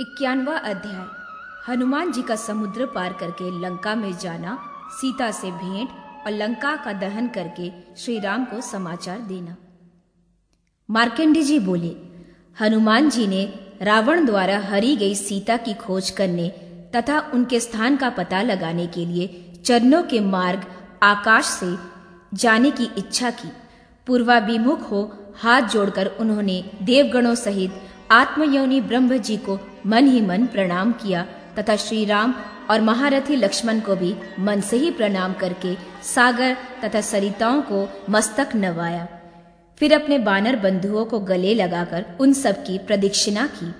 इक्यानवा अध्याय। हनुमान जी का समुद्र पार करके लंका में जाना, सीता से भेंट और लंका का दहन करके श्री राम को समाचार देना। मार्कंडे जी बोले, हनुमान जी ने रावण द्वारा हरी गई सीता की खोज करने तथा उनके स्थान का पता लगाने के लिए चरणों के मार्ग आकाश से जाने की इच्छा की। पूर्वाभिमुख हो हाथ जोड़कर उन्होंने देवगणों सहित आत्मयोनि ब्रह्म जी को मन ही मन प्रणाम किया तथा श्री राम और महारथी लक्ष्मण को भी मन से ही प्रणाम करके सागर तथा सरिताओं को मस्तक नवाया। फिर अपने बानर बंधुओं को गले लगाकर उन सब की प्रदक्षिणा की।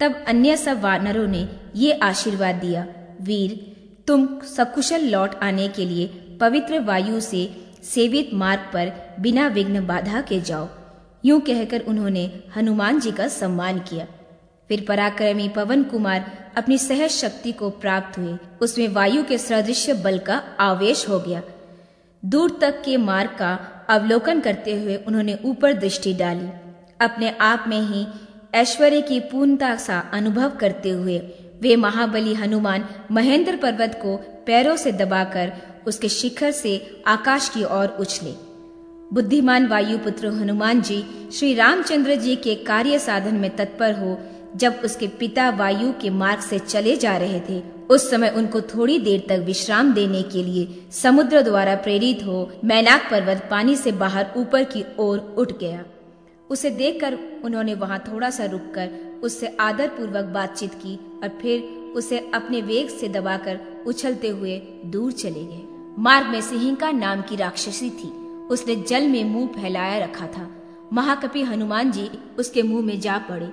तब अन्य सब वानरों ने ये आशीर्वाद दिया, वीर, तुम सकुशल लौट आने के लिए पवित्र वायु से सेवित मार्ग पर बिना विघ्न बाधा के जाओ। यूँ कहकर उन्होंने हनुमान जी का सम्मान किया। फिर पराक्रमी पवन कुमार अपनी सहज शक्ति को प्राप्त हुए उसमें वायु के सदृश बल का आवेश हो गया। दूर तक के मार्ग का अवलोकन करते हुए उन्होंने ऊपर दृष्टि डाली। अपने आप में ही ऐश्वर्य की पूर्णता सा अनुभव करते हुए वे महाबली हनुमान महेंद्र पर्वत को पैरों से दबाकर उसके शिखर से आकाश की ओर उछले। बुद्धिमान वायुपुत्र हनुमान जी श्री रामचंद्र जी के कार्य साधन में तत्पर हो, जब उसके पिता वायु के मार्ग से चले जा रहे थे, उस समय उनको थोड़ी देर तक विश्राम देने के लिए समुद्र द्वारा प्रेरित हो, मैनाक पर्वत पानी से बाहर ऊपर की ओर उठ गया। उसे देखकर उन्होंने वहाँ थोड़ा सा रुककर उससे आदर पूर्वक बातचीत की और फिर उसे अपने वेग से दबाकर उछलते हुए दूर चले गए। मार्ग में सिंहिका नाम की राक्षसी थी। उसने जल में मुँह फैलाया रखा था। महाकपि हनुमान जी उसके मुँह में जा पड़े।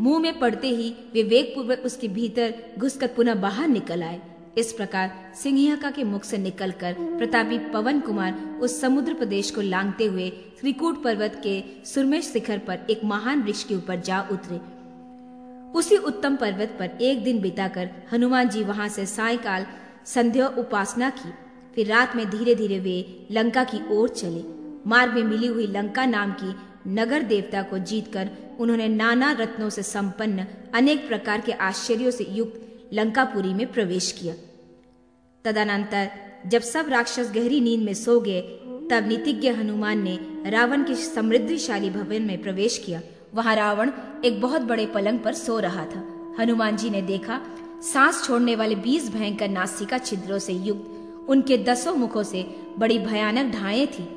मुँह में पड़ते ही वे वेग पूर्वक उसके भीतर घुसकर पुनः बाहर निकल आए। इस प्रकार सिंहिका के मुख से निकलकर प्रतापी पवन कुमार उस समुद्र प्रदेश को लांगते हुए त्रिकूट पर्वत के सुरमेश शिखर पर एक महान वृक्ष के ऊपर जा उतरे। उसी उत्तम पर्वत पर एक दिन बिताकर हनुमान जी वहाँ से सायकाल संध्या उपासना की। फिर रात में धीरे धीरे वे लंका की ओर चले। मार्ग में मिली हुई लंका नाम की नगर देवता को जीतकर उन्होंने नाना रत्नों से संपन्न अनेक प्रकार के आश्चर्यों से युक्त लंकापुरी में प्रवेश किया। तदनंतर जब सब राक्षस गहरी नींद में सो गए, तब नीतिज्ञ हनुमान ने रावण के समृद्धिशाली भवन में प्रवेश किया। वहाँ रावण एक बहुत बड़े पलंग पर सो रहा था। हनुमान जी ने देखा, सांस छोड़ने वाले बीस भयंकर नासिका छिद्रों से युक्त उनके दसों मुखों से बड़ी भयानक ढाएँ थी।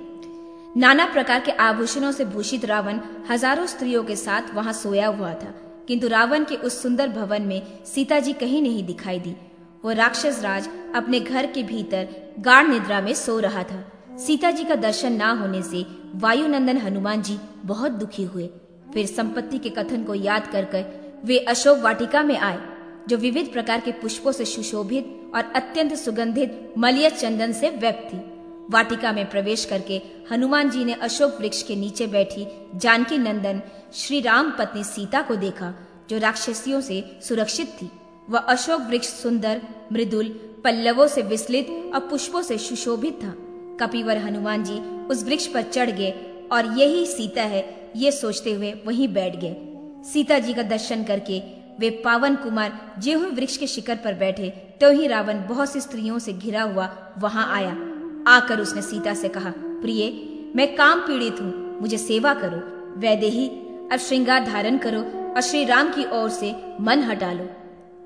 नाना प्रकार के आभूषणों से भूषित रावण हज़ारों स्त्रियों के साथ वहाँ सोया हुआ था, किंतु रावण के उस सुंदर भवन में सीता जी कहीं नहीं दिखाई दी। वो राक्षस राज अपने घर के भीतर गाढ़ निद्रा में सो रहा था। सीता जी का दर्शन ना होने से वायुनंदन हनुमान जी बहुत दुखी हुए। फिर संपत्ति के कथन को याद कर कर वे अशोक वाटिका में आए। जो विविध प्रकार के पुष्पों से सुशोभित और अत्यंत सुगंधित मलिय चंदन से व्यक्त थी। वाटिका में प्रवेश करके हनुमान जी ने अशोक वृक्ष के नीचे बैठी जानकी नंदन श्री राम पत्नी सीता को देखा, जो राक्षसियों से सुरक्षित थी। वह अशोक वृक्ष सुंदर, मृदुल, पल्लवों से विस्लित और पुष्पों से सुशोभित था। कपिवर हनुमान जी उस वृक्ष पर चढ़ गए और यही सीता है, ये सोचते हुए वहीं बैठ गए। सीता जी का दर्शन करके वे पावन कुमार जेहू वृक्ष के शिखर पर बैठे तो ही रावण बहुत सी स्त्रियों से घिरा हुआ वहाँ आया। आकर उसने सीता से कहा, प्रिय, मैं काम पीड़ित हूँ, मुझे सेवा करो, वैदेही, अब श्रृंगार धारण करो और श्री राम की ओर से मन हटा लो।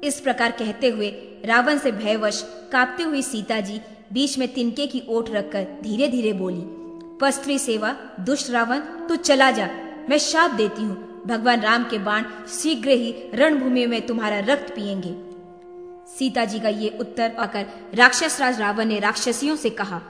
इस प्रकार कहते हुए रावण से भयवश कांपते हुई सीता जी बीच में तिनके की ओट रखकर धीरे धीरे बोली, पस्त्री सेवा, दुष्ट रावण, तू चला जा, मैं शाप देती हूँ भगवान राम के बाण शीघ्र ही रणभूमि में तुम्हारा रक्त पिएँगे सीता जी का ये उत्तर आकर राक्षस राज रावण ने राक्षसियों से कहा,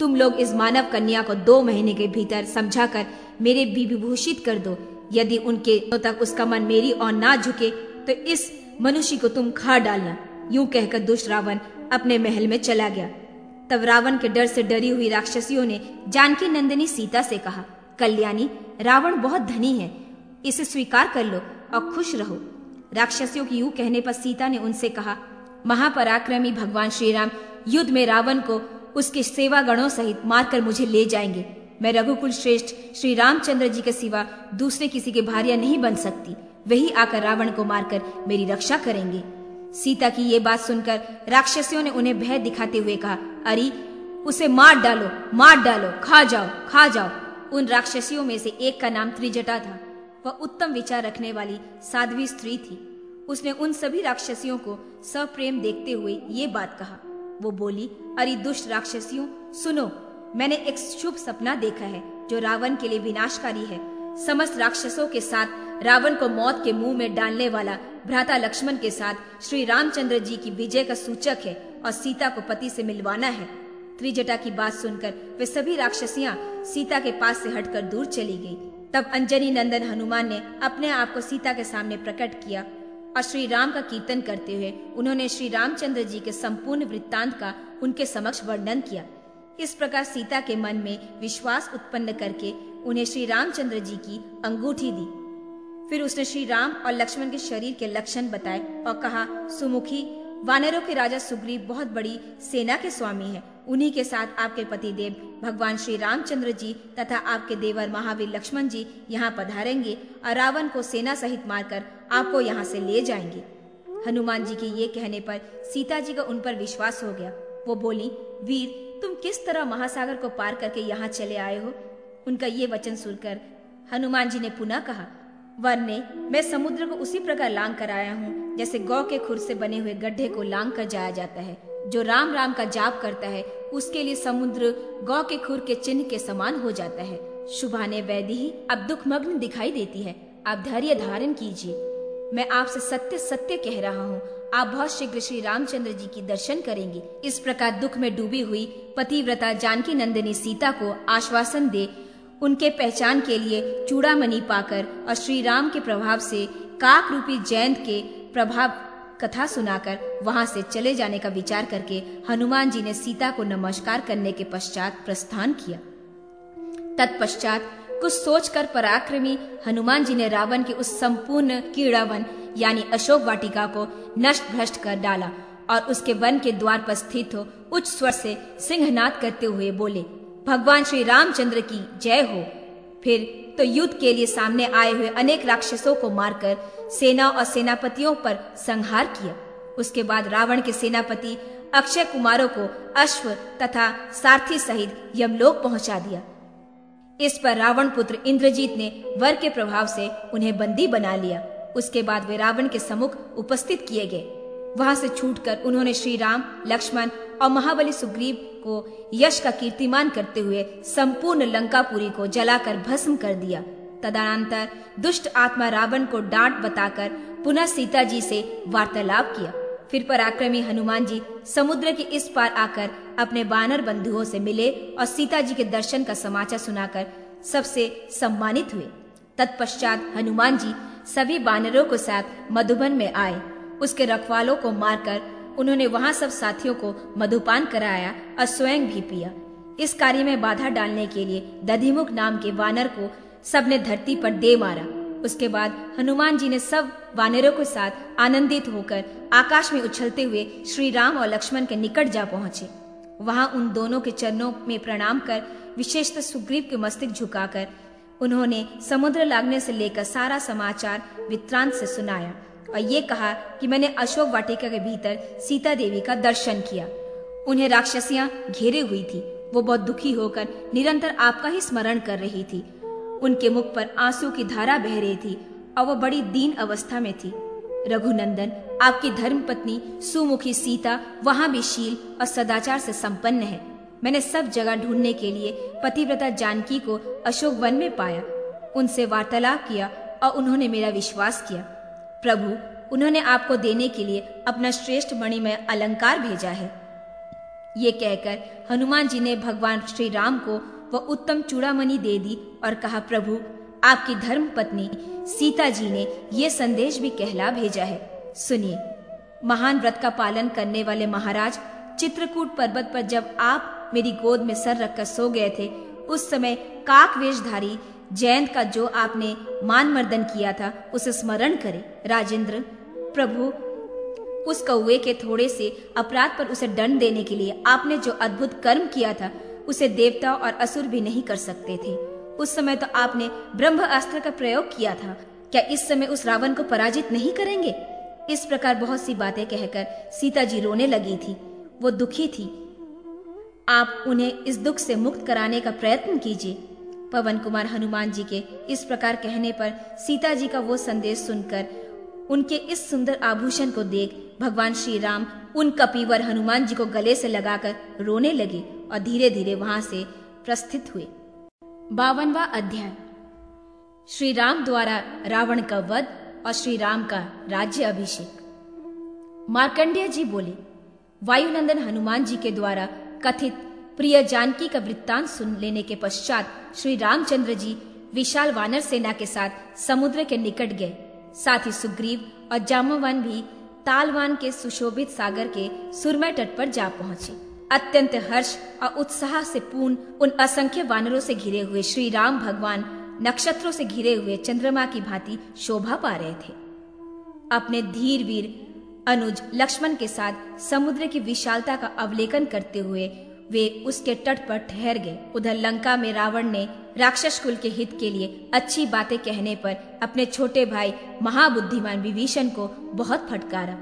तुम लोग इस मानव कन्या को दो महीने के भीतर समझाकर मेरे विभूषित कर दो। यदि उनके तो तक उसका मन मेरी और ना झुके तो इस मनुष्य को तुम खा डालना। यूँ कहकर दुष्ट रावण अपने महल में चला गया। तब रावण के डर से डरी हुई राक्षसियों ने जानकी नंदिनी सीता से कहा, कल्याणी, रावण बहुत धनी है। इसे स्वीकार कर लो और खुश रहो। राक्षसियों की यूँ कहने पर सीता ने उनसे कहा, महापराक्रमी भगवान श्री राम युद्ध में रावण को उसके सेवा गणों सहित मारकर मुझे ले जाएँगे। मैं रघुकुल श्रेष्ठ श्री रामचंद्र जी के सिवा दूसरे किसी के भारिया नहीं बन सकती। वही आकर रावण को मारकर मेरी रक्षा करेंगे। सीता की ये बात सुनकर राक्षसियों ने उन्हें भय दिखाते हुए कहा, अरे, उसे मार डालो मार डालो, खा जाओ खा जाओ। उन राक्षसियों में से एक का नाम त्रिजटा था। वह उत्तम विचार रखने वाली साध्वी स्त्री थी। उसने उन सभी राक्षसियों को सप्रेम देखते हुए ये बात कहा। वो बोली, अरे दुष्ट राक्षसियों, सुनो, मैंने एक शुभ सपना देखा है, जो रावण के लिए विनाशकारी है। समस्त राक्षसों के साथ रावण को मौत के मुँह में डालने वाला भ्राता लक्ष्मण के साथ श्री रामचंद्र जी की विजय का सूचक है और सीता को पति से मिलवाना है। त्रिजटा की बात सुनकर वे सभी राक्षसियाँ सीता के पास से हटकर दूर चली गई। तब अंजनी नंदन हनुमान ने अपने आप को सीता के सामने प्रकट किया और श्री राम का कीर्तन करते हुए उन्होंने श्री रामचंद्र जी के संपूर्ण वृत्तांत का उनके समक्ष वर्णन किया इस प्रकार सीता के मन में विश्वास उत्पन्न करके उन्हें श्री रामचंद्र जी की अंगूठी दी फिर उसने श्री राम और लक्ष्मण के शरीर के लक्षण बताए और कहा, सुमुखी, वानरों के राजा सुग्रीव बहुत बड़ी सेना के स्वामी हैं। उन्हीं के साथ आपके पति देव भगवान श्री रामचंद्र जी तथा आपके देवर महावीर लक्ष्मण जी यहाँ पधारेंगे और रावण को सेना सहित मारकर आपको यहाँ से ले जाएँगे। हनुमान जी के ये कहने पर सीता जी का उन पर विश्वास हो गया। वो बोली, वीर, तुम किस तरह महासागर को पार करके यहाँ चले आए हो? उनका ये वचन सुनकर हनुमान जी ने पुनः कहा वर ने मैं समुद्र को उसी प्रकार लांग कर आया हूँ, जैसे गौ के खुर से बने हुए गड्ढे को लांग कर जाया जाता है। जो राम राम का जाप करता है, उसके लिए समुद्र, गौ के खुर के चिन्ह के समान हो जाता है। शुभाने वैदी ही अब दुख मग्न दिखाई देती है। आप धैर्य धारण कीजिए। मैं आपसे सत्य सत्य कह रहा हूँ। आप बहुत शीघ्र श्री रामचंद्र जी की दर्शन करेंगे। इस प्रकार दुख में डूबी हुई पतिव्रता जानकी नंदिनी सीता को आश्वासन दे, उनके पहचान के लिए चूड़ामणि पाकर और श्री राम के प्रभाव से काक रूपी जयंत के प्रभाव कथा सुनाकर वहाँ से चले जाने का विचार करके हनुमान जी ने सीता को नमस्कार करने के पश्चात प्रस्थान किया। तत्पश्चात कुछ सोचकर पराक्रमी हनुमान जी ने रावण के उस संपूर्ण कीड़ावन यानी अशोक वाटिका को नष्ट भ्रष्ट कर डाला और उसके वन के द्वार पर स्थित हो उच्च स्वर से सिंहनाद करते हुए बोले, भगवान श्री रामचंद्र की जय हो। फिर तो युद्ध के लिए सामने आए हुए अनेक राक्षसों को मारकर सेना और सेनापतियों पर संहार किया। उसके बाद रावण के सेनापति अक्षय कुमारों को अश्व तथा सारथी सहित यमलोक पहुँचा दिया। इस पर रावण पुत्र इंद्रजीत ने वर के प्रभाव से उन्हें बंदी बना लिया। उसके बाद वे रावण के सम्मुख उपस्थित किए गए। वहाँ से छूटकर उन्होंने श्री राम लक्ष्मण और महाबली सुग्रीव को यश का कीर्तिमान करते हुए संपूर्ण लंकापुरी को जलाकर भस्म कर दिया। तदनंतर दुष्ट आत्मा रावण को डांट बताकर पुनः सीता जी से वार्तालाप किया। फिर पराक्रमी हनुमान जी समुद्र के इस पार आकर अपने बानर बंधुओं से मिले और सीता जी के दर्शन का समाचार सुनाकर सबसे सम्मानित हुए। तत्पश्चात हनुमान जी सभी बानरों के साथ मधुबन में आए। उसके रखवालों को मारकर उन्होंने वहाँ सब साथियों को मधुपान कराया और स्वयं भी पिया। इस कार्य में बाधा डालने के लिए दधिमुख नाम के वानर को सबने धरती पर दे मारा। उसके बाद हनुमान जी ने सब वानरों के साथ आनंदित होकर आकाश में उछलते हुए श्री राम और लक्ष्मण के निकट जा पहुँचे। वहाँ उन दोनों के चरणों में प्रणाम कर विशेषतः सुग्रीव के मस्तिष्क झुकाकर उन्होंने समुद्र लागने से लेकर सारा समाचार वित्रांत से सुनाया और ये कहा कि मैंने अशोक वाटिका के भीतर सीता देवी का दर्शन किया। उन्हें राक्षसियाँ घेरे हुई थी। वो बहुत दुखी होकर निरंतर आपका ही स्मरण कर रही थी। उनके मुख पर आँसू की धारा बह रही थी और वो बड़ी दीन अवस्था में थी। रघुनंदन, आपकी धर्म पत्नी सुमुखी सीता, वहाँ भी शील और सदाचार से संपन्न है। मैंने सब जगह ढूँढने के लिए पतिव्रता जानकी को अशोक वन में पाया। उनसे वार्तालाप किया और उन्होंने मेरा विश्वास किया। प्रभु, उन्होंने आपको देने के लिए अपना श्रेष्ठ मणिमय अलंकार भेजा है। ये कहकर हनुमान जी ने भगवान श्री राम को वह उत्तम चूड़ामणि दे दी और कहा, प्रभु, आपकी धर्म पत्नी सीता जी ने ये संदेश भी कहला भेजा है। सुनिए, महान व्रत का पालन करने वाले महाराज, चित्रकूट पर्वत पर जब आप मेरी गोद में सर रखकर सो गए थे, उस समय काक वेशधारी जयंत का जो आपने मान मर्दन किया था, उसे स्मरण करे। राजेंद्र, प्रभु, उस कौए के थोड़े से अपराध पर उसे दंड देने के लिए आपने जो अद्भुत कर्म किया था उसे देवता और असुर भी नहीं कर सकते थे। उस समय तो आपने ब्रह्म अस्त्र का प्रयोग किया था। क्या इस समय उस रावण को पराजित नहीं करेंगे? इस प्रकार बहुत सी बातें कहकर सीता जी रोने लगी थी। वो दुखी थी। आप उन्हें इस दुख से मुक्त कराने का प्रयत्न कीजिए। पवन कुमार हनुमान जी के इस प्रकार कहने पर सीता जी का वो संदेश सुनकर उनके इस सुंदर आभूषण को देख भगवान श्री राम उन कपीवर हनुमान जी को गले से लगाकर रोने लगे। और धीरे धीरे वहाँ से प्रस्थित हुए। बावनवा अध्याय। श्री राम द्वारा रावण का वध और श्री राम का राज्य अभिषेक। मार्कंडेय जी बोले, वायुनंदन हनुमान जी के द्वारा कथित प्रिय जानकी का वृत्तांत सुन लेने के पश्चात श्री रामचंद्र जी विशाल वानर सेना के साथ समुद्र के निकट गए। साथ ही सुग्रीव और जामवान भी तालवान के सुशोभित सागर के सुरमय तट पर जा पहुँचे। अत्यंत हर्ष और उत्साह से पूर्ण उन असंख्य वानरों से घिरे हुए श्री राम भगवान नक्षत्रों से घिरे हुए चंद्रमा की भांति शोभा पा रहे थे। अपने धीर वीर अनुज लक्ष्मण के साथ समुद्र की विशालता का अवलेकन करते हुए वे उसके तट पर ठहर गए। उधर लंका में रावण ने राक्षस कुल के हित के लिए अच्छी बातें कहने पर अपने छोटे भाई महाबुद्धिमान विभीषण को बहुत फटकारा।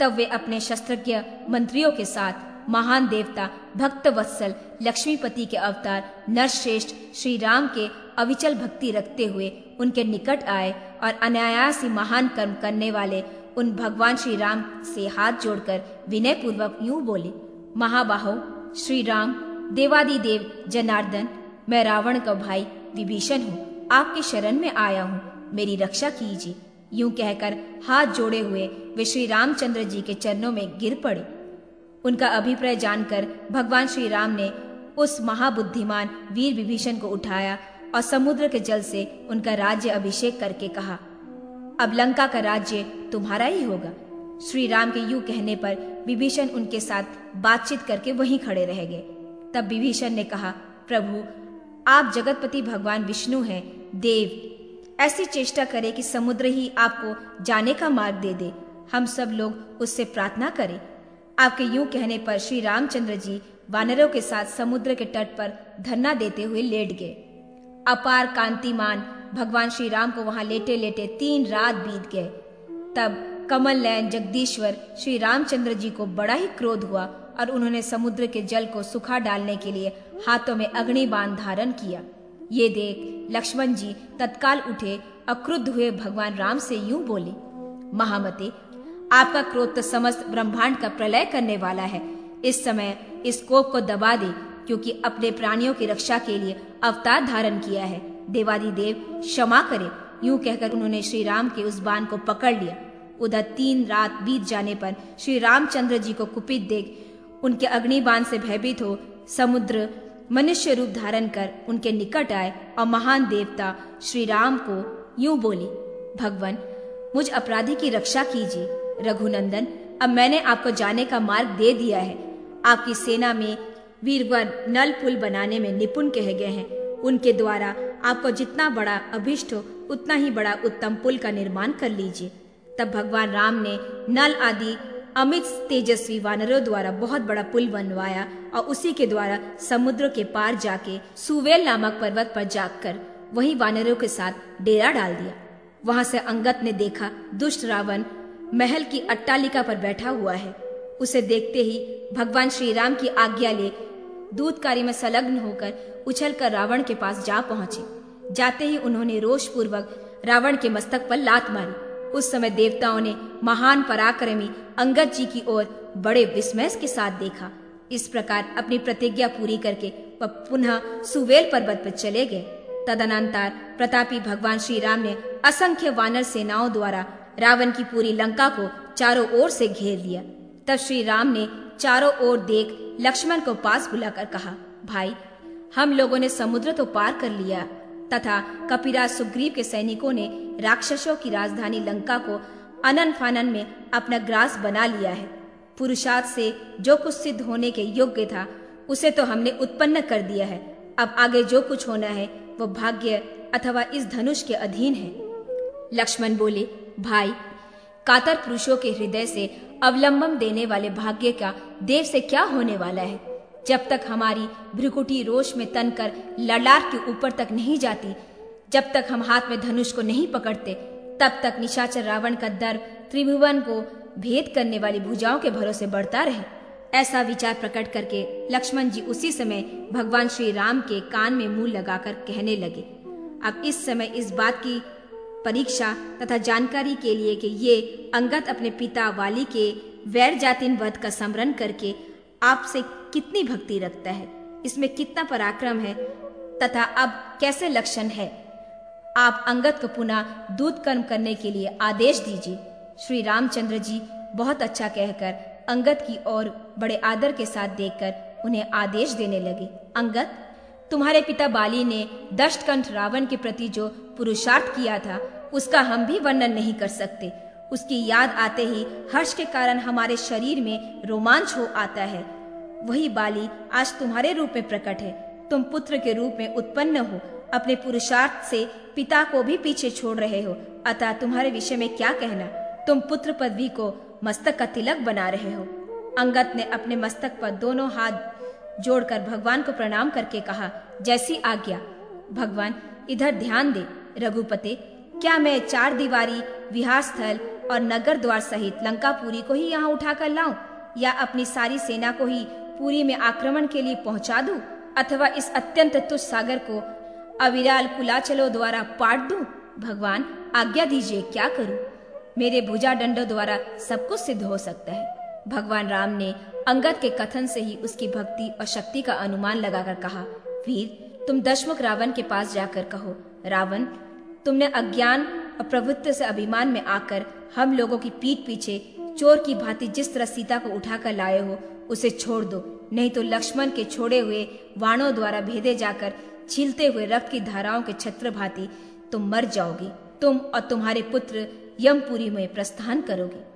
तब वे अपने शस्त्रज्ञ मंत्रियों के साथ महान देवता भक्त वत्सल लक्ष्मीपति के अवतार, नरश्रेष्ठ श्री राम के अविचल भक्ति रखते हुए उनके निकट आए और अनायास ही महान कर्म करने वाले उन भगवान श्री राम से हाथ जोड़कर विनय पूर्वक यूँ बोले, महाबाहो श्री राम देवादि देव जनार्दन, मैं रावण का भाई विभीषण हूँ, आपके शरण में आया हूँ, मेरी रक्षा कीजिए। यूँ कहकर हाथ जोड़े हुए वे श्री रामचंद्र जी के चरणों में गिर पड़े। उनका अभिप्राय जानकर भगवान श्री राम ने उस महाबुद्धिमान वीर विभीषण को उठाया और समुद्र के जल से उनका राज्य अभिषेक करके कहा, अब लंका का राज्य तुम्हारा ही होगा। श्री राम के यू कहने पर विभीषण उनके साथ बातचीत करके वहीं खड़े रह गए। तब विभीषण ने कहा, प्रभु, आप जगतपति भगवान विष्णु हैं, देव। ऐसी चेष्टा करें कि समुद्र ही आपको जाने का मार्ग दे दे। हम सब लोग उससे प्रार्थना करें। आपके यूँ कहने पर श्री रामचंद्र जी वानरों के साथ समुद्र के तट पर धरना देते हुए लेट गए। अपार कांतिमान भगवान श्री राम को वहाँ लेटे लेटे तीन रात बीत गए। तब कमल नयन जगदीश्वर श्री रामचंद्र जी को बड़ा ही क्रोध हुआ और उन्होंने समुद्र के जल को सुखा डालने के लिए हाथों में अग्नि बाँध धारण किया। ये देख लक्ष्मण जी तत्काल उठे, अक्रुद्ध हुए भगवान राम से यूँ बोले, महामते आपका क्रोध तो समस्त ब्रह्मांड का प्रलय करने वाला है। इस समय इस कोप को दबा दे, क्योंकि अपने प्राणियों की रक्षा के लिए अवतार धारण किया है। देवादि देव क्षमा करे। यूँ कहकर उन्होंने श्री राम के उस बाण को पकड़ लिया। उधर तीन रात बीत जाने पर श्री रामचंद्र जी को कुपित देख उनके अग्नि अग्निबाण से भयभीत हो समुद्र मनुष्य रूप धारण कर उनके निकट आए और महान देवता श्री राम को यूँ बोले, भगवान, मुझ अपराधी की रक्षा कीजिए। रघुनंदन, अब मैंने आपको जाने का मार्ग दे दिया है। आपकी सेना में वीरवर नल पुल बनाने में निपुण कहे गए हैं। उनके द्वारा आपको जितना बड़ा अभिष्ट हो, उतना ही बड़ा उत्तम पुल का निर्माण कर लीजिए। तब भगवान राम ने नल आदि अमित तेजस्वी वानरों द्वारा बहुत बड़ा पुल बनवाया और उसी के द्वारा समुद्र के पार जाके सुवेल नामक पर्वत पर जाकर वही वानरों के साथ डेरा डाल दिया। वहाँ से अंगत ने देखा दुष्ट रावण महल की अट्टालिका पर बैठा हुआ है। उसे देखते ही भगवान श्री राम की आज्ञा ले दूध कार्य में संलग्न होकर उछलकर रावण के पास जा पहुँचे। जाते ही उन्होंने रोष पूर्वक रावण के मस्तक पर लात मारी। उस समय देवताओं ने महान पराक्रमी अंगद जी की ओर बड़े विस्मय के साथ देखा। इस प्रकार अपनी प्रतिज्ञा पूरी करके वह पुनः सुवेल पर्वत पर चले गए। तदनंतर प्रतापी भगवान श्री राम ने असंख्य वानर सेनाओं द्वारा रावण की पूरी लंका को चारों ओर से घेर लिया। तब श्री राम ने चारों ओर देख लक्ष्मण को पास बुलाकर कहा, भाई, हम लोगों ने समुद्र तो पार कर लिया, तथा कपिराज सुग्रीव के सैनिकों ने राक्षसों की राजधानी लंका को अनन फानन में अपना ग्रास बना लिया है। पुरुषार्थ से जो कुछ सिद्ध होने के योग्य था, उसे तो हमने उत्पन्न कर दिया है। अब आगे जो कुछ होना है, वो भाग्य अथवा इस धनुष के अधीन है। लक्ष्मण बोले भाई, कातर पुरुषों के हृदय से अवलंबन देने वाले भाग्य का देव से क्या होने वाला है? जब तक हमारी भ्रिकुटी रोष में तनकर ललाट के ऊपर तक नहीं जाती, जब तक हम हाथ में धनुष को नहीं पकड़ते, तब तक निशाचर रावण का दर्व त्रिभुवन को भेद करने वाली भुजाओं के भरोसे बढ़ता रहे। ऐसा विचार प्रकट करके लक्ष्मण जी उसी समय भगवान श्री राम के कान में मुँह लगाकर कहने लगे। अब इस समय इस बात की परीक्षा तथा जानकारी के लिए कि ये अंगत अपने पिता वाली के वैर जातिन वध का स्मरण करके आपसे कितनी भक्ति रखता है, इसमें कितना पराक्रम है, तथा अब कैसे लक्षण है। आप अंगत को पुनः दूध कर्म करने के लिए आदेश दीजिए। श्री रामचंद्र जी बहुत अच्छा कहकर अंगत की ओर बड़े आदर के साथ देखकर उन्हें आदेश देने लगे। अंगत तुम्हारे पिता बाली ने दष्टकंठ रावण के प्रति जो पुरुषार्थ किया था, उसका हम भी वर्णन नहीं कर सकते। उसकी याद आते ही हर्ष के कारण हमारे शरीर में रोमांच हो आता है। वही बाली आज तुम्हारे रूप में प्रकट है। तुम पुत्र के रूप में उत्पन्न हो, अपने पुरुषार्थ से पिता को भी पीछे छोड़ रहे हो। अतः तुम्हारे विषय में क्या कहना? तुम पुत्र पदवी को मस्तक का तिलक बना रहे हो। अंगत ने अपने मस्तक पर दोनों हाथ जोड़कर भगवान को प्रणाम करके कहा, जैसी आज्ञा। भगवान, इधर ध्यान दे, रघुपते, क्या मैं चार दीवारी विहार स्थल और नगर द्वार सहित लंकापुरी को ही यहाँ उठाकर लाऊं? या अपनी सारी सेना को ही पुरी में आक्रमण के लिए पहुँचा दूँ? अथवा इस अत्यंत तुच्छ सागर को अविराल कुलाचलों द्वारा पाट दूँ? भगवान, आज्ञा दीजिए, क्या करूँ? मेरे भुजा दंडों द्वारा सब कुछ सिद्ध हो सकता है। भगवान राम ने अंगद के कथन से ही उसकी भक्ति और शक्ति का अनुमान लगाकर कहा, वीर, तुम दशमुख रावण के पास जाकर कहो, रावण, तुमने अज्ञान और प्रभुत्व से अभिमान में आकर हम लोगों की पीठ पीछे चोर की भांति जिस तरह सीता को उठाकर लाए हो, उसे छोड़ दो। नहीं तो लक्ष्मण के छोड़े हुए वाणों द्वारा भेदे जाकर छीलते हुए रक्त की धाराओं के छत्र भांति तुम मर जाओगी। तुम और तुम्हारे पुत्र यमपुरी में प्रस्थान करोगे।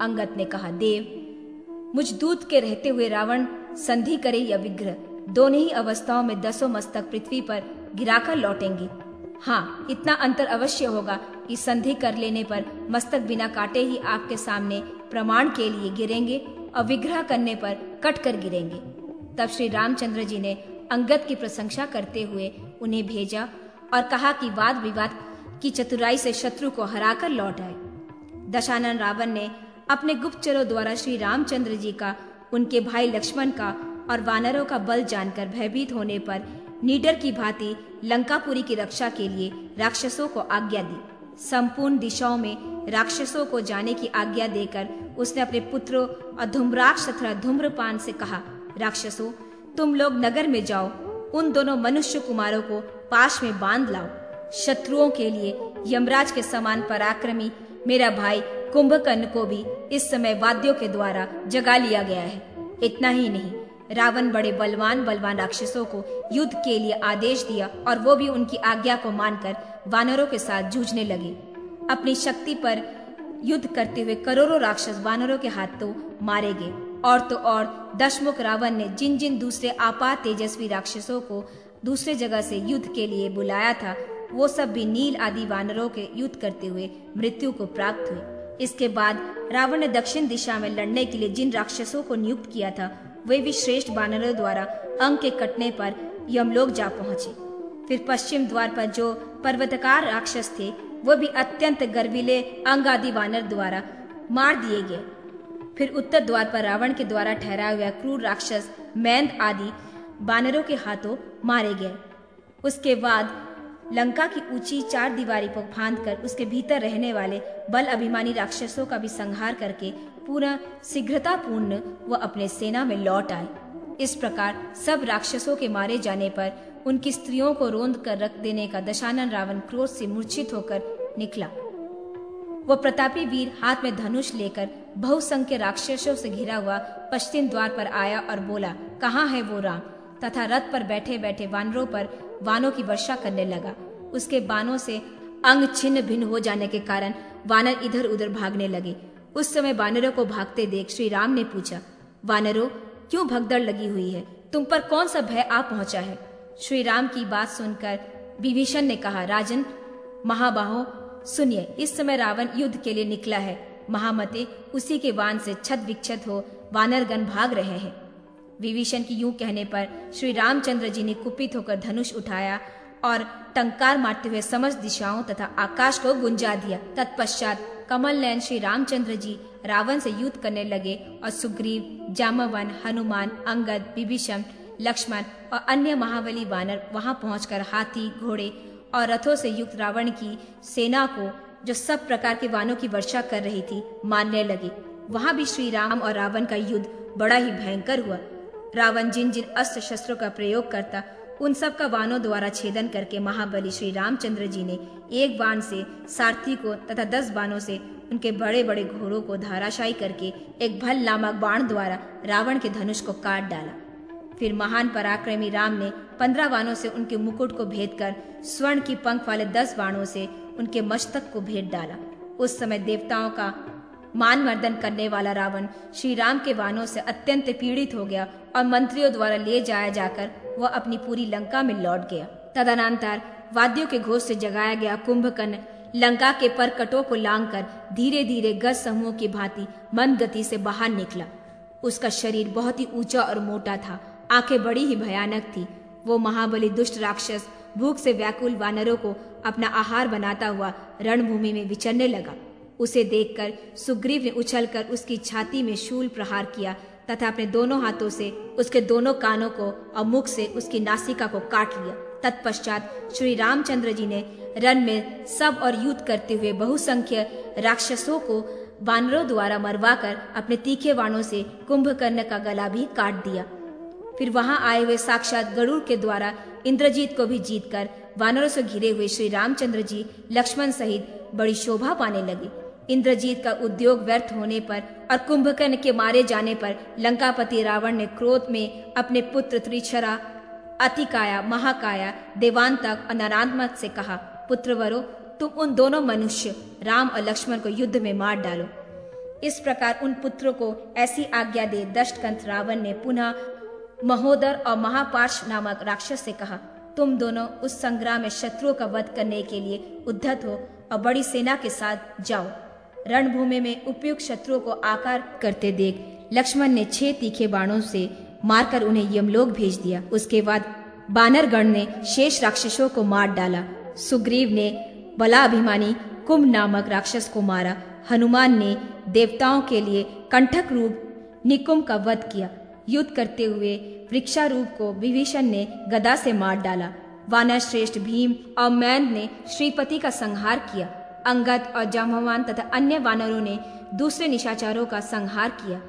अंगत ने कहा, देव, मुझ दूत के रहते हुए रावण संधि करे या विग्रह, दोनों ही अवस्थाओं में दसों मस्तक पृथ्वी पर गिराकर लौटेंगे। हाँ इतना अंतर अवश्य होगा कि संधि कर लेने पर मस्तक बिना काटे ही आपके सामने प्रमाण के लिए गिरेंगे और विग्रह करने पर कट कर गिरेंगे। तब श्री रामचंद्र जी ने अंगत की प्रशंसा करते हुए उन्हें भेजा और कहा कि वाद विवाद की चतुराई से शत्रु को हराकर लौट आए। दशानन रावण ने अपने गुप्तचरों द्वारा श्री रामचंद्र जी का, उनके भाई लक्ष्मण का और वानरों का बल जानकर भयभीत होने पर नीडर की भांति लंकापुरी की रक्षा के लिए राक्षसों को आज्ञा दी। संपूर्ण दिशाओं में राक्षसों को जाने की आज्ञा देकर उसने अपने पुत्रों और धूम्राक्ष तथा धूम्रपान से कहा, राक्षसों, तुम लोग नगर में जाओ, उन दोनों मनुष्य कुमारों को पाश में बाँध लाओ। शत्रुओं के लिए यमराज के समान पराक्रमी मेरा भाई कुंभकर्ण को भी इस समय वाद्यों के द्वारा जगा लिया गया है। इतना ही नहीं, रावण बड़े बलवान बलवान राक्षसों को युद्ध के लिए आदेश दिया और वो भी उनकी आज्ञा को मानकर वानरों के साथ जूझने लगे। अपनी शक्ति पर युद्ध करते हुए करोड़ों राक्षस वानरों के हाथों मारे गए। और तो और, दशमुख रावण ने जिन जिन दूसरे आपात तेजस्वी राक्षसों को दूसरे जगह से युद्ध के लिए बुलाया था, वो सब भी नील आदि वानरों के युद्ध करते हुए मृत्यु को प्राप्त हुए। इसके बाद रावण ने दक्षिण दिशा में लड़ने के लिए जिन राक्षसों को नियुक्त किया था, वे भी श्रेष्ठ वानरों द्वारा अंग के कटने पर यमलोक जा पहुँचे। फिर पश्चिम द्वार पर जो पर्वतकार राक्षस थे, वो भी अत्यंत गर्वीले अंग आदि वानर द्वारा मार दिए गए। फिर उत्तर द्वार पर रावण के द्वारा ठहराया हुआ क्रूर राक्षस, मैंद आदि बानरों के हाथों मारे गए। उसके बाद लंका की ऊँची चार दीवारी को फांद कर उसके भीतर रहने वाले बल अभिमानी राक्षसों का भी संहार करके पूर्ण वह अपने सेना में लौट आए। इस प्रकार सब राक्षसों के मारे जाने पर उनकी स्त्रियों को रोंद कर रख देने का दशानन रावण क्रोध से मूर्छित होकर निकला। वह प्रतापी वीर हाथ में धनुष लेकर बहुसंख्य राक्षसों से घिरा हुआ पश्चिम द्वार पर आया और बोला, कहाँ है वो राम? तथा रथ पर बैठे बैठे वानरों पर वानों की वर्षा करने लगा। उसके बानों से अंग छिन्न भिन्न हो जाने के कारण वानर इधर उधर भागने लगे। उस समय वानरों को भागते देख श्री राम ने पूछा, वानरों, क्यों भगदड़ लगी हुई है? तुम पर कौन सा भय आ पहुँचा है? श्री राम की बात सुनकर विभीषण ने कहा, राजन, महाबाहो, सुनिए, इस समय रावण युद्ध के लिए निकला है। महामते, उसी के वान से छत विक्षत हो वानरगण भाग रहे हैं। विभीषण की यूँ कहने पर श्री रामचंद्र जी ने कुपित होकर धनुष उठाया और टंकार मारते हुए समस्त दिशाओं तथा आकाश को गुंजा दिया। तत्पश्चात कमल नयन श्री रामचंद्र जी रावण से युद्ध करने लगे और सुग्रीव, जामवन, हनुमान, अंगद, विभीषण, लक्ष्मण और अन्य महाबली वानर वहाँ पहुंचकर हाथी, घोड़े और रथों से युक्त रावण की सेना को, जो सब प्रकार के वानों की वर्षा कर रही थी मारने लगे। वहाँ भी श्री राम और रावण का युद्ध बड़ा ही भयंकर हुआ। रावण जिन जिन अस्त्र शस्त्रों का प्रयोग करता, उन सब का वानों द्वारा छेदन करके महाबली श्री रामचंद्र जी ने एक बाण से सारथी को तथा दस बाणों से उनके बड़े बड़े घोड़ों को धाराशायी करके एक भल नामक बाण द्वारा रावण के धनुष को काट डाला। फिर महान पराक्रमी राम ने पंद्रह बाणों से उनके मुकुट को भेद कर स्वर्ण की पंख वाले दस बाणों से उनके मस्तक को भेद डाला। उस समय देवताओं का मान मर्दन करने वाला रावण श्री राम के वानों से अत्यंत पीड़ित हो गया और मंत्रियों द्वारा ले जाया जाकर वह अपनी पूरी लंका में लौट गया। तदनंतर वाद्यों के घोष से जगाया गया कुंभकर्ण लंका के परकटों को लांग कर धीरे धीरे गज समूह की भांति मंद गति से बाहर निकला। उसका शरीर बहुत ही ऊँचा और मोटा था। आँखें बड़ी ही भयानक थी। वो महाबली दुष्ट राक्षस भूख से व्याकुल वानरों को अपना आहार बनाता हुआ रणभूमि में विचरने लगा। उसे देखकर सुग्रीव ने उछलकर उसकी छाती में शूल प्रहार किया तथा अपने दोनों हाथों से उसके दोनों कानों को और मुख से उसकी नासिका को काट लिया। तत्पश्चात श्री रामचंद्र जी ने रण में सब और युद्ध करते हुए बहुसंख्य राक्षसों को वानरों द्वारा मरवाकर अपने तीखे वाणों से कुंभकर्ण का गला भी काट दिया। फिर वहाँ आए हुए साक्षात गरुड़ के द्वारा इंद्रजीत को भी जीतकर वानरों से घिरे हुए श्री रामचंद्र जी लक्ष्मण सहित बड़ी शोभा पाने लगे। इंद्रजीत का उद्योग व्यर्थ होने पर और कुंभकर्ण के मारे जाने पर लंकापति रावण ने क्रोध में अपने पुत्र त्रिछरा, अतिकाया, महाकाया देवांतक और नरात्मक से कहा, पुत्रवरो, तुम उन दोनों मनुष्य, राम और लक्ष्मण को युद्ध में मार डालो। इस प्रकार उन पुत्रों को ऐसी आज्ञा दे दष्टकंत रावण ने पुनः महोदर और महापार्श नामक राक्षस से कहा, तुम दोनों उस संग्राम में शत्रुओं का वध करने के लिए उद्धत हो और बड़ी सेना के साथ जाओ। रणभूमि में उपयुक्त शत्रुओं को आकार करते देख लक्ष्मण ने छह तीखे बाणों से मारकर उन्हें यमलोक भेज दिया। उसके बाद बानरगण ने शेष राक्षसों को मार डाला। सुग्रीव ने बला अभिमानी कुंभ नामक राक्षस को मारा। हनुमान ने देवताओं के लिए कंठक रूप निकुंभ का वध किया। युद्ध करते हुए वृक्षारूप को विभीषण ने गदा से मार डाला। वानर श्रेष्ठ भीम और मैन ने श्रीपति का संहार किया। अंगद और जामवान तथा अन्य वानरों ने दूसरे निशाचारों का संहार किया।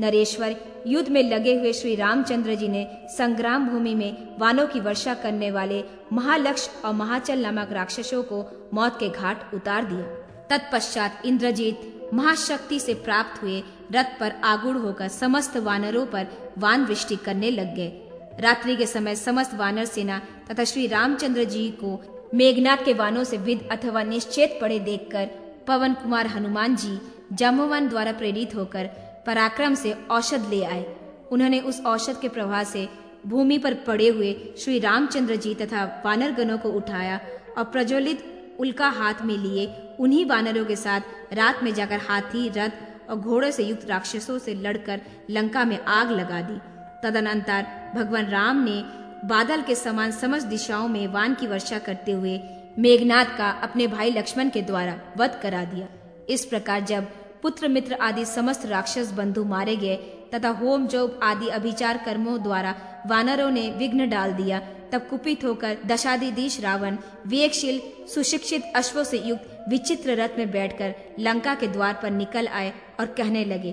नरेश्वर युद्ध में लगे हुए श्री रामचंद्र जी ने संग्राम भूमि में वानों की वर्षा करने वाले महालक्ष और महाचल नामक राक्षसों को मौत के घाट उतार दिया। तत्पश्चात इंद्रजीत महाशक्ति से प्राप्त हुए रथ पर आगुड़ होकर समस्त वानरों पर वान वृष्टि करने लग गए। रात्रि के समय समस्त वानर सेना तथा श्री रामचंद्र जी को मेघनाथ के वानों से विद अथवा निश्चेत पड़े देखकर पवन कुमार हनुमान जी जामवान द्वारा प्रेरित होकर पराक्रम से औषध ले आए। उन्होंने उस औषध के प्रभाव से भूमि पर पड़े हुए श्री रामचंद्र जी तथा वानर गणों को उठाया और प्रज्वलित उल्का हाथ में लिए उन्हीं वानरों के साथ रात में जाकर हाथी, रथ और घोड़े से युक्त राक्षसों से लड़कर लंका में आग लगा दी। तदनंतर भगवान राम ने बादल के समान समस्त दिशाओं में वान की वर्षा करते हुए मेघनाथ का अपने भाई लक्ष्मण के द्वारा वध करा दिया। इस प्रकार जब पुत्र मित्र आदि समस्त राक्षस बंधु मारे गए तथा होम जोग आदि अभिचार कर्मों द्वारा वानरों ने विघ्न डाल दिया, तब कुपित होकर दशादिदीश रावण विवेकशील, सुशिक्षित अश्वों से युक्त विचित्र रथ में बैठकर लंका के द्वार पर निकल आए और कहने लगे,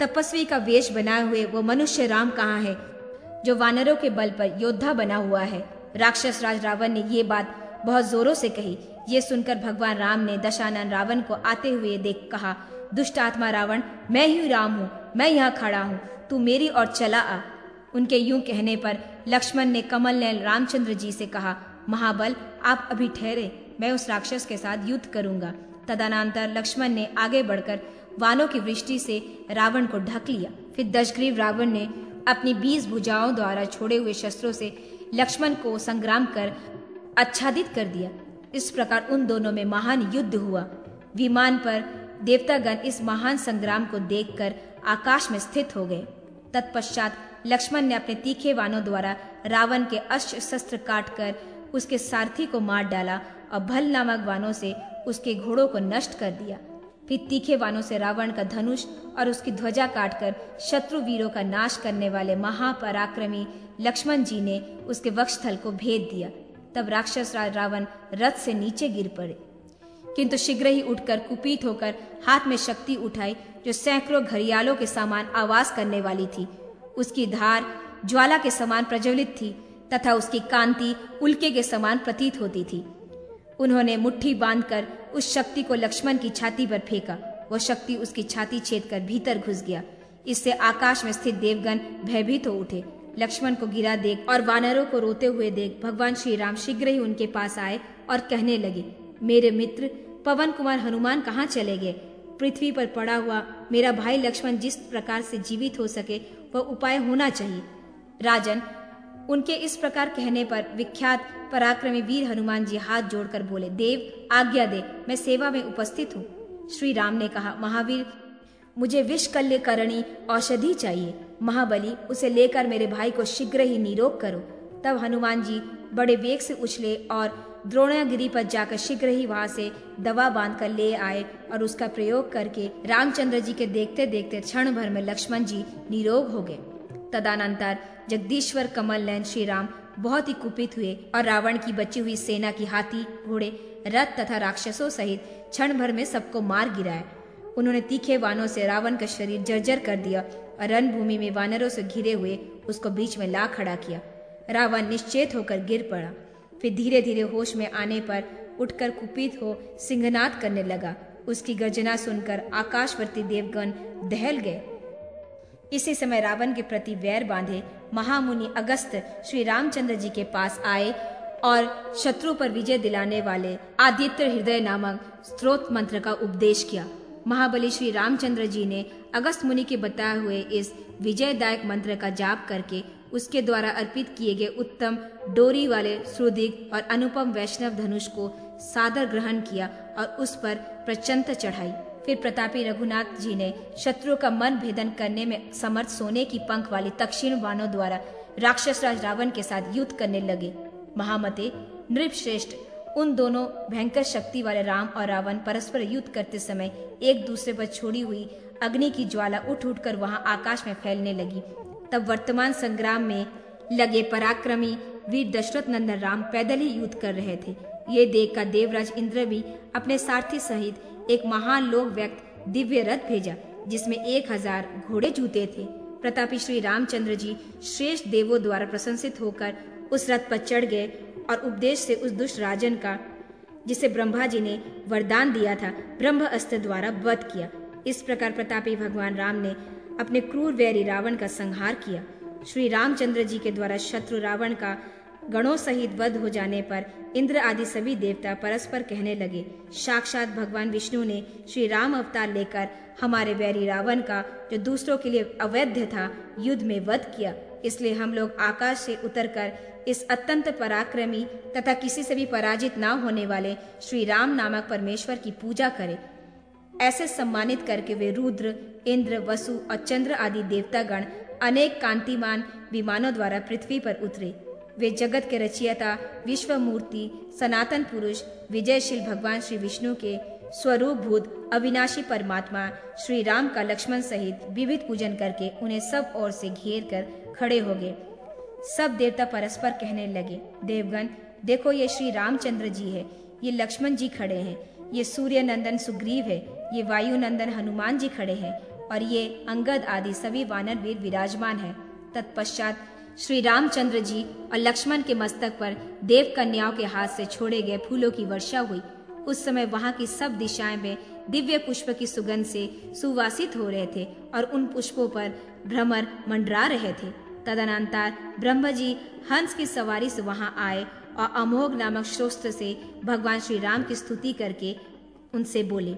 तपस्वी का वेश बनाए हुए वो मनुष्य राम कहाँ है? जो वानरों के बल पर योद्धा बना हुआ है। राक्षस राज रावण ने ये बात बहुत जोरों से कही। ये सुनकर भगवान राम ने दशानन रावण को आते हुए देख कहा, दुष्ट आत्मा रावण, मैं ही राम हूँ, मैं यहाँ खड़ा हूँ। तू मेरी ओर चला आ। उनके यूँ कहने पर लक्ष्मण ने कमल ने रामचंद्र जी से कहा, महाबल, आप अभी ठहरे, मैं उस राक्षस के साथ युद्ध करूँगा। तदनंतर लक्ष्मण ने आगे बढ़कर वानों की वृष्टि से रावण को ढक लिया। फिर दशग्रीव रावण ने अपनी बीस भुजाओं द्वारा छोड़े हुए शस्त्रों से लक्ष्मण को संग्राम कर आच्छादित कर दिया। इस प्रकार उन दोनों में महान युद्ध हुआ। विमान पर देवतागण इस महान संग्राम को देखकर आकाश में स्थित हो गए। तत्पश्चात लक्ष्मण ने अपने तीखे वानों द्वारा रावण के अस्त्र शस्त्र काट कर उसके सारथी को मार डाला और भल नामक वानों से उसके घोड़ों को नष्ट कर दिया। फिर तीखे वानों से रावण का धनुष और उसकी ध्वजा काटकर शत्रु वीरों का नाश करने वाले महापराक्रमी लक्ष्मण जी ने उसके वक्षस्थल को भेद दिया। तब राक्षस रावण रथ से नीचे गिर पड़े। किंतु शीघ्र ही उठकर कुपीत होकर हाथ में शक्ति उठाई, जो सैकड़ों घड़ियालों के समान आवाज़ करने वाली थी। उसकी धार ज्वाला के समान प्रज्वलित थी तथा उसकी कांति उल्के के समान प्रतीत होती थी। उन्होंने मुट्ठी बांधकर उस शक्ति को लक्ष्मण की छाती पर फेंका। वह शक्ति उसकी छाती छेद कर भीतर घुस गया। इससे आकाश में स्थित देवगण भयभीत हो उठे। लक्ष्मण को गिरा देख और वानरों को रोते हुए देख भगवान श्री राम शीघ्र ही उनके पास आए और कहने लगे, मेरे मित्र, पवन कुमार हनुमान कहाँ चले गए? पृथ्वी पर पड़ा हुआ मेरा भाई लक्ष्मण जिस प्रकार से जीवित हो सके, वह उपाय होना चाहिए। राजन उनके इस प्रकार कहने पर विख्यात पराक्रमी वीर हनुमान जी हाथ जोड़कर बोले, देव, आज्ञा दे, मैं सेवा में उपस्थित हूँ। श्री राम ने कहा, महावीर, मुझे विषकल्य करणी औषधि चाहिए। महाबली, उसे लेकर मेरे भाई को शीघ्र ही निरोग करो। तब हनुमान जी बड़े वेग से उछले और द्रोणागिरी पर जाकर शीघ्र ही वहाँ से दवा बांधकर ले आए और उसका प्रयोग करके रामचंद्र जी के देखते देखते क्षण भर में लक्ष्मण जी निरोग हो गए। तदानंतर जगदीश्वर कमल नयन श्री राम बहुत ही कुपित हुए और रावण की बची हुई सेना की हाथी, घोड़े, रथ तथा राक्षसों सहित क्षण भर में सबको मार गिराया उन्होंने तीखे वानों से रावण का शरीर जर्जर कर दिया और रणभूमि में वानरों से घिरे हुए उसको बीच में ला खड़ा किया। रावण निश्चेत होकर गिर पड़ा। फिर धीरे धीरे होश में आने पर उठकर कुपित हो सिंहनाद करने लगा। उसकी गर्जना सुनकर आकाशवर्ती देवगण दहल गए। इसी समय रावण के प्रति वैर बांधे महामुनि अगस्त श्री रामचंद्र जी के पास आए और शत्रु पर विजय दिलाने वाले आदित्य हृदय नामक स्त्रोत मंत्र का उपदेश किया। महाबली श्री रामचंद्र जी ने अगस्त मुनि के बताए हुए इस विजयदायक मंत्र का जाप करके उसके द्वारा अर्पित किए गए उत्तम डोरी वाले सुदिग और अनुपम वैष्णव धनुष को सादर ग्रहण किया और उस पर प्रचंत चढ़ाई। फिर प्रतापी रघुनाथ जी ने शत्रु का मन भेदन करने में समर्थ सोने की पंख वाली तक्षिण वानों द्वारा राक्षस राज रावण के साथ युद्ध करने लगे। महामते नृप श्रेष्ठ उन दोनों भयंकर शक्ति वाले राम और रावण परस्पर युद्ध करते समय एक दूसरे पर छोड़ी हुई अग्नि की ज्वाला उठ उठ कर वहाँ आकाश में फैलने लगी। तब वर्तमान संग्राम में लगे पराक्रमी वीर दशरथ नंदन राम पैदल ही युद्ध कर रहे थे। ये देख कर देवराज इंद्र भी अपने सारथी सहित एक महान लोक व्यक्त दिव्य रथ भेजा, जिसमें एक हज़ार घोड़े जूते थे। प्रतापी श्री रामचंद्र जी श्रेष्ठ देवों द्वारा प्रशंसित होकर उस रथ पर चढ़ गए और उपदेश से उस दुष्ट राजन का, जिसे ब्रह्मा जी ने वरदान दिया था ब्रह्म अस्त्र द्वारा वध किया। इस प्रकार प्रतापी भगवान राम ने अपने क्रूर वैरी रावण का संहार किया। श्री रामचंद्र जी के द्वारा शत्रु रावण का गणों सहित वध हो जाने पर इंद्र आदि सभी देवता परस्पर कहने लगे, साक्षात भगवान विष्णु ने श्री राम अवतार लेकर हमारे वैरी रावण का, जो दूसरों के लिए अवैध था, युद्ध में वध किया। इसलिए हम लोग आकाश से उतरकर इस अत्यंत पराक्रमी तथा किसी से भी पराजित न होने वाले श्री राम नामक परमेश्वर की पूजा करें। ऐसे सम्मानित करके वे रुद्र, इंद्र, वसु और चंद्र आदि देवतागण अनेक कांतिमान विमानों द्वारा पृथ्वी पर उतरे। वे जगत के रचयिता विश्व मूर्ति सनातन पुरुष, विजयशील भगवान श्री विष्णु के स्वरूप भूत अविनाशी परमात्मा, श्री राम का लक्ष्मण सहित विविध पूजन करके उन्हें सब ओर से घेर कर खड़े हो गए। सब देवता परस्पर कहने लगे, देवगण, देखो ये श्री रामचंद्र जी है, ये लक्ष्मण जी खड़े हैं, ये सूर्य नंदन सुग्रीव है, ये वायु नंदन हनुमान जी खड़े हैं, और ये अंगद आदि सभी वानर वीर विराजमान है। तत्पश्चात श्री रामचंद्र जी और लक्ष्मण के मस्तक पर देव कन्याओं के हाथ से छोड़े गए फूलों की वर्षा हुई। उस समय वहाँ की सब दिशाएँ में दिव्य पुष्प की सुगंध से सुवासित हो रहे थे और उन पुष्पों पर भ्रमर मंडरा रहे थे। तदनंतर ब्रह्म जी हंस की सवारी से वहाँ आए और अमोघ नामक श्रोस्त्र से भगवान श्री राम की स्तुति करके उनसे बोले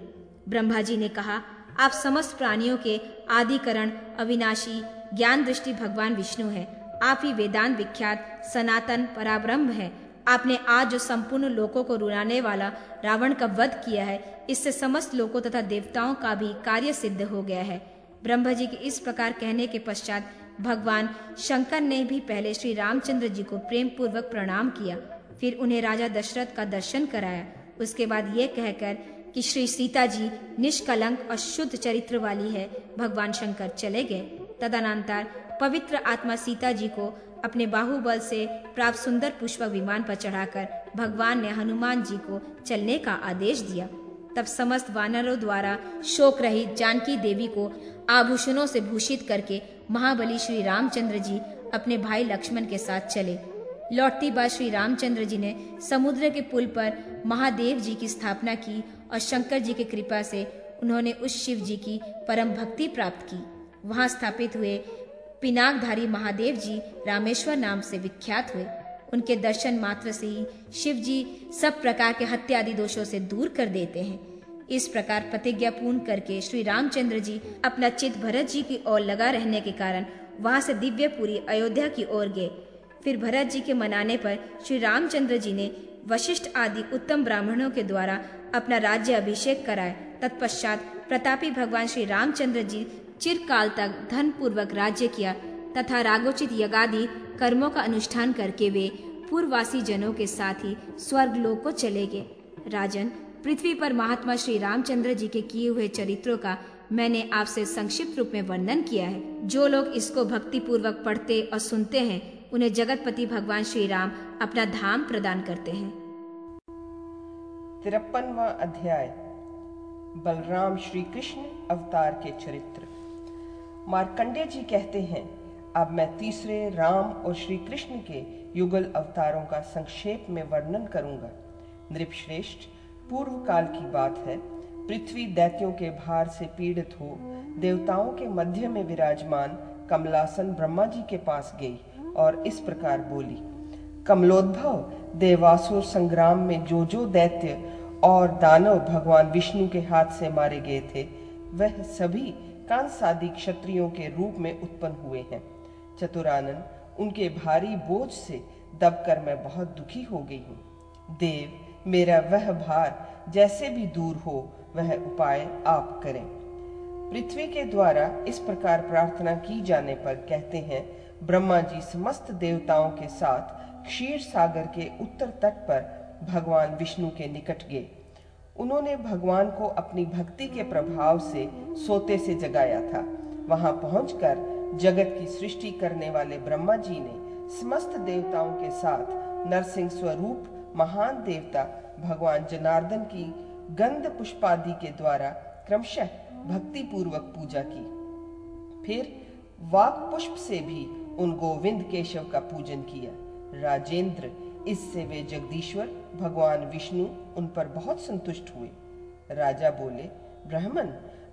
ब्रह्मा जी ने कहा, आप समस्त प्राणियों के आदिकरण, अविनाशी, ज्ञान दृष्टि भगवान विष्णु है। आप ही वेदांत विख्यात सनातन पराब्रह्म है। आपने आज जो संपूर्ण लोकों को रुलाने वाला रावण का वध किया है, इससे समस्त लोकों तथा देवताओं का भी कार्य सिद्ध हो गया है। ब्रह्मा जी के इस प्रकार कहने के पश्चात भगवान शंकर ने भी पहले श्री रामचंद्र जी को प्रेम पूर्वक प्रणाम किया, फिर उन्हें राजा दशरथ का दर्शन कराया। उसके बाद ये कहकर कि श्री सीता जी निष्कलंक और शुद्ध चरित्र वाली है, भगवान शंकर चले गए। तदनंतर पवित्र आत्मा सीता जी को अपने बाहुबल से प्राप्त सुंदर पुष्पक विमान पर चढ़ाकर भगवान ने हनुमान जी को चलने का आदेश दिया। तब समस्त वानरों द्वारा शोक रहित जानकी देवी को आभूषणों से भूषित करके महाबली श्री रामचंद्र जी अपने भाई लक्ष्मण के साथ चले। लौटती बार श्री रामचंद्र जी ने समुद्र के पुल पर महादेव जी की स्थापना की और शंकर जी की कृपा से उन्होंने उस शिव जी की परम भक्ति प्राप्त की। वहाँ स्थापित हुए पिनाकधारी महादेव जी रामेश्वर नाम से विख्यात हुए। उनके दर्शन मात्र से ही शिव जी सब प्रकार के हत्या आदि दोषों से दूर कर देते हैं। इस प्रकार प्रतिज्ञा पूर्ण करके श्री रामचंद्र जी अपना चित भरत जी की ओर लगा रहने के कारण वहाँ से दिव्यपुरी अयोध्या की ओर गए। फिर भरत जी के मनाने पर श्री रामचंद्र जी ने वशिष्ठ आदि उत्तम ब्राह्मणों के द्वारा अपना राज्य अभिषेक कराया। तत्पश्चात प्रतापी भगवान श्री रामचंद्र जी चिरकाल तक धन पूर्वक राज्य किया तथा रागोचित यगादि कर्मों का अनुष्ठान करके वे पूर्ववासी जनों के साथ ही स्वर्ग लोक को चले गए। राजन, पृथ्वी पर महात्मा श्री रामचंद्र जी के किए हुए चरित्रों का मैंने आपसे संक्षिप्त रूप में वर्णन किया है। जो लोग इसको भक्ति पूर्वक पढ़ते और सुनते हैं, उन्हें जगतपति भगवान श्री राम अपना धाम प्रदान करते हैं। तिरपनवा अध्याय। बलराम श्री कृष्ण अवतार के चरित्र। मार्कंडे जी कहते हैं, अब मैं तीसरे राम और श्री कृष्ण के युगल अवतारों का संक्षेप में वर्णन करूँगा। नृपश्रेष्ठ पूर्व काल की बात है। पृथ्वी दैत्यों के भार से पीड़ित हो, देवताओं के मध्य में विराजमान कमलासन ब्रह्मा जी के पास गई और इस प्रकार बोली, कमलोद्भव, देवासुर संग्राम में जो जो दैत्य और दानव भगवान विष्णु के हाथ से मारे गए थे, वह सभी कंस आदि क्षत्रियों के रूप में उत्पन्न हुए हैं। चतुरानन, उनके भारी बोझ से दबकर मैं बहुत दुखी हो गई हूँ। देव, मेरा वह भार जैसे भी दूर हो, वह उपाय आप करें। पृथ्वी के द्वारा इस प्रकार प्रार्थना की जाने पर कहते हैं, ब्रह्मा जी समस्त देवताओं के साथ क्षीर सागर के उत्तर तट पर भगवान विष्णु के निकट गए। उन्होंने भगवान को अपनी भक्ति के प्रभाव से सोते से जगाया था। वहाँ पहुंचकर जगत की सृष्टि करने वाले ब्रह्मा जी ने समस्त देवताओं के साथ नरसिंह स्वरूप, महान देवता, भगवान जनार्दन की गंध पुष्पादि के द्वारा क्रमशः भक्ति पूर्वक पूजा की। फिर वाक पुष्प से भी उन गोविंद केशव का पूजन किया। राजेंद्र इससे वे जगदीश्वर, भगवान विष्णु उन पर बहुत संतुष्ट हुए। राजा बोले, ब्राह्मण,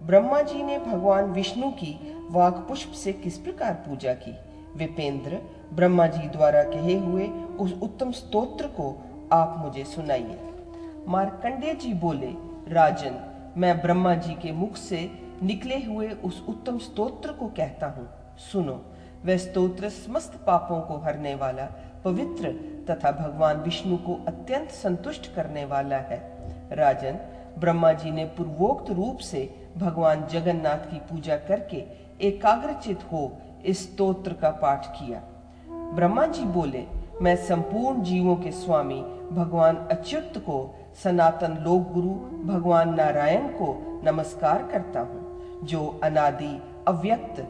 ब्रह्मा जी ने भगवान विष्णु की वाक पुष्प से किस प्रकार पूजा की? विपेंद्र, ब्रह्मा जी द्वारा कहे हुए उस उत्तम स्तोत्र को आप मुझे सुनाइए। मार्कंडे जी बोले, राजन, मैं ब्रह्मा जी के मुख से निकले हुए उस उत्तम स्तोत्र को कहता हूँ। सुनो, वह स्तोत्र समस्त पापों को हरने वाला पवित्र तथा भगवान विष्णु को अत्यंत संतुष्ट करने वाला है। राजन, ब्रह्मा जी ने पूर्वोक्त रूप से भगवान जगन्नाथ की पूजा करके एकाग्रचित हो इस स्तोत्र का पाठ किया। ब्रह्मा जी बोले, मैं संपूर्ण जीवों के स्वामी, भगवान अच्युत को, सनातन लोक गुरु, भगवान नारायण को नमस्कार करता हूँ, जो अनादि, अव्यक्त,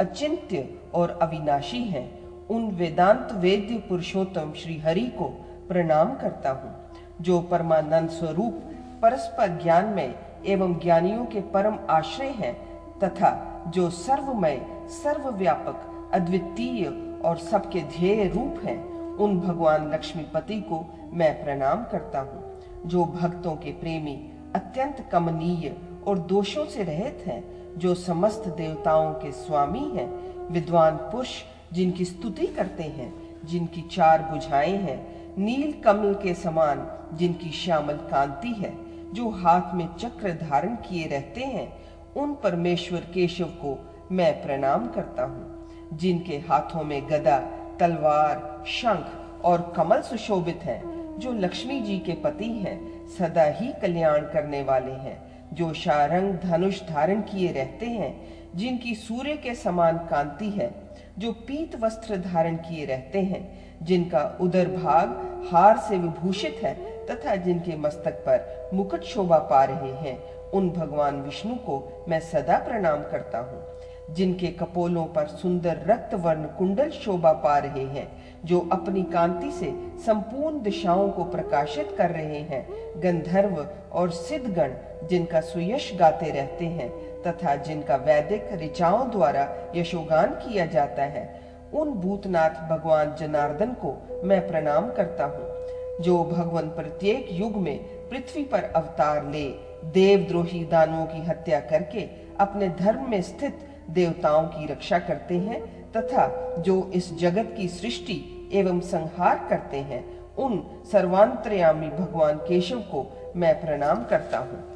अचिंत्य और अविनाशी हैं। उन वेदांत वेद्य पुरुषोत्तम श्री हरि को प्रणाम करता हूँ, जो परमानंद स्वरूप परस्पर ज्ञान में एवं ज्ञानियों के परम आश्रय हैं तथा जो सर्वमय, सर्वव्यापक, अद्वितीय और सबके ध्येय रूप हैं, उन भगवान लक्ष्मीपति को मैं प्रणाम करता हूँ, जो भक्तों के प्रेमी अत्यंत कमनीय और दोषों से रहित हैं, जो समस्त देवताओं के स्वामी हैं, विद्वान पुरुष जिनकी स्तुति करते हैं, जिनकी चार बुझाएँ हैं, नील कमल के समान जिनकी श्यामल कांति है, जो हाथ में चक्र धारण किए रहते हैं, उन परमेश्वर केशव को मैं प्रणाम करता हूँ, जिनके हाथों में गदा, तलवार, शंख और कमल सुशोभित हैं, जो लक्ष्मी जी के पति हैं, सदा ही कल्याण करने वाले हैं, जो शारंग धनुष धारण किए रहते हैं, जिनकी सूर्य के समान कांति है जो पीत वस्त्र धारण किए रहते हैं, जिनका उदर भाग हार से विभूषित है तथा जिनके मस्तक पर मुकुट शोभा पा रहे हैं, उन भगवान विष्णु को मैं सदा प्रणाम करता हूँ। जिनके कपोलों पर सुंदर रक्त वर्ण कुंडल शोभा पा रहे हैं, जो अपनी कांति से संपूर्ण दिशाओं को प्रकाशित कर रहे हैं, गंधर्व और सिद्धगण, जिनका सुयश गाते रहते हैं तथा जिनका वैदिक ऋचाओं द्वारा यशोगान किया जाता है, उन भूतनाथ भगवान जनार्दन को मैं प्रणाम करता हूँ, जो भगवान प्रत्येक युग में पृथ्वी पर अवतार ले, देवद्रोही दानवों की हत्या करके अपने धर्म में स्थित देवताओं की रक्षा करते हैं, तथा जो इस जगत की सृष्टि एवं संहार करते हैं, उन सर्वांतरयामी भगवान केशव को मैं प्रणाम करता हूँ।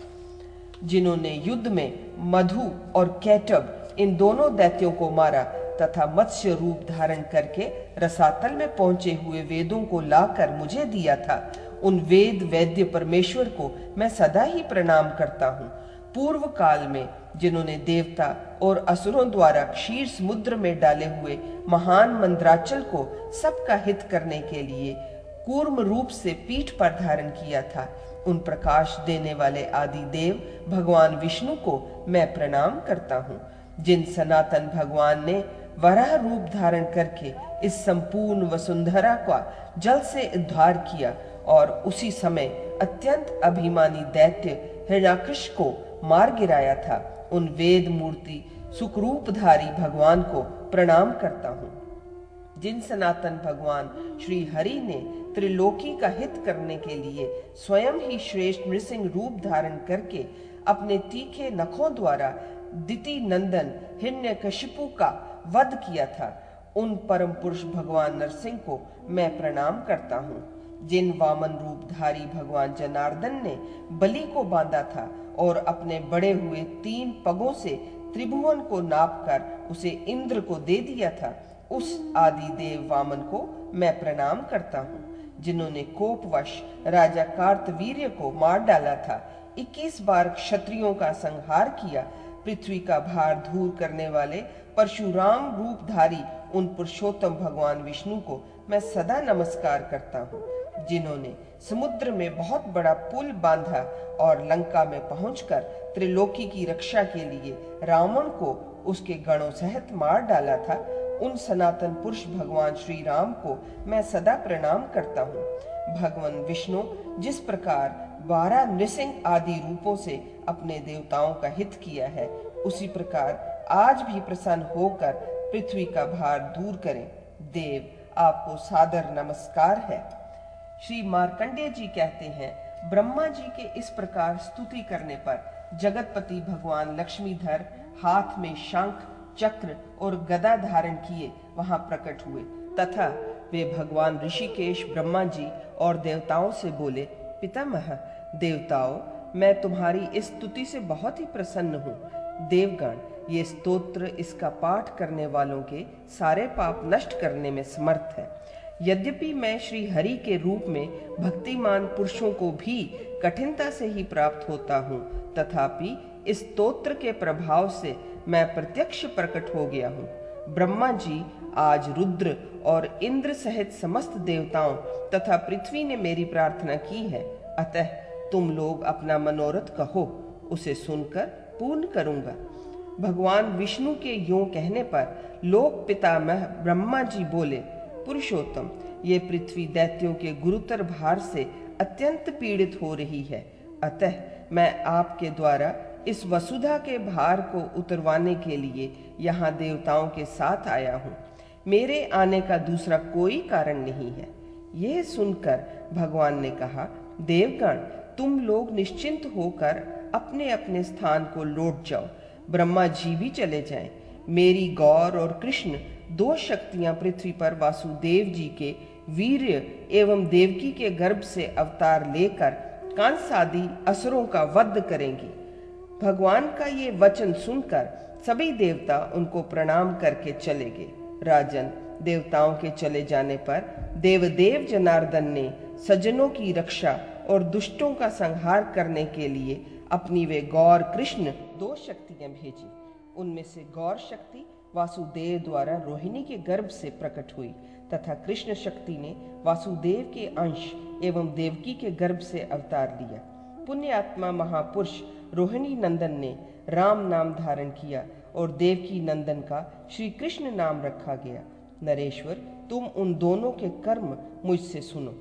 जिन्होंने युद्ध में मधु और कैटब इन दोनों दैत्यों को मारा तथा मत्स्य रूप धारण करके रसातल में पहुँचे हुए वेदों को लाकर मुझे दिया था। उन वेद वैद्य परमेश्वर को मैं सदा ही प्रणाम करता हूँ। पूर्व काल में जिन्होंने देवता और असुरों द्वारा क्षीर समुद्र में डाले हुए महान मंद्राचल को सबका हित करने के लिए कूर्म रूप से पीठ पर धारण किया था उन प्रकाश देने वाले आदि देव भगवान विष्णु को मैं प्रणाम करता हूँ, जिन सनातन भगवान ने वराह रूप धारण करके इस संपूर्ण वसुंधरा का जल से उद्धार किया और उसी समय अत्यंत अभिमानी दैत्य हिरणाकृष को मार गिराया था। उन वेद मूर्ति सुखरूपधारी भगवान को प्रणाम करता हूँ। जिन सनातन भगवान श्री हरि ने त्रिलोकी का हित करने के लिए स्वयं ही श्रेष्ठ नृसिंह रूप धारण करके अपने तीखे नखों द्वारा दिति नंदन हिण्य कशिपु का वध किया था। उन परम पुरुष भगवान नरसिंह को मैं प्रणाम करता हूँ। जिन वामन रूपधारी भगवान जनार्दन ने बलि को बांधा था और अपने बड़े हुए तीन पगों से त्रिभुवन को नापकर उसे इंद्र को दे दिया था, उस आदि देव वामन को मैं प्रणाम करता हूँ। जिन्होंने कोपवश राजा कार्तवीर्य को मार डाला था। 21 बार क्षत्रियों का संहार किया। पृथ्वी का भार दूर करने वाले परशुराम रूपधारी उन पुरुषोत्तम भगवान विष्णु को मैं सदा नमस्कार करता हूँ, जिन्होंने समुद्र में बहुत बड़ा पुल बांधा और लंका में पहुंचकर त्रिलोकी की रक्षा के लिए रावण को उसके गणों सहित मार डाला था। उन सनातन पुरुष भगवान श्री राम को मैं सदा प्रणाम करता हूँ। भगवान विष्णु जिस प्रकार बारह नृसिंह आदि रूपों से अपने देवताओं का हित किया है, उसी प्रकार आज भी प्रसन्न होकर पृथ्वी का भार दूर करें। देव, आपको सादर नमस्कार है। श्री मार्कंडेय जी कहते हैं, ब्रह्मा जी के इस प्रकार स्तुति करने पर जगतपति भगवान लक्ष्मीधर हाथ में शंख चक्र और गदा धारण किए, वहाँ प्रकट हुए। तथा वे भगवान ऋषिकेश ब्रह्मा जी और देवताओं से बोले, पितामह, देवताओं, मैं तुम्हारी इस स्तुति से बहुत ही प्रसन्न हूँ। देवगण, ये स्तोत्र इसका पाठ करने वालों के सारे पाप नष्ट करने में समर्थ है। यद्यपि मैं श्री हरि के रूप में भक्तिमान पुरुषों को भी कठिनता से ही प्राप्त होता हूँ, तथापि इस स्तोत्र के प्रभाव से मैं प्रत्यक्ष प्रकट हो गया हूँ। ब्रह्मा जी आज रुद्र और इंद्र सहित समस्त देवताओं तथा पृथ्वी ने मेरी प्रार्थना की है। अतः तुम लोग अपना मनोरथ कहो, उसे सुनकर पूर्ण करूँगा। भगवान विष्णु के यो कहने पर लोक पितामह ब्रह्मा जी बोले, पुरुषोत्तम, ये पृथ्वी दैत्यों के गुरुतर भार से अत्यंत पीड़ित हो रही है। अतः मैं आपके द्वारा इस वसुधा के भार को उतरवाने के लिए यहाँ देवताओं के साथ आया हूँ। मेरे आने का दूसरा कोई कारण नहीं है। यह सुनकर भगवान ने कहा, देवगण, तुम लोग निश्चिंत होकर अपने अपने स्थान को लौट जाओ। ब्रह्मा जी भी चले जाएँ। मेरी गौर और कृष्ण, दो शक्तियाँ पृथ्वी पर वासुदेव जी के वीर्य एवं देवकी के गर्भ से अवतार लेकर कांसादी असुरों का वध करेंगी। भगवान का ये वचन सुनकर सभी देवता उनको प्रणाम करके चले गए। राजन, देवताओं के चले जाने पर देवदेव जनार्दन ने सज्जनों की रक्षा और दुष्टों का संहार करने के लिए अपनी वे गौर कृष्ण दो शक्तियाँ भेजी। उनमें से गौर शक्ति वासुदेव द्वारा रोहिणी के गर्भ से प्रकट हुई तथा कृष्ण शक्ति ने वासुदेव के अंश एवं देवकी के गर्भ से अवतार लिया। पुण्य आत्मा महापुरुष रोहिणी नंदन ने राम नाम धारण किया और देवकी नंदन का श्री कृष्ण नाम रखा गया। नरेश्वर, तुम उन दोनों के कर्म मुझसे सुनो।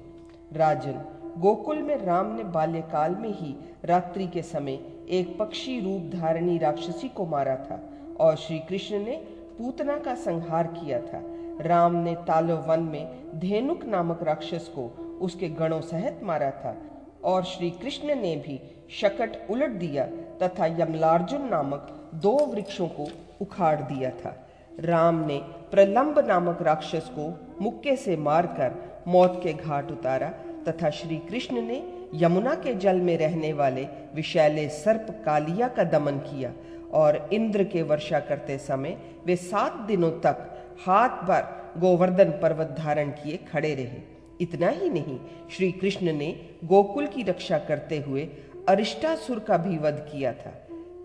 राजन, गोकुल में राम ने बाल्यकाल में ही रात्रि के समय एक पक्षी रूप धारणी राक्षसी को मारा था और श्री कृष्ण ने पूतना का संहार किया था। राम ने तालो वन में धेनुक नामक राक्षस को उसके गणों सहित मारा था और श्री कृष्ण ने भी शकट उलट दिया तथा यमलार्जुन नामक दो वृक्षों को उखाड़ दिया था। राम ने प्रलंब नामक राक्षस को मुक्के से मारकर मौत के घाट उतारा तथा श्री कृष्ण ने यमुना के जल में रहने वाले विशैले सर्प कालिया का दमन किया और इंद्र के वर्षा करते समय वे सात दिनों तक हाथ पर गोवर्धन पर्वत धारण किए खड़े रहे। इतना ही नहीं श्री कृष्ण ने गोकुल की रक्षा करते हुए अरिष्टासुर का भी वध किया था।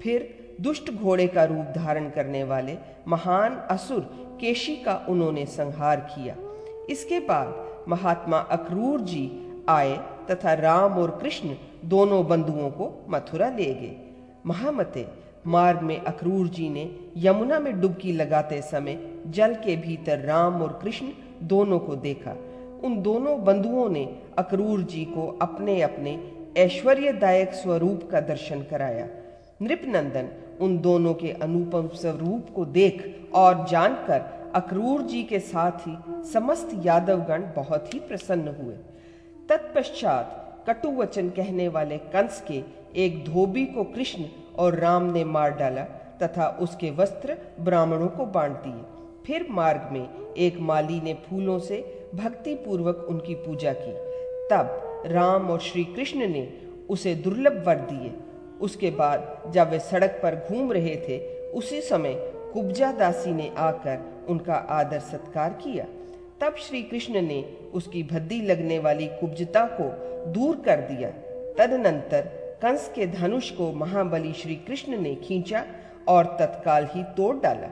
फिर दुष्ट घोड़े का रूप धारण करने वाले महान असुर केशी का उन्होंने संहार किया। इसके बाद महात्मा अक्रूर जी आए तथा राम और कृष्ण दोनों बंधुओं को मथुरा ले गए। महामते मार्ग में अक्रूर जी ने यमुना में डुबकी लगाते समय जल के भीतर राम और कृष्ण दोनों को देखा। उन दोनों बंधुओं ने अक्रूर जी को अपने अपने ऐश्वर्यदायक स्वरूप का दर्शन कराया। नृपनंदन उन दोनों के अनुपम स्वरूप को देख और जानकर अक्रूर जी के साथ ही समस्त यादवगण बहुत ही प्रसन्न हुए। तत्पश्चात कटु वचन कहने वाले कंस के एक धोबी को कृष्ण और राम ने मार डाला तथा उसके वस्त्र ब्राह्मणों को बांट दिए। फिर मार्ग में एक माली ने फूलों से भक्ति पूर्वक उनकी पूजा की। तब राम और श्री कृष्ण ने उसे दुर्लभ वर दिए। उसके बाद जब वे सड़क पर घूम रहे थे, उसी समय कुब्जा दासी ने आकर उनका आदर सत्कार किया। तब श्री कृष्ण ने उसकी भद्दी लगने वाली कुब्जता को दूर कर दिया। तदनंतर कंस के धनुष को महाबली श्री कृष्ण ने खींचा और तत्काल ही तोड़ डाला।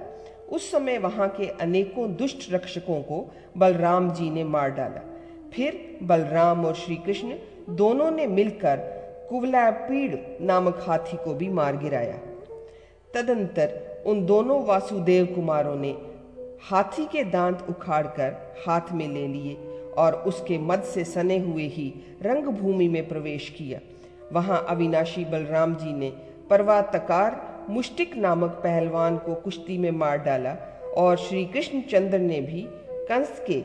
उस समय वहाँ के अनेकों दुष्ट रक्षकों को बलराम जी ने मार डाला। फिर बलराम और श्री कृष्ण दोनों ने मिलकर कुवलापीड़ नामक हाथी को भी मार गिराया। तदंतर उन दोनों वासुदेव कुमारों ने हाथी के दांत उखाड़कर हाथ में ले लिए और उसके मद से सने हुए ही रंग भूमि में प्रवेश किया। वहाँ अविनाशी बलराम जी ने पर्वातकार मुष्टिक नामक पहलवान को कुश्ती में मार डाला और श्री कृष्ण चंद्र ने भी कंस के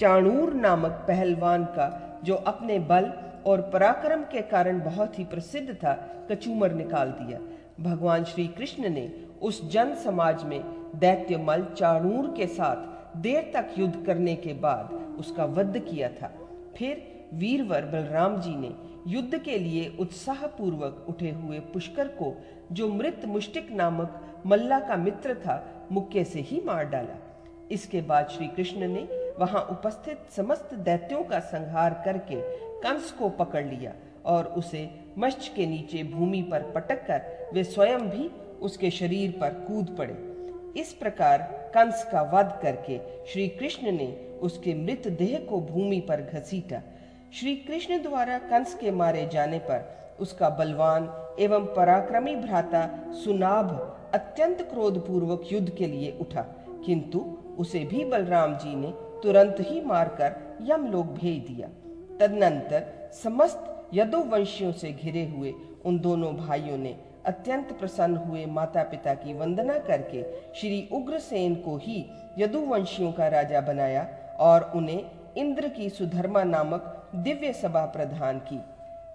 चाणूर नामक पहलवान का, जो अपने बल और पराक्रम के कारण बहुत ही प्रसिद्ध था, कचूमर निकाल दिया। भगवान श्री कृष्ण ने उस जन समाज में दैत्य मल चाणूर के साथ देर तक युद्ध करने के बाद उसका वध किया था। फिर वीरवर बलराम जी ने युद्ध के लिए उत्साह पूर्वक उठे हुए पुष्कर को, जो मृत मुष्टिक नामक मल्ला का मित्र था, मुक्के से ही मार डाला। इसके बाद श्री कृष्ण ने वहाँ उपस्थित समस्त दैत्यों का संहार करके कंस को पकड़ लिया और उसे मश्च के नीचे भूमि पर पटक कर वे स्वयं भी उसके शरीर पर कूद पड़े। इस प्रकार कंस का वध करके श्री कृष्ण ने उसके मृत देह को भूमि पर घसीटा। श्री कृष्ण द्वारा कंस के मारे जाने पर उसका बलवान एवं पराक्रमी भ्राता सुनाभ अत्यंत क्रोधपूर्वक युद्ध के लिए उठा, किंतु उसे भी बलराम जी ने तुरंत ही मारकर यमलोक भेज दिया। तदनंतर समस्त यदुवंशियों से घिरे हुए उन दोनों भाइयों ने अत्यंत प्रसन्न हुए माता पिता की वंदना करके श्री उग्रसेन को ही यदुवंशियों का राजा बनाया और उन्हें इंद्र की सुधर्मा नामक दिव्य सभा प्रदान की।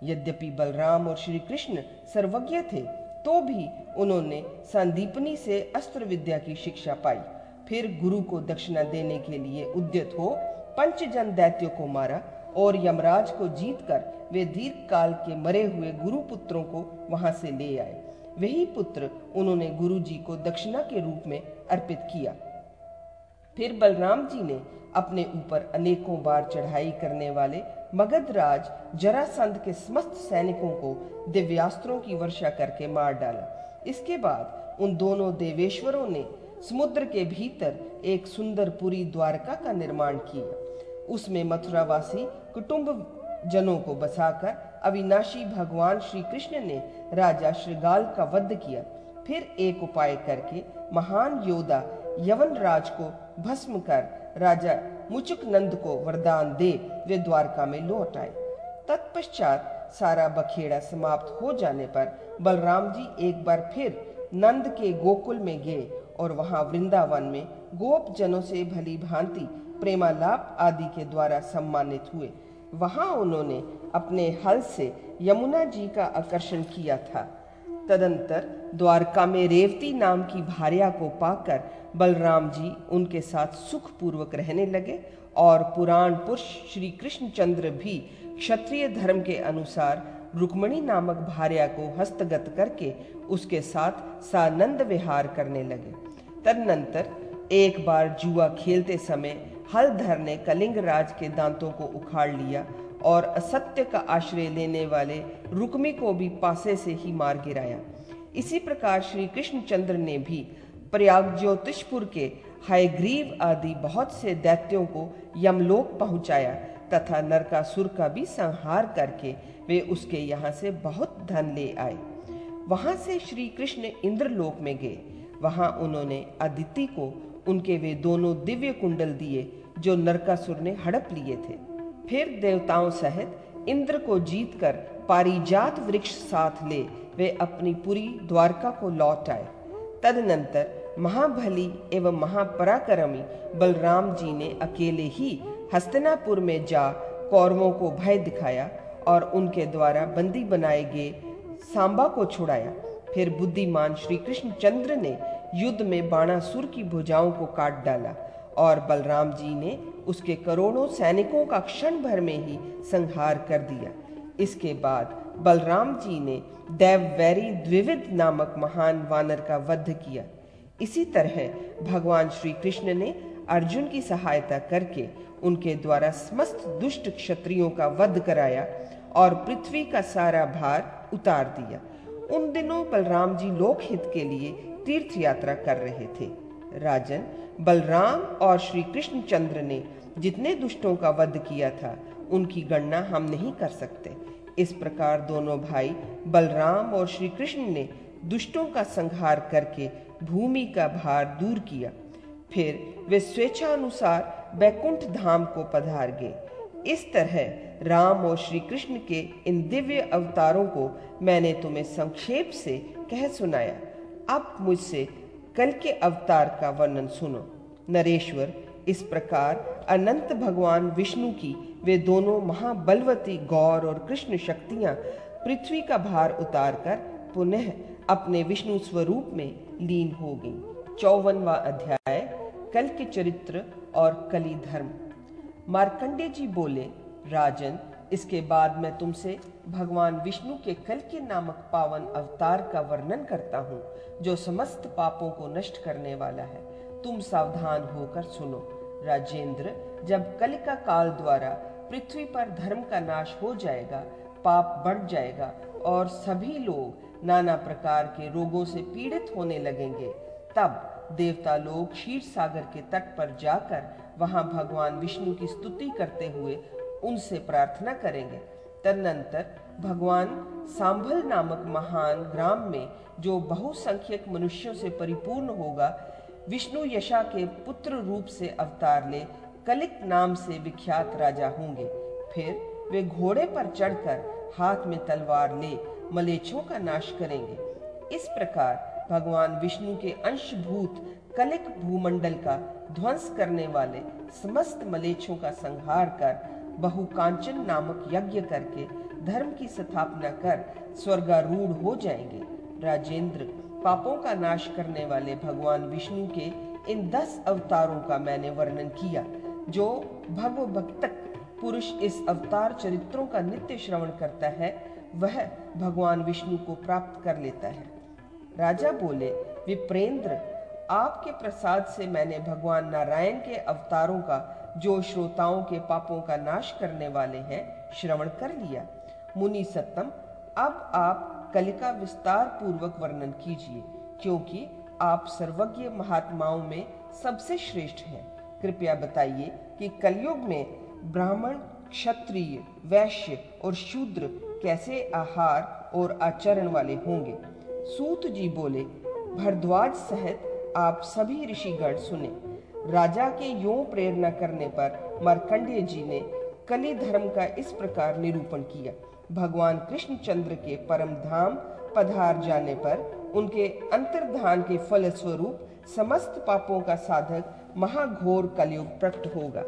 यद्यपि बलराम और श्री कृष्ण सर्वज्ञ थे तो भी उन्होंने संदीपनी से अस्त्र विद्या की शिक्षा पाई। फिर गुरु को दक्षिणा देने के लिए उद्यत हो, पंचजन दैत्यों को मारा और यमराज को जीतकर वे दीर्घ काल के मरे हुए गुरु पुत्रों को वहाँ से ले आए। वही पुत्र उन्होंने गुरु जी को दक्षिणा के रूप में अर्पित किया। फिर बलराम जी ने अपने ऊपर अनेकों बार चढ़ाई करने वाले मगधराज जरासंध के समस्त सैनिकों को दिव्यास्त्रों की वर्षा करके मार डाला। इसके बाद उन दोनों देवेश्वरों ने समुद्र के भीतर एक सुंदर पुरी द्वारका का निर्माण किया। उसमें मथुरावासी कुटुंब जनों को बसाकर अविनाशी भगवान श्री कृष्ण ने राजा श्रीगाल का वध किया। फिर एक उपाय करके महान योद्धा यवन राज को भस्म कर राजा मुचुक नंद को वरदान दे वे द्वारका में लौट आए। तत्पश्चात सारा बखेड़ा समाप्त हो जाने पर बलराम जी एक बार फिर नंद के गोकुल में गए और वहाँ वृंदावन में गोप जनों से भली भांति, प्रेमालाप आदि के द्वारा सम्मानित हुए। वहाँ उन्होंने अपने हल से यमुना जी का आकर्षण किया था। तदंतर द्वारका में रेवती नाम की भार्या को पाकर बलराम जी उनके साथ सुखपूर्वक रहने लगे और पुराण पुरुष श्री कृष्णचंद्र भी क्षत्रिय धर्म के अनुसार रुक्मणी नामक भार्या को हस्तगत करके उसके साथ सानंद विहार करने लगे। तदनंतर एक बार जुआ खेलते समय हलधर ने कलिंग राज के दांतों को उखाड़ लिया और असत्य का आश्रय लेने वाले रुक्मी को भी पासे से ही मार गिराया। इसी प्रकार श्री कृष्णचंद्र ने भी प्रयाग ज्योतिषपुर के हायग्रीव आदि बहुत से दैत्यों को यमलोक पहुँचाया तथा नरकासुर का भी संहार करके वे उसके यहाँ से बहुत धन ले आए। वहाँ से श्री कृष्ण इंद्रलोक में गए। वहाँ उन्होंने अदिति को उनके वे दोनों दिव्य कुंडल दिए, जो नरकासुर ने हड़प लिए थे। फिर देवताओं सहित इंद्र को जीतकर पारिजात वृक्ष साथ ले वे अपनी पूरी द्वारका को लौट आए। तदनंतर महाभली एवं महापराक्रमी बलराम जी ने अकेले ही हस्तिनापुर में जा कौरवों को भय दिखाया और उनके द्वारा बंदी बनाए गए सांबा को छुड़ाया। फिर बुद्धिमान श्री कृष्ण चंद्र ने युद्ध में बाणासुर की भुजाओं को काट डाला और बलराम जी ने उसके करोड़ों सैनिकों का क्षण भर में ही संहार कर दिया। इसके बाद बलराम जी ने देववैरी द्विविध नामक महान वानर का वध किया। इसी तरह भगवान श्री कृष्ण ने अर्जुन की सहायता करके उनके द्वारा समस्त दुष्ट क्षत्रियों का वध कराया और पृथ्वी का सारा भार उतार दिया। उन दिनों बलराम जी लोकहित के लिए तीर्थ यात्रा कर रहे थे। राजन, बलराम और श्री कृष्ण चंद्र ने जितने दुष्टों का वध किया था, उनकी गणना हम नहीं कर सकते। इस प्रकार दोनों भाई, बलराम और श्री कृष्ण ने दुष्टों का संहार करके भूमि का भार दूर किया। फिर वे स्वेच्छानुसार बैकुंठ धाम को पधार गए इस तरह राम और श्री कृष्ण के इन दिव्य अवतारों को मैंने तुम्हें संक्षेप से कह सुनाया। अब मुझसे कल के अवतार का वर्णन सुनो। नरेश्वर, इस प्रकार अनंत भगवान विष्णु की वे दोनों महाबलवती गौर और कृष्ण शक्तियाँ पृथ्वी का भार उतारकर पुनः अपने विष्णु स्वरूप में लीन हो गई। चौवनवा अध्याय, कल के चरित्र और कली धर्म मार्कंडे जी बोले, राजन, इसके बाद मैं तुमसे भगवान विष्णु के कल के नामक पावन अवतार का वर्णन करता हूँ, जो समस्त पापों को नष्ट करने वाला है। तुम सावधान होकर सुनो, राजेंद्र, जब कल का काल द्वारा पृथ्वी पर धर्म का नाश हो जाएगा, पाप बढ़ जाएगा और सभी लोग नाना प्रकार के रोगों से पीड़ित होने लगेंगे, तब देवता लोग क्षीर सागर के तट पर जाकर वहाँ भगवान विष्णु की स्तुति करते हुए उनसे प्रार्थना करेंगे। तदनंतर भगवान सांभल नामक महान ग्राम में जो बहुसंख्यक मनुष्यों से परिपूर्ण होगा, विष्णु यशा के पुत्र रूप से अवतार ले कलिक नाम से विख्यात राजा होंगे। फिर वे घोड़े पर चढ़कर हाथ में तलवार ले मलेच्छों का नाश करेंगे। इस प्रकार भगवान विष्णु के अंशभूत कलिक भूमंडल का ध्वंस करने वाले समस्त मलेच्छों का संहार कर बहुकांचन नामक यज्ञ करके धर्म की स्थापना कर स्वर्गारूढ़ हो जाएँगे। राजेंद्र, पापों का नाश करने वाले भगवान विष्णु के इन दस अवतारों का मैंने वर्णन किया, जो भगव भक्तक पुरुष इस अवतार चरित्रों का नित्य श्रवण करता है, वह भगवान विष्णु को प्राप्त कर लेता है। राजा बोले, विप्रेंद्र, आपके प्रसाद से मैंने भगवान नारायण के अवतारों का, जो श्रोताओं के पापों का नाश करने वाले हैं, श्रवण कर लिया। मुनि सत्तम, अब आप कलिका विस्तार पूर्वक वर्णन कीजिए, क्योंकि आप सर्वज्ञ महात्माओं में सबसे श्रेष्ठ हैं। कृपया बताइए कि कलयुग में ब्राह्मण, क्षत्रिय, वैश्य और शूद्र कैसे आहार और आचरण वाले होंगे? सूत जी बोले, भरद्वाज सहित आप सभी ऋषिगण सुने। राजा के यो प्रेरणा करने पर मार्कंडेय जी ने कली धर्म का इस प्रकार निरूपण किया। भगवान कृष्ण चंद्र के परम धाम पधार जाने पर उनके अंतर्धान के फल स्वरूप समस्त पापों का साधक महाघोर कलयुग प्रकट होगा।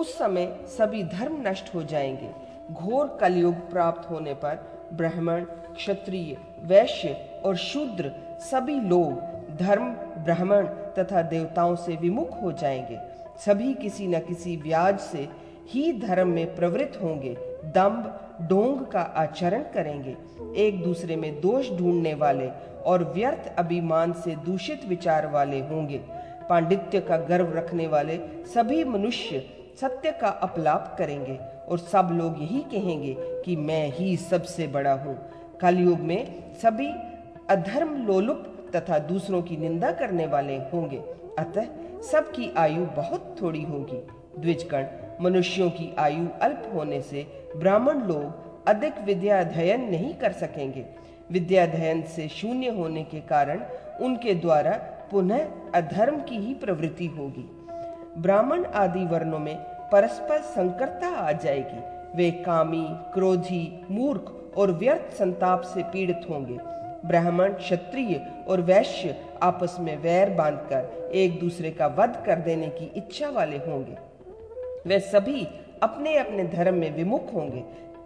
उस समय सभी धर्म नष्ट हो जाएँगे। घोर कलयुग प्राप्त होने पर ब्राह्मण, क्षत्रिय, वैश्य और शूद्र सभी लोग धर्म, ब्राह्मण तथा देवताओं से विमुख हो जाएँगे। सभी किसी न किसी व्याज से ही धर्म में प्रवृत्त होंगे। दम्भ डोंग का आचरण करेंगे। एक दूसरे में दोष ढूँढने वाले और व्यर्थ अभिमान से दूषित विचार वाले होंगे। पांडित्य का गर्व रखने वाले सभी मनुष्य सत्य का अपलाप करेंगे। और सब लोग यही कहेंगे कि मैं ही सबसे बड़ा हूँ। कलयुग में सभी अधर्म लोलुप तथा दूसरों की निंदा करने वाले होंगे। अतः सबकी आयु बहुत थोड़ी होगी। द्विजकण मनुष्यों की आयु अल्प होने से ब्राह्मण लोग अधिक विद्या अध्ययन नहीं कर सकेंगे। विद्या अध्ययन से शून्य होने के कारण उनके द्वारा पुनः अधर्म की ही प्रवृत्ति होगी। ब्राह्मण आदि वर्णों में परस्पर संकरता आ जाएगी। वे कामी, क्रोधी, मूर्ख और व्यर्थ संताप से पीड़ित होंगे। ब्राह्मण, क्षत्रिय और वैश्य आपस में वैर बांधकर एक दूसरे का वध कर देने की इच्छा वाले होंगे। वे सभी अपने अपने धर्म में विमुख होंगे।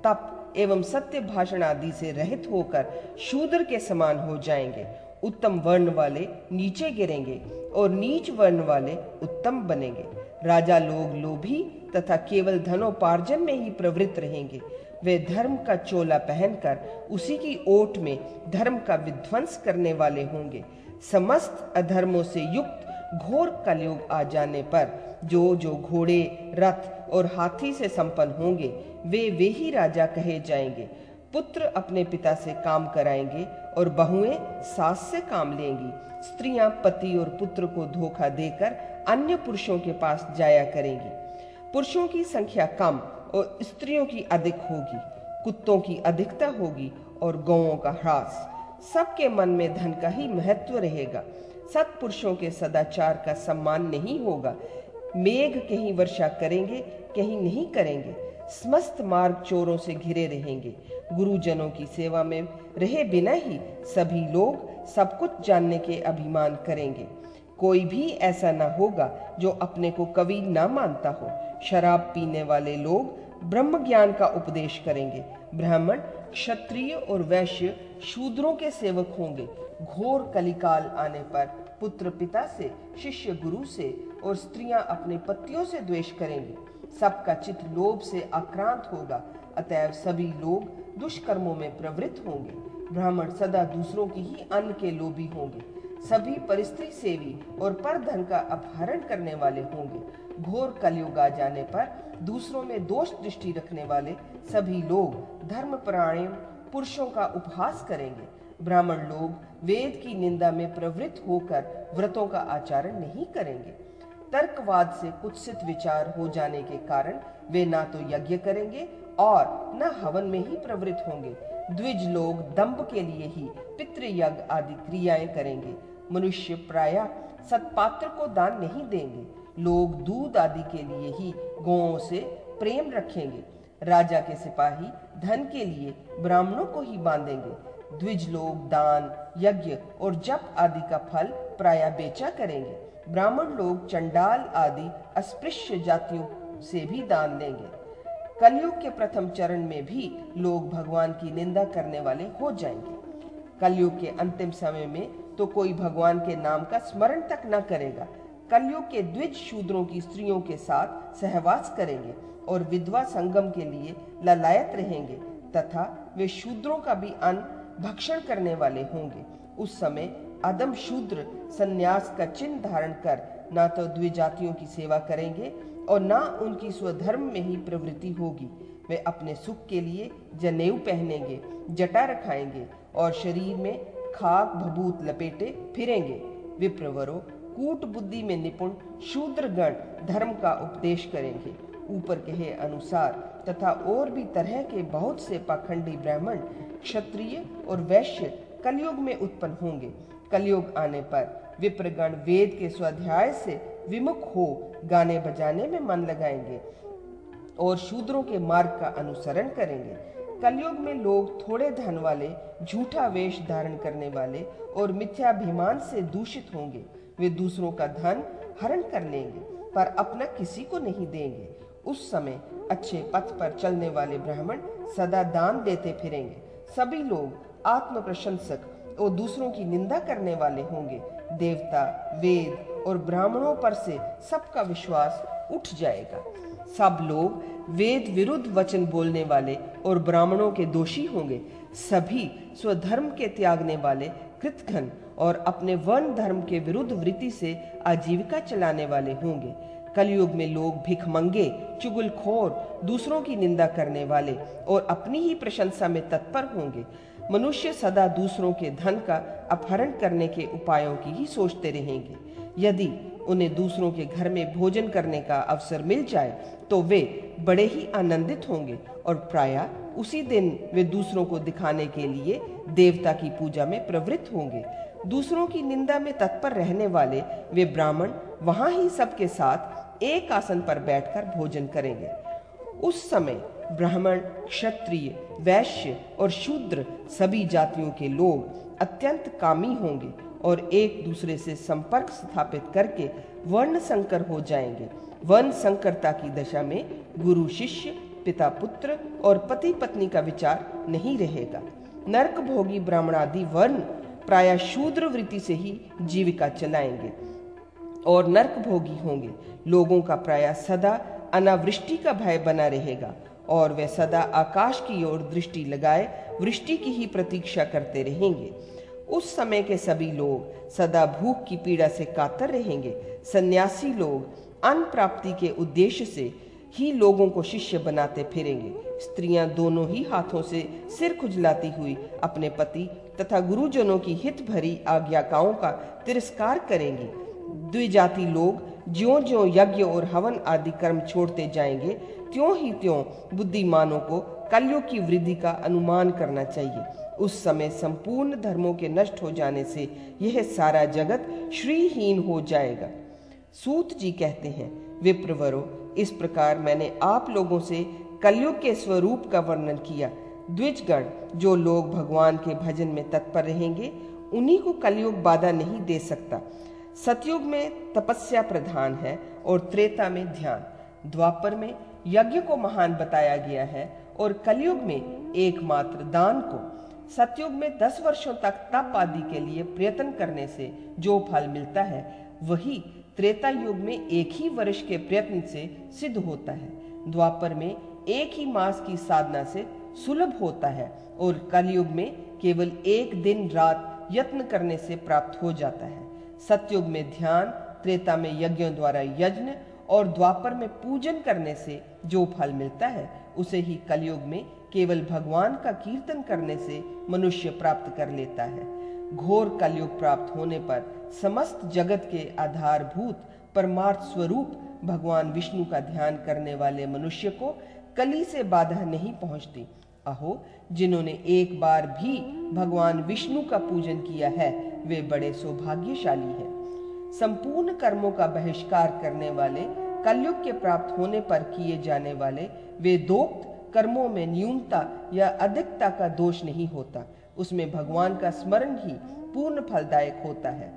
तप एवं सत्य भाषण आदि से रहित होकर शूद्र के समान हो जाएँगे। उत्तम वर्ण वाले नीचे गिरेंगे और नीच वर्ण वाले उत्तम बनेंगे। राजा लोग लोभी तथा केवल धनोपार्जन में ही प्रवृत्त रहेंगे। वे धर्म का चोला पहनकर उसी की ओट में धर्म का विध्वंस करने वाले होंगे। समस्त अधर्मों से युक्त घोर कलयुग आ जाने पर जो जो घोड़े, रथ और हाथी से संपन्न होंगे, वे वे ही राजा कहे जाएँगे। पुत्र अपने पिता से काम कराएँगे और बहुएँ सास से काम लेंगी। स्त्रियाँ पति और पुत्र को धोखा देकर अन्य पुरुषों के पास जाया करेंगी। पुरुषों की संख्या कम और स्त्रियों की अधिक होगी। कुत्तों की अधिकता होगी और गौओं का ह्रास। सबके मन में धन का ही महत्व रहेगा। सत्पुरुषों के सदाचार का सम्मान नहीं होगा। मेघ कहीं वर्षा करेंगे, कहीं नहीं करेंगे। समस्त मार्ग चोरों से घिरे रहेंगे। गुरुजनों की सेवा में रहे बिना ही सभी लोग सब कुछ जानने के अभिमान करेंगे। कोई भी ऐसा ना होगा जो अपने को कवि ना मानता हो। शराब पीने वाले लोग ब्रह्म ज्ञान का उपदेश करेंगे। ब्राह्मण, क्षत्रिय और वैश्य शूद्रों के सेवक होंगे। घोर कलिकाल आने पर पुत्र पिता से, शिष्य गुरु से और स्त्रियाँ अपने पतियों से द्वेष करेंगे। सबका चित लोभ से आक्रांत होगा। अतएव सभी लोग दुष्कर्मों में प्रवृत्त होंगे। ब्राह्मण सदा दूसरों की ही अन्न के लोभी होंगे। सभी परिस्त्री सेवी और पर धन का अपहरण करने वाले होंगे। घोर कलयुग आ जाने पर दूसरों में दोष दृष्टि रखने वाले सभी लोग धर्म प्राणायाम पुरुषों का उपहास करेंगे। ब्राह्मण लोग वेद की निंदा में प्रवृत्त होकर व्रतों का आचरण नहीं करेंगे। तर्कवाद से कुत्सित विचार हो जाने के कारण वे ना तो यज्ञ करेंगे और न हवन में ही प्रवृत्त होंगे। द्विज लोग दम्भ के लिए ही पितृयज्ञ आदि क्रियाएँ करेंगे। मनुष्य प्राय सत्पात्र को दान नहीं देंगे। लोग दूध आदि के लिए ही गौओं से प्रेम रखेंगे। राजा के सिपाही धन के लिए ब्राह्मणों को ही बांधेंगे। द्विज लोग दान, यज्ञ और जप आदि का फल प्राय बेचा करेंगे। ब्राह्मण लोग चंडाल आदि अस्पृश्य जातियों से भी दान देंगे। कलयुग के प्रथम चरण में भी लोग भगवान की निंदा करने वाले हो जाएँगे। कलयुग के अंतिम समय में तो कोई भगवान के नाम का स्मरण तक न करेगा। कलयुग के द्विज शूद्रों की स्त्रियों के साथ सहवास करेंगे और विधवा संगम के लिए ललायत रहेंगे तथा वे शूद्रों का भी अन्न भक्षण करने वाले होंगे। उस समय अदम शूद्र संन्यास का चिन्ह धारण कर न तो द्विजातियों की सेवा करेंगे और ना उनकी स्वधर्म में ही प्रवृत्ति होगी। वे अपने सुख के लिए जनेऊ पहनेंगे, जटा रखाएँगे और शरीर में खाक भभूत लपेटे फिरेंगे। विप्रवरो, कूट बुद्धि में निपुण शूद्र गण धर्म का उपदेश करेंगे। ऊपर कहे अनुसार तथा और भी तरह के बहुत से पाखंडी ब्राह्मण क्षत्रिय और वैश्य कलयुग में उत्पन्न होंगे। कलयुग आने पर विप्रगण वेद के स्वाध्याय से विमुख हो गाने बजाने में मन लगाएँगे और शूद्रों के मार्ग का अनुसरण करेंगे। कलयुग में लोग थोड़े धन वाले, झूठा वेश धारण करने वाले और मिथ्याभिमान से दूषित होंगे। वे दूसरों का धन हरण कर लेंगे, पर अपना किसी को नहीं देंगे। उस समय अच्छे पथ पर चलने वाले ब्राह्मण सदा दान देते फिरेंगे। सभी लोग आत्म प्रशंसक और दूसरों की निंदा करने वाले होंगे। देवता, वेद और ब्राह्मणों पर से सबका विश्वास उठ जाएगा। सब लोग वेद विरुद्ध वचन बोलने वाले और ब्राह्मणों के दोषी होंगे। सभी स्वधर्म के त्यागने वाले, कृतघन और अपने वर्ण धर्म के विरुद्ध वृत्ति से आजीविका चलाने वाले होंगे। कलयुग में लोग भिखमंगे चुगलखोर दूसरों की निंदा करने वाले और अपनी ही प्रशंसा में तत्पर होंगे। मनुष्य सदा दूसरों के धन का अपहरण करने के उपायों की ही सोचते रहेंगे। यदि उन्हें दूसरों के घर में भोजन करने का अवसर मिल जाए तो वे बड़े ही आनंदित होंगे। और प्राय उसी दिन वे दूसरों को दिखाने के लिए देवता की पूजा में प्रवृत्त होंगे। दूसरों की निंदा में तत्पर रहने वाले वे ब्राह्मण वहाँ ही सबके साथ एक आसन पर बैठकर भोजन करेंगे। उस समय ब्राह्मण, क्षत्रिय, वैश्य और शूद्र सभी जातियों के लोग अत्यंत कामी होंगे। और एक दूसरे से संपर्क स्थापित करके वर्ण संकर हो जाएँगे। वर्ण संकरता की दशा में गुरु शिष्य, पिता पुत्र और पति पत्नी का विचार नहीं रहेगा। नरक भोगी ब्राह्मणादि वर्ण प्राय शूद्र वृत्ति से ही जीविका चलाएँगे और नरक भोगी होंगे। लोगों का प्राय सदा अनावृष्टि का भय बना रहेगा और वे सदा आकाश की ओर दृष्टि लगाए, वृष्टि की ही प्रतीक्षा करते रहेंगे। उस समय के सभी लोग सदा भूख की पीड़ा से कातर रहेंगे। सन्यासी लोग अन्न प्राप्ति के उद्देश्य से ही लोगों को शिष्य बनाते फिरेंगे। स्त्रियाँ दोनों ही हाथों से सिर खुजलाती हुई अपने पति तथा गुरुजनों की हित भरी आज्ञाकाओं का तिरस्कार करेंगी। द्विजाति लोग ज्यो ज्यो यज्ञ और हवन आदि कर्म छोड़ते जाएँगे, त्यों ही त्यों बुद्धिमानों को कलयुग की वृद्धि का अनुमान करना चाहिए। उस समय संपूर्ण धर्मों के नष्ट हो जाने से यह सारा जगत श्रीहीन हो जाएगा। सूत जी कहते हैं, विप्रवरो, इस प्रकार मैंने आप लोगों से कलयुग के स्वरूप का वर्णन किया। द्विजगण, जो लोग भगवान के भजन में तत्पर रहेंगे, उन्हीं को कलयुग बाधा नहीं दे सकता। सतयुग में तपस्या प्रधान है और त्रेता में ध्यान। द्वापर में यज्ञ को महान बताया गया है और कलयुग में एकमात्र दान को सतयुग में दस वर्षों तक तप आदि के लिए प्रयत्न करने से जो फल मिलता है, वही त्रेता युग में एक ही वर्ष के प्रयत्न से सिद्ध होता है। द्वापर में एक ही मास की साधना से सुलभ होता है और कलयुग में केवल एक दिन रात यत्न करने से प्राप्त हो जाता है। सतयुग में ध्यान, त्रेता में यज्ञों द्वारा यज्ञ और द्वापर में पूजन करने से जो फल मिलता है, उसे ही कलयुग में केवल भगवान का कीर्तन करने से मनुष्य प्राप्त कर लेता है। घोर कलयुग प्राप्त होने पर समस्त जगत के आधारभूत, परमार्थ स्वरूप भगवान विष्णु का ध्यान करने वाले मनुष्य को कली से बाधा नहीं पहुँचती। अहो, जिन्होंने एक बार भी भगवान विष्णु का पूजन किया है, वे बड़े सौभाग्यशाली हैं। संपूर्ण कर्मों का बहिष्कार करने वाले, कलयुग के प्राप्त होने पर किए जाने वाले वे दोक्त कर्मों में न्यूनता या अधिकता का दोष नहीं होता। उसमें भगवान का स्मरण ही पूर्ण फलदायक होता है।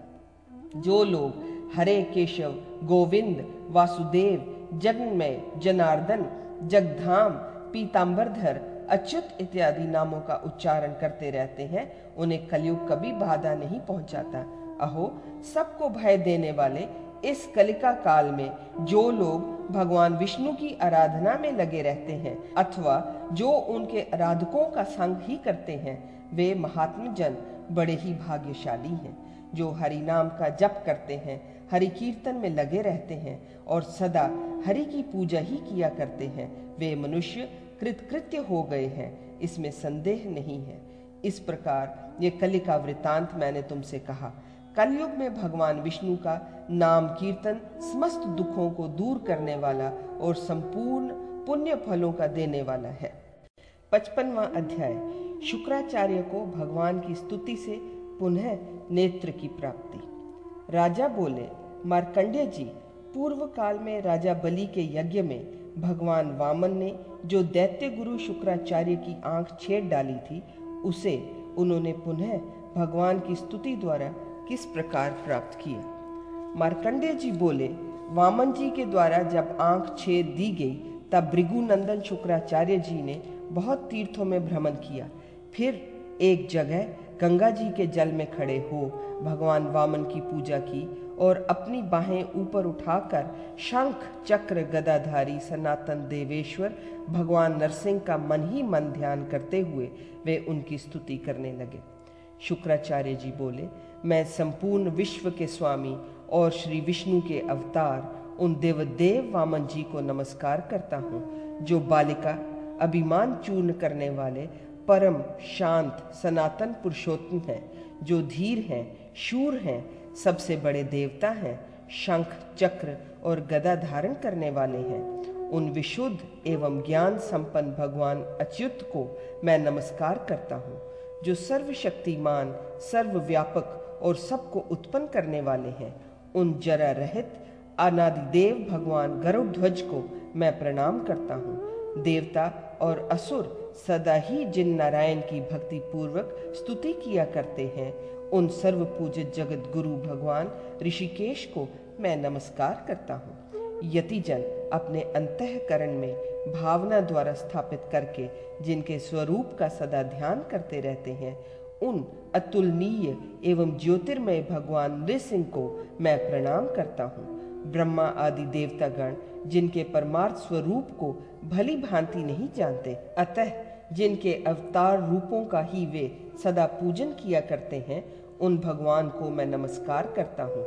जो लोग हरे केशव, गोविंद, वासुदेव, जगन्मय, जनार्दन, जगधाम पीताम्बरधर अच्युत इत्यादि नामों का उच्चारण करते रहते हैं, उन्हें कलयुग कभी बाधा नहीं पहुंचाता। अहो, सबको भय देने वाले इस कलिका काल में जो लोग भगवान विष्णु की आराधना में लगे रहते हैं अथवा जो उनके आराधकों का संग ही करते हैं, वे महात्म जन, बड़े ही भाग्यशाली हैं, जो हरि नाम का जप करते हैं, हरि कीर्तन में लगे रहते हैं और सदा हरि की पूजा ही किया करते हैं, वे मनुष्य कृतकृत्य हो गए हैं, इसमें संदेह नहीं है। इस प्रकार ये कलिका वृतांत मैंने तुमसे कहा। कलयुग में भगवान विष्णु का नाम कीर्तन समस्त दुखों को दूर करने वाला और संपूर्ण पुण्य फलों का देने वाला है। पचपनवा अध्याय। शुक्राचार्य को भगवान की स्तुति से पुनः नेत्र की प्राप्ति। राजा बोले, मार्कंडे जी, पूर्व काल में राजा बलि के यज्ञ में भगवान वामन ने जो दैत्य गुरु शुक्राचार्य की आँख छेड़ डाली थी, उसे उन्होंने पुनः भगवान की स्तुति द्वारा किस प्रकार प्राप्त किया मार्कंडेय जी बोले, वामन जी के द्वारा जब आँख छेद दी गई, तब भृगुनंदन शुक्राचार्य जी ने बहुत तीर्थों में भ्रमण किया। फिर एक जगह गंगा जी के जल में खड़े हो, भगवान वामन की पूजा की और अपनी बाहें ऊपर उठाकर शंख, चक्र, गदाधारी, सनातन देवेश्वर, भगवान नरसिंह का मन ही मन ध्यान करते हुए वे उनकी स्तुति करने लगे। शुक्राचार्य जी बोले मैं संपूर्ण विश्व के स्वामी और श्री विष्णु के अवतार, उन देवदेव वामन जी को नमस्कार करता हूँ, जो बालिका, अभिमान चूर्ण करने वाले परम शांत सनातन पुरुषोत्तम हैं, जो धीर हैं, शूर हैं, सबसे बड़े देवता हैं, शंख, चक्र और गदा धारण करने वाले हैं। उन विशुद्ध एवं ज्ञान संपन्न भगवान अच्युत को मैं नमस्कार करता हूँ, जो सर्वशक्तिमान, सर्वव्यापक और सबको उत्पन्न करने वाले हैं। उन जरा रहित, अनादिदेव भगवान गरुड़ को मैं प्रणाम करता हूँ। देवता और असुर सदा ही जिन नारायण की भक्ति पूर्वक स्तुति किया करते हैं, उन सर्व पूजित जगत गुरु भगवान ऋषिकेश को मैं नमस्कार करता हूँ। यतिजन अपने अंतकरण में भावना द्वारा स्थापित करके जिनके स्वरूप का सदा ध्यान करते रहते हैं उन अतुलनीय एवं ज्योतिर्मय भगवान नृसिंह को मैं प्रणाम करता हूँ। ब्रह्मा आदि देवतागण, जिनके परमार्थ स्वरूप को भली भांति नहीं जानते, अतः जिनके अवतार रूपों का ही वे सदा पूजन किया करते हैं, उन भगवान को मैं नमस्कार करता हूँ।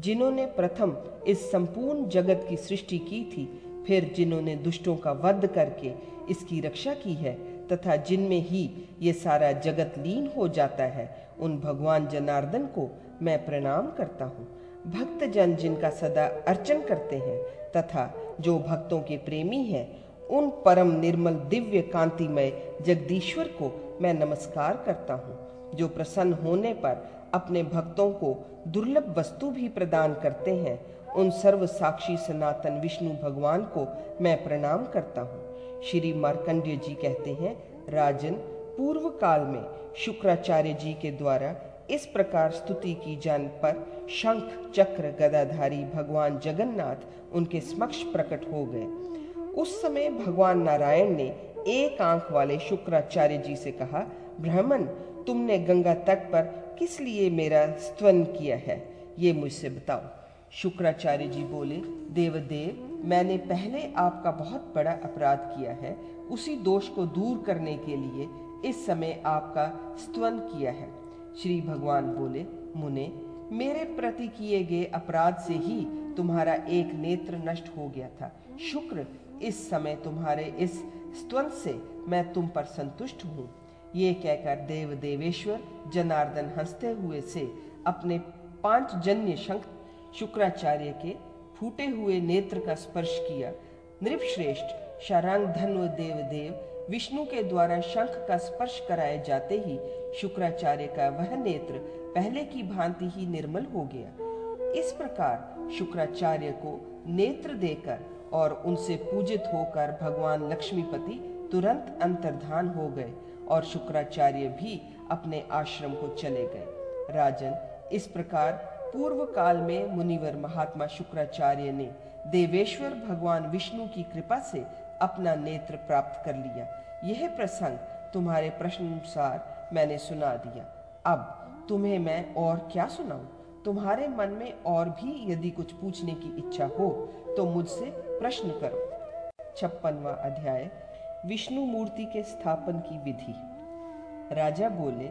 जिन्होंने प्रथम इस संपूर्ण जगत की सृष्टि की थी, फिर जिन्होंने दुष्टों का वध करके इसकी रक्षा की है तथा जिनमें ही ये सारा जगत लीन हो जाता है, उन भगवान जनार्दन को मैं प्रणाम करता हूँ। भक्त जन जिनका सदा अर्चन करते हैं तथा जो भक्तों के प्रेमी हैं, उन परम निर्मल दिव्य कांतिमय जगदीश्वर को मैं नमस्कार करता हूँ, जो प्रसन्न होने पर अपने भक्तों को दुर्लभ वस्तु भी प्रदान करते हैं, उन सर्व साक्षी सनातन विष्णु भगवान को मैं प्रणाम करता हूँ। श्री मार्कंडेय जी कहते हैं, राजन, पूर्व काल में शुक्राचार्य जी के द्वारा इस प्रकार स्तुति की जान पर शंख, चक्र, गदाधारी, भगवान जगन्नाथ उनके समक्ष प्रकट हो गए। उस समय भगवान नारायण ने एक आँख वाले शुक्राचार्य जी से कहा, ब्राह्मण, तुमने गंगा तट पर किस लिए मेरा स्तवन किया है? ये मुझसे बताओ। शुक्राचार्य जी बोले, देवदेव मैंने पहले आपका बहुत बड़ा अपराध किया है, उसी दोष को दूर करने के लिए इस समय आपका स्तवन किया है। श्री भगवान बोले, मुने, मेरे प्रति किए गए अपराध से ही तुम्हारा एक नेत्र नष्ट हो गया था। शुक्र, इस समय तुम्हारे इस स्तवन से मैं तुम पर संतुष्ट हूँ। ये कहकर देव देवेश्वर जनार्दन हँसते हुए से अपने पाँच जन्य शंख शुक्राचार्य के फूटे हुए नेत्र का स्पर्श किया। नृपश्रेष्ठ, शारांग धन्व देव देव विष्णु के द्वारा शंख का स्पर्श कराए जाते ही शुक्राचार्य का वह नेत्र पहले की भांति ही निर्मल हो गया। इस प्रकार शुक्राचार्य को नेत्र देकर और उनसे पूजित होकर भगवान लक्ष्मीपति तुरंत अंतर्धान हो गए और शुक्राचार्य भी अपने आश्रम को चले गए। राजन, इस प्रकार पूर्व काल में मुनिवर महात्मा शुक्राचार्य ने देवेश्वर भगवान विष्णु की कृपा से अपना नेत्र प्राप्त कर लिया। यह प्रसंग तुम्हारे प्रश्न अनुसार मैंने सुना दिया। अब तुम्हें मैं और क्या सुनाऊं? तुम्हारे मन में और भी यदि कुछ पूछने की इच्छा हो तो मुझसे प्रश्न करो। छप्पनवा अध्याय। विष्णु मूर्ति के स्थापन की विधि। राजा बोले,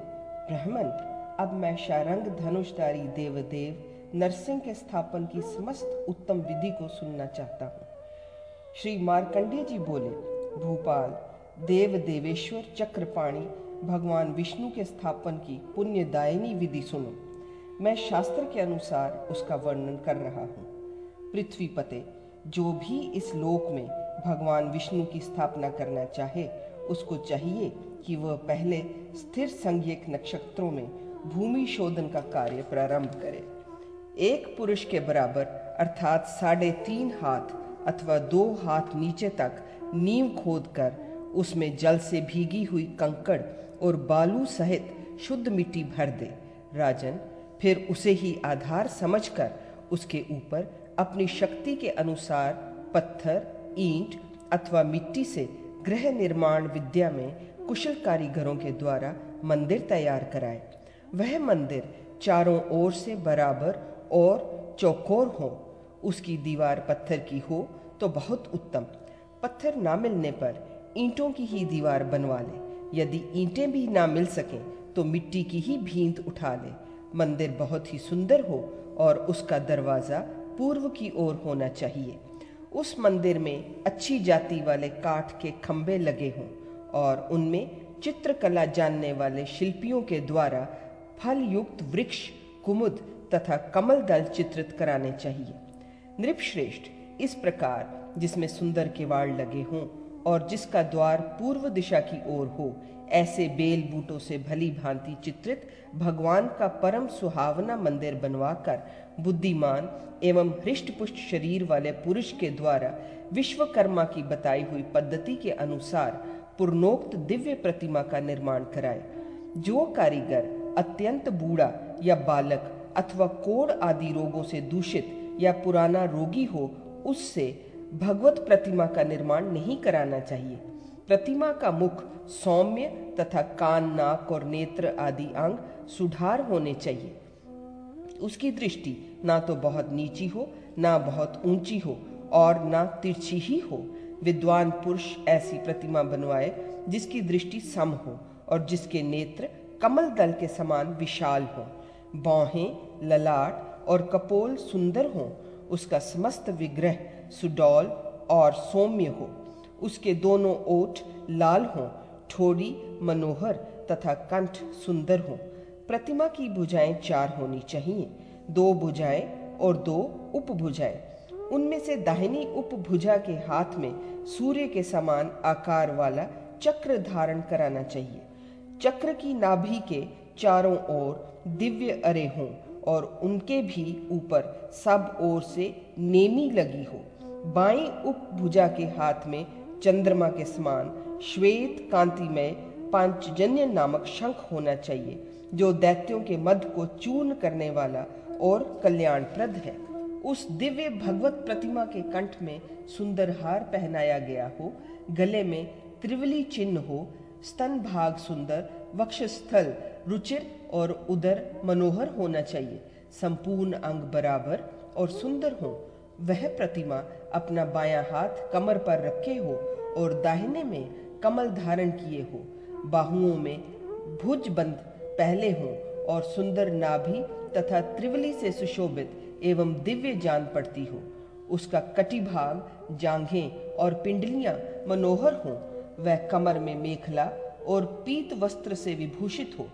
ब्राह्मण अब मैं शारंग धनुषधारी देवदेव नरसिंह के स्थापन की समस्त उत्तम विधि को सुनना चाहता हूँ। श्री मार्कंडे जी बोले, भूपाल देव देवेश्वर चक्रपाणी भगवान विष्णु के स्थापन की पुण्यदायिनी विधि सुनो। मैं शास्त्र के अनुसार उसका वर्णन कर रहा हूँ। पृथ्वी पते, जो भी इस लोक में भगवान विष्णु की स्थापना करना चाहे, उसको चाहिए कि वह पहले स्थिर संज्ञक नक्षत्रों में भूमि शोधन का कार्य प्रारंभ करे। एक पुरुष के बराबर, अर्थात साढ़े तीन हाथ अथवा दो हाथ नीचे तक, नींव खोद कर उसमें जल से भीगी हुई कंकड़ और बालू सहित शुद्ध मिट्टी भर दे। राजन, फिर उसे ही आधार समझकर उसके ऊपर अपनी शक्ति के अनुसार पत्थर, ईंट अथवा मिट्टी से गृह निर्माण विद्या में कुशल कारीगरों के द्वारा मंदिर तैयार कराए। वह मंदिर चारों ओर से बराबर और चौकोर हो। उसकी दीवार पत्थर की हो तो बहुत उत्तम। पत्थर ना मिलने पर ईंटों की ही दीवार बनवा ले। यदि ईंटें भी ना मिल सकें तो मिट्टी की ही भींत उठा ले। मंदिर बहुत ही सुंदर हो और उसका दरवाज़ा पूर्व की ओर होना चाहिए। उस मंदिर में अच्छी जाति वाले काठ के खंबे लगे हों और उनमें चित्रकला जानने वाले शिल्पियों के द्वारा फल युक्त वृक्ष, कुमुद तथा कमल दल चित्रित कराने चाहिए। नृपश्रेष्ठ, इस प्रकार जिसमें सुंदर किवाड़ लगे हों और जिसका द्वार पूर्व दिशा की ओर हो, ऐसे बेल बूटों से भली भांति चित्रित भगवान का परम सुहावना मंदिर बनवाकर बुद्धिमान एवं हृष्ट पुष्ट शरीर वाले पुरुष के द्वारा विश्वकर्मा की बताई हुई पद्धति के अनुसार पूर्णोक्त दिव्य प्रतिमा का निर्माण कराए। जो कारीगर अत्यंत बूढ़ा या बालक अथवा कोड़ आदि रोगों से दूषित या पुराना रोगी हो, उससे भगवत प्रतिमा का निर्माण नहीं कराना चाहिए। प्रतिमा का मुख सौम्य तथा कान, नाक और नेत्र आदि अंग सुधार होने चाहिए। उसकी दृष्टि ना तो बहुत नीची हो, ना बहुत ऊँची हो और ना तिरछी ही हो। विद्वान पुरुष ऐसी प्रतिमा बनवाए जिसकी दृष्टि सम हो और जिसके नेत्र कमल दल के समान विशाल हो। बाहें ललाट और कपोल सुंदर हों। उसका समस्त विग्रह सुडौल और सौम्य हो। उसके दोनों ओठ लाल हों। ठोड़ी मनोहर तथा कंठ सुंदर हो। प्रतिमा की भुजाएँ चार होनी चाहिए। दो भुजाएँ और दो उपभुजाएँ। उनमें से दाहिनी उपभुजा के हाथ में सूर्य के समान आकार वाला चक्र धारण कराना चाहिए। चक्र की नाभि के चारों ओर दिव्य अरे हों और उनके भी ऊपर सब ओर से नेमी लगी हो। बाई उपभुजा के हाथ में चंद्रमा के समान श्वेत कांति में पांचजन्य नामक शंख होना चाहिए, जो दैत्यों के मध्य को चूर्ण करने वाला और कल्याणप्रद है। उस दिव्य भगवत प्रतिमा के कंठ में सुंदर हार पहनाया गया हो, गले में त्रिवली चिन्ह हो स्तन भाग सुंदर, वक्षस्थल, रुचिर और उदर मनोहर होना चाहिए। संपूर्ण अंग बराबर और सुंदर हो। वह प्रतिमा अपना बायां हाथ कमर पर रखे हो और दाहिने में कमल धारण किए हो। बाहुओं में भुज बंद पहले हो और सुंदर नाभि तथा त्रिवली से सुशोभित एवं दिव्य जान पड़ती हो। उसका कटिभाग, जांघें और पिंडलियाँ मनोहर हो। वह कमर में मेखला और पीत वस्त्र से विभूषित हो।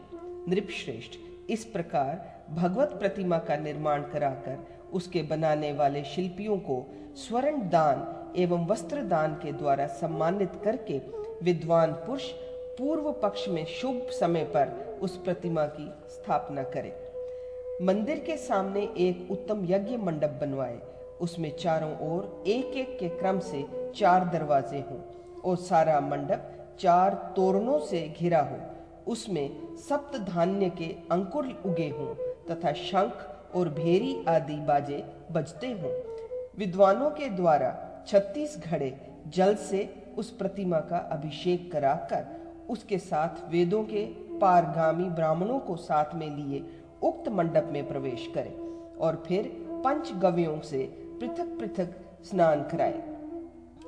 नृपश्रेष्ठ, इस प्रकार भगवत प्रतिमा का निर्माण कराकर उसके बनाने वाले शिल्पियों को स्वर्ण दान एवं वस्त्र दान के द्वारा सम्मानित करके विद्वान पुरुष पूर्व पक्ष में शुभ समय पर उस प्रतिमा की स्थापना करे। मंदिर के सामने एक उत्तम यज्ञ मंडप बनवाए। उसमें चारों ओर एक एक के क्रम से चार दरवाजे हों और सारा मंडप चार तोरणों से घिरा हो। उसमें सप्त धान्य के अंकुर उगे हों तथा शंख और भेरी आदि बाजे बजते हों। विद्वानों के द्वारा छत्तीस घड़े जल से उस प्रतिमा का अभिषेक कराकर उसके साथ वेदों के पारगामी ब्राह्मणों को साथ में लिए उक्त मंडप में प्रवेश करें और फिर पंच गव्यों से पृथक पृथक स्नान कराए।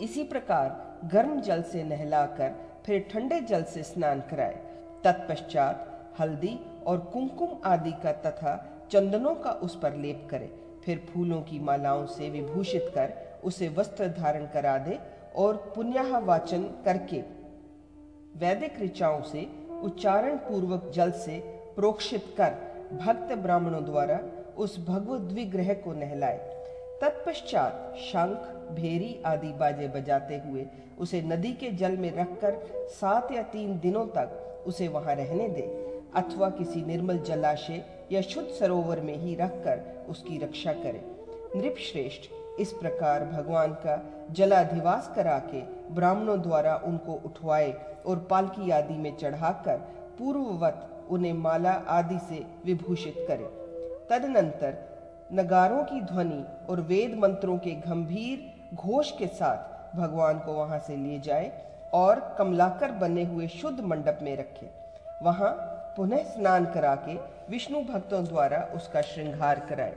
इसी प्रकार गर्म जल से नहलाकर फिर ठंडे जल से स्नान कराए। तत्पश्चात हल्दी और कुमकुम आदि का तथा चंदनों का उस पर लेप करे। फिर फूलों की मालाओं से विभूषित कर उसे वस्त्र धारण करा दे और पुण्याह वाचन करके वैदिक ऋचाओं से उच्चारण पूर्वक जल से प्रोक्षित कर भक्त ब्राह्मणों द्वारा उस भगवत द्विग्रह को नहलाए। तत्पश्चात शंख, भेरी आदि बाजे बजाते हुए उसे नदी के जल में रखकर सात या तीन दिनों तक उसे वहाँ रहने दे, अथवा किसी निर्मल जलाशय या शुद्ध सरोवर में ही रखकर उसकी रक्षा करे। नृपश्रेष्ठ इस प्रकार भगवान का जलाधिवास करा के ब्राह्मणों द्वारा उनको उठवाए और पालकी आदि में चढ़ाकर पूर्ववत उन्हें माला आदि से विभूषित करे। तदनंतर नगारों की ध्वनि और वेद मंत्रों के गंभीर घोष के साथ भगवान को वहाँ से ले जाए और कमलाकर बने हुए शुद्ध मंडप में रखे। वहाँ पुनः स्नान करा के विष्णु भक्तों द्वारा उसका श्रृंगार कराए।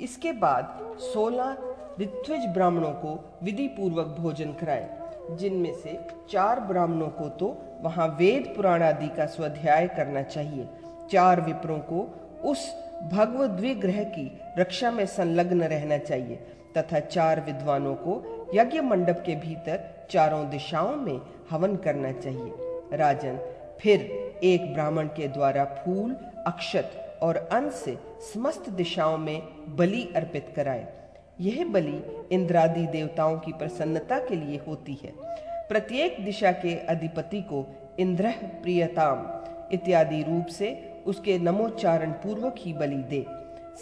इसके बाद सोलह ऋत्विज ब्राह्मणों को विधि पूर्वक भोजन कराए, जिनमें से चार ब्राह्मणों को तो वहाँ वेद पुराण आदि का स्वाध्याय करना चाहिए। चार विप्रों को उस भगवत द्विग्रह की रक्षा में संलग्न रहना चाहिए। तथा चार विद्वानों को यज्ञ मंडप के भीतर चारों दिशाओं में हवन करना चाहिए। राजन, फिर एक ब्राह्मण के द्वारा फूल, अक्षत और अन्न से समस्त दिशाओं में बलि अर्पित कराए। यह बलि इंद्रादि देवताओं की प्रसन्नता के लिए होती है। प्रत्येक दिशा के अधिपति को इंद्र प्रियताम इत्यादि रूप से उसके नमोच्चारण पूर्वक ही बलि दे।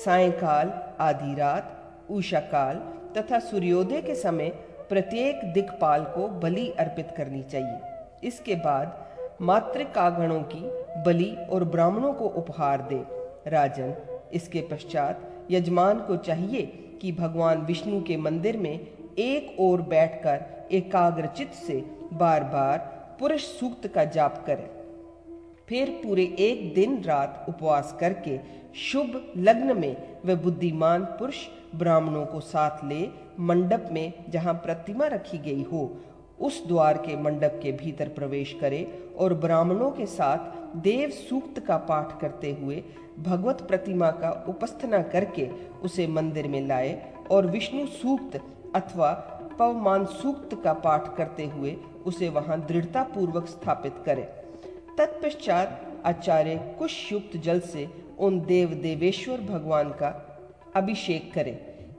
सायकाल, आधी रात उषा काल तथा सूर्योदय के समय प्रत्येक दिक्पाल को बलि अर्पित करनी चाहिए। इसके बाद मातृकागणों की बलि और ब्राह्मणों को उपहार दे। राजन, इसके पश्चात यजमान को चाहिए कि भगवान विष्णु के मंदिर में एक ओर बैठकर एकाग्रचित से बार बार पुरुष सूक्त का जाप करे। फिर पूरे एक दिन रात उपवास करके शुभ लग्न में वह बुद्धिमान पुरुष ब्राह्मणों को साथ ले मंडप में जहाँ प्रतिमा रखी गई हो, उस द्वार के मंडप के भीतर प्रवेश करे और ब्राह्मणों के साथ देव सूक्त का पाठ करते हुए भगवत प्रतिमा का उपस्थना करके उसे मंदिर में लाए और विष्णु सूक्त अथवा पवमान सूक्त का पाठ करते हुए उसे वहाँ दृढ़ता पूर्वक स्थापित करे। तत्पश्चात आचार्य कुश युक्त जल से उन देव देवेश्वर भगवान का अभिषेक करे।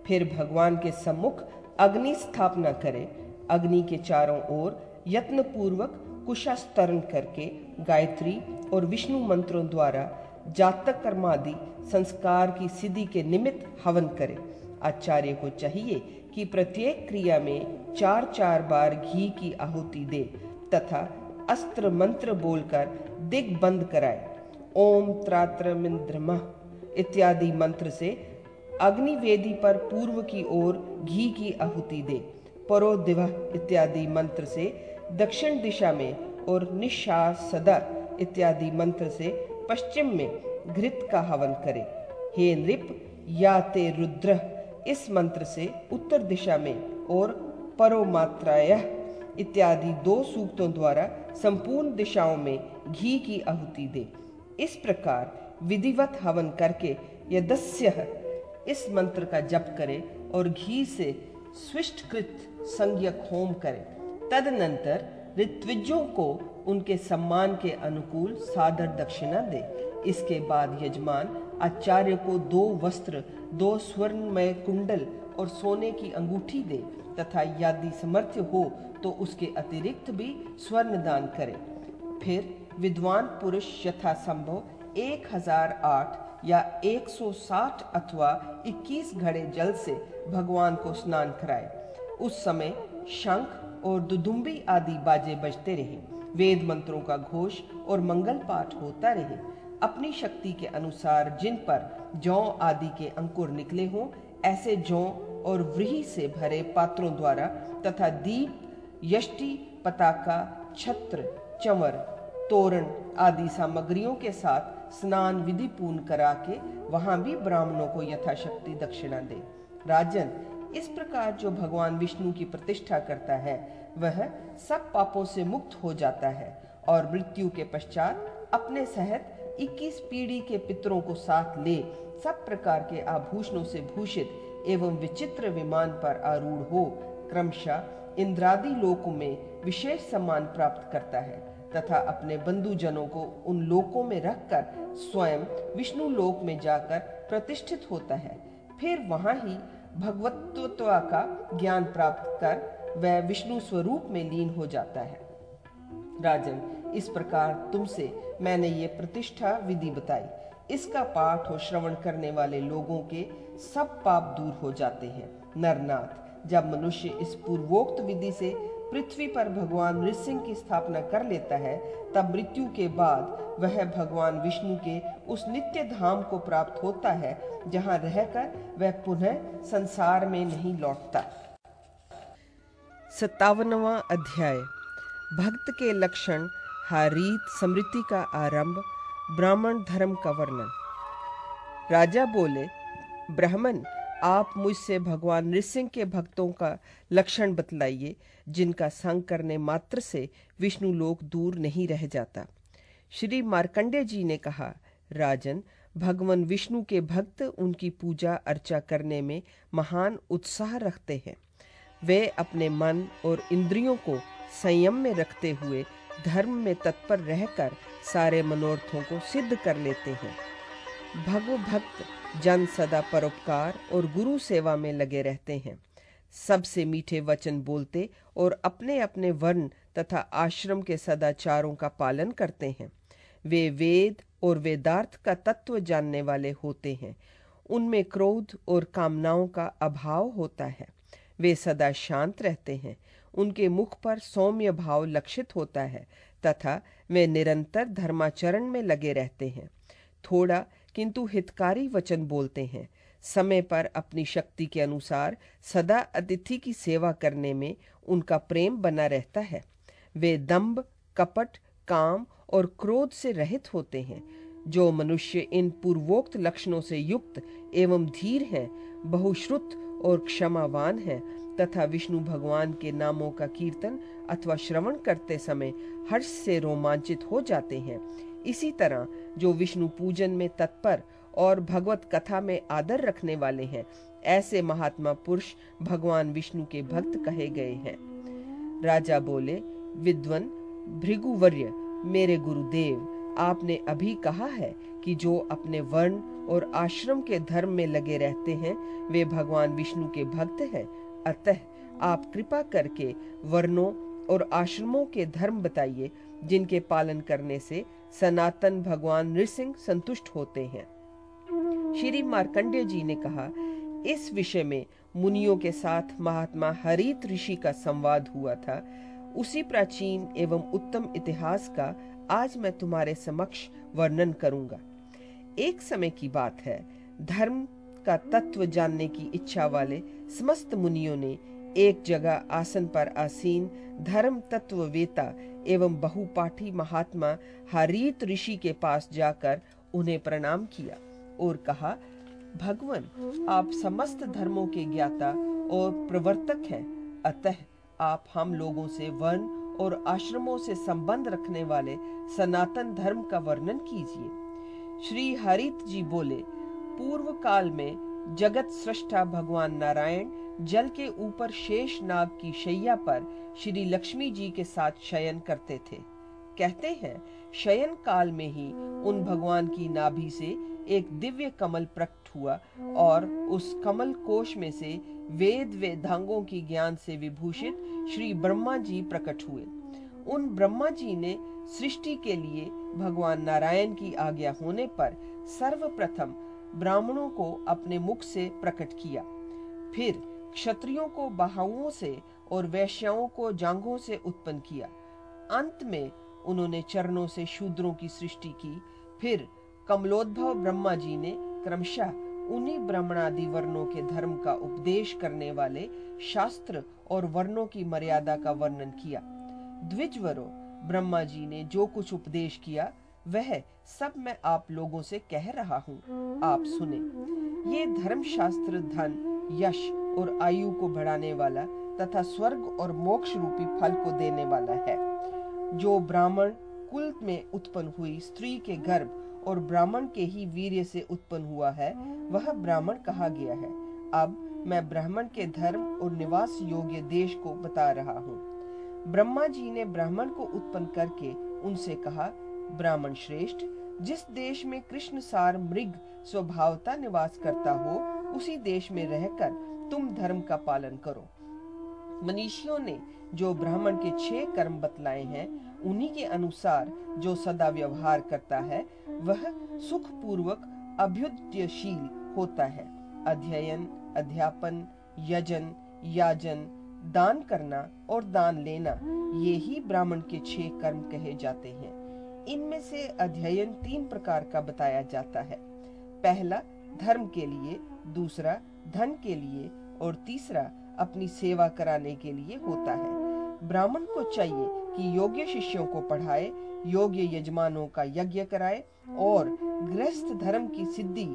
फिर भगवान के सम्मुख अग्नि स्थापना करे। अग्नि के चारों ओर यत्न पूर्वक कुशास्तरण करके गायत्री और विष्णु मंत्रों द्वारा जातक कर्मादि संस्कार की सिद्धि के निमित्त हवन करे। आचार्य को चाहिए कि प्रत्येक क्रिया में चार चार बार घी की आहुति दे तथा अस्त्र मंत्र बोलकर दिग बंद कराए। ओम त्रात्र इत्यादि मंत्र से अग्निवेदी पर पूर्व की ओर घी की आहुति दे। परो दिव इत्यादि मंत्र से दक्षिण दिशा में और निशा सदा इत्यादि मंत्र से पश्चिम में घृत का हवन करे। हे नृप, या ते रुद्र, इस मंत्र से उत्तर दिशा में और परोमात्राय इत्यादि दो सूक्तों द्वारा संपूर्ण दिशाओं में घी की आहुति दे। इस प्रकार विधिवत हवन करके यदस्य इस मंत्र का जप करे और घी से स्विष्टकृत संज्ञक होम करे। तदनंतर ऋत्विजों को उनके सम्मान के अनुकूल सादर दक्षिणा दे। इसके बाद यजमान आचार्य को दो वस्त्र, दो स्वर्णमय कुंडल और सोने की अंगूठी दे तथा यदि समर्थ्य हो तो उसके अतिरिक्त भी स्वर्ण दान करे। फिर विद्वान पुरुष यथा संभव एक हज़ार आठ या 160 अथवा 21 घड़े जल से भगवान को स्नान कराए। उस समय शंख और दुदुम्बी आदि बाजे बजते रहे। वेद मंत्रों का घोष और मंगल पाठ होता रहे। अपनी शक्ति के अनुसार जिन पर जौ आदि के अंकुर निकले हों, ऐसे जौ और व्रीही से भरे पात्रों द्वारा तथा दीप, यष्टि, पताका, छत्र चमर तोरण आदि सामग्रियों के साथ स्नान विधि पूर्ण करा के वहाँ भी ब्राह्मणों को यथाशक्ति दक्षिणा दे। राजन, इस प्रकार जो भगवान विष्णु की प्रतिष्ठा करता है, वह सब पापों से मुक्त हो जाता है और मृत्यु के पश्चात अपने सहित 21 पीढ़ी के पितरों को साथ ले सब प्रकार के आभूषणों से भूषित एवं विचित्र विमान पर आरूढ़ हो, क्रमशः इंद्रादि लोक में विशेष सम्मान प्राप्त करता है। तथा अपने बंधुजनों को उन लोकों में रखकर स्वयं विष्णु लोक में जाकर प्रतिष्ठित होता है। फिर वहाँ ही भगवत्व का ज्ञान प्राप्त कर वह विष्णु स्वरूप में लीन हो जाता है। राजन, इस प्रकार तुमसे मैंने ये प्रतिष्ठा विधि बताई। इसका पाठ और श्रवण करने वाले लोगों के सब पाप दूर हो जाते हैं। नरनाथ, जब मनुष्य इस पूर्वोक्त विधि से पृथ्वी पर भगवान नृसिंह की स्थापना कर लेता है, तब मृत्यु के बाद वह भगवान विष्णु के उस नित्य धाम को प्राप्त होता है, जहाँ रहकर वह पुनः संसार में नहीं लौटता। सत्तावनवा अध्याय। भक्त के लक्षण, हारीत समृद्धि का आरंभ, ब्राह्मण धर्म का वर्णन। राजा बोले, ब्राह्मण आप मुझसे भगवान नृसिंह के भक्तों का लक्षण बतलाइए, जिनका संग करने मात्र से विष्णु लोक दूर नहीं रह जाता। श्री मार्कंडे जी ने कहा, राजन, भगवान विष्णु के भक्त उनकी पूजा अर्चा करने में महान उत्साह रखते हैं। वे अपने मन और इंद्रियों को संयम में रखते हुए धर्म में तत्पर रहकर सारे मनोरथों को सिद्ध कर लेते हैं। भगव भक्त जन सदा परोपकार और गुरु सेवा में लगे रहते हैं। सबसे मीठे वचन बोलते और अपने अपने वर्ण तथा आश्रम के सदाचारों का पालन करते हैं। वे वेद और वेदार्थ का तत्व जानने वाले होते हैं। उनमें क्रोध और कामनाओं का अभाव होता है। वे सदा शांत रहते हैं। उनके मुख पर सौम्य भाव लक्षित होता है तथा वे निरंतर धर्माचरण में लगे रहते हैं। थोड़ा किंतु हितकारी वचन बोलते हैं। समय पर अपनी शक्ति के अनुसार सदा अतिथि की सेवा करने में उनका प्रेम बना रहता है। वे दंभ कपट, काम और क्रोध से रहित होते हैं। जो मनुष्य इन पूर्वोक्त लक्षणों से युक्त एवं धीर हैं, बहुश्रुत और क्षमावान हैं, तथा विष्णु भगवान के नामों का कीर्तन अथवा श्रवण करते समय हर्ष से रोमांचित हो जाते हैं। इसी तरह जो विष्णु पूजन में तत्पर और भगवत कथा में आदर रखने वाले हैं, ऐसे महात्मा पुरुष भगवान विष्णु के भक्त कहे गए हैं। राजा बोले, विद्वन, भृगुवर्य, मेरे गुरुदेव, आपने अभी कहा है कि जो अपने वर्ण और आश्रम के धर्म में लगे रहते हैं, वे भगवान विष्णु के भक्त हैं। अतः आप कृपा करके वर्णों और आश्रमों के धर्म बताइए, जिनके पालन करने से सनातन भगवान नृसिंह संतुष्ट होते हैं। श्री मार्कंडेय जी ने कहा, इस विषय में मुनियों के साथ महात्मा हरित ऋषि का संवाद हुआ था। उसी प्राचीन एवं उत्तम इतिहास का आज मैं तुम्हारे समक्ष वर्णन करूँगा। एक समय की बात है, धर्म का तत्व जानने की इच्छा वाले समस्त मुनियों ने एक जगह आसन पर आसीन धर्म तत्व वेता एवं बहुपाठी महात्मा हरित ऋषि के पास जाकर उन्हें प्रणाम किया और कहा, भगवान, आप समस्त धर्मों के ज्ञाता और प्रवर्तक हैं। अतः आप हम लोगों से वर्ण और आश्रमों से संबंध रखने वाले सनातन धर्म का वर्णन कीजिए। श्री हरित जी बोले, पूर्व काल में जगत सृष्टा भगवान नारायण जल के ऊपर शेष नाग की शैया पर श्री लक्ष्मी जी के साथ शयन करते थे। कहते हैं, शयन काल में ही उन भगवान की नाभि से एक दिव्य कमल प्रकट हुआ और उस कमल कोश में से वेद वेदांगों की ज्ञान से विभूषित श्री ब्रह्मा जी प्रकट हुए। उन ब्रह्मा जी ने सृष्टि के लिए भगवान नारायण की आज्ञा होने पर सर्वप्रथम ब्राह्मणों को अपने मुख से प्रकट किया। फिर क्षत्रियों को बाहुओं से और वैश्याओं को जांघों से उत्पन्न किया। अंत में उन्होंने चरणों से शूद्रों की सृष्टि की। फिर कमलोद्भव ब्रह्मा जी ने क्रमशः उन्हीं ब्राह्मणादि वर्णों के धर्म का उपदेश करने वाले शास्त्र और वर्णों की मर्यादा का वर्णन किया। द्विजवरो, ब्रह्मा जी ने जो कुछ उपदेश किया, वह सब मैं आप लोगों से कह रहा हूँ। आप सुने। ये धर्म शास्त्र धन, यश और आयु को बढ़ाने वाला तथा स्वर्ग और मोक्ष रूपी फल को देने वाला है। जो ब्राह्मण कुल में उत्पन्न हुई स्त्री के गर्भ और ब्राह्मण के ही वीर्य से उत्पन्न हुआ है, वह ब्राह्मण कहा गया है। अब मैं ब्राह्मण के धर्म और निवास योग्य देश को बता रहा हूँ। ब्रह्मा जी ने ब्राह्मण को उत्पन्न करके उनसे कहा, ब्राह्मण श्रेष्ठ, जिस देश में कृष्ण सार मृग स्वभावता निवास करता हो, उसी देश में रहकर तुम धर्म का पालन करो। मनीषियों ने जो ब्राह्मण के छह कर्म बतलाए हैं, उन्हीं के अनुसार जो सदा व्यवहार करता है, वह सुख पूर्वक अभ्युदयशील होता है। अध्ययन, अध्यापन, यजन, याजन, दान करना और दान लेना, ये ही ब्राह्मण के छह कर्म कहे जाते हैं। इनमें से अध्ययन तीन प्रकार का बताया जाता है। पहला, धर्म के लिए, दूसरा धन के लिए और तीसरा अपनी सेवा कराने के लिए होता है। ब्राह्मण को चाहिए कि योग्य शिष्यों को पढ़ाए, योग्य यजमानों का यज्ञ कराए और गृहस्थ धर्म की सिद्धि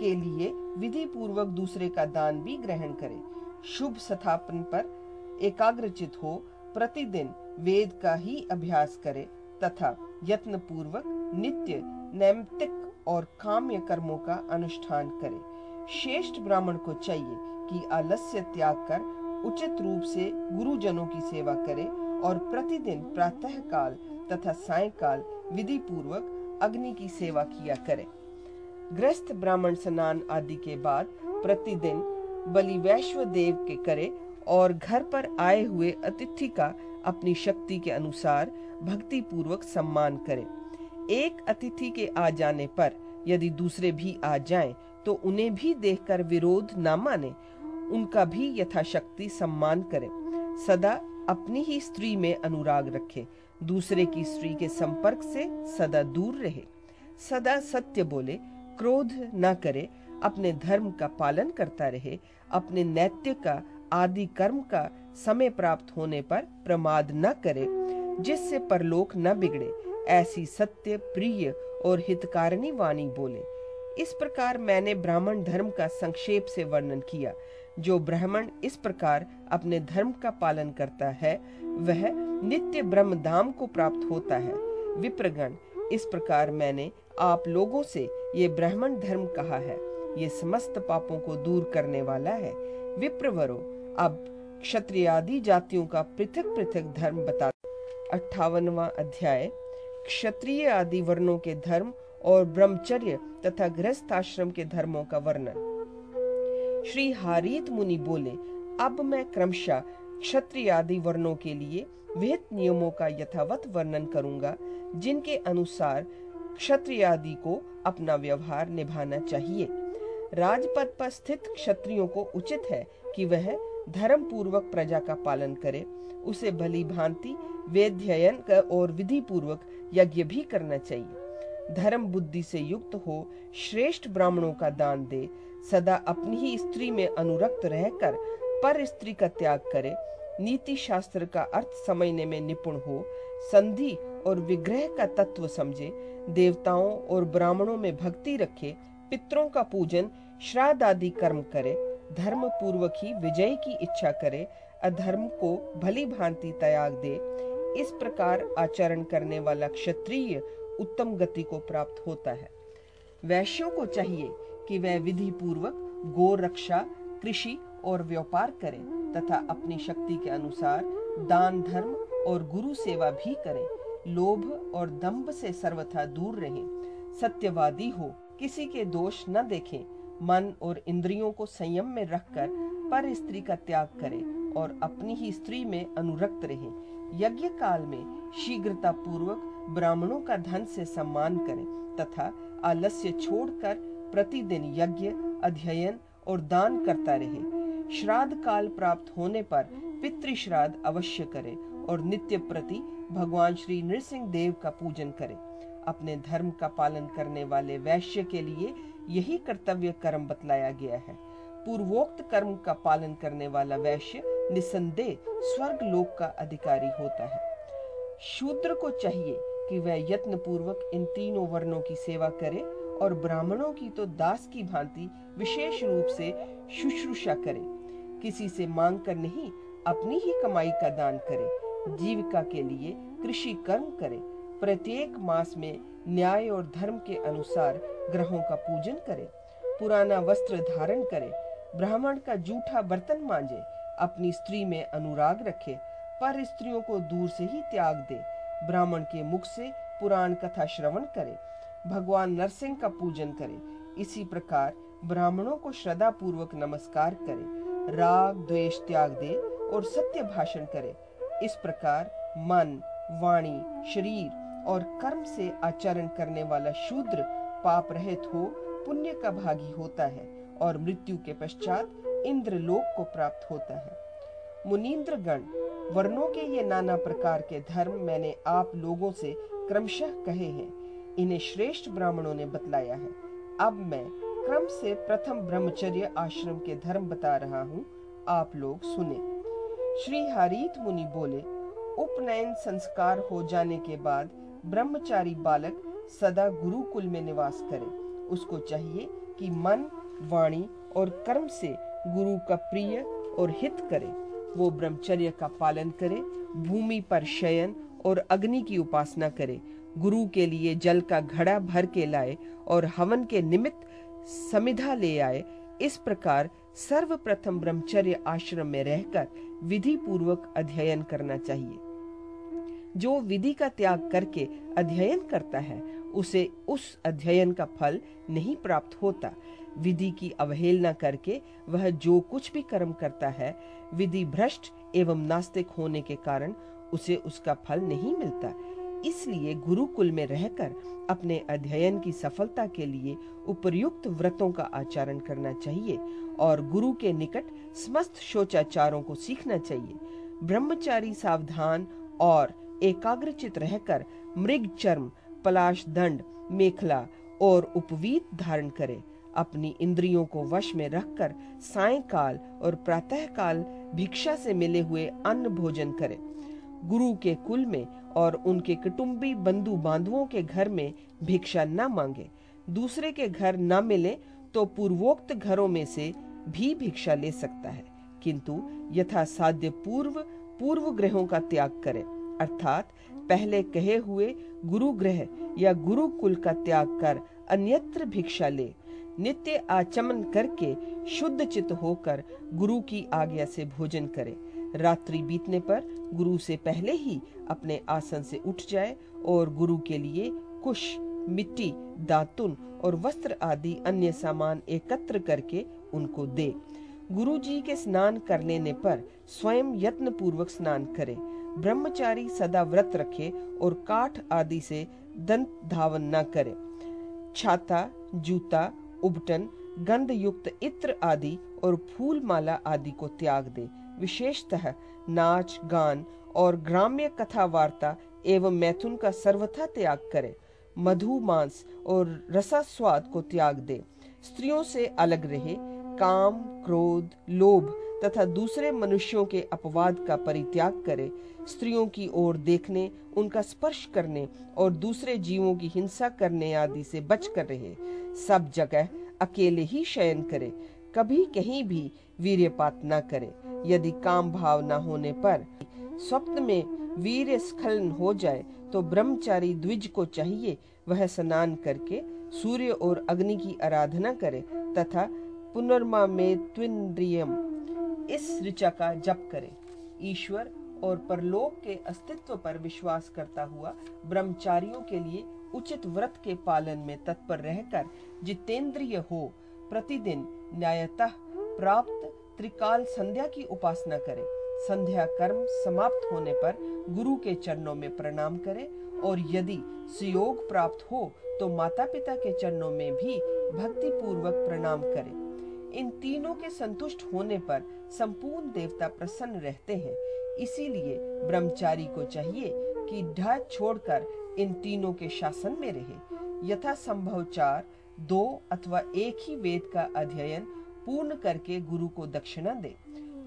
के लिए विधि पूर्वक दूसरे का दान भी ग्रहण करे। शुभ स्थापन पर एकाग्रचित हो, प्रतिदिन वेद का ही अभ्यास करे तथा यत्न पूर्वक नित्य नैमित्तिक और काम्य कर्मों का अनुष्ठान करे। श्रेष्ठ ब्राह्मण को चाहिए कि आलस्य त्याग कर उचित रूप से गुरुजनों की सेवा करे और प्रतिदिन प्रातः काल तथा सायकाल विधि पूर्वक अग्नि की सेवा किया करे। ग्रस्त ब्राह्मण स्नान आदि के बाद प्रतिदिन बलि वैश्व देव के करे और घर पर आए हुए अतिथि का अपनी शक्ति के अनुसार भक्ति पूर्वक सम्मान करे। एक अतिथि के आ जाने पर यदि दूसरे भी आ जाएँ, तो उन्हें भी देखकर विरोध न माने, उनका भी यथाशक्ति सम्मान करे। सदा अपनी ही स्त्री में अनुराग रखे, दूसरे की स्त्री के संपर्क से सदा दूर रहे। सदा सत्य बोले, क्रोध न करे, अपने धर्म का पालन करता रहे, अपने नैत्य का, आदि कर्म का समय प्राप्त होने पर प्रमाद न करे, जिससे परलोक न बिगड़े, ऐसी सत्य, प्रिय और हितकारिणी वाणी बोले। इस प्रकार मैंने ब्राह्मण धर्म का संक्षेप से वर्णन किया। जो ब्राह्मण इस प्रकार अपने धर्म का पालन करता है, वह नित्य ब्रह्म धाम को प्राप्त होता है। विप्रगण, इस प्रकार मैंने आप लोगों से ये ब्राह्मण धर्म कहा है। ये समस्त पापों को दूर करने वाला है। विप्रवरो, अब क्षत्रिय आदि जातियों का पृथक पृथक धर्म बता अट्ठावनवा अध्याय, क्षत्रिय आदि वर्णों के धर्म और ब्रह्मचर्य तथा गृहस्थ आश्रम के धर्मों का वर्णन। श्री हारीत मुनि बोले, अब मैं क्रमशः क्षत्रिय आदि वर्णों के लिए विहित नियमों का यथावत वर्णन करूँगा, जिनके अनुसार क्षत्रिय आदि को अपना व्यवहार निभाना चाहिए। राजपद पर स्थित क्षत्रियों को उचित है कि वह धर्म पूर्वक प्रजा का पालन करे, उसे भली भांति, वेद्ययन और विधि पूर्वक यज्ञ भी करना चाहिए। धर्म बुद्धि से युक्त हो, श्रेष्ठ ब्राह्मणों का दान दे, सदा अपनी ही स्त्री में अनुरक्त रहकर पर स्त्री का त्याग करे, नीति शास्त्र का अर्थ समझने में निपुण हो, संधि और विग्रह का तत्व समझे, देवताओं और ब्राह्मणों में भक्ति रखे, पितरों का पूजन, श्राद्ध आदि कर्म करे, धर्म पूर्वक ही विजय की इच्छा करे, अधर्म को भली भांति त्याग दे। इस प्रकार आचरण करने वाला क्षत्रिय उत्तम गति को प्राप्त होता है। वैश्यों को चाहिए कि वह विधि पूर्वक गो रक्षा, कृषि और व्यापार करें तथा अपनी शक्ति के अनुसार दान धर्म और गुरु सेवा भी करें। लोभ और दंभ से सर्वथा दूर रहें। सत्यवादी हो, किसी के दोष न देखें। मन और इंद्रियों को संयम में रखकर पर स्त्री का त्याग करें और अपनी ही स्त्री में अनुरक्त रहें। यज्ञ काल में शीघ्रता पूर्वक ब्राह्मणों का धन से सम्मान करें तथा आलस्य छोड़कर प्रतिदिन यज्ञ, अध्ययन और दान करता रहे। श्राद्ध काल प्राप्त होने पर पितृ श्राद्ध अवश्य करे और नित्य प्रति भगवान श्री नृसिंह देव का पूजन करे। अपने धर्म का पालन करने वाले वैश्य के लिए यही कर्तव्य कर्म बतलाया गया है। पूर्वोक्त कर्म का पालन करने वाला वैश्य निसंदेह स्वर्ग लोक का अधिकारी होता है। शूद्र को चाहिए कि वह यत्न पूर्वक इन तीनों वर्णों की सेवा करे और ब्राह्मणों की तो दास की भांति विशेष रूप से शुश्रूषा करे। किसी से मांग कर नहीं, अपनी ही कमाई का दान करे। जीविका के लिए कृषि कर्म करे। प्रत्येक मास में न्याय और धर्म के अनुसार ग्रहों का पूजन करे। पुराना वस्त्र धारण करे। ब्राह्मण का जूठा बर्तन मांजे। अपनी स्त्री में अनुराग रखे। पर स्त्रियों को दूर से ही त्याग दे। ब्राह्मण के मुख से पुराण कथा श्रवण करे, भगवान नरसिंह का पूजन करे। इसी प्रकार ब्राह्मणों को श्रद्धा पूर्वक नमस्कार करे, राग, द्वेष, त्याग दे और सत्य भाषण करे। इस प्रकार मन, वाणी, शरीर और कर्म से आचरण करने वाला शूद्र पाप रहित हो, पुण्य का भागी होता है और मृत्यु के पश्चात इंद्र लोक को प्राप्त होता है। मुनीन्द्र गण वर्णों के ये नाना प्रकार के धर्म मैंने आप लोगों से क्रमशः कहे हैं। इन्हें श्रेष्ठ ब्राह्मणों ने बतलाया है। अब मैं क्रम से प्रथम ब्रह्मचर्य आश्रम के धर्म बता रहा हूँ। आप लोग सुने। श्री हरित मुनि बोले, उपनयन संस्कार हो जाने के बाद ब्रह्मचारी बालक सदा गुरुकुल में निवास करे। उसको चाहिए कि मन, वाणी और कर्म से गुरु का प्रिय और हित करे। वो ब्रह्मचर्य का पालन करे, भूमि पर शयन और अग्नि की उपासना करे, गुरु के लिए जल का घड़ा भर के लाए और हवन के निमित्त समिधा ले आए, इस प्रकार सर्वप्रथम ब्रह्मचर्य आश्रम में रहकर विधि पूर्वक अध्ययन करना चाहिए। जो विधि का त्याग करके अध्ययन करता है, उसे उस अध्ययन का फल नहीं प्राप्त होता। विधि की अवहेलना करके वह जो कुछ भी कर्म करता है, विधि भ्रष्ट एवं नास्तिक होने के कारण उसे उसका फल नहीं मिलता। इसलिए गुरुकुल में रहकर अपने अध्ययन की सफलता के लिए उपयुक्त व्रतों का आचरण करना चाहिए और गुरु के निकट समस्त शोचाचारों को सीखना चाहिए। ब्रह्मचारी सावधान और एकाग्रचित रहकर मृग चर्म पलाश दंड मेखला और उपवीत धारण करे। अपनी इंद्रियों को वश में रखकर सायकाल और प्रातः काल भिक्षा से मिले हुए अन्न भोजन करें। गुरु के कुल में और उनके कुटुंबी बंधु बांधवों के घर में भिक्षा न मांगे। दूसरे के घर न मिले तो पूर्वोक्त घरों में से भी भिक्षा ले सकता है, किंतु यथा साध्य पूर्व पूर्व ग्रहों का त्याग करे। अर्थात पहले कहे हुए गुरु ग्रह या गुरु कुल का त्याग कर अन्यत्र भिक्षा ले नित्य आचमन करके शुद्ध चित होकर गुरु की आज्ञा से भोजन करे। रात्रि बीतने पर गुरु से पहले ही अपने आसन से उठ जाए और गुरु के लिए कुश, मिट्टी, दातुन और वस्त्र आदि अन्य सामान एकत्र करके उनको दे। गुरु जी के स्नान कर लेने पर स्वयं यत्न पूर्वक स्नान करे। ब्रह्मचारी सदा व्रत रखे और काठ आदि से दंत धावन न करे। छाता, जूता उबटन गंध युक्त इत्र आदि और फूल माला आदि को त्याग दे। विशेषतः नाच, गान और ग्राम्य कथा वार्ता एवं मैथुन का सर्वथा त्याग करे। मधु मांस और रसा स्वाद को त्याग दे। स्त्रियों से अलग रहे। काम, क्रोध, लोभ तथा दूसरे मनुष्यों के अपवाद का परित्याग करे। स्त्रियों की ओर देखने, उनका स्पर्श करने और दूसरे जीवों की हिंसा करने आदि से बच कर रहे। सब जगह अकेले ही शयन करे, कभी कहीं भी वीर्यपात न करे। यदि काम भाव न होने पर स्वप्न में वीर स्खलन हो जाए तो ब्रह्मचारी द्विज को चाहिए वह स्नान करके सूर्य और अग्नि की आराधना करे तथा पुनर्मा में त्विंद्रियम इस ऋचा का जप करे। ईश्वर और परलोक के अस्तित्व पर विश्वास करता हुआ ब्रह्मचारियों के लिए उचित व्रत के पालन में तत्पर रहकर जितेंद्रिय हो, प्रतिदिन न्यायतः प्राप्त त्रिकाल संध्या की उपासना करे। संध्या कर्म समाप्त होने पर गुरु के चरणों में प्रणाम करे और यदि सुयोग प्राप्त हो तो माता पिता के चरणों में भी भक्ति पूर्वक प्रणाम करे। इन तीनों के संतुष्ट होने पर संपूर्ण देवता प्रसन्न रहते हैं। इसीलिए ब्रह्मचारी को चाहिए कि ढ छोड़कर इन तीनों के शासन में रहे। यथा संभव चार दो अथवा एक ही वेद का अध्ययन पूर्ण करके गुरु को दक्षिणा दे।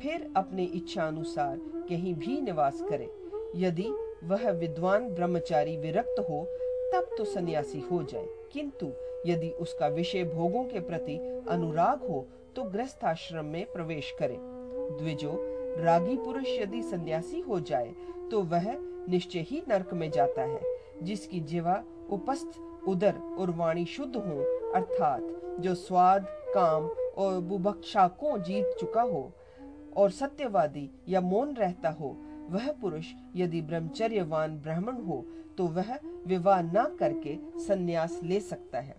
फिर अपने इच्छा अनुसार कहीं भी निवास करे। यदि वह विद्वान ब्रह्मचारी विरक्त हो, तब तो सन्यासी हो जाए। किंतु यदि उसका विषय भोगों के प्रति अनुराग हो तो ग्रस्त आश्रम में प्रवेश करे। द्विजो, रागी पुरुष यदि सन्यासी हो जाए तो वह निश्चय ही नरक में जाता है, जिसकी जीवा उपस्थ, उदर और वाणी शुद्ध हो, अर्थात जो स्वाद, काम और बुभक्षा को जीत चुका हो और सत्यवादी या मौन रहता हो, वह पुरुष यदि ब्रह्मचर्यवान ब्राह्मण हो तो वह विवाह न करके संन्यास ले सकता है।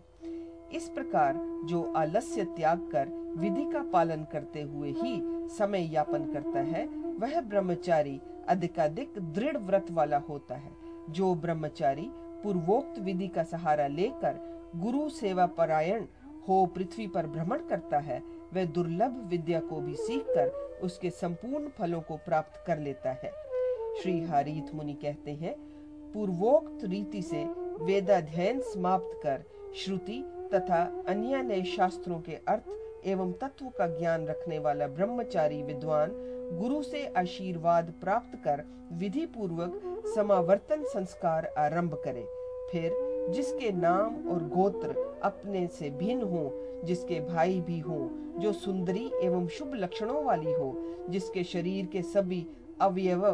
इस प्रकार जो आलस्य त्याग कर विधि का पालन करते हुए ही समय यापन करता है, वह ब्रह्मचारी अधिकाधिक दृढ़ व्रत वाला होता है, जो ब्रह्मचारी पूर्वोक्त विधि का सहारा लेकर गुरु सेवा परायण हो पृथ्वी पर भ्रमण करता है, वह दुर्लभ विद्या को भी सीखकर उसके संपूर्ण फलों को प्राप्त कर लेता है। श्री हरित मुनि कहते हैं, पूर्वोक्त रीति से वेदाध्ययन समाप्त कर श्रुति तथा अन्य नए शास्त्रों के अर्थ एवं तत्व का ज्ञान रखने वाला ब्रह्मचारी विद्वान गुरु से आशीर्वाद प्राप्त कर विधि पूर्वक समावर्तन संस्कार आरंभ करे। फिर जिसके नाम और गोत्र अपने से भिन्न हो, जिसके भाई भी हो, जो सुंदरी एवं शुभ लक्षणों वाली हो, जिसके शरीर के सभी अवयव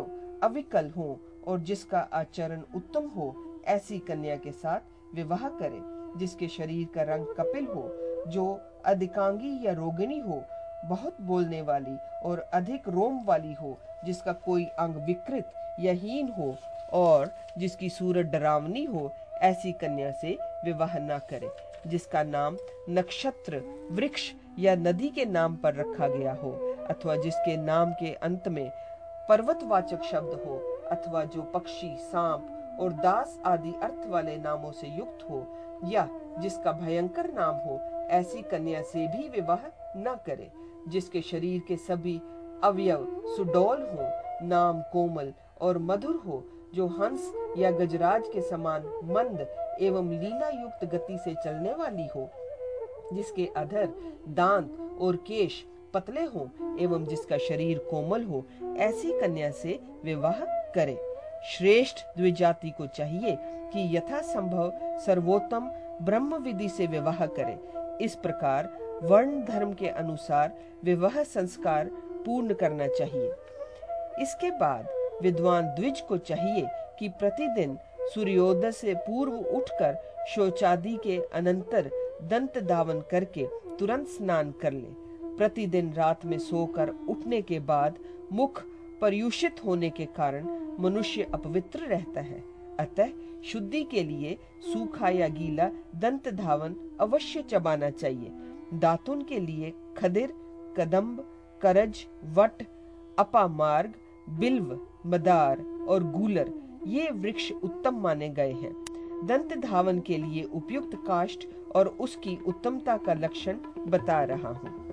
अविकल हो और जिसका आचरण उत्तम हो, ऐसी कन्या के साथ विवाह करे, जिसके शरीर का रंग कपिल हो, जो अधिकांगी या रोगिणी हो बहुत बोलने वाली और अधिक रोम वाली हो, जिसका कोई अंग विकृत या हीन हो और जिसकी सूरत डरावनी हो, ऐसी कन्या से विवाह न करे, जिसका नाम नक्षत्र, वृक्ष या नदी के नाम पर रखा गया हो, अथवा जिसके नाम के अंत में पर्वतवाचक शब्द हो, अथवा जो पक्षी, सांप और दास आदि अर्थ वाले नामों से युक्त हो, या जिसका भयंकर नाम हो, ऐसी कन्या से भी विवाह न करे। जिसके शरीर के सभी अवयव सुडौल हो, नाम कोमल और मधुर हो, जो हंस या गजराज के समान मंद एवं लीला युक्त गति से चलने वाली हो, जिसके अधर दांत और केश पतले हो एवं जिसका शरीर कोमल हो, ऐसी कन्या से विवाह करे। श्रेष्ठ द्विजाति को चाहिए कि यथा संभव सर्वोत्तम ब्रह्म विधि से विवाह करे। इस प्रकार वर्ण धर्म के अनुसार विवाह संस्कार पूर्ण करना चाहिए। इसके बाद विद्वान द्विज को चाहिए कि प्रतिदिन सूर्योदय से पूर्व उठकर शौचादि के अनंतर दंत धावन करके तुरंत स्नान कर ले। प्रतिदिन रात में सोकर उठने के बाद मुख पर्यूषित होने के कारण मनुष्य अपवित्र रहता है। अतः शुद्धि के लिए सूखा या गीला दंत धावन अवश्य चबाना चाहिए। दातुन के लिए खदिर, कदम्ब, करज, वट, अपा मार्ग, बिल्व, मदार और गूलर, ये वृक्ष उत्तम माने गए हैं। दंत धावन के लिए उपयुक्त काष्ट और उसकी उत्तमता का लक्षण बता रहा हूँ।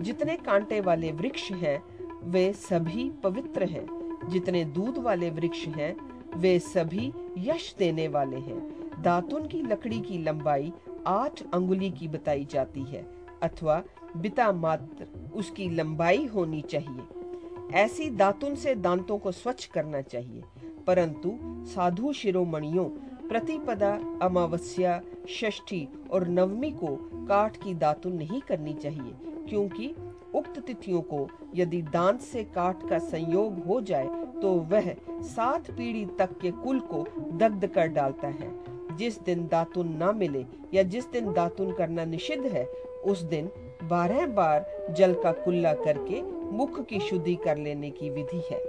जितने कांटे वाले वृक्ष हैं, वे सभी पवित्र हैं। जितने दूध वाले वृक्ष हैं, वे सभी यश देने वाले हैं। दातुन की लकड़ी की लंबाई आठ अंगुली की बताई जाती है। अथवा बिता मात्र उसकी लंबाई होनी चाहिए। ऐसी दातुन से दांतों को स्वच्छ करना चाहिए। परंतु साधु शिरोमणियों प्रतिपदा, अमावस्या, षष्ठी और नवमी को काठ की दातुन नहीं करनी चाहिए, क्योंकि उक्त तिथियों को यदि दांत से काठ का संयोग हो जाए तो वह सात पीढ़ी तक के कुल को दग्ध कर डालता है। जिस दिन दातुन न मिले या जिस दिन दातुन करना निषिद्ध है उस दिन बारह बार जल का कुल्ला करके मुख की शुद्धि कर लेने की विधि है।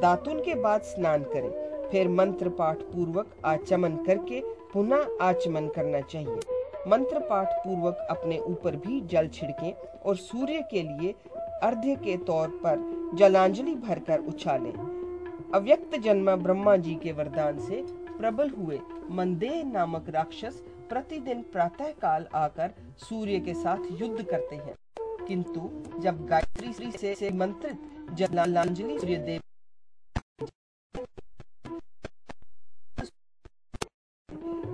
दातुन के बाद स्नान करें, फिर मंत्र पाठ पूर्वक आचमन करके पुनः आचमन करना चाहिए। मंत्र पाठ पूर्वक अपने ऊपर भी जल छिड़के और सूर्य के लिए अर्ध्य के तौर पर जलांजलि भरकर उछालें। अव्यक्त जन्म ब्रह्मा जी के वरदान से प्रबल हुए मंदेह नामक राक्षस प्रतिदिन प्रातः काल आकर सूर्य के साथ युद्ध करते हैं। किंतु जब गायत्री श्री से, से मंत्रित जलांजलि सूर्य देव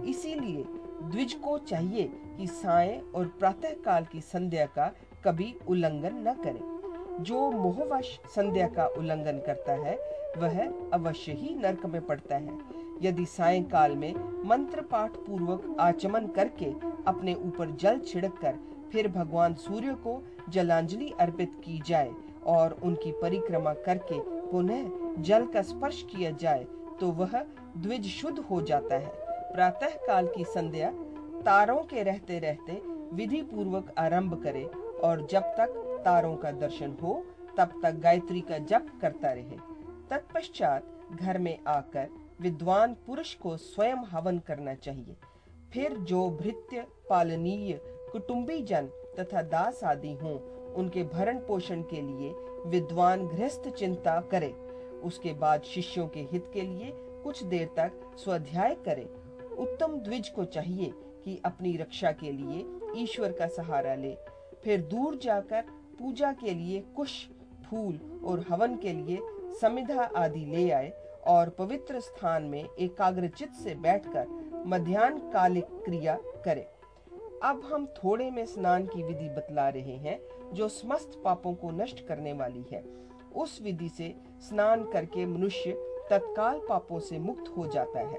इसीलिए द्विज को चाहिए कि साय और प्रातः काल की संध्या का कभी उल्लंघन न करे। जो मोहवश संध्या का उल्लंघन करता है वह अवश्य ही नरक में पड़ता है। यदि सायंकाल में मंत्र पाठ पूर्वक आचमन करके अपने ऊपर जल छिड़क कर फिर भगवान सूर्य को जलांजलि अर्पित की जाए और उनकी परिक्रमा करके पुनः जल का स्पर्श किया जाए तो वह द्विज शुद्ध हो जाता है। प्रातः काल की संध्या तारों के रहते रहते विधि पूर्वक आरंभ करे और जब तक तारों का दर्शन हो, तब तक गायत्री का जप करता रहे। तत्पश्चात घर में आकर विद्वान पुरुष को स्वयं हवन करना चाहिए। फिर जो भृत्य, पालनीय, कुटुंबी जन तथा दास आदि हों, उनके भरण पोषण के लिए विद्वान गृहस्थ चिंता करे। उसके बाद शिष्यों के हित के लिए कुछ देर तक स्वाध्याय करे। उत्तम द्विज को चाहिए कि अपनी रक्षा के लिए ईश्वर का सहारा ले। फिर दूर जाकर पूजा के लिए कुश, फूल और हवन के लिए समिधा आदि ले आए। और पवित्र स्थान में एकाग्रचित से बैठकर मध्यान्ह कालिक क्रिया करे। अब हम थोड़े में स्नान की विधि बतला रहे हैं, जो समस्त पापों को नष्ट करने वाली है। उस विधि से स्नान करके मनुष्य तत्काल पापों से मुक्त हो जाता है।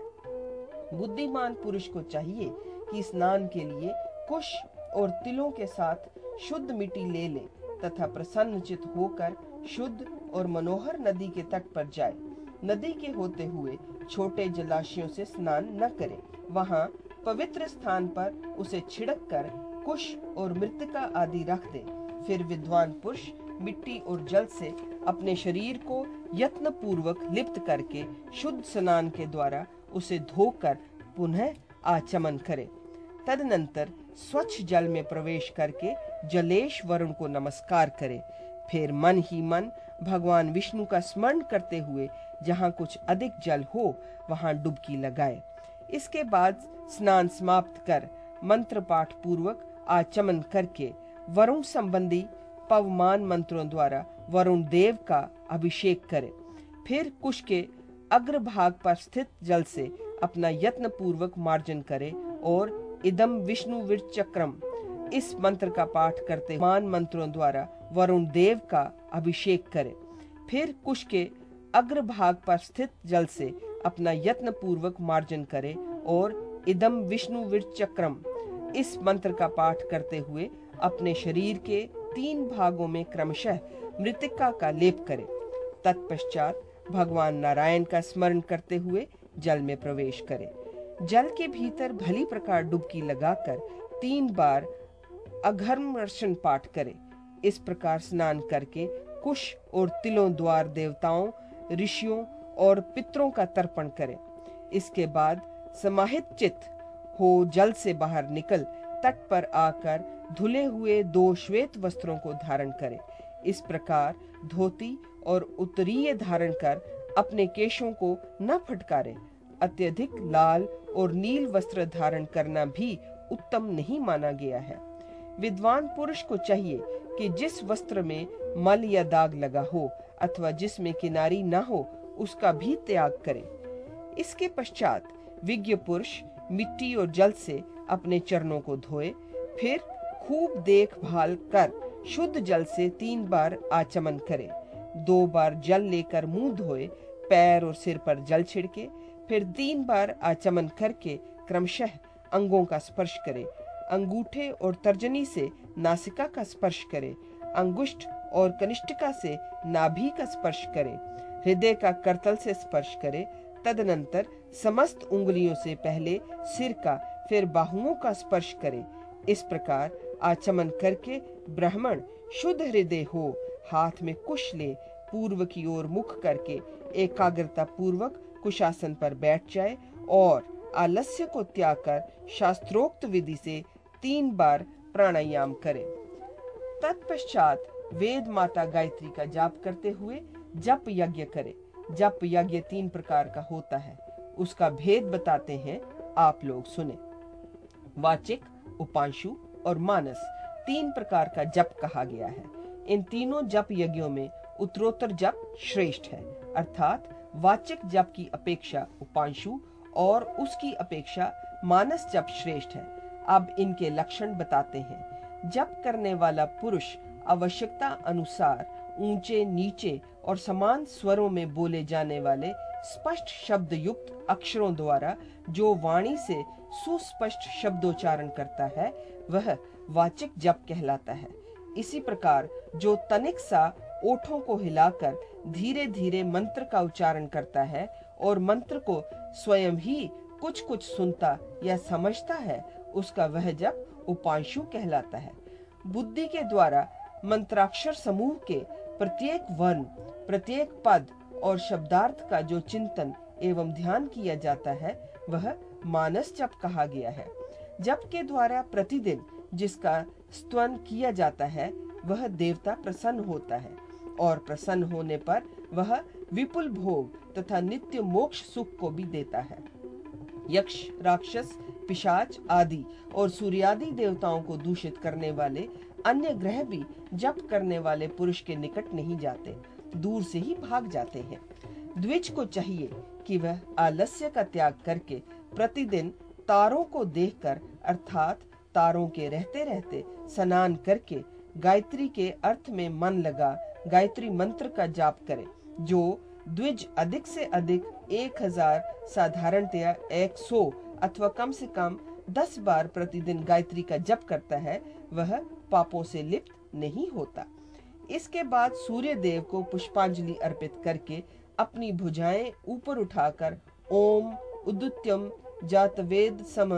बुद्धिमान पुरुष को चाहिए कि स्नान के लिए कुश और तिलों के साथ शुद्ध मिट्टी ले ले, तथा प्रसन्नचित होकर शुद्ध और मनोहर नदी के तट पर जाए। नदी के होते हुए छोटे जलाशयों से स्नान न करे। वहाँ पवित्र स्थान पर उसे छिड़क कर कुश और मृतका आदि रख दे। फिर विद्वान पुरुष मिट्टी और जल से अपने शरीर को यत्न पूर्वक लिप्त करके शुद्ध स्नान के द्वारा उसे धोकर पुनः आचमन करे। तदनंतर स्वच्छ जल में प्रवेश करके जलेश वरुण को नमस्कार करे। फिर मन ही मन भगवान विष्णु का स्मरण करते हुए जहाँ कुछ अधिक जल हो, वहाँ डुबकी लगाए। इसके बाद स्नान समाप्त कर मंत्र पाठ पूर्वक आचमन करके वरुण संबंधी पवमान मंत्रों द्वारा वरुण देव का अभिषेक करे। फिर कुश के अग्रभाग पर स्थित जल से अपना यत्न पूर्वक मार्जन करे और इदम विष्णु चक्रम इस मंत्र का पाठ करते मान मंत्रों द्वारा वरुण देव का अभिषेक करे। फिर कुश के अग्रभाग पर स्थित जल से अपना यत्न पूर्वक मार्जन करे और इदम विष्णु चक्रम इस मंत्र का पाठ करते हुए अपने शरीर के तीन भागों में क्रमशः मृतिका का लेप करे। तत्पश्चात भगवान नारायण का स्मरण करते हुए जल में प्रवेश करे। जल के भीतर भली प्रकार डुबकी लगाकर तीन बार अघर्मर्शन पाठ करे। इस प्रकार स्नान करके कुश और तिलों द्वार देवताओं ऋषियों और पितरों का तर्पण करे। इसके बाद समाहित चित हो जल से बाहर निकल, तट पर आकर धुले हुए दो श्वेत वस्त्रों को धारण करे। इस प्रकार धोती और उत्तरीय धारण कर अपने केशों को न फटकारे। अत्यधिक लाल और नील वस्त्र धारण करना भी उत्तम नहीं माना गया है। विद्वान पुरुष को चाहिए कि जिस वस्त्र में मल या दाग लगा हो अथवा जिसमें किनारी न हो, उसका भी त्याग करे। इसके पश्चात विज्ञ पुरुष मिट्टी और जल से अपने चरणों को धोए, फिर खूब देखभाल कर शुद्ध जल से तीन बार आचमन करे। दो बार जल लेकर मुँह धोए, पैर और सिर पर जल छिड़के, फिर तीन बार आचमन करके क्रमशः अंगों का स्पर्श करे। अंगूठे और तर्जनी से नासिका का स्पर्श करे अंगुष्ठ और कनिष्ठिका से नाभि का स्पर्श करे, हृदय का करतल से स्पर्श करे, तदनंतर समस्त उंगलियों से पहले सिर का, फिर बाहुओं का स्पर्श करे। इस प्रकार आचमन करके ब्राह्मण शुद्ध हृदय हो, हाथ में कुश ले, पूर्व की ओर मुख करके एकाग्रता पूर्वक कुशासन पर बैठ जाए और आलस्य को त्याग कर शास्त्रोक्त विधि से तीन बार प्राणायाम करे। तत्पश्चात वेद माता गायत्री का जाप करते हुए जप यज्ञ करे। जप यज्ञ तीन प्रकार का होता है। उसका भेद बताते हैं आप लोग सुने। वाचिक, उपांशु और मानस तीन प्रकार का जप कहा गया है। इन तीनों जप यज्ञों में उत्तरोत्तर जप श्रेष्ठ है। अर्थात वाचिक जप की अपेक्षा उपांशु और उसकी अपेक्षा मानस जप श्रेष्ठ है। अब इनके लक्षण बताते हैं। जप करने वाला पुरुष आवश्यकता अनुसार ऊँचे, नीचे और समान स्वरों में बोले जाने वाले स्पष्ट शब्द युक्त अक्षरों द्वारा जो वाणी से सुस्पष्ट शब्दोच्चारण करता है, वह वाचिक जप कहलाता है। इसी प्रकार जो तनिक सा ओठों को हिलाकर धीरे धीरे मंत्र का उच्चारण करता है और मंत्र को स्वयं ही कुछ कुछ सुनता या समझता है उसका वह जप उपांशु कहलाता है। बुद्धि के द्वारा मंत्राक्षर समूह के प्रत्येक वर्ण, प्रत्येक पद और शब्दार्थ का जो चिंतन एवं ध्यान किया जाता है, वह मानस जप कहा गया है। जप के द्वारा प्रतिदिन जिसका स्तवन किया जाता है, वह देवता प्रसन्न होता है और प्रसन्न होने पर वह विपुल भोग तथा नित्य मोक्ष सुख को भी देता है। यक्ष, राक्षस पिशाच आदि और सूर्यादि देवताओं को दूषित करने वाले अन्य ग्रह भी जप करने वाले पुरुष के निकट नहीं जाते, दूर से ही भाग जाते हैं। द्विज को चाहिए कि वह आलस्य का त्याग करके प्रतिदिन तारों को देखकर, अर्थात तारों के रहते रहते स्नान करके गायत्री के अर्थ में मन लगा, गायत्री मंत्र का जाप करे, जो द्विज अधिक से अधिक एक हज़ार साधारणतया एक सौ अथवा कम से कम दस बार प्रतिदिन गायत्री का जप करता है, वह पापों से लिप्त नहीं होता। इसके बाद सूर्य देव को पुष्पांजलि अर्पित करके अपनी भुजाएँ ऊपर उठाकर ओम उदुत्यम जातवेद सम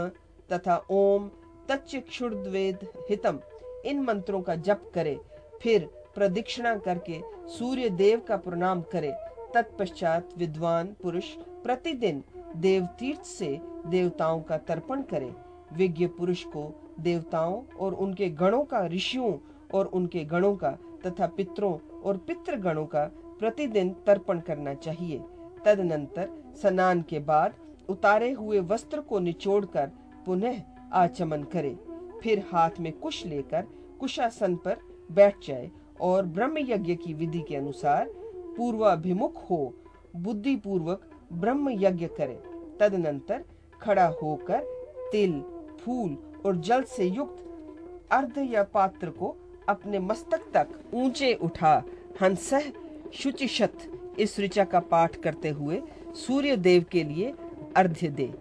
तथा ओम तच्चुर्वेद हितम इन मंत्रों का जप करे, फिर प्रदक्षिणा करके सूर्य देव का प्रणाम करे। तत्पश्चात विद्वान पुरुष प्रतिदिन देव तीर्थ से देवताओं का तर्पण करे। विज्ञ पुरुष को देवताओं और उनके गणों का, ऋषियों और उनके गणों का तथा पितरों और पितृ गणों का प्रतिदिन तर्पण करना चाहिए। तदनंतर स्नान के बाद उतारे हुए वस्त्र को निचोड़कर पुनः आचमन करे। फिर हाथ में कुश लेकर कुशासन पर बैठ जाए और ब्रह्म यज्ञ की विधि के अनुसार पूर्वाभिमुख हो। बुद्धि पूर्वक ब्रह्म यज्ञ करे। तदनंतर खड़ा होकर तिल, फूल और जल से युक्त अर्ध या पात्र को अपने मस्तक तक ऊँचे उठा। हंस शुचिशत इस ऋचा का पाठ करते हुए सूर्य देव के लिए अर्घ्य दे।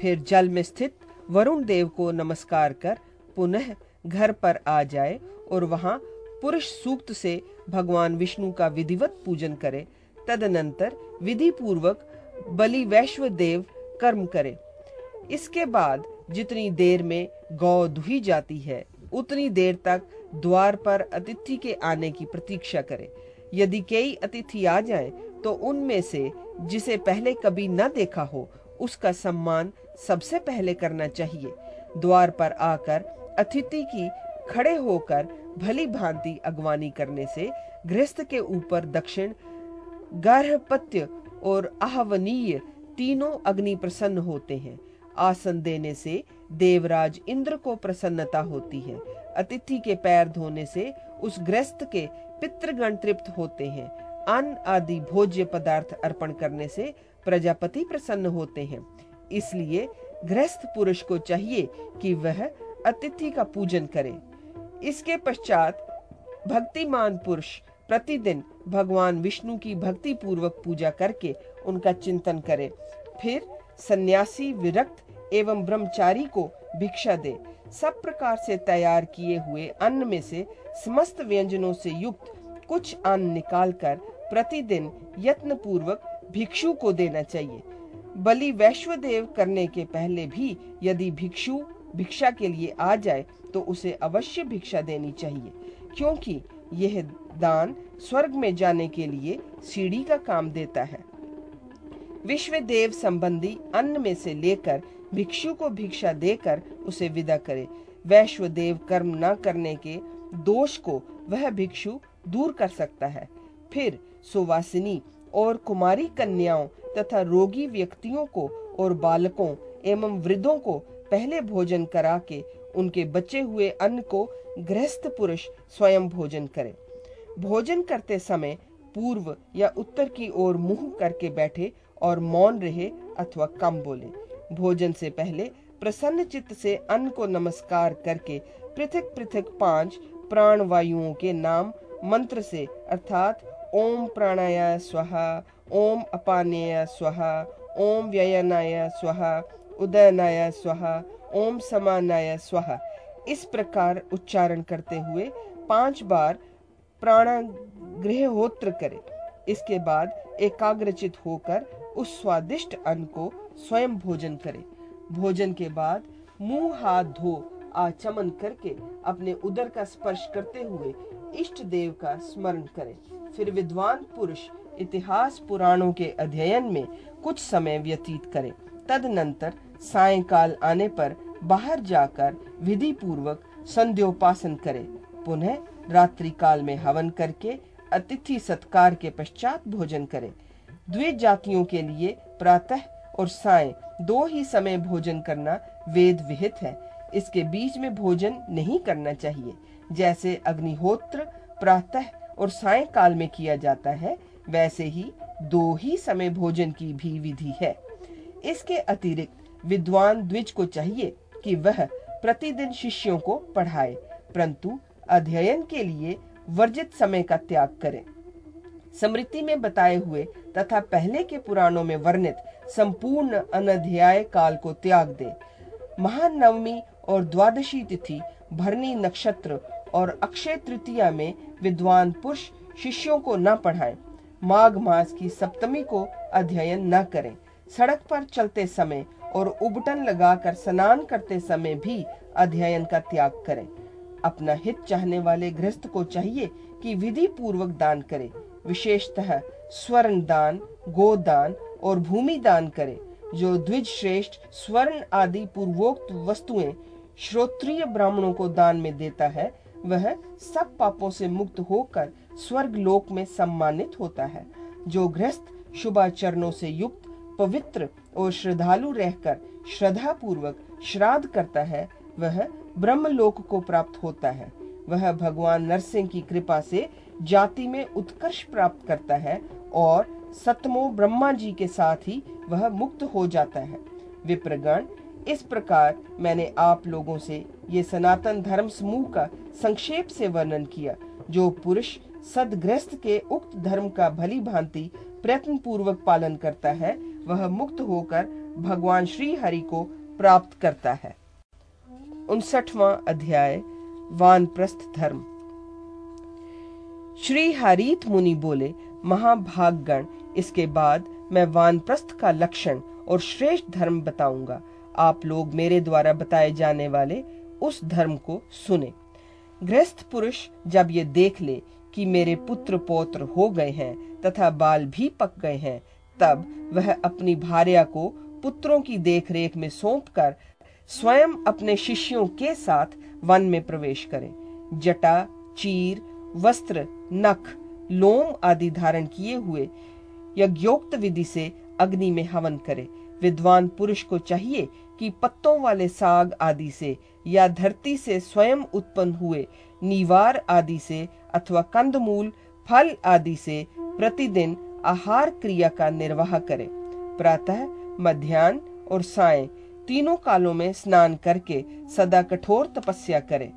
फिर जल में स्थित वरुण देव को नमस्कार कर पुनः घर पर आ जाए और वहाँ पुरुष सूक्त से भगवान विष्णु का विधिवत पूजन करे। तदनंतर विधि पूर्वक बलि वैश्व देव कर्म करे। इसके बाद जितनी देर में गौ धुई जाती है उतनी देर तक द्वार पर अतिथि के आने की प्रतीक्षा करे। यदि कई अतिथि आ जाएँ, तो उनमें से जिसे पहले कभी न देखा हो उसका सम्मान सबसे पहले करना चाहिए। द्वार पर आकर अतिथि की खड़े होकर भली भांति अगवानी करने से गृहस्थ के ऊपर दक्षिण गार्हपत्य और आहवनीय तीनों अग्नि प्रसन्न होते हैं। आसन देने से देवराज इंद्र को प्रसन्नता होती है। अतिथि के पैर धोने से उस ग्रस्त के पितृगण तृप्त होते हैं। अन्न आदि भोज्य पदार्थ अर्पण करने से प्रजापति प्रसन्न होते हैं। इसलिए गृहस्थ पुरुष को चाहिए कि वह अतिथि का पूजन करे। इसके पश्चात भक्तिमान पुरुष प्रतिदिन भगवान विष्णु की भक्ति पूर्वक पूजा करके उनका चिंतन करे। फिर सन्यासी, विरक्त एवं ब्रह्मचारी को भिक्षा दे। सब प्रकार से तैयार किए हुए अन्न में से समस्त व्यंजनों से युक्त कुछ अन्न निकालकर प्रतिदिन यत्न पूर्वक भिक्षु को देना चाहिए। बलि वैश्व देव करने के पहले भी यदि भिक्षु भिक्षा के लिए आ जाए तो उसे अवश्य भिक्षा देनी चाहिए। क्योंकि यह दान स्वर्ग में जाने के लिए सीढ़ी का काम देता है। विश्व देव संबंधी अन्न में से लेकर भिक्षु को भिक्षा देकर उसे विदा करे। वैश्व देव कर्म न करने के दोष को वह भिक्षु दूर कर सकता है। फिर सुवासिनी और कुमारी कन्याओं तथा रोगी व्यक्तियों को और बालकों एवं वृद्धों को पहले भोजन करा के उनके बचे हुए अन्न को गृहस्थ पुरुष स्वयं भोजन करे। भोजन करते समय पूर्व या उत्तर की ओर मुँह करके बैठे और मौन रहे अथवा कम बोले। भोजन से पहले प्रसन्न चित्त से अन्न को नमस्कार करके पृथक पृथक पाँच प्राण वायुओं के नाम मंत्र से, अर्थात ओम प्राणाया स्वहा, ओम अपानेय स्वहा, ओम व्ययनाय स्वहा, उदयनाय स्वहा ओम समानाय स्वहा। इस प्रकार उच्चारण करते हुए पाँच बार प्राणागृहोत्र करे। इसके बाद एकाग्रचित होकर उस स्वादिष्ट अन्न को स्वयं भोजन करे। भोजन के बाद मुँह हाथ धो, आचमन करके अपने उदर का स्पर्श करते हुए इष्ट देव का स्मरण करे। फिर विद्वान पुरुष इतिहास पुराणों के अध्ययन में कुछ समय व्यतीत करे। तदनंतर सायकाल आने पर बाहर जाकर विधि पूर्वक संध्योपासन करे। पुनः रात्रि काल में हवन करके, अतिथि सत्कार के पश्चात भोजन करे। द्विज जातियों के लिए प्रातः और साय दो ही समय भोजन करना वेद विहित है। इसके बीच में भोजन नहीं करना चाहिए। जैसे अग्निहोत्र प्रातः और साय काल में किया जाता है, वैसे ही दो ही समय भोजन की भी विधि है। इसके अतिरिक्त विद्वान द्विज को चाहिए कि वह प्रतिदिन शिष्यों को पढ़ाए, परंतु अध्ययन के लिए वर्जित समय का त्याग करें। स्मृति में बताए हुए तथा पहले के पुराणों में वर्णित संपूर्ण अनध्याय काल को त्याग दे। महानवमी और द्वादशी तिथि, भरनी नक्षत्र और अक्षय तृतीया में विद्वान पुरुष शिष्यों को न पढ़ाएँ। माघ मास की सप्तमी को अध्ययन न करें। सड़क पर चलते समय और उबटन लगाकर स्नान करते समय भी अध्ययन का त्याग करें। अपना हित चाहने वाले गृहस्थ को चाहिए कि विधि पूर्वक दान करे। विशेषतः स्वर्ण दान, गोदान और भूमि दान करे, जो द्विज श्रेष्ठ स्वर्ण आदि पूर्वोक्त वस्तुएँ श्रोत्रिय ब्राह्मणों को दान में देता है, वह सब पापों से मुक्त होकर स्वर्ग लोक में सम्मानित होता है, जो गृहस्थ शुभाचरणों से युक्त पवित्र और श्रद्धालु रहकर श्रद्धा पूर्वक श्राद्ध करता है, वह ब्रह्म लोक को प्राप्त होता है। वह भगवान नरसिंह की कृपा से जाति में उत्कर्ष प्राप्त करता है और सतमो ब्रह्मा जी के साथ ही वह मुक्त हो जाता है। विप्रगण, इस प्रकार मैंने आप लोगों से ये सनातन धर्म समूह का संक्षेप से वर्णन किया, जो पुरुष सदग्रस्त के उक्त धर्म का भली भांति प्रयत्न पूर्वक पालन करता है वह मुक्त होकर भगवान श्री हरि को प्राप्त करता है। उनसठवा अध्याय, वानप्रस्थ धर्म। श्री हरित मुनि बोले, महाभागगण, इसके बाद मैं वानप्रस्थ का लक्षण और श्रेष्ठ धर्म बताऊँगा। आप लोग मेरे द्वारा बताए जाने वाले उस धर्म को सुने। गृहस्थ पुरुष जब ये देख ले कि मेरे पुत्र पौत्र हो गए हैं तथा बाल भी पक गए हैं तब वह अपनी भार्या को पुत्रों की देखरेख में सौंपकर स्वयं अपने शिष्यों के साथ वन में प्रवेश करे। जटा, चीर, वस्त्र, नख, लोम आदि धारण किए हुए यज्ञोक्त विधि से अग्नि में हवन करे। विद्वान पुरुष को चाहिए कि पत्तों वाले साग आदि से या धरती से स्वयं उत्पन्न हुए निवार आदि से अथवा कंदमूल, फल आदि से प्रतिदिन आहार क्रिया का निर्वाह करे। प्रातः मध्यान्ह और साय तीनों कालों में स्नान करके सदा कठोर तपस्या करे।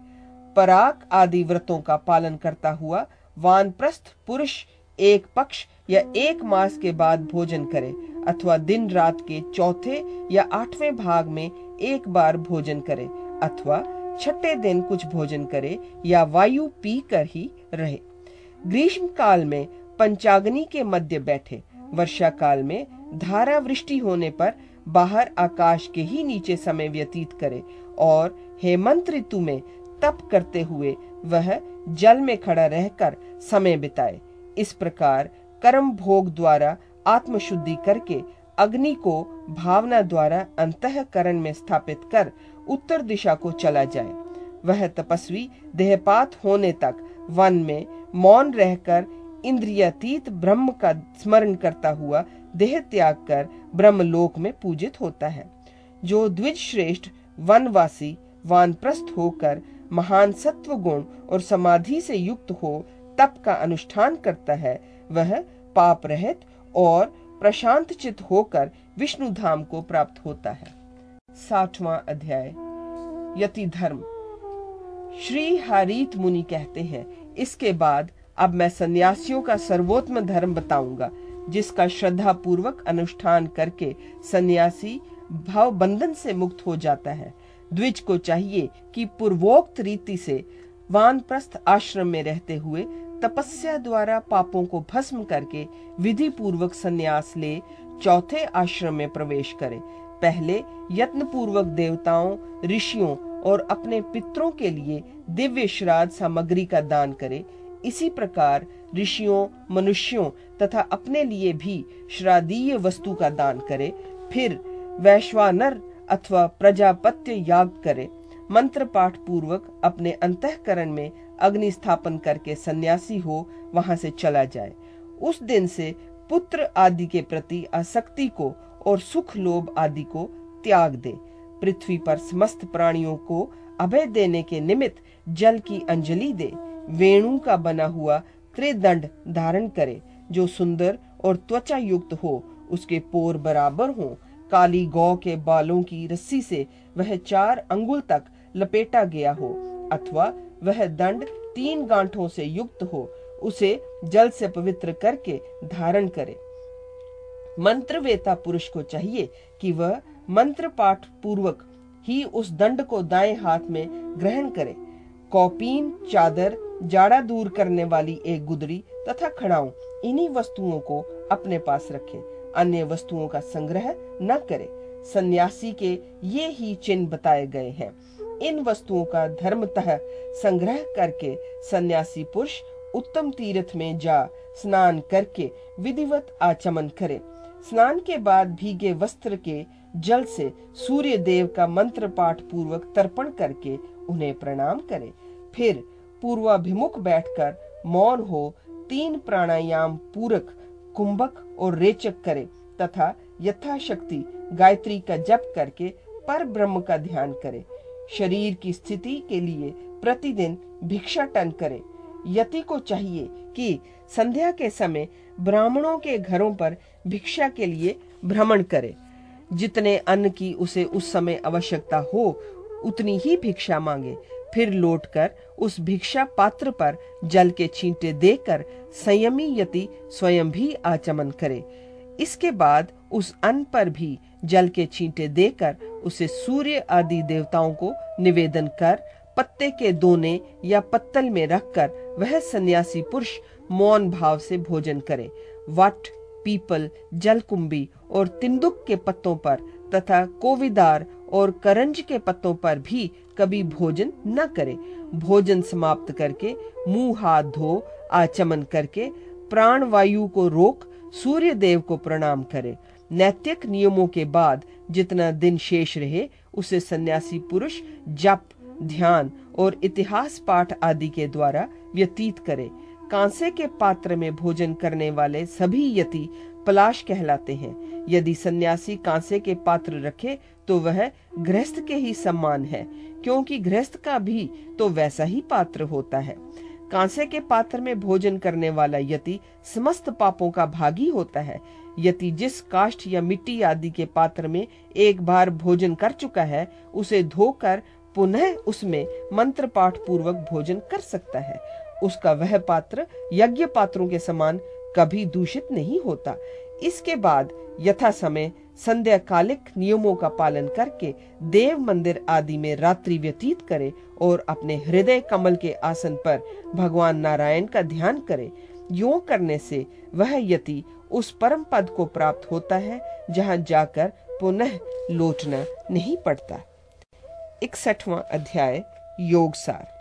पराक आदि व्रतों का पालन करता हुआ वानप्रस्थ पुरुष एक पक्ष या एक मास के बाद भोजन करे अथवा दिन रात के चौथे या आठवें भाग में एक बार भोजन करे अथवा छठे दिन कुछ भोजन करे या वायु पी कर ही रहे। ग्रीष्म काल में पंचाग्नि के मध्य बैठे। वर्षा काल में धारा वृष्टि होने पर बाहर आकाश के ही नीचे समय व्यतीत करे और हेमंत ऋतु में तप करते हुए वह जल में खड़ा रहकर समय बिताए। इस प्रकार कर्म भोग द्वारा आत्मशुद्धि करके अग्नि को भावना द्वारा अंतकरण में स्थापित कर उत्तर दिशा को चला जाए। वह तपस्वी देहपात होने तक वन में मौन रहकर इंद्रियातीत ब्रह्म का स्मरण करता हुआ देह त्याग कर ब्रह्मलोक में पूजित होता है। जो द्विज श्रेष्ठ वनवासी, वानप्रस्थ होकर महान सत्व गुण और समाधि से युक्त हो तप का अनुष्ठान करता है, वह पाप रहित और प्रशांत चित होकर विष्णु धाम को प्राप्त होता है। साठवां अध्याय, यति धर्म। श्री हरित मुनि कहते हैं, इसके बाद अब मैं सन्यासियों का सर्वोत्तम धर्म बताऊँगा, जिसका श्रद्धा पूर्वक अनुष्ठान करके सन्यासी भाव बंधन से मुक्त हो जाता है। द्विज को चाहिए कि पूर्वोक्त रीति से वानप्रस्थ आश्रम में रहते हुए तपस्या द्वारा पापों को भस्म करके विधि पूर्वक संन्यास ले चौथे आश्रम में प्रवेश करे। पहले यत्न पूर्वक देवताओं, ऋषियों और अपने पितरों के लिए दिव्य श्राद्ध सामग्री का दान करे। इसी प्रकार ऋषियों, मनुष्यों तथा अपने लिए भी श्रादीय वस्तु का दान करे, फिर वैश्वानर अथवा प्रजापत्य याग करे मंत्र पाठ पूर्वक अपने अंतकरण में अग्नि स्थापन करके सन्यासी हो, वहाँ से चला जाए। उस दिन से पुत्र आदि के प्रति आसक्ति को और सुख लोभ आदि को त्याग दे। पृथ्वी पर समस्त प्राणियों को अभय देने के निमित्त जल की अंजलि दे। वेणु का बना हुआ त्रिदंड धारण करे, जो सुंदर और त्वचा युक्त हो, उसके पोर बराबर हो। काली गौ के बालों की रस्सी से वह चार अंगुल तक लपेटा गया हो, अथवा वह दंड तीन गांठों से युक्त हो, उसे जल से पवित्र करके धारण करे। मंत्र वेता पुरुष को चाहिए कि वह मंत्र पाठ पूर्वक ही उस दंड को दाएँ हाथ में ग्रहण करे। कौपीन, चादर जाड़ा दूर करने वाली एक गुदड़ी तथा खड़ाऊ। इन्हीं वस्तुओं को अपने पास रखे। अन्य वस्तुओं का संग्रह न करे। सन्यासी के ये ही चिन्ह बताए गए हैं। इन वस्तुओं का धर्मतः संग्रह करके सन्यासी पुरुष उत्तम तीर्थ में जा स्नान करके विधिवत आचमन करे। स्नान के बाद भीगे वस्त्र के जल से सूर्य देव का मंत्र पाठ पूर्वक तर्पण करके उन्हें प्रणाम करे। फिर पूर्वाभिमुख बैठकर मौन हो, तीन प्राणायाम पूरक, कुंभक और रेचक करे, तथा यथाशक्ति गायत्री का जप करके पर ब्रह्म का ध्यान करे। शरीर की स्थिति के लिए प्रतिदिन भिक्षा टन करे। यति को चाहिए कि संध्या के समय ब्राह्मणों के घरों पर भिक्षा के लिए भ्रमण करे। जितने अन्न की उसे उस समय आवश्यकता हो, उतनी ही भिक्षा मांगे। फिर लौटकर उस भिक्षा पात्र पर जल के छींटे देकर संयमी यति स्वयं भी आचमन करे। इसके बाद उस अन्न पर भी जल के छींटे देकर उसे सूर्य आदि देवताओं को निवेदन कर, पत्ते के दोने या पत्तल में रखकर वह सन्यासी पुरुष मौन भाव से भोजन करे। वट, पीपल, जलकुंभी और तिंदुक के पत्तों पर तथा कोविदार और करंज के पत्तों पर भी कभी भोजन न करे। भोजन समाप्त करके मुँह हाथ धो, आचमन करके प्राण वायु को रोक सूर्य देव को प्रणाम करे। नैतिक नियमों के बाद जितना दिन शेष रहे, उसे सन्यासी पुरुष, जप, ध्यान और इतिहास पाठ आदि के द्वारा व्यतीत करे। कांसे के पात्र में भोजन करने वाले सभी यति पलाश कहलाते हैं। यदि सन्यासी कांसे के पात्र रखे तो वह गृहस्थ के ही सम्मान है। क्योंकि गृहस्थ का भी तो वैसा ही पात्र होता है। कांसे के पात्र में भोजन करने वाला यति समस्त पापों का भागी होता है। यति जिस काष्ठ या मिट्टी आदि के पात्र में एक बार भोजन कर चुका है, उसे धोकर पुनः उसमें मंत्र पाठ पूर्वक भोजन कर सकता है। उसका वह पात्र यज्ञ पात्रों के समान कभी दूषित नहीं होता। इसके बाद यथा समय संध्या कालिक नियमों का पालन करके देव मंदिर आदि में रात्रि व्यतीत करे और अपने हृदय कमल के आसन पर भगवान नारायण का ध्यान करे। यो करने से वह यति उस परम पद को प्राप्त होता है, जहाँ जाकर पुनः लौटना नहीं पड़ता। इकसठवा अध्याय, योग सार।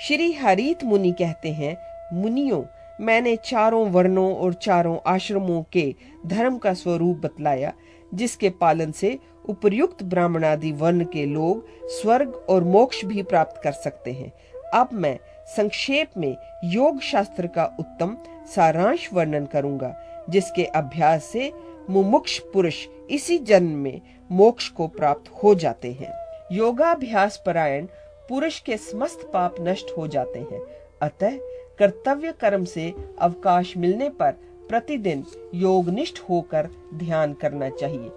श्री हरित मुनि कहते हैं, मुनियों मैंने चारों वर्णों और चारों आश्रमों के धर्म का स्वरूप बतलाया, जिसके पालन से उपयुक्त ब्राह्मणादि वर्ण के लोग स्वर्ग और मोक्ष भी प्राप्त कर सकते हैं। अब मैं संक्षेप में योग शास्त्र का उत्तम सारांश वर्णन करूँगा, जिसके अभ्यास से मुमुक्ष पुरुष इसी जन्म में मोक्ष को प्राप्त हो जाते हैं। योगाभ्यास परायण पुरुष के समस्त पाप नष्ट हो जाते हैं। अतः कर्तव्य कर्म से अवकाश मिलने पर प्रतिदिन योगनिष्ठ होकर ध्यान करना चाहिए।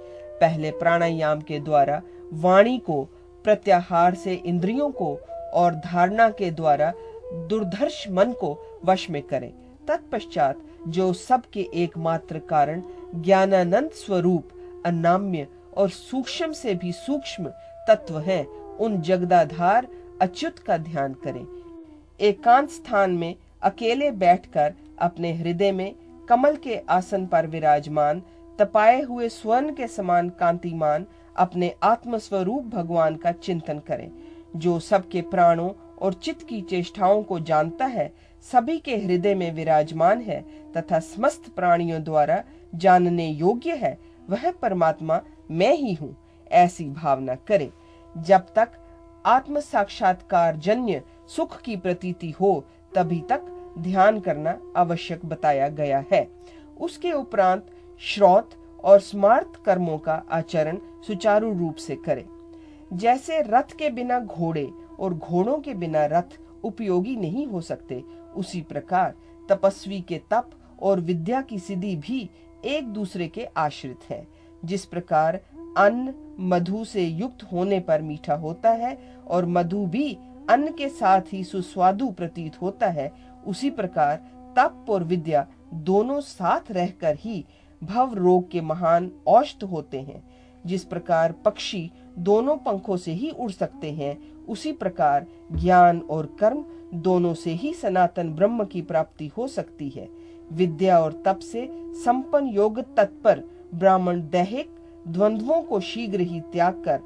पहले प्राणायाम के द्वारा वाणी को, प्रत्याहार से इंद्रियों को और धारणा के द्वारा दुर्धर्ष मन को वश में करें। तत्पश्चात जो सबके एकमात्र कारण ज्ञानानंद स्वरूप, अनाम्य और सूक्ष्म से भी सूक्ष्म तत्व है, उन जगदाधार, अच्युत का ध्यान करें। एकांत स्थान में अकेले बैठकर अपने हृदय में कमल के आसन पर विराजमान, तपाए हुए स्वर्ण के समान कांतिमान अपने आत्मस्वरूप भगवान का चिंतन करें, जो सबके प्राणों और चित्त की चेष्टाओं को जानता है, सभी के हृदय में विराजमान है तथा समस्त प्राणियों द्वारा जानने योग्य है, वह परमात्मा मैं ही हूँ, ऐसी भावना करे। जब तक आत्म साक्षात्कार जन्य सुख की प्रतीति हो तभी तक ध्यान करना आवश्यक बताया गया है। उसके उपरांत श्रोत और स्मार्थ कर्मों का आचरण सुचारू रूप से करे। जैसे रथ के बिना घोड़े और घोड़ों के बिना रथ उपयोगी नहीं हो सकते, उसी प्रकार तपस्वी के तप और विद्या की सिद्धि भी एक दूसरे के आश्रित है। जिस प्रकार अन्न मधु से युक्त होने पर मीठा होता है और मधु भी अन्न के साथ ही सुस्वादु प्रतीत होता है, उसी प्रकार तप और विद्या दोनों साथ रहकर ही भव रोग के महान औषध होते हैं। जिस प्रकार पक्षी दोनों पंखों से ही उड़ सकते हैं, उसी प्रकार ज्ञान और कर्म दोनों से ही सनातन ब्रह्म की प्राप्ति हो सकती है। विद्या और तप से संपन्न योग तत्पर ब्राह्मण दैहिक द्वंद्वों को शीघ्र ही त्याग कर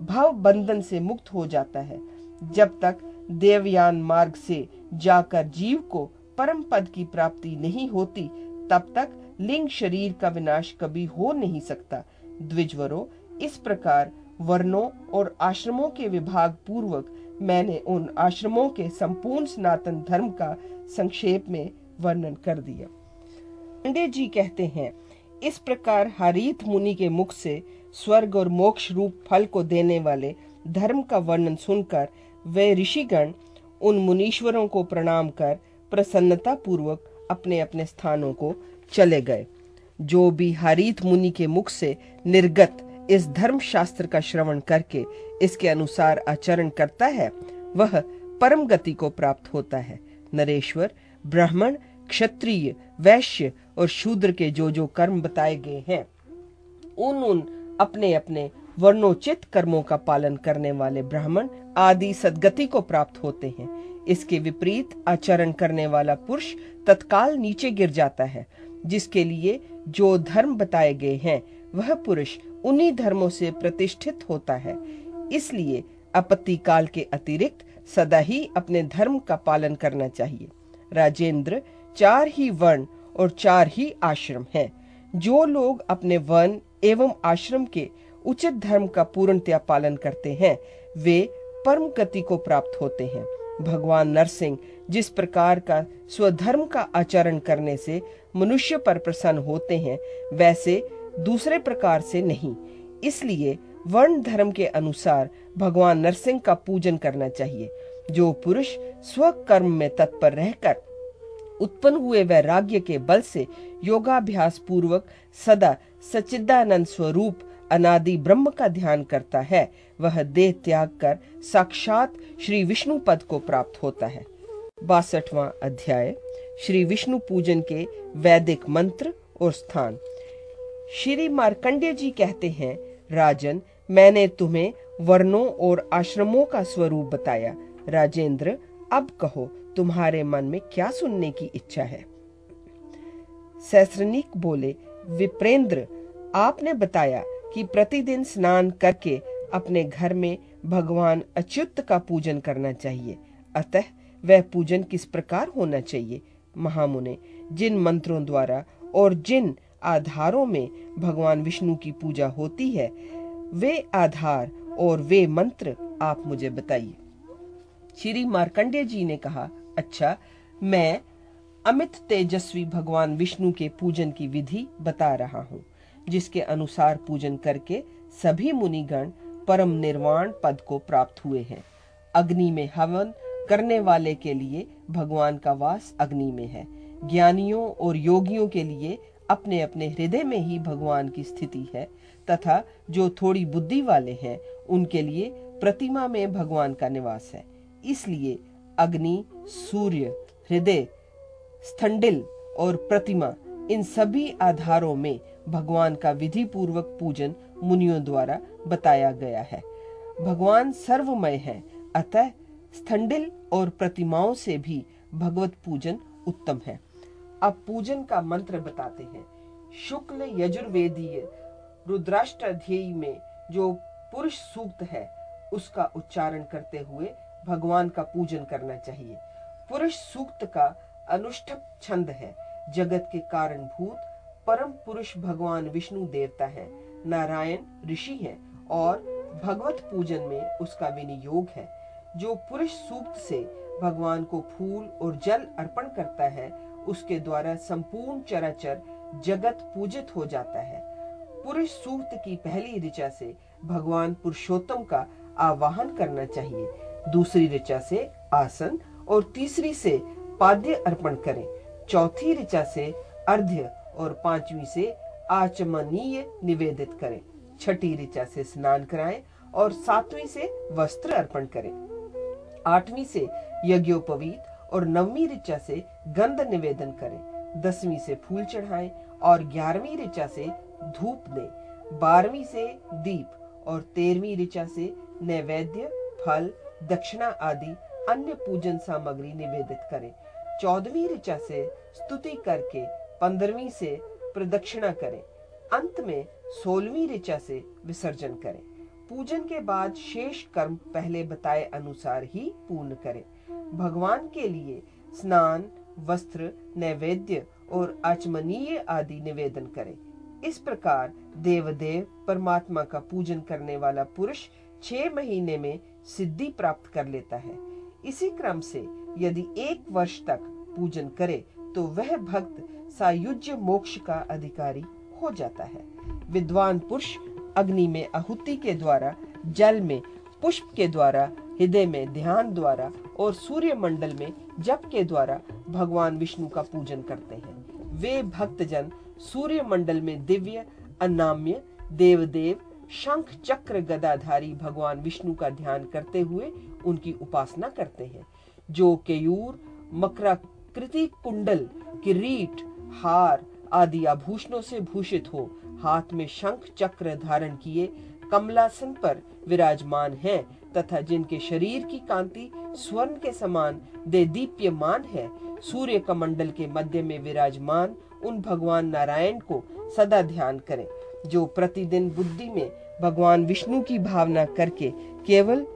भव बंधन से मुक्त हो जाता है। जब तक देवयान मार्ग से जाकर जीव को परम पद की प्राप्ति नहीं होती, तब तक लिंग शरीर का विनाश कभी हो नहीं सकता। द्विजवरो, इस प्रकार वर्णों और आश्रमों के विभाग पूर्वक मैंने उन आश्रमों के संपूर्ण सनातन धर्म का संक्षेप में वर्णन कर दिया। पंडित जी कहते हैं, इस प्रकार हरित मुनि के मुख से स्वर्ग और मोक्ष रूप फल को देने वाले धर्म का वर्णन सुनकर वे ऋषिगण उन मुनीश्वरों को प्रणाम कर प्रसन्नता पूर्वक अपने अपने स्थानों को चले गए। जो भी हरित मुनि के मुख से निर्गत इस धर्म शास्त्र का श्रवण करके इसके अनुसार आचरण करता है, वह परम गति को प्राप्त होता है। नरेश्वर, ब्राह्मण, क्षत्रिय, वैश्य और शूद्र के जो जो कर्म बताए गए हैं उन उन अपने अपने वर्णोचित कर्मों का पालन करने वाले ब्राह्मण आदि सदगति को प्राप्त होते हैं। इसके विपरीत आचरण करने वाला पुरुष तत्काल नीचे गिर जाता है, जिसके लिए जो धर्म बताए गए हैं, वह पुरुष उन्हीं धर्मों से प्रतिष्ठित होता है। इसलिए आपत्ति काल के अतिरिक्त सदा ही अपने धर्म का पालन करना चाहिए। राजेंद्र चार ही वर्ण और चार ही आश्रम हैं। जो लोग अपने वर्ण एवं आश्रम के उचित धर्म का पूर्णतया पालन करते हैं। वे परम गति को प्राप्त होते हैं। भगवान नरसिंह जिस प्रकार का स्वधर्म का आचरण करने से मनुष्य पर प्रसन्न होते हैं, वैसे दूसरे प्रकार से नहीं। इसलिए वर्ण धर्म के अनुसार भगवान नरसिंह का पूजन करना चाहिए। जो पुरुष स्व कर्म में तत्पर रहकर उत्पन्न हुए वैराग्य के बल से योगाभ्यास पूर्वक सदा सचिदानंद स्वरूप अनादि ब्रह्म का ध्यान करता है, वह देह त्याग कर साक्षात श्री विष्णु पद को प्राप्त होता है। बासठवां अध्याय, श्री विष्णु पूजन के वैदिक मंत्र और स्थान। श्री मार्कंडेय जी कहते हैं, राजन, मैंने तुम्हें वर्णों और आश्रमों का स्वरूप बताया। राजेंद्र, अब कहो, तुम्हारे मन में क्या सुनने की इच्छा है? सहस्रनिक बोले, विप्रेंद्र, आपने बताया कि प्रतिदिन स्नान करके अपने घर में भगवान अच्युत का पूजन करना चाहिए। अतः वह पूजन किस प्रकार होना चाहिए? महामुने, जिन मंत्रों द्वारा और जिन आधारों में भगवान विष्णु की पूजा होती है, वे आधार और वे मंत्र आप मुझे बताइए। श्री मार्कंडेय जी ने कहा अच्छा मैं अमित तेजस्वी भगवान विष्णु के पूजन की विधि बता रहा हूँ। जिसके अनुसार पूजन करके सभी मुनिगण परम निर्वाण पद को प्राप्त हुए हैं। अग्नि में हवन करने वाले के लिए भगवान का वास अग्नि में है। ज्ञानियों और योगियों के लिए अपने अपने हृदय में ही भगवान की स्थिति है तथा जो थोड़ी बुद्धि वाले हैं, उनके लिए प्रतिमा में भगवान का निवास है। इसलिए अग्नि, सूर्य, हृदय, स्थंडिल और प्रतिमा इन सभी आधारों में भगवान का विधि पूर्वक पूजन मुनियों द्वारा बताया गया है। भगवान सर्वमय है, अतः स्थंडिल और प्रतिमाओं से भी भगवत पूजन उत्तम है। अब पूजन का मंत्र बताते हैं। शुक्ल यजुर्वेदीय रुद्राष्ट्र में जो पुरुष सूक्त है, उसका उच्चारण करते हुए भगवान का पूजन करना चाहिए। पुरुष सूक्त का अनुष्ठप छंद है, जगत के कारण भूत परम पुरुष भगवान विष्णु देवता है। नारायण ऋषि है और भगवत पूजन में उसका विनियोग है। जो पुरुष सूक्त से भगवान को फूल और जल अर्पण करता है, उसके द्वारा संपूर्ण चराचर जगत पूजित हो जाता है। पुरुष सूक्त की पहली ऋचा से भगवान पुरुषोत्तम का आवाहन करना चाहिए। दूसरी ऋचा से आसन और तीसरी से पाद्य अर्पण करें। चौथी ऋचा से अर्ध्य और पांचवी से आचमनीय निवेदित करें। छठी ऋचा से स्नान कराएँ और सातवीं से वस्त्र अर्पण करें। आठवीं से यज्ञोपवीत और नवमी ऋचा से गंध निवेदन करें। दसवीं से फूल चढ़ाएँ और ग्यारहवीं ऋचा से धूप दें। बारहवीं से दीप और तेरहवीं ऋचा से नैवेद्य, फल, दक्षिणा आदि अन्य पूजन सामग्री निवेदित करें। चौदहवीं ऋचा से स्तुति करके पंद्रहवीं से प्रदक्षिणा करें। अंत में सोलहवीं ऋचा से विसर्जन करें। पूजन के बाद शेष कर्म पहले बताए अनुसार ही पूर्ण करें। भगवान के लिए स्नान, वस्त्र, नैवेद्य और आचमनीय आदि निवेदन करें। इस प्रकार देवदेव परमात्मा का पूजन करने वाला पुरुष छह महीने में सिद्धि प्राप्त कर लेता है। इसी क्रम से यदि एक वर्ष तक पूजन करे तो वह भक्त सायुज्य मोक्ष का अधिकारी हो जाता है। विद्वान पुरुष अग्नि में आहुति के द्वारा, जल में, पुष्प के द्वारा, हृदय में ध्यान द्वारा और सूर्य मंडल में जप के द्वारा भगवान विष्णु का पूजन करते हैं। वे भक्तजन सूर्य मंडल में दिव्य, अनाम्य, देवदेव, शंख चक्र गदाधारी भगवान विष्णु का ध्यान करते हुए उनकी उपासना करते हैं। जो केयूर, मकराकृति कुंडल, किरीट हार आदि आभूषणों से भूषित हो, हाथ में शंख चक्र धारण किए, कमलासन पर विराजमान हैं, तथा जिनके शरीर की कांति स्वर्ण के समान दे दीप्यमान है सूर्य कमंडल के मध्य में विराजमान उन भगवान नारायण को सदा ध्यान करें, जो प्रतिदिन बुद्धि में भगवान विष्णु की भावना करके केवल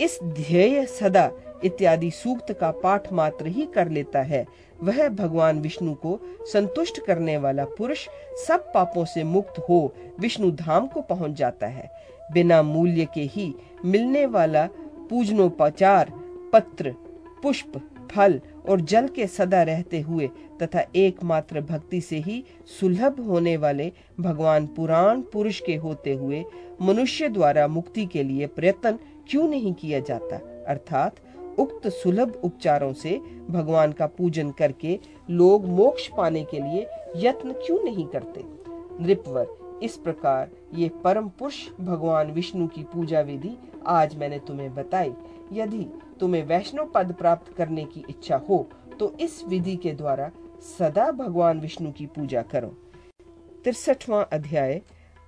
इस ध्येय सदा इत्यादि सूक्त का पाठ मात्र ही कर लेता है। वह भगवान विष्णु को संतुष्ट करने वाला पुरुष सब पापों से मुक्त हो विष्णु धाम को पहुँच जाता है। बिना मूल्य के ही मिलने वाला पूजनोपचार, पत्र, पुष्प, फल और जल के सदा रहते हुए तथा एकमात्र भक्ति से ही सुलभ होने वाले भगवान पुराण पुरुष के होते हुए मनुष्य द्वारा मुक्ति के लिए प्रयत्न क्यों नहीं किया जाता? अर्थात उक्त सुलभ उपचारों से भगवान का पूजन करके लोग मोक्ष पाने के लिए यत्न क्यों नहीं करते? नृपवर, इस प्रकार ये परम पुरुष भगवान विष्णु की पूजा विधि आज मैंने तुम्हें बताई। यदि तुम्हें वैष्णव पद प्राप्त करने की इच्छा हो तो इस विधि के द्वारा सदा भगवान विष्णु की पूजा करो। तिरसठवां अध्याय,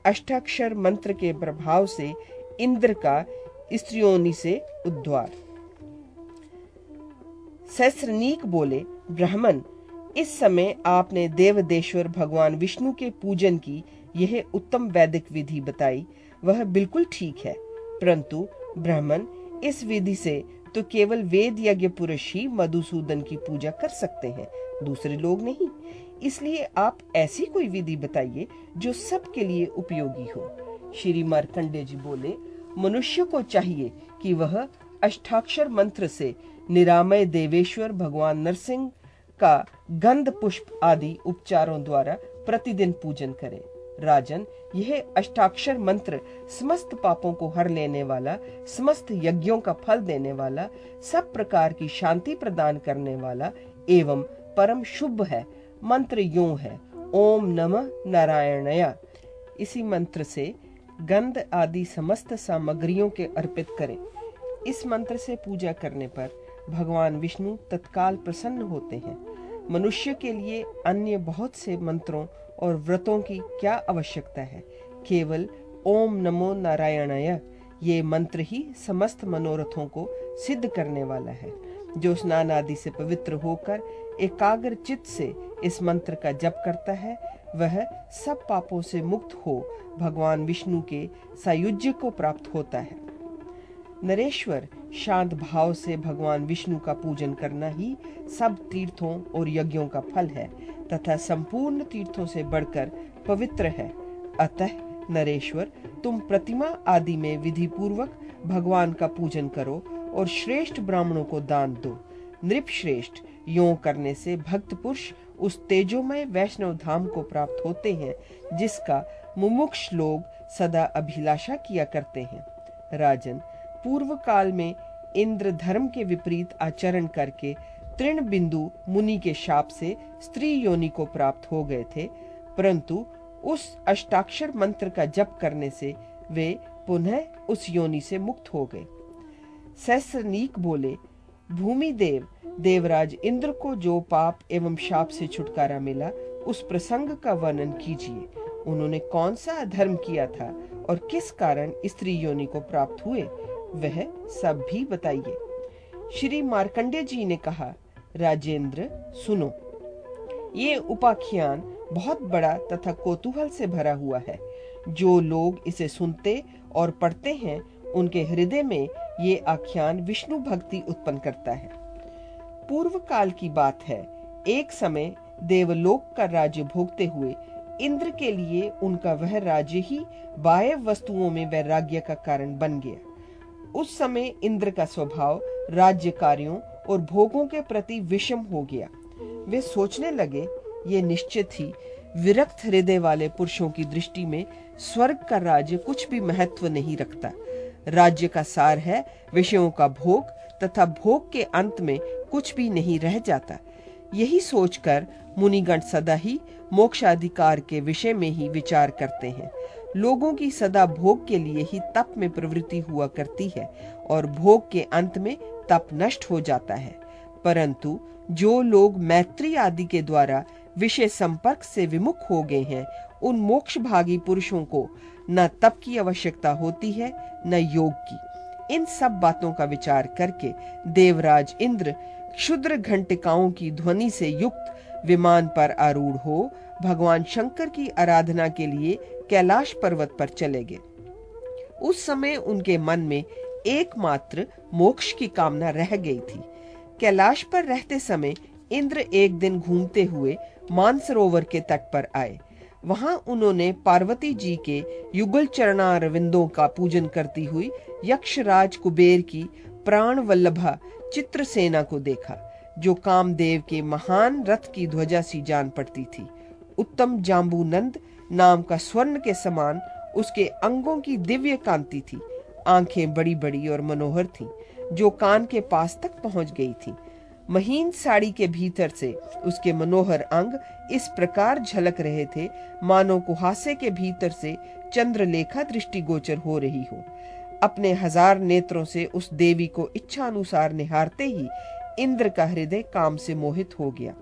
अष्टाक्षर मंत्र के प्रभाव से इंद्र का स्त्रियों से उद्वार सहस्रनीक बोले, ब्राह्मण, इस समय आपने देवदेश्वर भगवान विष्णु के पूजन की यह उत्तम वैदिक विधि बताई। वह बिल्कुल ठीक है। परंतु, ब्राह्मण, इस विधि से तो केवल वेद यज्ञ पुरुष ही मधुसूदन की पूजा कर सकते हैं, दूसरे लोग नहीं। इसलिए आप ऐसी कोई विधि बताइए जो सबके लिए उपयोगी हो। श्री मार्कंडे जी बोले, मनुष्य को चाहिए कि वह अष्टाक्षर मंत्र से निरामय देवेश्वर, भगवान नरसिंह का गंध पुष्प आदि उपचारों द्वारा प्रतिदिन पूजन करें। राजन, यह अष्टाक्षर मंत्र समस्त पापों को हर लेने वाला, समस्त यज्ञों का फल देने वाला, सब प्रकार की शांति प्रदान करने वाला एवं परम शुभ है। मंत्र यो है, ओम नमः नारायणया। इसी मंत्र से गंध आदि समस्त सामग्रियों के अर्पित करें। इस मंत्र से पूजा करने पर भगवान विष्णु तत्काल प्रसन्न होते हैं। मनुष्य के लिए अन्य बहुत से मंत्रों और व्रतों की क्या आवश्यकता है? केवल ओम नमो नारायणाय, ये मंत्र ही समस्त मनोरथों को सिद्ध करने वाला है। जो स्नान आदि से पवित्र होकर एकाग्र चित्त से इस मंत्र का जप करता है, वह सब पापों से मुक्त हो भगवान विष्णु के सायुज्य को प्राप्त होता है। नरेश्वर शांत भाव से भगवान विष्णु का पूजन करना ही सब तीर्थों और यज्ञों का फल है, तथा संपूर्ण तीर्थों से बढ़कर पवित्र है। अतः, नरेश्वर, तुम प्रतिमा आदि में विधि पूर्वक भगवान का पूजन करो और श्रेष्ठ ब्राह्मणों को दान दो। नृप श्रेष्ठ यो करने से भक्त पुरुष उस तेजोमय वैष्णव धाम को प्राप्त होते हैं, जिसका मुमुक्ष लोग सदा अभिलाषा किया करते हैं। राजन पूर्व काल में इंद्र धर्म के विपरीत आचरण करके तृण बिंदु मुनि के शाप से स्त्री योनि को प्राप्त हो गए थे, परंतु उस अष्टाक्षर मंत्र का जप करने से वे पुनः उस योनि से मुक्त हो गए। सहस्रनीक बोले, भूमि देव, देवराज इंद्र को जो पाप एवं शाप से छुटकारा मिला, उस प्रसंग का वर्णन कीजिए। उन्होंने कौन सा धर्म किया था और किस कारण स्त्री योनि को प्राप्त हुए? वह सब भी बताइए। श्री मार्कंडे जी ने कहा, राजेंद्र, सुनो। ये उपाख्यान बहुत बड़ा तथा कोतूहल से भरा हुआ है। जो लोग इसे सुनते और पढ़ते हैं, उनके हृदय में ये आख्यान विष्णु भक्ति उत्पन्न करता है। पूर्व काल की बात है, एक समय देवलोक का राज्य भोगते हुए इंद्र के लिए उनका वह राज्य ही बाह्य वस्तुओं में वैराग्य का कारण बन गया। उस समय इंद्र का स्वभाव राज्य कार्यों और भोगों के प्रति विषम हो गया। वे सोचने लगे, ये निश्चित ही विरक्त हृदय वाले पुरुषों की दृष्टि में स्वर्ग का राज्य कुछ भी महत्व नहीं रखता। राज्य का सार है, विषयों का भोग तथा भोग के अंत में कुछ भी नहीं रह जाता। यही सोचकर मुनिगण सदा ही मोक्षाधिकार के विषय में ही विचार करते हैं। लोगों की सदा भोग के लिए ही तप में प्रवृत्ति हुआ करती है और भोग के अंत में तप नष्ट हो जाता है। परंतु जो लोग मैत्री आदि के द्वारा विषय संपर्क से विमुख हो गए हैं, उन मोक्ष भागी पुरुषों को न तप की आवश्यकता होती है, न योग की। इन सब बातों का विचार करके देवराज इंद्र क्षुद्र घंटिकाओं की ध्वनि से युक्त विमान पर आरूढ़ हो, भगवान शंकर की आराधना के लिए कैलाश पर्वत पर चले गए। उस समय उनके मन में एकमात्र मोक्ष की कामना रह गई थी। कैलाश पर रहते समय इंद्र एक दिन घूमते हुए मानसरोवर के तट पर आए। वहाँ उन्होंने पार्वती जी के युगल चरणारविंदों का पूजन करती हुई यक्षराज कुबेर की प्राण वल्लभा चित्रसेना को देखा, जो कामदेव के महान रथ की ध्वजा सी जान पड़ती थी। उत्तम जाम्बू नंद नाम का स्वर्ण के समान उसके अंगों की दिव्य कांति थी। आँखें बड़ी बड़ी और मनोहर थीं, जो कान के पास तक पहुँच गई थी। महीन साड़ी के भीतर से उसके मनोहर अंग इस प्रकार झलक रहे थे मानो कुहासे के भीतर से चंद्रलेखा दृष्टिगोचर हो रही हो। अपने हज़ार नेत्रों से उस देवी को इच्छा अनुसार निहारते ही इंद्र का हृदय काम से मोहित हो गया।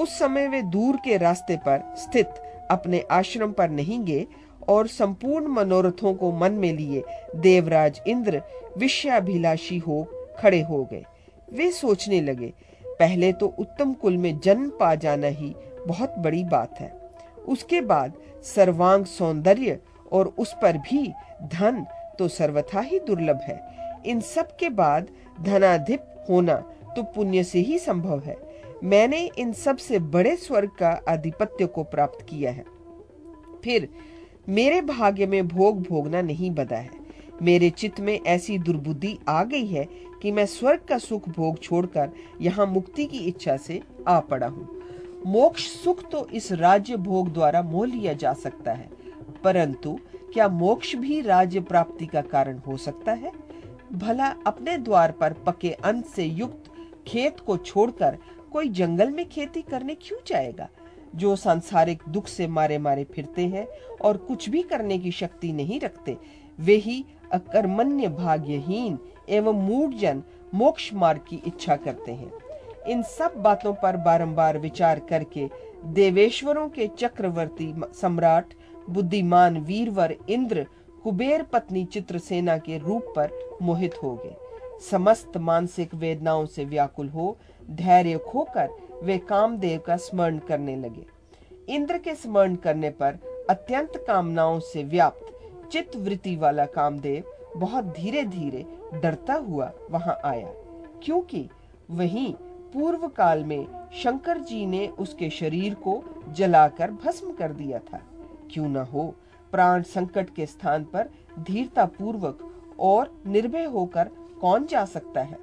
उस समय वे दूर के रास्ते पर स्थित अपने आश्रम पर नहीं गए और संपूर्ण मनोरथों को मन में लिए देवराज इंद्र विषयाभिलाषी हो खड़े हो गए। वे सोचने लगे, पहले तो उत्तम कुल में जन्म पा जाना ही बहुत बड़ी बात है। उसके बाद सर्वांग सौंदर्य और उस पर भी धन तो सर्वथा ही दुर्लभ है। इन सब के बाद धनाधिप होना तो पुण्य से ही संभव है। मैंने इन सबसे बड़े स्वर्ग का आधिपत्य को प्राप्त किया है। फिर मेरे भाग्य में भोग भोगना नहीं बदा है। मेरे चित्त में ऐसी दुर्बुद्धि आ गई है कि मैं स्वर्ग का सुख भोग छोड़कर यहाँ मुक्ति की इच्छा से आ पड़ा हूँ। मोक्ष सुख तो इस राज्य भोग द्वारा मोह लिया जा सकता है। परंतु क्या मोक्ष भी राज्य प्राप्ति का कारण हो सकता है? भला अपने द्वार पर पके अंत से युक्त खेत को छोड़कर कोई जंगल में खेती करने क्यों जाएगा? जो सांसारिक दुख से मारे मारे फिरते हैं और कुछ भी करने की शक्ति नहीं रखते, वे ही अकर्मण्य भाग्यहीन एवं मूढ़ जन मोक्ष मार्ग की इच्छा करते हैं। इन सब बातों पर बारंबार विचार करके देवेश्वरों के चक्रवर्ती सम्राट, बुद्धिमान वीरवर इंद्र, कुबेर पत्नी चित्रसेना के रूप पर मोहित हो गए। समस्त मानसिक वेदनाओं से व्याकुल हो धैर्य खोकर वे कामदेव का स्मरण करने लगे। इंद्र के स्मरण करने पर अत्यंत कामनाओं से व्याप्त चित्त वृत्ति वाला कामदेव बहुत धीरे धीरे डरता हुआ वहाँ आया, क्योंकि वहीं पूर्व काल में शंकर जी ने उसके शरीर को जलाकर भस्म कर दिया था। क्यों न हो, प्राण संकट के स्थान पर धीरता पूर्वक और निर्भय होकर कौन जा सकता है?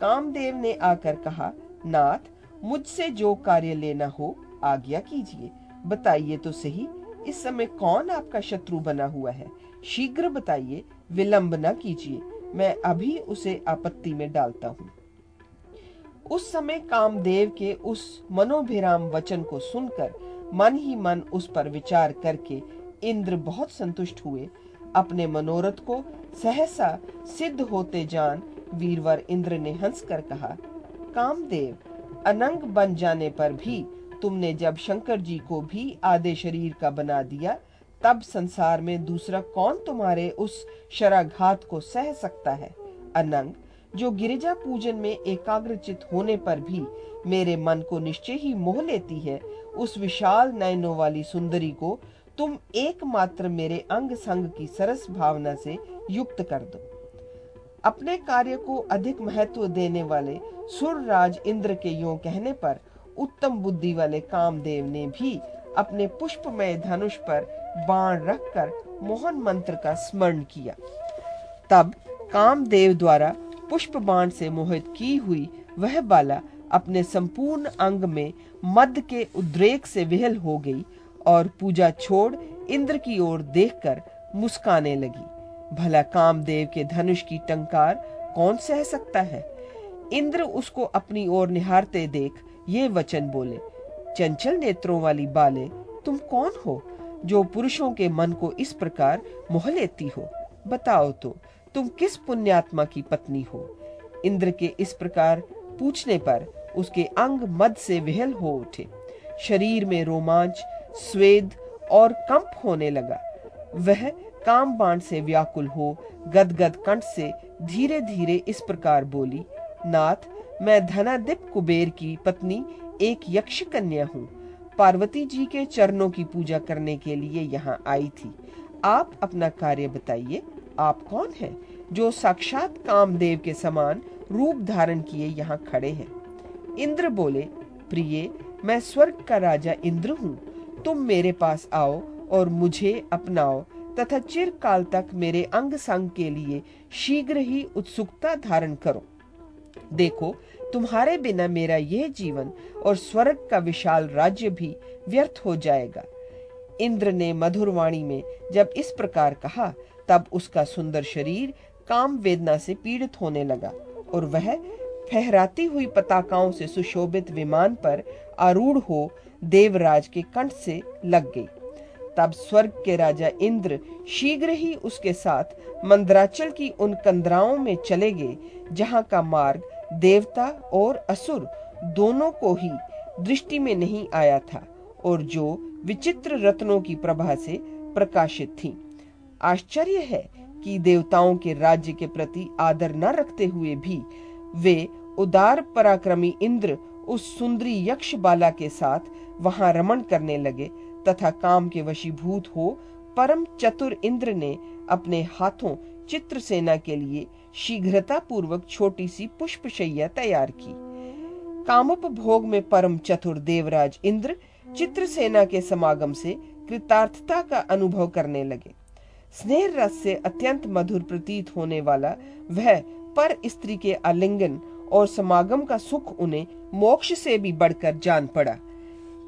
कामदेव ने आकर कहा नाथ, मुझसे जो कार्य लेना हो, आज्ञा कीजिए। बताइए तो सही, इस समय कौन आपका शत्रु बना हुआ है? शीघ्र बताइए, विलंब न कीजिए, मैं अभी उसे आपत्ति में डालता हूँ। उस समय कामदेव के उस मनोभिराम वचन को सुनकर मन ही मन उस पर विचार करके इंद्र बहुत संतुष्ट हुए। अपने मनोरथ को सहसा सिद्ध होते जान वीरवर इंद्र ने हंसकर कहा कामदेव, अनंग बन जाने पर भी तुमने जब शंकर जी को भी आधे शरीर का बना दिया, तब संसार में दूसरा कौन तुम्हारे उस शराघात को सह सकता है? अनंग, जो गिरिजा पूजन में एकाग्रचित होने पर भी मेरे मन को निश्चय ही मोह लेती है, उस विशाल नयनों वाली सुंदरी को तुम एकमात्र मेरे अंग संग की सरस भावना से युक्त कर दो। अपने कार्य को अधिक महत्व देने वाले सुरराज इंद्र के योग कहने पर उत्तम बुद्धि वाले कामदेव ने भी अपने पुष्पमय धनुष पर बाण रखकर मोहन मंत्र का स्मरण किया। तब कामदेव द्वारा पुष्प बाण से मोहित की हुई वह बाला अपने संपूर्ण अंग में मद के उद्रेक से विहल हो गई और पूजा छोड़ इंद्र की ओर देखकर मुस्काने लगी। भला कामदेव के धनुष की टंकार कौन सह सकता है? इंद्र उसको अपनी ओर निहारते देख ये वचन बोले, चंचल नेत्रों वाली बाले, तुम कौन हो जो पुरुषों के मन को इस प्रकार मोह लेती हो? बताओ तो तुम किस पुण्यात्मा की पत्नी हो? इंद्र के इस प्रकार पूछने पर उसके अंग मद से विहल हो उठे। शरीर में रोमांच, स्वेद और कंप होने लगा। वह काम बाण से व्याकुल हो, गदगद कंठ से धीरे धीरे इस प्रकार बोली, नाथ, मैं धनादिप कुबेर की पत्नी, एक यक्ष कन्या हूँ। पार्वती जी के चरणों की पूजा करने के लिए यहाँ आई थी। आप अपना कार्य बताइए, आप कौन हैं, जो साक्षात कामदेव के समान रूप धारण किए यहाँ खड़े हैं? इंद्र बोले, प्रिय, मैं स्वर्ग का राजा इंद्र हूँ। तुम मेरे पास आओ और मुझे अपनाओ। तथा चिरकाल तक मेरे अंग संग के लिए शीघ्र ही उत्सुकता धारण करो। देखो, तुम्हारे बिना मेरा यह जीवन और स्वर्ग का विशाल राज्य भी व्यर्थ हो जाएगा। इंद्र ने मधुर वाणी में जब इस प्रकार कहा, तब उसका सुंदर शरीर काम वेदना से पीड़ित होने लगा और वह फहराती हुई पताकाओं से सुशोभित विमान पर आरूढ़ हो देवराज के कंठ से लग गई। तब स्वर्ग के राजा इंद्र शीघ्र ही उसके साथ मंदराचल की उन कंदराओं में चले गए, जहाँ का मार्ग देवता और असुर दोनों को ही दृष्टि में नहीं आया था और जो विचित्र रत्नों की प्रभा से प्रकाशित थी। आश्चर्य है कि देवताओं के राज्य के प्रति आदर न रखते हुए भी वे उदार पराक्रमी इंद्र उस सुंदरी यक्ष बाला के साथ वहाँ रमण करने लगे तथा काम के वशीभूत हो, परम चतुर इंद्र ने अपने हाथों चित्रसेना के लिए शीघ्रता पूर्वक छोटी सी पुष्पशैया तैयार की। कामोपभोग में परम चतुर देवराज इंद्र चित्रसेना के समागम से कृतार्थता का अनुभव करने लगे। स्नेह रस से अत्यंत मधुर प्रतीत होने वाला वह पर स्त्री के आलिंगन और समागम का सुख उन्हें मोक्ष से भी बढ़कर जान पड़ा।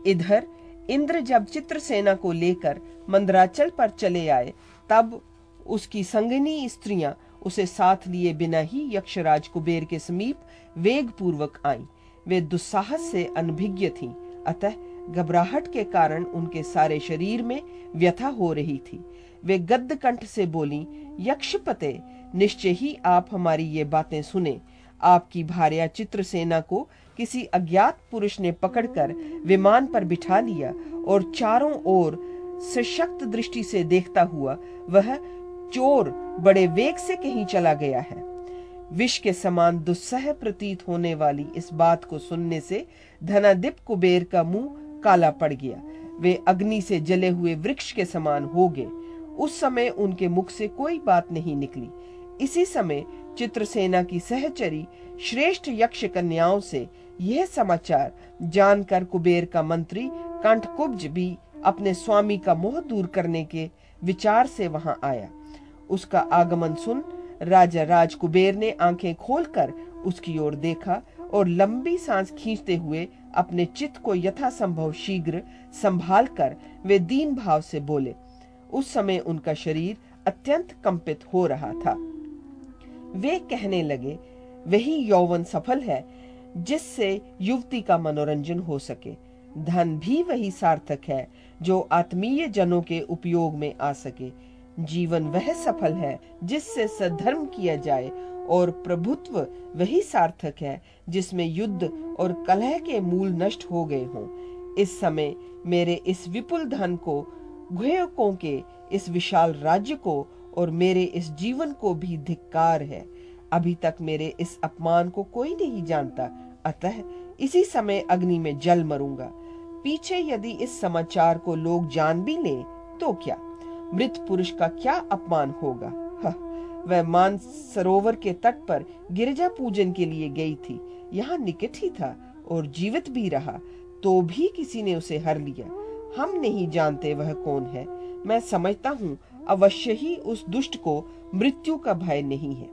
इधर इंद्र जब चित्रसेना को लेकर मंदराचल पर चले आए, तब उसकी संगनी स्त्रियाँ उसे साथ लिए बिना ही यक्षराज कुबेर के समीप वेग पूर्वक आई। वे दुस्साहस से अनभिज्ञ थीं, अतः घबराहट के कारण उनके सारे शरीर में व्यथा हो रही थी। वे गद्द कंठ से बोली, यक्षपते, निश्चय ही आप हमारी ये बातें सुने। आपकी भार्या चित्रसेना को किसी अज्ञात पुरुष ने पकड़कर विमान पर बिठा लिया और चारों ओर सशक्त दृष्टि से देखता हुआ वह चोर बड़े वेग से कहीं चला गया है। विष के समान दुस्सह प्रतीत होने वाली इस बात को सुनने से धनादिप कुबेर का मुँह काला पड़ गया। वे अग्नि से जले हुए वृक्ष के समान हो गए। उस समय उनके मुख से कोई बात नहीं निकली। इसी समय चित्रसेना की सहचरी, श्रेष्ठ यक्ष कन्याओं से यह समाचार जानकर कुबेर का मंत्री कंठकुब्ज भी अपने स्वामी का मोह दूर करने के विचार से वहाँ आया। उसका आगमन सुन राजा राज कुबेर ने आँखें खोलकर उसकी ओर देखा और लंबी सांस खींचते हुए अपने चित्त को यथासंभव शीघ्र संभाल कर वे दीन भाव से बोले, उस समय उनका शरीर अत्यंत कंपित हो रहा था। वे कहने लगे, वही यौवन सफल है, जिससे युवती का मनोरंजन हो सके। धन भी वही सार्थक है, जो आत्मीय जनों के उपयोग में आ सके। जीवन वह सफल है, जिससे सधर्म किया जाए, और प्रभुत्व वही सार्थक है, जिसमें युद्ध और कलह के मूल नष्ट हो गए हों। इस समय मेरे इस विपुल धन को गुहकों के इस विशाल राज्य को और मेरे इस जीवन को भी धिक्कार है। अभी तक मेरे इस अपमान को कोई नहीं जानता। अतः इसी समय अग्नि में जल मरूँगा। पीछे यदि इस समाचार को लोग जान भी लें तो क्या? मृत पुरुष का क्या अपमान होगा? वह मान सरोवर के तट पर गिरजा पूजन के लिए गई थी। यहाँ निकट ही था और जीवित भी रहा तो भी किसी ने उसे हर लिया। हम नहीं जानते वह कौन है। मैं समझता हूँ अवश्य ही उस दुष्ट को मृत्यु का भय नहीं है।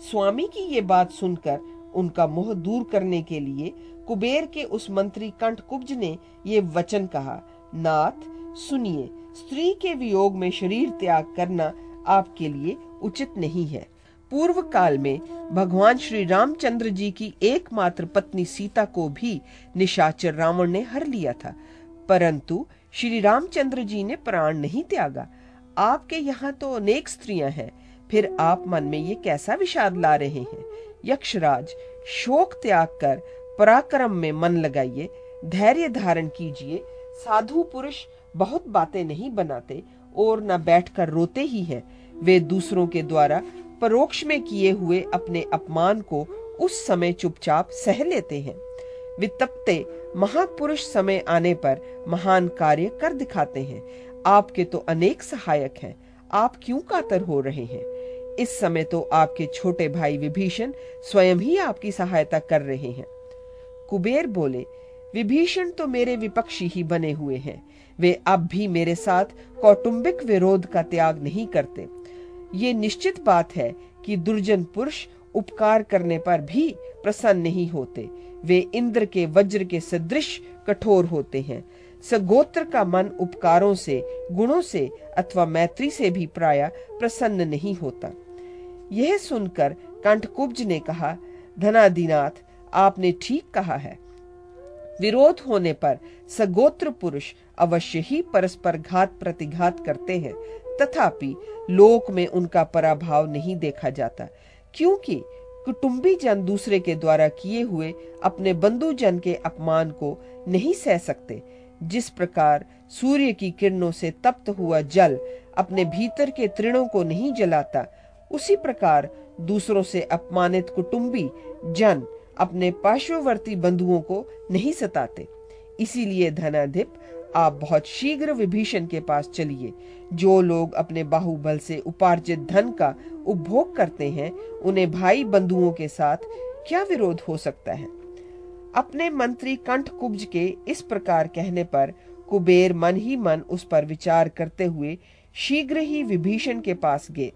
स्वामी की ये बात सुनकर उनका मोह दूर करने के लिए कुबेर के उस मंत्री कंठ कुब्ज ने ये वचन कहा, नाथ, सुनिए, स्त्री के वियोग में शरीर त्याग करना आपके लिए उचित नहीं है। पूर्व काल में भगवान श्री रामचंद्र जी की एकमात्र पत्नी सीता को भी निशाचर रावण ने हर लिया था, परंतु श्री रामचंद्र जी ने प्राण नहीं त्यागा। आपके यहाँ तो अनेक स्त्रियाँ हैं। फिर आप मन में ये कैसा विषाद ला रहे हैं? यक्षराज, शोक त्याग कर, पराक्रम में मन लगाइए, धैर्य धारण कीजिए। साधु पुरुष बहुत बातें नहीं बनाते और न बैठकर रोते ही हैं। वे दूसरों के द्वारा परोक्ष में किए हुए अपने अपमान को उस समय चुपचाप सह लेते हैं। वितप्ते, महापुरुष समय आने पर महान कार्य कर दिखाते हैं। आपके तो अनेक सहायक हैं। आप क्यों कातर हो रहे हैं? इस समय तो आपके छोटे भाई विभीषण स्वयं ही आपकी सहायता कर रहे हैं। कुबेर बोले, विभीषण तो मेरे विपक्षी ही बने हुए हैं। वे अब भी मेरे साथ कौटुंबिक विरोध का त्याग नहीं करते। ये निश्चित बात है कि दुर्जन पुरुष उपकार करने पर भी प्रसन्न नहीं होते। वे इंद्र के वज्र के सदृश कठोर होते हैं। सगोत्र का मन उपकारों से, गुणों से अथवा मैत्री से भी प्राय प्रसन्न नहीं होता। यह सुनकर कंठकुब्ज ने कहा, धनादिनाथ, आपने ठीक कहा है। विरोध होने पर सगोत्र पुरुष अवश्य ही परस्पर घात प्रतिघात करते हैं। तथापि लोक में उनका पराभाव नहीं देखा जाता, क्योंकि कुटुंबी जन दूसरे के द्वारा किए हुए अपने बंधु जन के अपमान को नहीं सह सकते। जिस प्रकार सूर्य की किरणों से तप्त हुआ जल अपने भीतर के तृणों को नहीं जलाता, उसी प्रकार दूसरों से अपमानित कुटुंबी जन अपने पार्श्ववर्ती बंधुओं को नहीं सताते। इसीलिए धनाधिप, आप बहुत शीघ्र विभीषण के पास चलिए। जो लोग अपने बाहुबल से उपार्जित धन का उपभोग करते हैं, उन्हें भाई बंधुओं के साथ क्या विरोध हो सकता है? अपने मंत्री कंठ कुब्ज के इस प्रकार कहने पर कुबेर मन ही मन उस पर विचार करते हुए शीघ्र ही विभीषण के पास गए।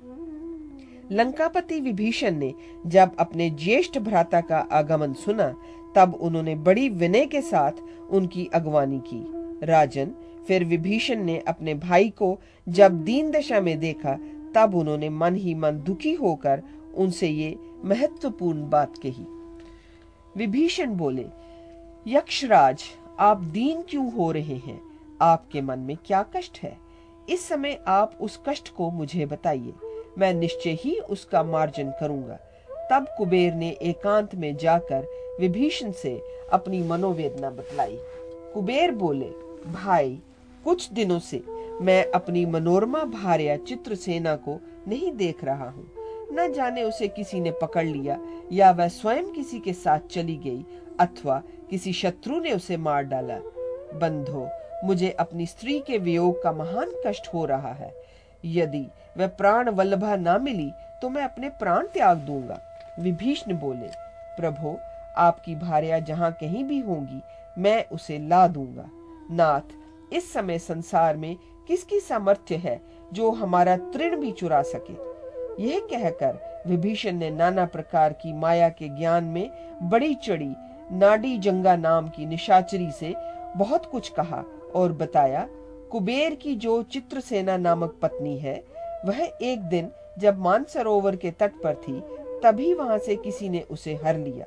लंकापति विभीषण ने जब अपने ज्येष्ठ भ्राता का आगमन सुना, तब उन्होंने बड़ी विनय के साथ उनकी अगवानी की। राजन फिर विभीषण ने अपने भाई को जब दीन दशा में देखा, तब उन्होंने मन ही मन दुखी होकर उनसे ये महत्वपूर्ण बात कही। विभीषण बोले, यक्षराज, आप दीन क्यों हो रहे हैं? आपके मन में क्या कष्ट है? इस समय आप उस कष्ट को मुझे बताइए। मैं निश्चय ही उसका मार्जन करूँगा। तब कुबेर ने एकांत में जाकर विभीषण से अपनी मनोवेदना बतलाई। कुबेर बोले, भाई, कुछ दिनों से मैं अपनी मनोरमा भार्या चित्रसेना को नहीं देख रहा हूँ। न जाने उसे किसी ने पकड़ लिया, या वह स्वयं किसी के साथ चली गई, अथवा किसी शत्रु ने उसे मार डाला। बंधो, मुझे अपनी स्त्री के वियोग का महान कष्ट हो रहा है। यदि वह प्राण वल्लभा ना मिली तो मैं अपने प्राण त्याग दूँगा। विभीषण बोले, प्रभु, आपकी भार्या जहाँ कहीं भी होंगी, मैं उसे ला दूँगा। नाथ, इस समय संसार में किसकी सामर्थ्य है जो हमारा तृण भी चुरा सके? यह कहकर विभीषण ने नाना प्रकार की माया के ज्ञान में बड़ी चढ़ी, नाडी जंगा नाम की निशाचरी से बहुत कुछ कहा और बताया, कुबेर की जो चित्रसेना नामक पत्नी है, वह एक दिन जब मानसरोवर के तट पर थी, तभी वहाँ से किसी ने उसे हर लिया।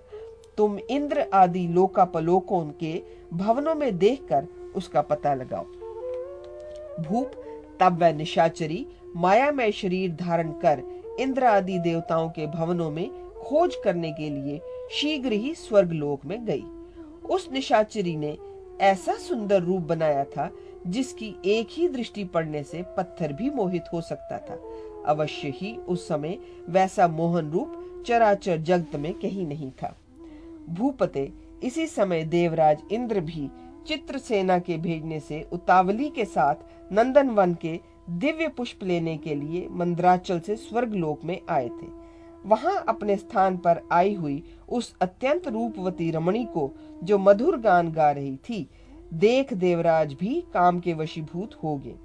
तुम इंद्र आदि लोकापलोकों के भवनों में देखकर उसका पता लगाओ। भूप, तब वह निशाचरी मायामय शरीर धारण कर इंद्र आदि देवताओं के भवनों में खोज करने के लिए शीघ्र ही स्वर्गलोक में गई। उस निशाचरी ने ऐसा सुंदर रूप बनाया था, जिसकी एक ही दृष्टि पड़ने से पत्थर भी मोहित हो सकता था। अवश्य ही उस समय वैसा मोहन रूप चराचर जगत में कहीं नहीं था। भूपते इसी समय देवराज इंद्र भी चित्र सेना के भेजने से उतावली के साथ नंदन वन के दिव्य पुष्प लेने के लिए मंदराचल से स्वर्ग लोक में आए थे। वहाँ अपने स्थान पर आई हुई उस अत्यंत रूपवती रमणी को जो मधुर गान गा रही थी, देख देवराज भी काम के वशीभूत हो गए।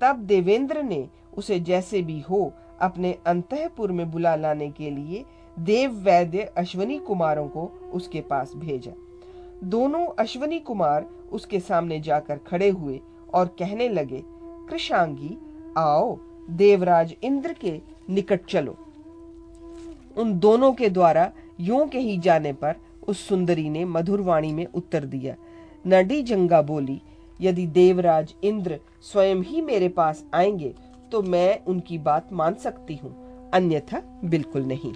तब देवेंद्र ने उसे जैसे भी हो अपने अंतपुर में बुला लाने के लिए देव वैद्य अश्वनी कुमारों को उसके पास भेजा। दोनों अश्वनी कुमार उसके सामने जाकर खड़े हुए और कहने लगे, कृषांगी आओ, देवराज इंद्र के निकट चलो। उन दोनों के द्वारा यूँ के ही जाने पर उस सुंदरी ने मधुरवाणी में उत्तर दिया नडी जंगा बोली, यदि देवराज इंद्र स्वयं ही मेरे पास आएँगे तो मैं उनकी बात मान सकती हूँ, अन्यथा बिल्कुल नहीं।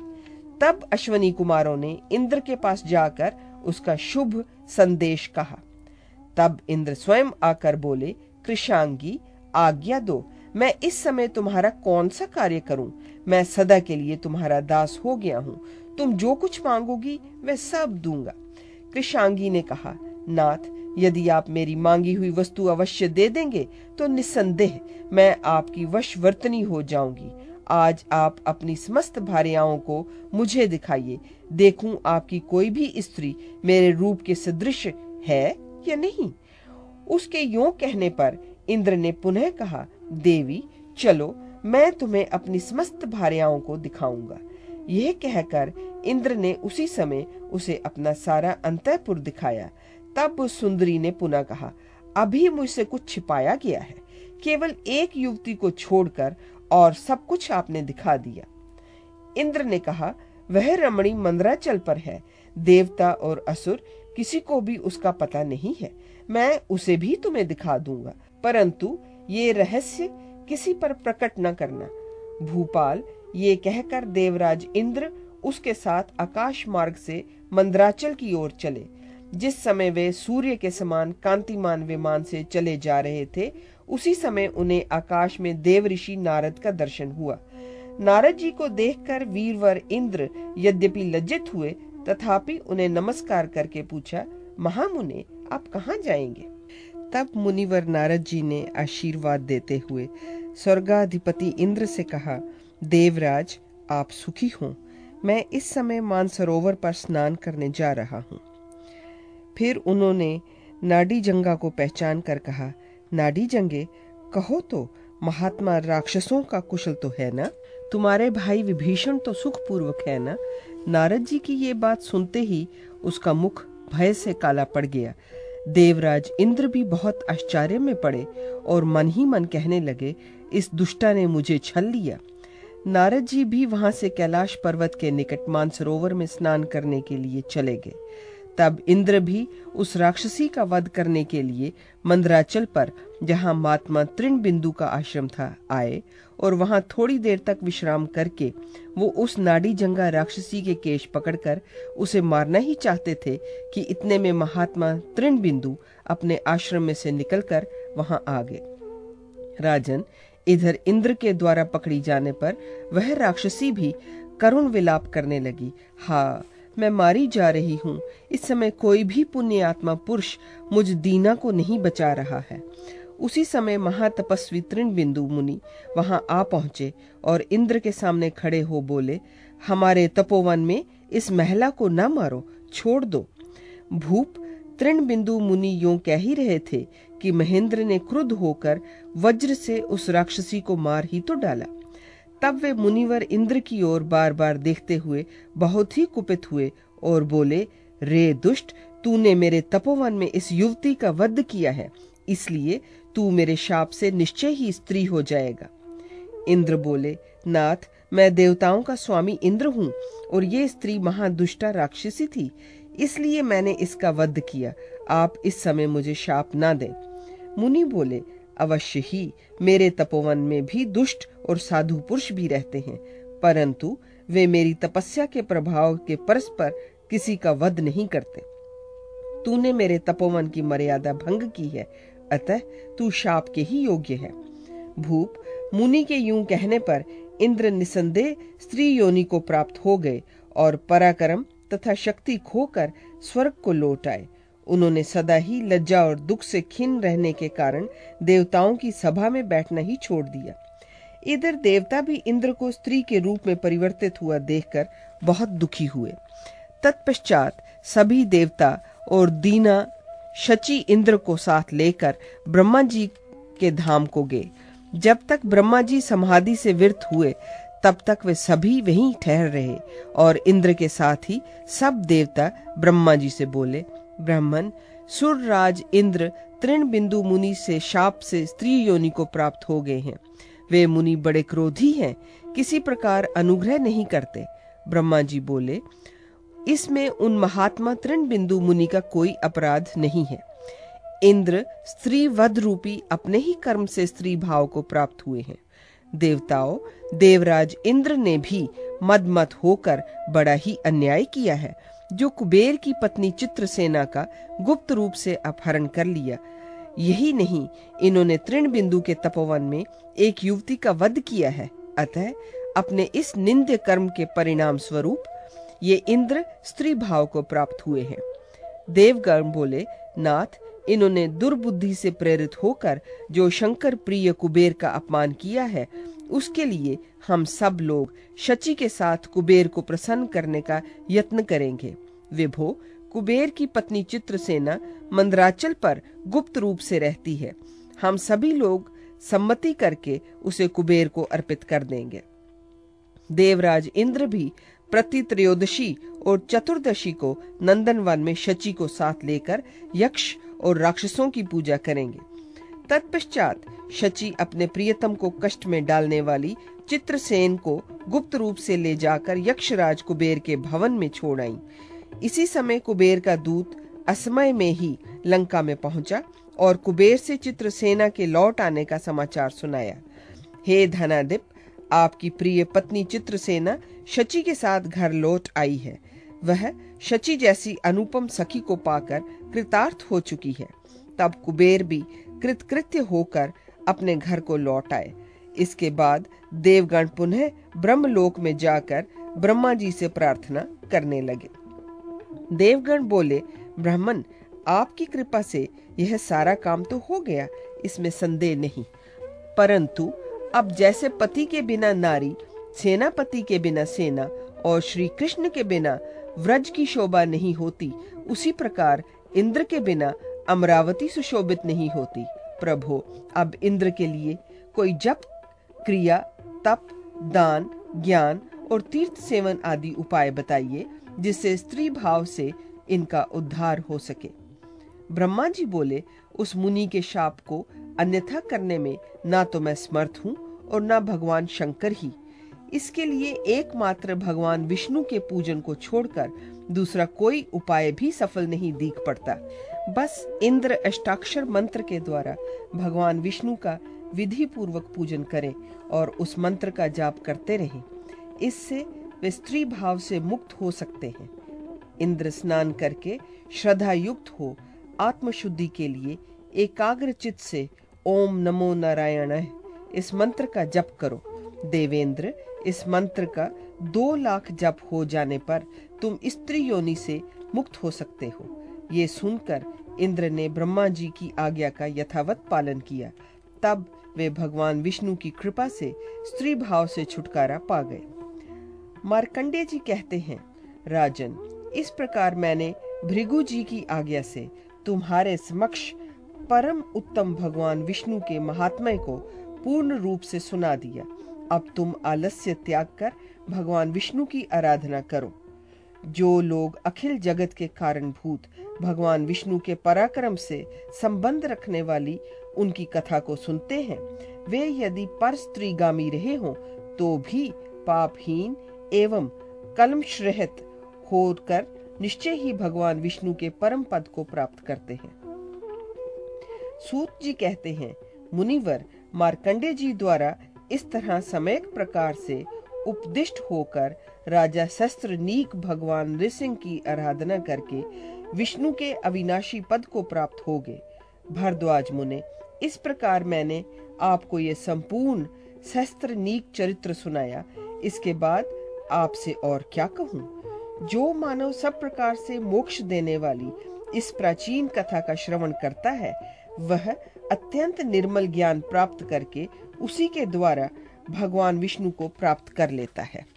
तब अश्वनी कुमारों ने इंद्र के पास जाकर उसका शुभ संदेश कहा। तब इंद्र स्वयं आकर बोले, कृषांगी, आज्ञा दो मैं इस समय तुम्हारा कौन सा कार्य करूँ? मैं सदा के लिए तुम्हारा दास हो गया हूँ। तुम जो कुछ मांगोगी, मैं सब दूँगा। कृषांगी ने कहा, नाथ, यदि आप मेरी मांगी हुई वस्तु अवश्य दे देंगे तो निसंदेह मैं आपकी वशवर्तनी हो जाऊँगी। आज आप अपनी समस्त भार्याओं को मुझे दिखाइए। देखूँ आपकी कोई भी स्त्री मेरे रूप के सदृश है या नहीं? उसके यो कहने पर इंद्र ने पुनः कहा, देवी, चलो, मैं तुम्हें अपनी समस्त भार्याओं को दिखाऊँगा। यह कहकर इंद्र ने उसी समय उसे अपना सारा अंतपुर दिखाया। तब सुंदरी ने पुनः कहा, अभी मुझसे कुछ छिपाया गया है। केवल एक युवती को छोड़कर और सब कुछ आपने दिखा दिया। इंद्र ने कहा, वह रमणी मंदराचल पर है। देवता और असुर किसी को भी उसका पता नहीं है। मैं उसे भी तुम्हें दिखा दूँगा। परंतु ये रहस्य किसी पर प्रकट न करना। भूपाल ये कहकर देवराज इंद्र उसके साथ आकाश मार्ग से मंदराचल की ओर चले। जिस समय वे सूर्य के समान कांतिमान विमान से चले जा रहे थे, उसी समय उन्हें आकाश में देव ऋषि नारद का दर्शन हुआ। नारद जी को देखकर वीरवर इंद्र यद्यपि लज्जित हुए, तथापि उन्हें नमस्कार करके पूछा, महामुने, आप कहाँ जाएँगे? तब मुनिवर नारद जी ने आशीर्वाद देते हुए स्वर्गाधिपति इंद्र से कहा, देवराज, आप सुखी हो। मैं इस समय मानसरोवर पर स्नान करने जा रहा हूँ फिर उन्होंने नाडी जंगा को पहचान कर कहा नाडी जंगे कहो तो महात्मा राक्षसों का कुशल तो है ना? तुम्हारे भाई विभीषण तो सुखपूर्वक है ना? नारद जी की ये बात सुनते ही उसका मुख भय से काला पड़ गया। देवराज इंद्र भी बहुत आश्चर्य में पड़े और मन ही मन कहने लगे, इस दुष्टा ने मुझे छल लिया। नारद जी भी वहाँ से कैलाश पर्वत के निकट मानसरोवर में स्नान करने के लिए चले गए। तब इंद्र भी उस राक्षसी का वध करने के लिए मंदराचल पर, जहाँ महात्मा तृण बिंदु का आश्रम था, आए और वहाँ थोड़ी देर तक विश्राम करके वो उस नाडी जंगा राक्षसी के केश पकड़कर उसे मारना ही चाहते थे कि इतने में महात्मा तृण बिंदु अपने आश्रम में से निकलकर वहाँ आ गए। राजन इधर इंद्र के द्वारा पकड़ी जाने पर वह राक्षसी भी करुण विलाप करने लगी। हाँ मैं मारी जा रही हूँ। इस समय कोई भी पुण्य आत्मा पुरुष मुझ दीना को नहीं बचा रहा है। उसी समय महातपस्वी तृण बिंदु मुनि वहाँ आ पहुँचे और इंद्र के सामने खड़े हो बोले, हमारे तपोवन में इस महिला को न मारो, छोड़ दो। भूप तृण बिंदु मुनि यूँ कह ही रहे थे कि महेंद्र ने क्रुद्ध होकर वज्र से उस राक्षसी को मार ही तो डाला। तब वे मुनिवर इंद्र की ओर बार बार देखते हुए बहुत ही कुपित हुए और बोले, रे दुष्ट, तूने मेरे तपोवन में इस युवती का वध किया है, इसलिए तू मेरे शाप से निश्चय ही स्त्री हो जाएगा। इंद्र बोले, नाथ, मैं देवताओं का स्वामी इंद्र हूँ और ये स्त्री महादुष्टा राक्षसी थी, इसलिए मैंने इसका वध किया। आप इस समय मुझे शाप ना दें। मुनि बोले अवश्य ही मेरे तपोवन में भी दुष्ट और साधु पुरुष भी रहते हैं, परंतु वे मेरी तपस्या के प्रभाव के परस्पर किसी का वध नहीं करते। तूने मेरे तपोवन की मर्यादा भंग की है, अतः तू शाप के ही योग्य है। भूप, मुनि के यूँ कहने पर इंद्र निसंदेह स्त्री योनि को प्राप्त हो गए और पराक्रम तथा शक्ति खोकर स्वर्ग को लौट आए। उन्होंने सदा ही लज्जा और दुख से खिन रहने के कारण देवताओं की सभा में बैठना ही छोड़ दिया। इधर देवता भी इंद्र को स्त्री के रूप में परिवर्तित हुआ देखकर बहुत दुखी हुए। तत्पश्चात सभी देवता और दीना शची इंद्र को साथ लेकर ब्रह्मा जी के धाम को गए। जब तक ब्रह्मा जी समाधि से विरत हुए, तब तक वे सभी वहीं ठहर रहे और इंद्र के साथ ही सब देवता ब्रह्मा जी से बोले ब्राह्मण, सुरराज इंद्र तृण बिंदु मुनि से शाप से स्त्री योनि को प्राप्त हो गए हैं। वे मुनि बड़े क्रोधी हैं, किसी प्रकार अनुग्रह नहीं करते। ब्रह्मा जी बोले, इसमें उन महात्मा तृण बिंदु मुनि का कोई अपराध नहीं है। इंद्र स्त्री वध रूपी अपने ही कर्म से स्त्री भाव को प्राप्त हुए हैं। देवताओं, देवराज इंद्र ने भी मदमत होकर बड़ा ही अन्याय किया है। जो कुबेर की पत्नी चित्रसेना का गुप्त रूप से अपहरण कर लिया। यही नहीं, इन्होंने तृण बिंदु के तपोवन में एक युवती का वध किया है। अतः अपने इस निंद्य कर्म के परिणाम स्वरूप ये इंद्र स्त्री भाव को प्राप्त हुए हैं। देवगण बोले, नाथ, इन्होंने दुर्बुद्धि से प्रेरित होकर जो शंकर प्रिय कुबेर का अपमान किया है उसके लिए हम सब लोग शची के साथ कुबेर को प्रसन्न करने का यत्न करेंगे। विभो, कुबेर की पत्नी चित्रसेना मंदराचल पर गुप्त रूप से रहती है। हम सभी लोग सम्मति करके उसे कुबेर को अर्पित कर देंगे। देवराज इंद्र भी प्रति त्रयोदशी और चतुर्दशी को नंदनवन में शची को साथ लेकर यक्ष और राक्षसों की पूजा करेंगे। तत्पश्चात शची अपने प्रियतम को कष्ट में डालने वाली चित्रसेन को गुप्त रूप से ले जाकर यक्षराज कुबेर के भवन में छोड़ आई। इसी समय कुबेर का दूत असमय में ही लंका में पहुँचा और कुबेर से चित्रसेना के लौट आने का समाचार सुनाया। हे धनादिप, आपकी प्रिय पत्नी चित्रसेना शची के साथ घर लौट आई है। वह शची जैसी अनुपम सखी को पाकर कृतार्थ हो चुकी है। तब कुबेर भी कृतकृत्य होकर अपने घर को लौट आए। इसके बाद देवगण पुनः ब्रह्मलोक में जाकर ब्रह्मा जी से प्रार्थना करने लगे। देवगण बोले, ब्राह्मण, आपकी कृपा से यह सारा काम तो हो गया, इसमें संदेह नहीं। परंतु अब जैसे पति के बिना नारी, सेनापति के बिना सेना और श्री कृष्ण के बिना व्रज की शोभा नहीं होती, उसी प्रकार इंद्र के बिना अमरावती सुशोभित नहीं होती। प्रभु, अब इंद्र के लिए कोई जप, क्रिया, तप, दान, ज्ञान और तीर्थ सेवन आदि उपाय बताइए, जिससे स्त्री भाव से इनका उद्धार हो सके। ब्रह्मा जी बोले, उस मुनि के शाप को अन्यथा करने में ना तो मैं समर्थ हूँ और ना भगवान शंकर ही। इसके लिए एकमात्र भगवान विष्णु के पूजन को छोड़कर दूसरा कोई उपाय भी सफल नहीं दिख पड़ता। बस इंद्र अष्टाक्षर मंत्र के द्वारा भगवान विष्णु का विधि पूर्वक पूजन करें और उस मंत्र का जाप करते रहें। इससे वे स्त्री भाव से मुक्त हो सकते हैं। इंद्र स्नान करके श्रद्धा युक्त हो, आत्मशुद्धि के लिए एकाग्र चित से ओम नमो नारायण इस मंत्र का जप करो। देवेंद्र, इस मंत्र का दो लाख जप हो जाने पर तुम स्त्री योनि से मुक्त हो सकते हो। ये सुनकर इंद्र ने ब्रह्मा जी की आज्ञा का यथावत पालन किया। तब वे भगवान विष्णु की कृपा से स्त्री भाव से छुटकारा पा गए। मार्कंडे जी कहते हैं, राजन, इस प्रकार मैंने भृगु जी की आज्ञा से तुम्हारे समक्ष परम उत्तम भगवान विष्णु के महात्मय को पूर्ण रूप से सुना दिया। अब तुम आलस्य त्याग कर भगवान विष्णु की आराधना करो। जो लोग अखिल जगत के कारणभूत, भगवान विष्णु के पराक्रम से संबंध रखने वाली उनकी कथा को सुनते हैं, वे यदि पर स्त्रीगामी रहे हों तो भी पापहीन एवं रहित होकर निश्चय ही भगवान विष्णु के परम पद को प्राप्त करते हैं। सूत जी कहते हैं, मुनिवर मार्कंडे जी द्वारा इस तरह समयक प्रकार से उपदिष्ट होकर राजा शस्त्र नीक भगवान नृसिंह की आराधना करके विष्णु के अविनाशी पद को प्राप्त हो गए। भरद्वाज मुने, इस प्रकार मैंने आपको ये संपूर्ण शस्त्र नीक चरित्र सुनाया। इसके बाद आपसे और क्या कहूँ? जो मानव सब प्रकार से मोक्ष देने वाली इस प्राचीन कथा का श्रवण करता है, वह अत्यंत निर्मल ज्ञान प्राप्त करके उसी के द्वारा भगवान विष्णु को प्राप्त कर लेता है।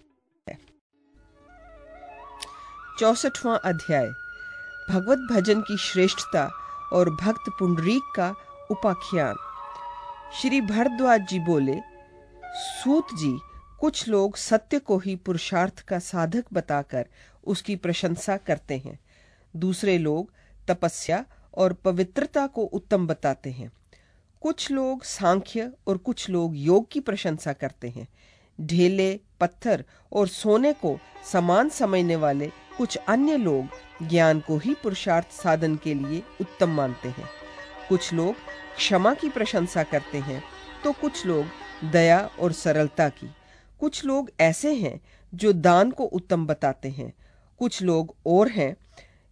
चौसठवां अध्याय, भगवत भजन की श्रेष्ठता और भक्त पुंडरीक का उपाख्यान। श्री भरद्वाज जी बोले, सूत जी, कुछ लोग सत्य को ही पुरुषार्थ का साधक बताकर उसकी प्रशंसा करते हैं। दूसरे लोग तपस्या और पवित्रता को उत्तम बताते हैं। कुछ लोग सांख्य और कुछ लोग योग की प्रशंसा करते हैं। ढेले, पत्थर और सोने को समान समझने वाले कुछ अन्य लोग ज्ञान को ही पुरुषार्थ साधन के लिए उत्तम मानते हैं। कुछ लोग क्षमा की प्रशंसा करते हैं तो कुछ लोग दया और सरलता की। कुछ लोग ऐसे हैं जो दान को उत्तम बताते हैं। कुछ लोग और हैं,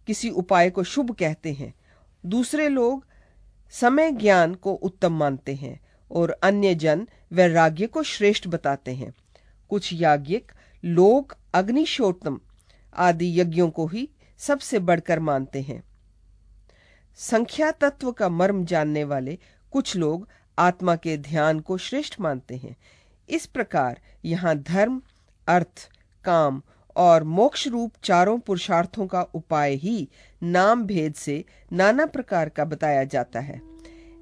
किसी उपाय को शुभ कहते हैं। दूसरे लोग समय ज्ञान को उत्तम मानते हैं और अन्य जन वैराग्य को श्रेष्ठ बताते हैं। कुछ याज्ञिक लोग अग्निशोतम आदि यज्ञों को ही सबसे बढ़कर मानते हैं। संख्या तत्व का मर्म जानने वाले कुछ लोग आत्मा के ध्यान को श्रेष्ठ मानते हैं। इस प्रकार यहाँ धर्म, अर्थ, काम और मोक्ष रूप चारों पुरुषार्थों का उपाय ही नाम भेद से नाना प्रकार का बताया जाता है।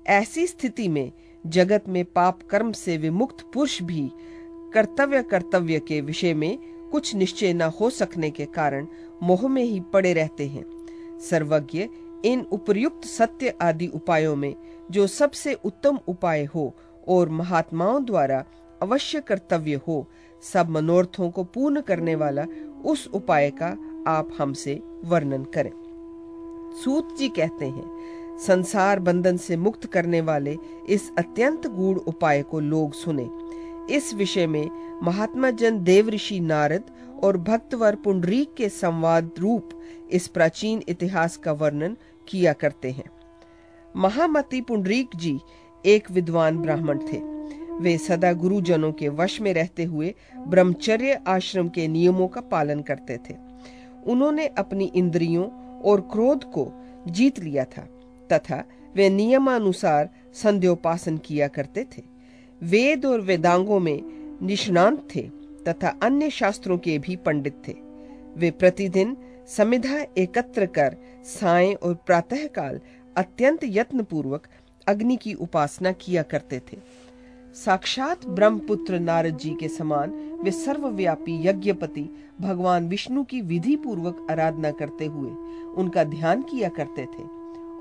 ऐसी स्थिति में जगत में पाप कर्म से विमुक्त पुरुष भी कर्तव्य कर्तव्य के विषय में कुछ निश्चय न हो सकने के कारण मोह में ही पड़े रहते हैं। सर्वज्ञ इन उपयुक्त सत्य आदि उपायों में, जो सबसे उत्तम उपाय हो और महात्माओं द्वारा अवश्य कर्तव्य हो, सब मनोरथों को पूर्ण करने वाला उस उपाय का आप हमसे वर्णन करें। सूत जी कहते हैं, संसार बंधन से मुक्त करने वाले इस अत्यंत गूढ़ उपाय को लोग सुने। इस विषय में महात्मा जन देव ऋषि नारद और भक्तवर पुंडरीक के संवाद रूप इस प्राचीन इतिहास का वर्णन किया करते हैं। महामती पुंडरीक जी एक विद्वान ब्राह्मण थे। वे सदा गुरुजनों के वश में रहते हुए ब्रह्मचर्य आश्रम के नियमों का पालन करते थे। उन्होंने अपनी इंद्रियों और क्रोध को जीत लिया था, तथा वे नियमानुसार संध्योपासन किया करते थे। वेद और वेदांगों में निष्णांत थे तथा अन्य शास्त्रों के भी पंडित थे। वे प्रतिदिन समिधा एकत्र कर साय और प्रातः काल अत्यंत यत्न पूर्वक अग्नि की उपासना किया करते थे। साक्षात ब्रह्मपुत्र नारद जी के समान वे सर्वव्यापी यज्ञपति भगवान विष्णु की विधि पूर्वक आराधना करते हुए उनका ध्यान किया करते थे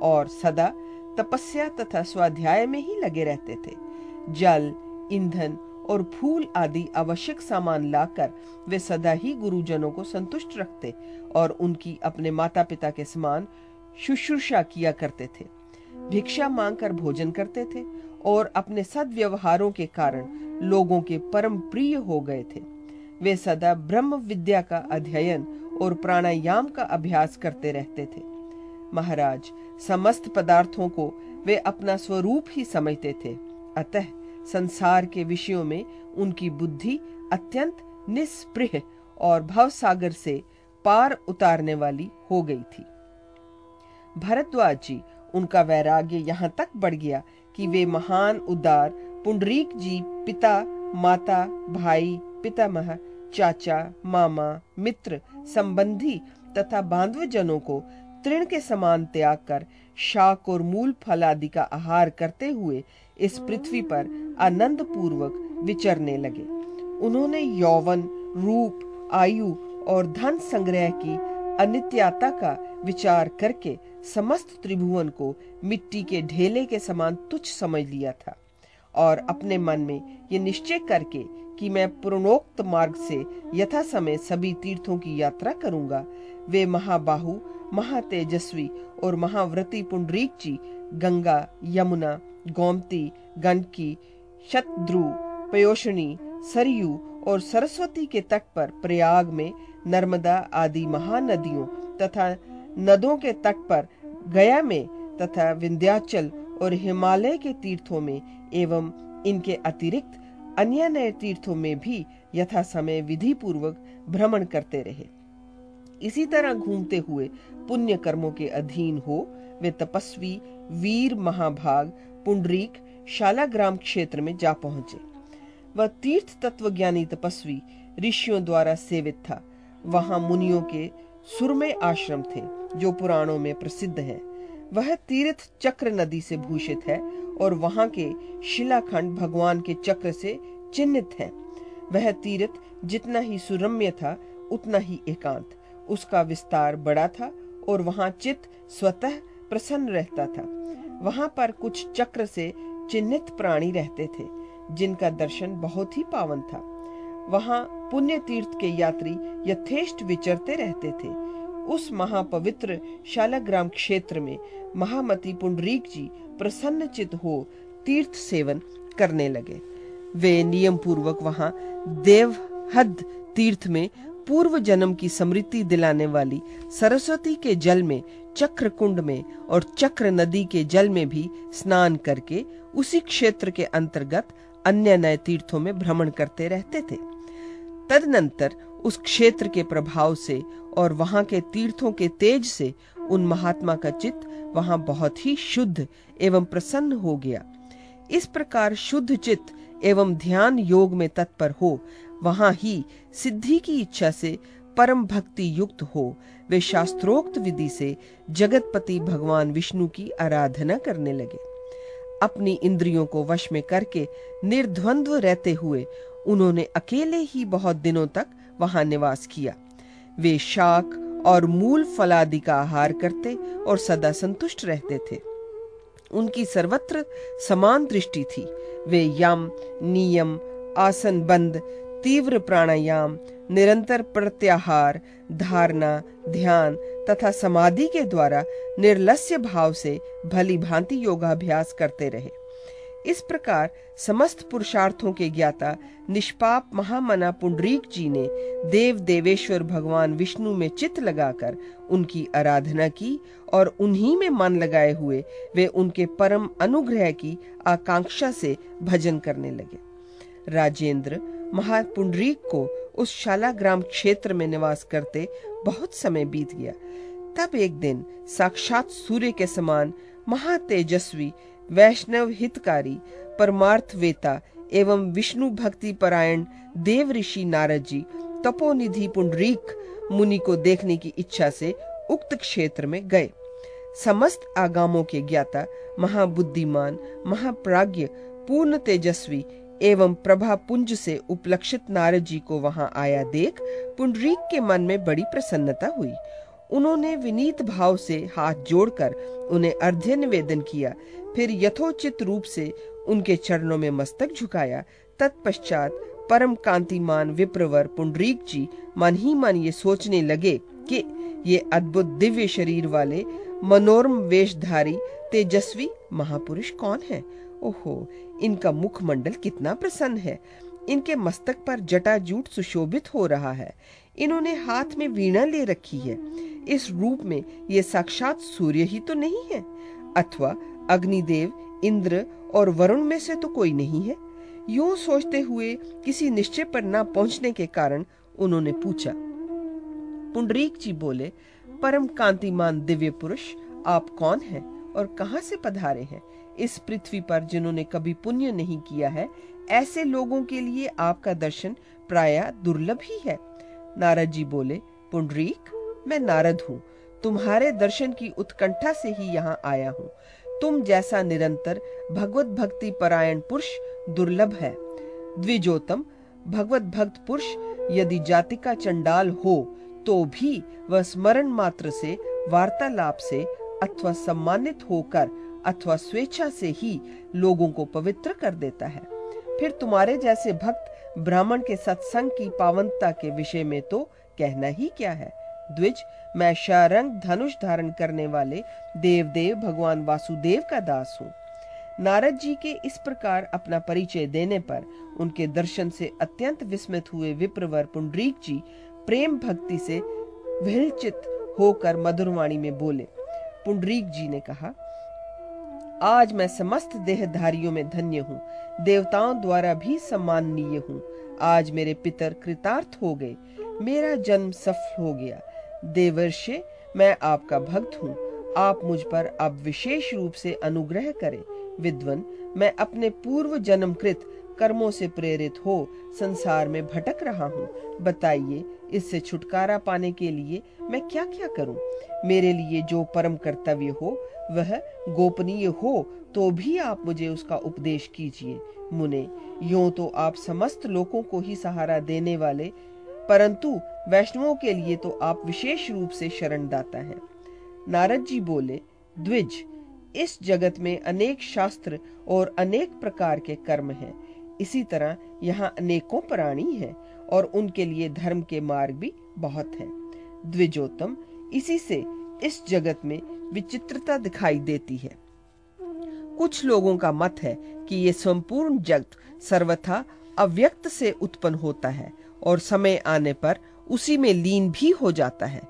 और सदा तपस्या तथा स्वाध्याय में ही लगे रहते थे। जल, ईंधन और फूल आदि आवश्यक सामान लाकर वे सदा ही गुरुजनों को संतुष्ट रखते और उनकी अपने माता पिता के समान शुश्रूषा किया करते थे। भिक्षा मांगकर भोजन करते थे और अपने सदव्यवहारों के कारण लोगों के परम प्रिय हो गए थे। वे सदा ब्रह्म विद्या का अध्ययन और प्राणायाम का अभ्यास करते रहते थे। महाराज, समस्त पदार्थों को वे अपना स्वरूप ही समझते थे। अतः संसार के विषयों में उनकी बुद्धि अत्यंत निस्पृह और भवसागर से पार उतारने वाली हो गई थी। भरद्वाज जी, उनका वैराग्य यहाँ तक बढ़ गया कि वे महान उदार पुंडरीक जी, पिता, माता, भाई, पितामह, चाचा, मामा, मित्र, संबंधी तथा बांधव जनों को तृण के समान त्याग कर शाक और मूल फल आदि का आहार करते हुए इस पृथ्वी पर आनंद पूर्वक विचरने लगे। उन्होंने यौवन, रूप, आयु और धन संग्रह की अनित्यता का विचार करके समस्त त्रिभुवन को मिट्टी के ढेले के समान तुच्छ समझ लिया था और अपने मन में ये निश्चय करके कि मैं पूर्णोक्त मार्ग से यथा समय सभी तीर्थों की यात्रा करूँगा, वे महाबाहु महातेजस्वी और महाव्रती पुंडरीक जी गंगा, यमुना, गोमती गंडकी शत्रु पयोषणी सरयू और सरस्वती के तट पर प्रयाग में नर्मदा आदि महानदियों तथा नदों के तट पर गया में तथा विंध्याचल और हिमालय के तीर्थों में एवं इनके अतिरिक्त अन्य नए तीर्थों में भी यथा समय विधि पूर्वक भ्रमण करते रहे। इसी तरह घूमते हुए पुण्य कर्मों के अधीन हो, वे तपस्वी, वीर महाभाग, पुंडरीक, शालाग्राम क्षेत्र में जा पहुँचे वह तीर्थ तत्वज्ञानी तपस्वी ऋषियों द्वारा सेवित था वहाँ मुनियों के सुरमय आश्रम थे, जो पुराणों में प्रसिद्ध हैं। वह तीर्थ चक्र नदी से भूषित है और वहाँ के शिलाखंड भगवान के चक्र से चिन्हित हैं। वह तीर्थ जितना ही सुरम्य था, उतना ही एकांत उसका विस्तार बड़ा था और वहाँ चित स्वतः प्रसन्न रहता था। वहाँ पर कुछ चक्र से चिन्हित प्राणी रहते थे, जिनका दर्शन बहुत ही पावन था। वहाँ पुण्य तीर्थ के यात्री यथेष्ट विचरते रहते थे। उस महापवित्र शालाग्राम क्षेत्र में महामती पुंडरीक जी प्रसन्न चित हो तीर्थ सेवन करने लगे। वे नियम पूर्वक वहाँ देवहद तीर्थ में पूर्व जन्म की समृद्धि दिलाने वाली सरस्वती के जल में चक्र कुंड में और चक्र नदी के जल में भी स्नान करके उसी क्षेत्र के अंतर्गत अन्य नए तीर्थों में भ्रमण करते रहते थे। तदनंतर उस क्षेत्र के प्रभाव से और वहाँ के तीर्थों के तेज से उन महात्मा का चित्त वहाँ बहुत ही शुद्ध एवं प्रसन्न हो गया। इस प्रकार शुद्ध चित्त एवं ध्यान योग में तत्पर हो वहाँ ही सिद्धि की इच्छा से परम भक्ति युक्त हो, वे शास्त्रोक्त विधि से जगतपति भगवान विष्णु की आराधना करने लगे। अपनी इंद्रियों को वश में करके निर्द्वंद्व रहते हुए उन्होंने अकेले ही बहुत दिनों तक वहाँ निवास किया। वे शाक और मूल फलादि का आहार करते और सदा संतुष्ट रहते थे। उनकी सर्वत्र समान दृष्टि थी। वे यम, नियम, आसन बंद तीव्र प्राणायाम, निरंतर प्रत्याहार, धारणा, ध्यान तथा समाधि के द्वारा निर्लस्य भाव से भली भांति योगाभ्यास करते रहे। इस प्रकार समस्त पुरुषार्थों के ज्ञाता निष्पाप महामना पुंडरीक जी ने देव देवेश्वर भगवान विष्णु में चित लगाकर उनकी आराधना की और उन्हीं में मन लगाए हुए वे उनके परम अनुग्रह की आकांक्षा से भजन करने लगे। राजेंद्र महापुंडरीक को उस शाला ग्राम क्षेत्र में निवास करते बहुत समय बीत गया। तब एक दिन, साक्षात सूर्य के समान महातेजस्वी, वैष्णव हितकारी परमार्थ वेता एवं विष्णु भक्ति परायण देव ऋषि नारद जी तपोनिधि पुंडरीक मुनि को देखने की इच्छा से उक्त क्षेत्र में गए। समस्त आगामों के ज्ञाता, महाबुद्धिमान महाप्राज्य पूर्ण तेजस्वी एवं प्रभा पुंज से उपलक्षित नारद जी को वहाँ आया देख पुंडरीक के मन में बड़ी प्रसन्नता हुई। उन्होंने विनीत भाव से हाथ जोड़कर उन्हें अर्ध्य निवेदन किया, फिर यथोचित रूप से उनके चरणों में मस्तक झुकाया। तत्पश्चात परम कांतिमान विप्रवर पुंडरीक जी मन ही मन ये सोचने लगे कि ये अद्भुत दिव्य शरीर वाले मनोरम वेशधारी, तेजस्वी महापुरुष कौन है? ओहो, इनका मुखमंडल कितना प्रसन्न है। इनके मस्तक पर जटाजूट सुशोभित हो रहा है। इन्होंने हाथ में वीणा ले रखी है। इस रूप में ये साक्षात सूर्य ही तो नहीं है। अथवा अग्निदेव, इंद्र और वरुण में से तो कोई नहीं है। यूँ सोचते हुए किसी निश्चय पर ना पहुँचने के कारण उन्होंने पूछा, पुंडरीक जी बोले, परम कांतिमान दिव्य पुरुष, आप कौन हैं और कहाँ से पधारे हैं? इस पृथ्वी पर जिन्होंने कभी पुण्य नहीं किया है, ऐसे लोगों के लिए आपका दर्शन प्राय दुर्लभ ही है। नारद जी बोले, पुंडरीक, मैं नारद हूँ। तुम्हारे दर्शन की उत्कंठा से ही यहाँ आया हूँ। तुम जैसा निरंतर भगवत भक्ति परायण पुरुष दुर्लभ है। द्विजोतम भगवत भक्त पुरुष, यदि जातिका चंडाल हो तो भी वह स्मरण मात्र से, वार्तालाप से अथवा सम्मानित होकर अथवा स्वेच्छा से ही लोगों को पवित्र कर देता है। फिर तुम्हारे जैसे भक्त ब्राह्मण के सत्संग की पावनता के विषय में तो कहना ही क्या है? द्विज, मैं शारंग धनुष धारण करने वाले देवदेव भगवान वासुदेव का दास हूँ। नारद जी के इस प्रकार अपना परिचय देने पर उनके दर्शन से अत्यंत विस्मित हुए विप्रवर पुंडरीक जी प्रेम भक्ति से विहलचित होकर मधुरवाणी में बोले। पुंडरीक जी ने कहा आज मैं समस्त देहधारियों में धन्य हूँ। देवताओं द्वारा भी सम्माननीय हूँ। आज मेरे पितर कृतार्थ हो गए। मेरा जन्म सफल हो गया। देवर्षे, मैं आपका भक्त हूँ। आप मुझ पर अब विशेष रूप से अनुग्रह करें। विद्वन, मैं अपने पूर्व जन्मकृत कर्मों से प्रेरित हो संसार में भटक रहा हूँ। बताइए इससे छुटकारा पाने के लिए मैं क्या क्या करूँ? मेरे लिए जो परम कर्तव्य हो, वह गोपनीय हो तो भी आप मुझे उसका उपदेश कीजिए। मुने, यूँ तो आप समस्त लोगों को ही सहारा देने वाले, परंतु वैष्णवों के लिए तो आप विशेष रूप से शरण दाता हैं। नारद जी बोले, द्विज, इस जगत में अनेक शास्त्र और अनेक प्रकार के कर्म हैं। इसी तरह यहाँ अनेकों प्राणी हैं और उनके लिए धर्म के मार्ग भी बहुत हैं। द्विजोतम इसी से इस जगत में विचित्रता दिखाई देती है। कुछ लोगों का मत है कि ये संपूर्ण जगत सर्वथा अव्यक्त से उत्पन्न होता है और समय आने पर उसी में लीन भी हो जाता है।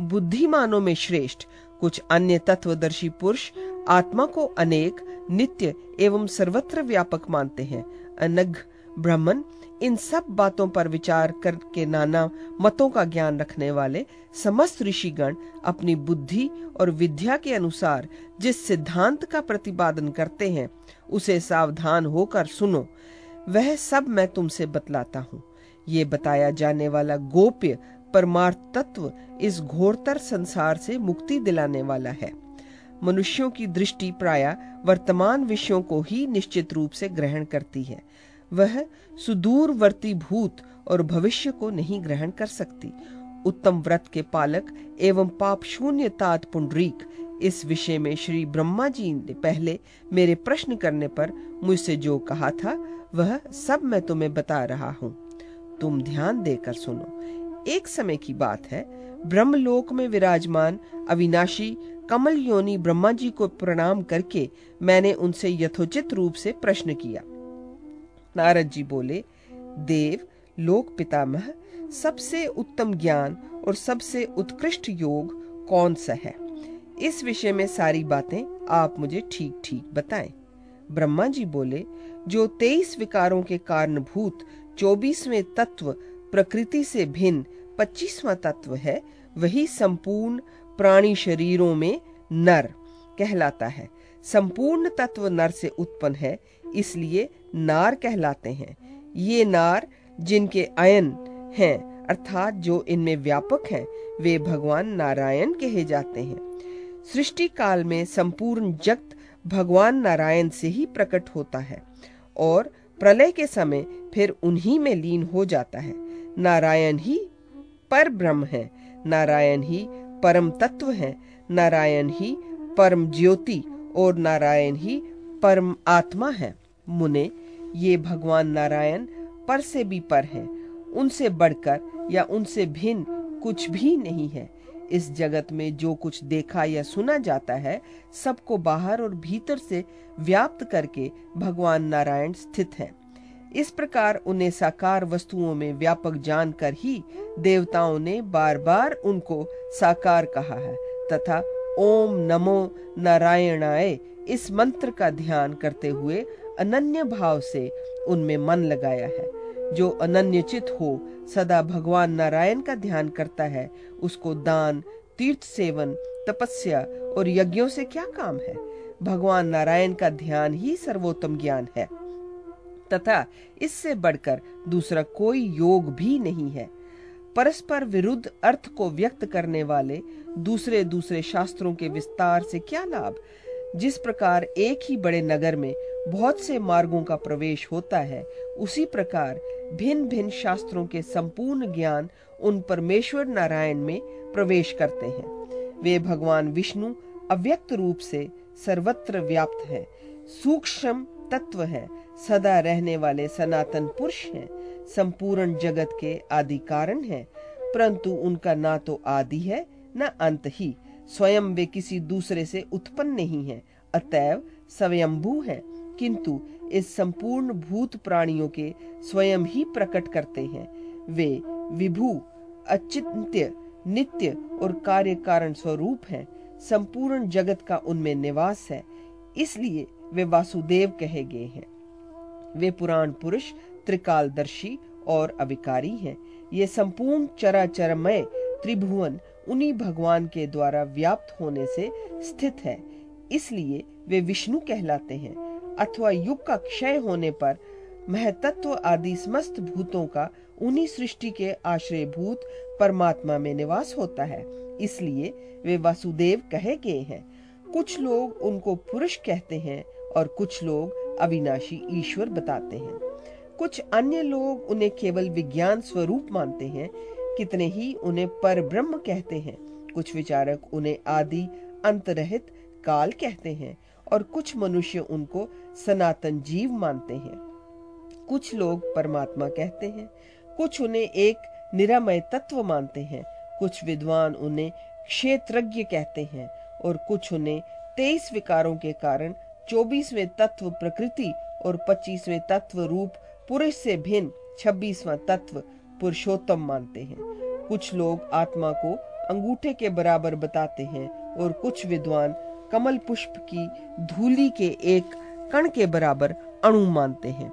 बुद्धिमानों में श्रेष्ठ कुछ अन्य तत्वदर्शी पुरुष आत्मा को अनेक, नित्य एवं सर्वत्र व्यापक मानते हैं। अनग ब्राह्मण, इन सब बातों पर विचार करके नाना मतों का ज्ञान रखने वाले समस्त ऋषिगण अपनी बुद्धि और विद्या के अनुसार जिस सिद्धांत का प्रतिपादन करते हैं, उसे सावधान होकर सुनो। वह सब मैं तुमसे बतलाता हूँ। ये बताया जाने वाला गोप्य परमार्थ तत्व इस घोरतर संसार से मुक्ति दिलाने वाला है। मनुष्यों की दृष्टि प्राय वर्तमान विषयों को ही निश्चित रूप से ग्रहण करती है। वह सुदूरवर्ती भूत और भविष्य को नहीं ग्रहण कर सकती। उत्तम व्रत के पालक एवं पाप शून्य तात पुंडरीक, इस विषय में श्री ब्रह्मा जी ने पहले मेरे प्रश्न करने पर मुझसे जो कहा था, वह सब मैं तुम्हें बता रहा हूँ। तुम ध्यान देकर सुनो एक समय की बात है। ब्रह्मलोक में विराजमान अविनाशी कमल योनि ब्रह्मा जी को प्रणाम करके मैंने उनसे यथोचित रूप से प्रश्न किया। नारद जी बोले, देव, लोक पितामह, सबसे उत्तम ज्ञान और सबसे उत्कृष्ट योग कौन सा है? इस विषय में सारी बातें आप मुझे ठीक ठीक बताएँ। ब्रह्मा जी बोले, जो तेईस विकारों के कारणभूत, चौबीसवें तत्व प्रकृति से भिन्न पच्चीसवा तत्व है, वही संपूर्ण प्राणी शरीरों में नर कहलाता है। संपूर्ण तत्व नर से उत्पन्न है, इसलिए नार कहलाते हैं। ये नार जिनके अयन हैं, अर्थात जो इनमें व्यापक हैं, वे भगवान नारायण कहे जाते हैं। सृष्टि काल में संपूर्ण जगत भगवान नारायण से ही प्रकट होता है और प्रलय के समय फिर उन्हीं में लीन हो जाता है। नारायण ही पर ब्रह्म है, नारायण ही परम तत्व है, नारायण ही परम ज्योति और नारायण ही परम आत्मा है। मुने, ये भगवान नारायण पर से भी पर हैं, उनसे बढ़कर या उनसे भिन्न कुछ भी नहीं है। इस जगत में जो कुछ देखा या सुना जाता है, सबको बाहर और भीतर से व्याप्त करके भगवान नारायण स्थित हैं। इस प्रकार उन्हें साकार वस्तुओं में व्यापक जानकर ही देवताओं ने बार बार उनको साकार कहा है, तथा ओम नमो नारायणाय इस मंत्र का ध्यान करते हुए अनन्य भाव से उनमें मन लगाया है। जो अनन्यचित हो, सदा भगवान नारायण का ध्यान करता है, उसको दान, तीर्थ सेवन, तपस्या और यज्ञों से क्या काम है? भगवान नारायण का ध्यान ही सर्वोत्तम ज्ञान है। तथा इससे बढ़कर दूसरा कोई योग भी नहीं है। परस्पर विरुद्ध अर्थ को व्यक्त करने वाले दूसरे दूसरे शास्त्रों के विस्तार से क्या लाभ? जिस प्रकार एक ही बड़े नगर में बहुत से मार्गों का प्रवेश होता है, उसी प्रकार भिन्न भिन्न शास्त्रों के संपूर्ण ज्ञान उन परमेश्वर नारायण में प्रवेश करते हैं। वे भगवान विष्णु अव्यक्त रूप से सर्वत्र व्याप्त हैं, सूक्ष्म तत्व हैं सदा रहने वाले सनातन पुरुष हैं, संपूर्ण जगत के आदि कारण हैं, परंतु उनका ना तो आदि है, न अंत ही। स्वयं वे किसी दूसरे से उत्पन्न नहीं है, अतएव स्वयंभू है, किंतु इस संपूर्ण भूत प्राणियों के स्वयं ही प्रकट करते हैं। वे विभू, अचिंत्य, नित्य और कार्य कारण स्वरूप हैं, संपूर्ण जगत का उनमें निवास है, इसलिए वे वासुदेव कहे गए हैं। वे पुराण पुरुष, त्रिकालदर्शी और अविकारी हैं। ये संपूर्ण चराचरमय त्रिभुवन उन्हीं भगवान के द्वारा व्याप्त होने से स्थित है। इसलिए वे विष्णु कहलाते हैं, अथवा युग का क्षय होने पर महतत्व आदि समस्त भूतों का उन्हीं सृष्टि के आश्रय भूत परमात्मा में निवास होता है। इसलिए वे वासुदेव कहे गए हैं। कुछ लोग उनको पुरुष कहते हैं और कुछ लोग अविनाशी ईश्वर बताते हैं। कुछ अन्य लोग उन्हें केवल विज्ञान स्वरूप मानते हैं, कितने ही उन्हें पर ब्रह्म कहते हैं। कुछ विचारक उन्हें आदि अंतरहित काल कहते हैं और कुछ मनुष्य उनको सनातन जीव मानते हैं। कुछ लोग परमात्मा कहते हैं, कुछ उन्हें एक निरामय तत्व मानते हैं, कुछ विद्वान उन्हें क्षेत्रज्ञ कहते हैं और कुछ उन्हें तेईस विकारों के कारण चौबीसवें तत्व प्रकृति और पच्चीसवें तत्व रूप पुरुष से भिन्न, छब्बीसवा तत्व पुरुषोत्तम मानते हैं। कुछ लोग आत्मा को अंगूठे के बराबर बताते हैं और कुछ विद्वान कमल पुष्प की धूली के एक कण के बराबर अणु मानते हैं।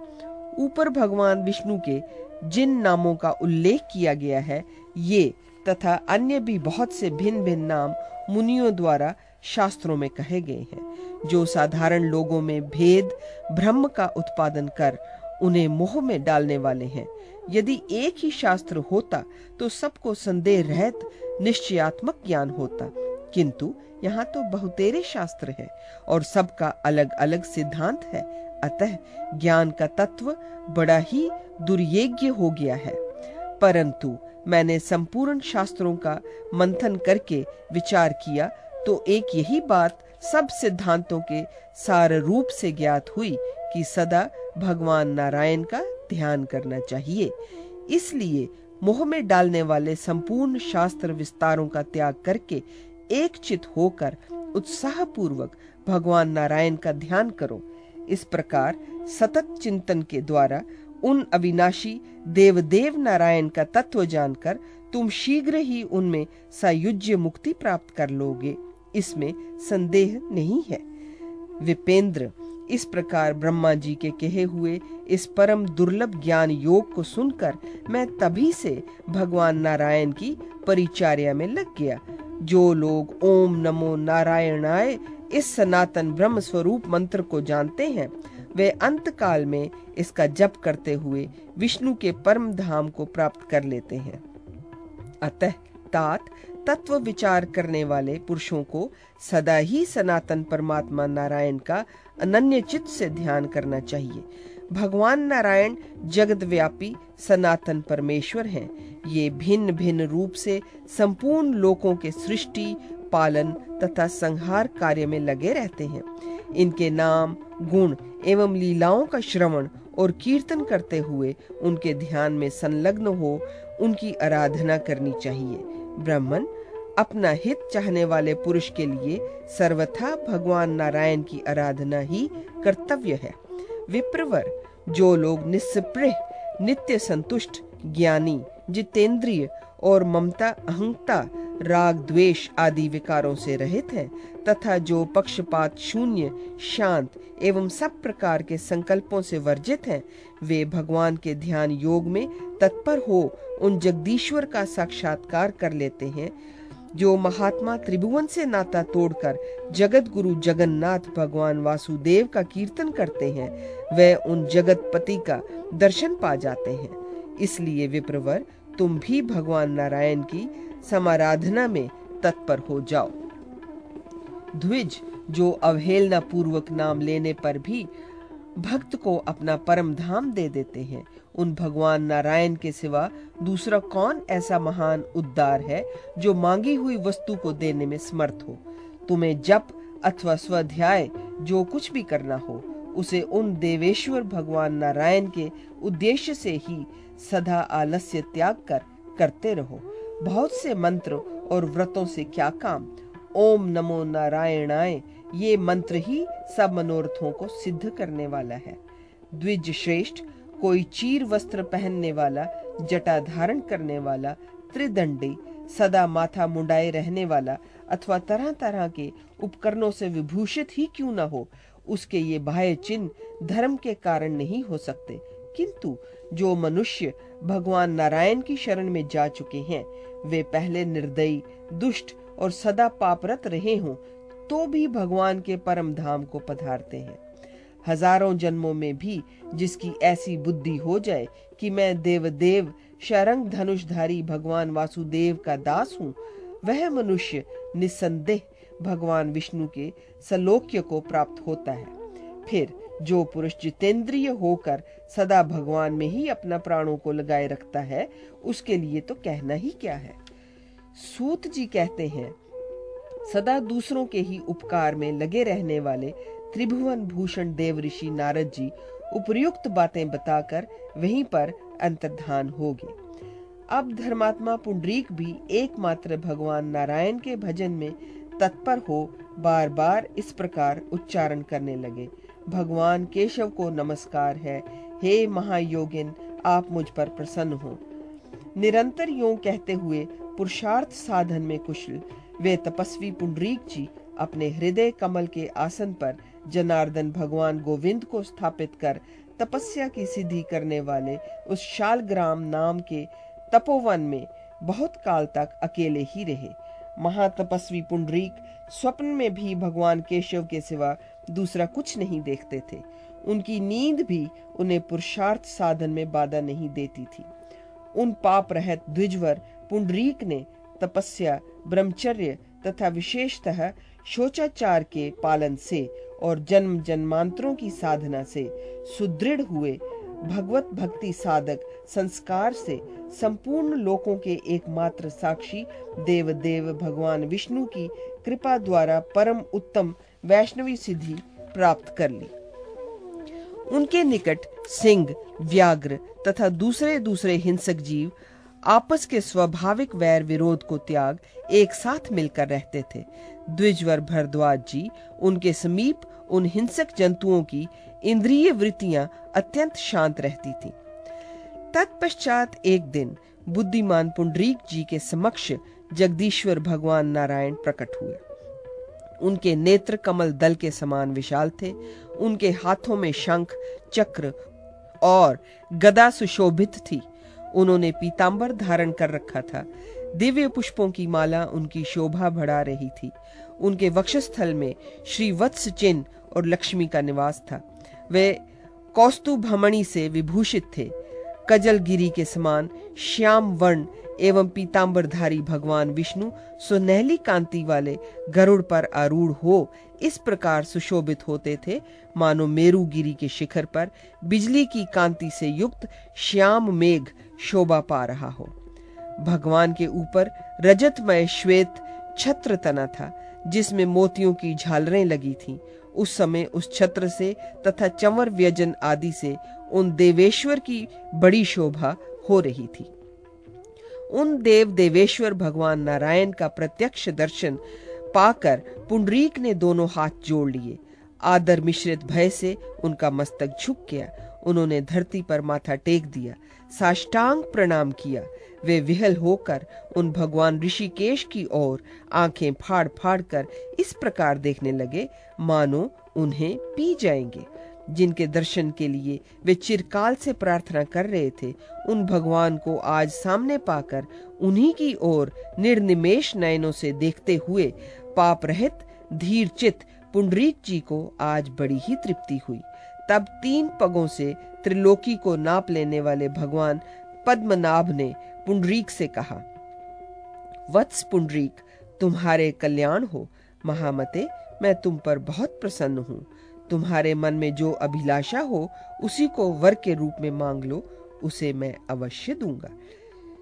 ऊपर भगवान विष्णु के जिन नामों का उल्लेख किया गया है, ये तथा अन्य भी बहुत से भिन्न भिन्न नाम मुनियों द्वारा शास्त्रों में कहे गए हैं, जो साधारण लोगों में भेद ब्रह्म का उत्पादन कर उन्हें मोह में डालने वाले हैं। यदि एक ही शास्त्र होता तो सबको संदेह रहत, निश्चयात्मक ज्ञान होता। किंतु यहाँ तो बहुतेरे शास्त्र है, और सबका अलग अलग सिद्धांत है। अतः ज्ञान का तत्व बड़ा ही दुर्यज्ञ हो गया है। परंतु मैंने संपूर्ण शास्त्रों का मंथन करके विचार किया तो एक यही बात सब सिद्धांतों के सार रूप से ज्ञात हुई कि सदा भगवान नारायण का ध्यान करना चाहिए। इसलिए मोह में डालने वाले संपूर्ण शास्त्र विस्तारों का त्याग करके एक चित होकर उत्साह पूर्वक भगवान नारायण का ध्यान करो। इस प्रकार सतत चिंतन के द्वारा उन अविनाशी देवदेव नारायण का तत्व जानकर तुम शीघ्र ही उनमें सायुज्य मुक्ति प्राप्त कर लोगे। इसमें संदेह नहीं है। विपेंद्र इस प्रकार ब्रह्मा जी के कहे हुए इस परम दुर्लभ ज्ञान योग को सुनकर मैं तभी से भगवान नारायण की परिचार्या में लग गया। जो लोग ओम नमो नारायणाय इस सनातन ब्रह्म स्वरूप मंत्र को जानते हैं, वे अंत काल में इसका जप करते हुए विष्णु के परम धाम को प्राप्त कर लेते हैं। अतः तात तत्व विचार करने वाले पुरुषों को सदा ही सनातन परमात्मा नारायण का अनन्य चित्त से ध्यान करना चाहिए। भगवान नारायण जगत व्यापी सनातन परमेश्वर हैं। ये भिन्न भिन्न रूप से संपूर्ण लोकों के सृष्टि, पालन तथा संहार कार्य में लगे रहते हैं। इनके नाम, गुण एवं लीलाओं का श्रवण और कीर्तन करते हुए उनके ध्यान में संलग्न हो, उनकी आराधना करनी चाहिए। ब्राह्मण अपना हित चाहने वाले पुरुष के लिए सर्वथा भगवान नारायण की आराधना ही कर्तव्य है। विप्रवर, जो लोग निस्पृह, नित्य संतुष्ट, ज्ञानी, जितेंद्रिय और ममता, अहंता, राग, द्वेष आदि विकारों से रहित हैं, तथा जो पक्षपात, शून्य, शांत एवं सब प्रकार के संकल्पों से वर्जित हैं, वे भगवान के ध्यान योग में तत्पर हो उन जगदीश्वर का साक्षात्कार कर लेते हैं जो महात्मा त्रिभुवन से नाता तोड़कर जगत गुरु जगन्नाथ भगवान वासुदेव का कीर्तन करते हैं वे उन जगत पति का दर्शन पा जाते हैं। इसलिए विप्रवर, तुम भी भगवान नारायण की समाराधना में तत्पर हो जाओ। द्विज, जो अवहेलना पूर्वक नाम लेने पर भी भक्त को अपना परम धाम दे देते हैं। उन भगवान नारायण के सिवा दूसरा कौन ऐसा महान उद्धार है जो मांगी हुई वस्तु को देने में समर्थ हो? तुम्हें जप अथवा स्वाध्याय जो कुछ भी करना हो, उसे उन देवेश्वर भगवान नारायण के उद्देश्य से ही सदा आलस्य त्याग कर, करते रहो। बहुत से मंत्र और व्रतों से क्या काम? ओम नमो नारायणाय। ये मंत्र ही सब मनोरथों को सिद्ध करने वाला है। द्विज श्रेष्ठ कोई चीर वस्त्र पहनने वाला, जटा धारण करने वाला, त्रिदंडी, सदा माथा मुंडाए रहने वाला अथवा तरह तरह के उपकरणों से विभूषित ही क्यों न हो, उसके ये बाह्य चिन्ह धर्म के कारण नहीं हो सकते। किंतु जो मनुष्य भगवान नारायण की शरण में जा चुके हैं, वे पहले निर्दयी, दुष्ट और सदा पापरत रहे हों तो भी भगवान के परम धाम को पधारते हैं। हज़ारों जन्मों में भी जिसकी ऐसी बुद्धि हो जाए कि मैं देवदेव, शरंग धनुषधारी भगवान वासुदेव का दास हूँ, वह मनुष्य निसंदेह भगवान विष्णु के सलोक्य को प्राप्त होता है। फिर जो पुरुष जितेंद्रिय होकर सदा भगवान में ही अपना प्राणों को लगाए रखता है, उसके लिए तो कहना ही क्या है? सूत जी कहते हैं सदा दूसरों के ही उपकार में लगे रहने वाले त्रिभुवन भूषण देव ऋषि नारद जी उपयुक्त बातें बताकर वहीं पर अंतर्धान हो गए अब धर्मात्मा पुंडरीक भी एकमात्र भगवान नारायण के भजन में तत्पर हो बार बार इस प्रकार उच्चारण करने लगे। भगवान केशव को नमस्कार है। हे महायोगिन, आप मुझ पर प्रसन्न हो। निरंतर यूँ कहते हुए पुरुषार्थ साधन में कुशल वे तपस्वी पुंडरीक जी अपने हृदय कमल के आसन पर जनार्दन भगवान गोविंद को स्थापित कर तपस्या की सिद्धि करने वाले उस शालग्राम नाम के तपोवन में बहुत काल तक अकेले ही रहे। महातपस्वी पुंडरीक स्वप्न में भी भगवान केशव के सिवा दूसरा कुछ नहीं देखते थे। उनकी नींद भी उन्हें पुरुषार्थ साधन में बाधा नहीं देती थी। उन पाप रहित द्विजवर पुंडरीक ने तपस्या ब्रह्मचर्य तथा विशेषतः शोचाचार के पालन से और जन्म जन्मांतरों की साधना से सुदृढ़ हुए भगवत भक्ति साधक संस्कार से संपूर्ण लोकों के एकमात्र साक्षी देव देव भगवान विष्णु की कृपा द्वारा परम उत्तम वैष्णवी सिद्धि प्राप्त कर ली। उनके निकट सिंह, व्याघ्र तथा दूसरे दूसरे हिंसक जीव आपस के स्वाभाविक वैर विरोध को त्याग एक साथ मिलकर रहते थे। द्विजवर भरद्वाज जी, उनके समीप उन हिंसक जंतुओं की इंद्रिय वृत्तियाँ अत्यंत शांत रहती थीं। तत्पश्चात एक दिन बुद्धिमान पुंडरीक जी के समक्ष जगदीश्वर भगवान नारायण प्रकट हुए। उनके नेत्र कमल दल के समान विशाल थे। उनके हाथों में शंख, चक्र और गदा सुशोभित थी। उन्होंने पीतांबर धारण कर रखा था। दिव्य पुष्पों की माला उनकी शोभा बढ़ा रही थी। उनके वक्षस्थल में श्री वत्स चिन्ह और लक्ष्मी का निवास था। वे कौस्तु भमणी से विभूषित थे। कजल गिरी के समान श्याम वर्ण एवं पीतांबरधारी भगवान विष्णु सुनहली कांति वाले गरुड़ पर आरूढ़ हो इस प्रकार सुशोभित होते थे, मानो मेरू गिरी के शिखर पर बिजली की कांति से युक्त श्याम मेघ शोभा पा रहा हो। भगवान के ऊपर रजतमय श्वेत छत्र तना था, जिसमें मोतियों की झालरें लगी थीं। उस समय उस छत्र से तथा चंवर व्यजन आदि से उन देवेश्वर की बड़ी शोभा हो रही थी। उन देव देवेश्वर भगवान नारायण का प्रत्यक्ष दर्शन पाकर पुंडरीक ने दोनों हाथ जोड़ लिए। आदर मिश्रित भय से उनका मस्तक झुक गया। उन्होंने धरती पर माथा टेक दिया। साष्टांग प्रणाम किया। वे विहल होकर उन भगवान ऋषिकेश की ओर आँखें फाड़ फाड़ कर इस प्रकार देखने लगे, मानो उन्हें पी जाएँगे। जिनके दर्शन के लिए वे चिरकाल से प्रार्थना कर रहे थे, उन भगवान को आज सामने पाकर उन्हीं की ओर निर्निमेश नयनों से देखते हुए पाप रहित धीर चित पुंडरीक जी को आज बड़ी ही तृप्ति हुई। तब तीन पगों से त्रिलोकी को नाप लेने वाले भगवान पद्मनाभ ने पुंडरीक से कहा, वत्स पुंडरीक, तुम्हारे कल्याण हो। महामते, मैं तुम पर बहुत प्रसन्न हूँ। तुम्हारे मन में जो अभिलाषा हो, उसी को वर के रूप में मांग लो, उसे मैं अवश्य दूँगा।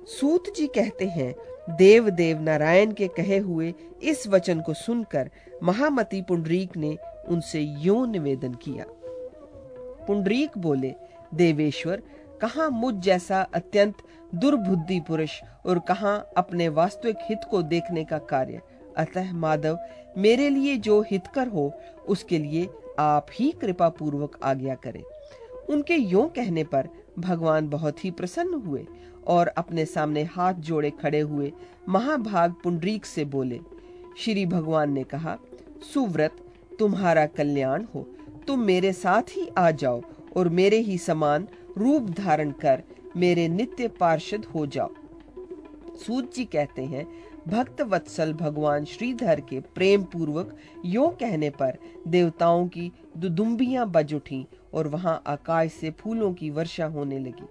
सूत जी कहते हैं देव देव नारायण के कहे हुए इस वचन को सुनकर महामती पुंडरीक ने उनसे यूँ निवेदन किया। पुंडरीक बोले, देवेश्वर, कहा मुझ जैसा अत्यंत दुर्बुद्धि पुरुष और कहा अपने वास्तविक हित को देखने का कार्य? अतः माधव, मेरे लिए जो हितकर हो, उसके लिए आप ही कृपा पूर्वक आज्ञा करें। उनके यो कहने पर भगवान बहुत ही प्रसन्न हुए और अपने सामने हाथ जोड़े खड़े हुए महाभाग पुंडरीक से बोले, श्री भगवान ने कहा, सुव्रत, तुम्हारा कल्याण हो। तुम मेरे साथ ही आ जाओ और मेरे ही समान रूप धारण कर मेरे नित्य पार्षद हो जाओ। सूत जी कहते हैं, भक्त वत्सल भगवान श्रीधर के प्रेम पूर्वक यो कहने पर देवताओं की दुदुम्बियाँ बज उठी और वहाँ आकाश से फूलों की वर्षा होने लगी।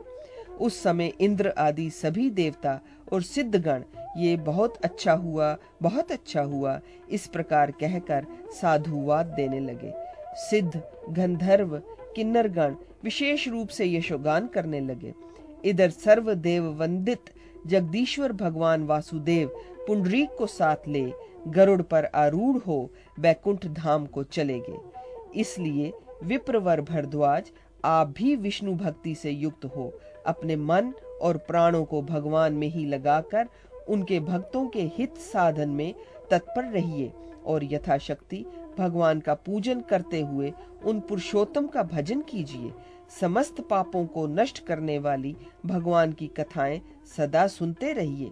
उस समय इंद्र आदि सभी देवता और सिद्धगण, ये बहुत अच्छा हुआ, बहुत अच्छा हुआ, इस प्रकार कहकर साधुवाद देने लगे। सिद्ध, गंधर्व, किन्नरगण विशेष रूप से यशोगान करने लगे। इधर सर्वदेव वंदित जगदीश्वर भगवान वासुदेव पुंडरीक को साथ ले, गरुड़ पर आरूढ़ हो, बैकुंठ धाम को चले गए। इसलिए विप्रवर भरद्वाज, आप भी विष्णु भक्ति से युक्त हो, अपने मन और प्राणों को भगवान में ही लगाकर उनके भक्तों के हित साधन में तत्पर रहिए और यथाशक्ति भगवान का पूजन करते हुए उन पुरुषोत्तम का भजन कीजिए। समस्त पापों को नष्ट करने वाली भगवान की कथाएँ सदा सुनते रहिए।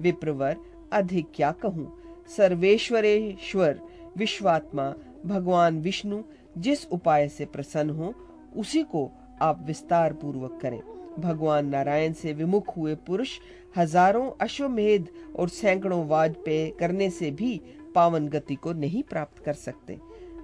विप्रवर अधिक क्या कहूँ? सर्वेश्वरेश्वर, विश्वात्मा, भगवान विष्णु जिस उपाय से प्रसन्न हो, उसी को आप विस्तार पूर्वक करें। भगवान नारायण से विमुख हुए पुरुष हज़ारों अश्वमेध और सैकड़ों वाजपेय करने से भी पावन गति को नहीं प्राप्त कर सकते।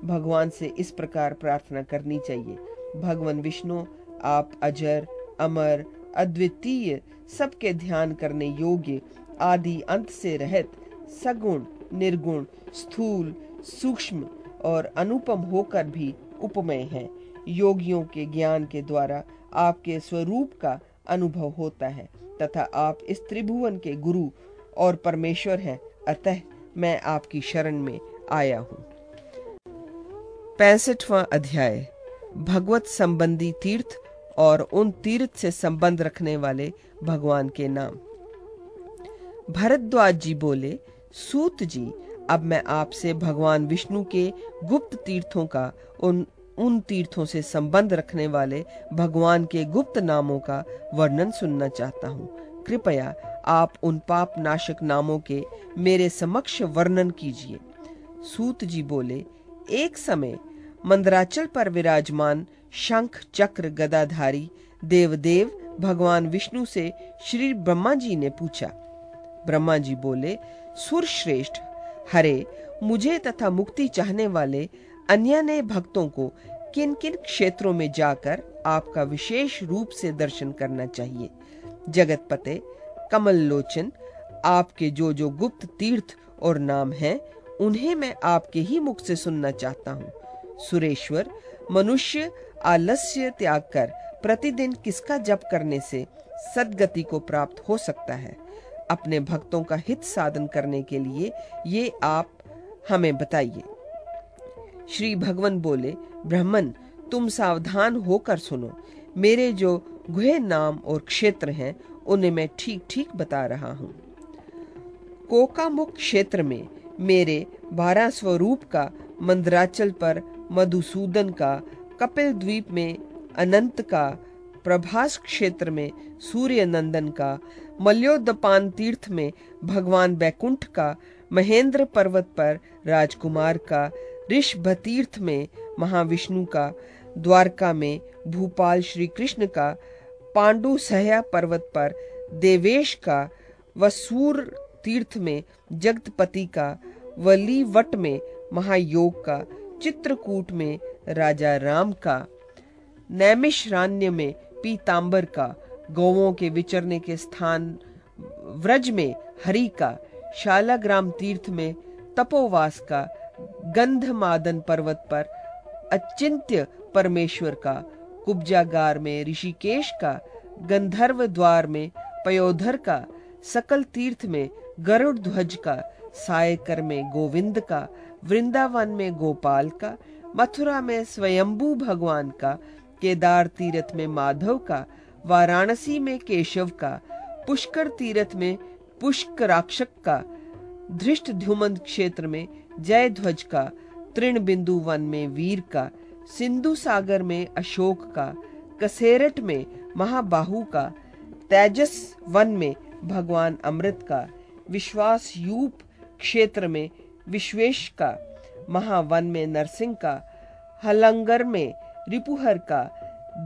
भगवान से इस प्रकार प्रार्थना करनी चाहिए। भगवान विष्णु, आप, अजर, अमर, अद्वितीय, सबके ध्यान करने योग्य, आदि अंत से रहित, सगुण, निर्गुण, स्थूल, सूक्ष्म और अनुपम होकर भी उपमय हैं। योगियों के ज्ञान के द्वारा आपके स्वरूप का अनुभव होता है, तथा आप इस त्रिभुवन के गुरु और परमेश्वर हैं। अतः मैं आपकी शरण में आया हूँ। पैंसठवा अध्याय, भगवत संबंधी तीर्थ और उन तीर्थ से संबंध रखने वाले भगवान के नाम। भरद्वाज जी बोले, सूत जी, अब मैं आपसे भगवान विष्णु के गुप्त तीर्थों का, उन उन तीर्थों से संबंध रखने वाले भगवान के गुप्त नामों का वर्णन सुनना चाहता हूँ। कृपया आप उन पाप नाशक नामों के मेरे समक्ष वर्णन कीजिए। सूत जी बोले, एक समय मंदराचल पर विराजमान शंख चक्र गदाधारी देवदेव भगवान विष्णु से श्री ब्रह्मा जी ने पूछा। ब्रह्मा जी बोले सुर श्रेष्ठ हरे, मुझे तथा मुक्ति चाहने वाले अन्य ने भक्तों को किन किन क्षेत्रों में जाकर आपका विशेष रूप से दर्शन करना चाहिए? जगत पते कमल लोचन आपके जो जो गुप्त तीर्थ और नाम हैं, उन्हें मैं आपके ही मुख से सुनना चाहता हूँ। सुरेश्वर, मनुष्य आलस्य त्याग कर प्रतिदिन किसका जप करने से सदगति को प्राप्त हो सकता है? अपने भक्तों का हित साधन करने के लिए ये आप हमें बताइए। श्री भगवान बोले, ब्राह्मण, तुम सावधान होकर सुनो। मेरे जो गुहे नाम और क्षेत्र हैं, उन्हें मैं ठीक ठीक बता रहा हूँ। कोकामुख क्षेत्र में मेरे बारह स्वरूप का मंदराचल पर मधुसूदन का, कपिल द्वीप में अनंत का, प्रभास क्षेत्र में सूर्य नंदन का मल्योदपान तीर्थ में भगवान बैकुंठ का, महेंद्र पर्वत पर राजकुमार का ऋषभ तीर्थ में महाविष्णु का, द्वारका में भूपाल श्री कृष्ण का पांडु सहया पर्वत पर देवेश का वसूर तीर्थ में, जगतपति का वलीवट में, महायोग का चित्रकूट में, राजा राम का नैमिषरान्य में, पीतांबर का गौवों के विचरने के स्थान, व्रज में, हरि का शालाग्राम तीर्थ में, तपोवास का गंधमादन पर्वत पर, अचिंत्य परमेश्वर का कुब्जागार में, ऋषिकेश का गंधर्व द्वार में, पयोधर का, सकल तीर्थ में गरुड़ ध्वज का, सायकर में गोविंद का, वृंदावन में गोपाल का, मथुरा में स्वयंभू भगवान का, केदार तीर्थ में माधव का, वाराणसी में केशव का, पुष्कर तीर्थ में पुष्कराक्षक का धृष्ट ध्युमन क्षेत्र में जय ध्वज का तृण बिंदु वन में वीर का सिंधु सागर में अशोक का, कसेरट में महाबाहु का, तेजस वन में भगवान अमृत का, विश्वास यूप क्षेत्र में विश्वेश का महावन में नरसिंह का, हलंगर में रिपुहर का,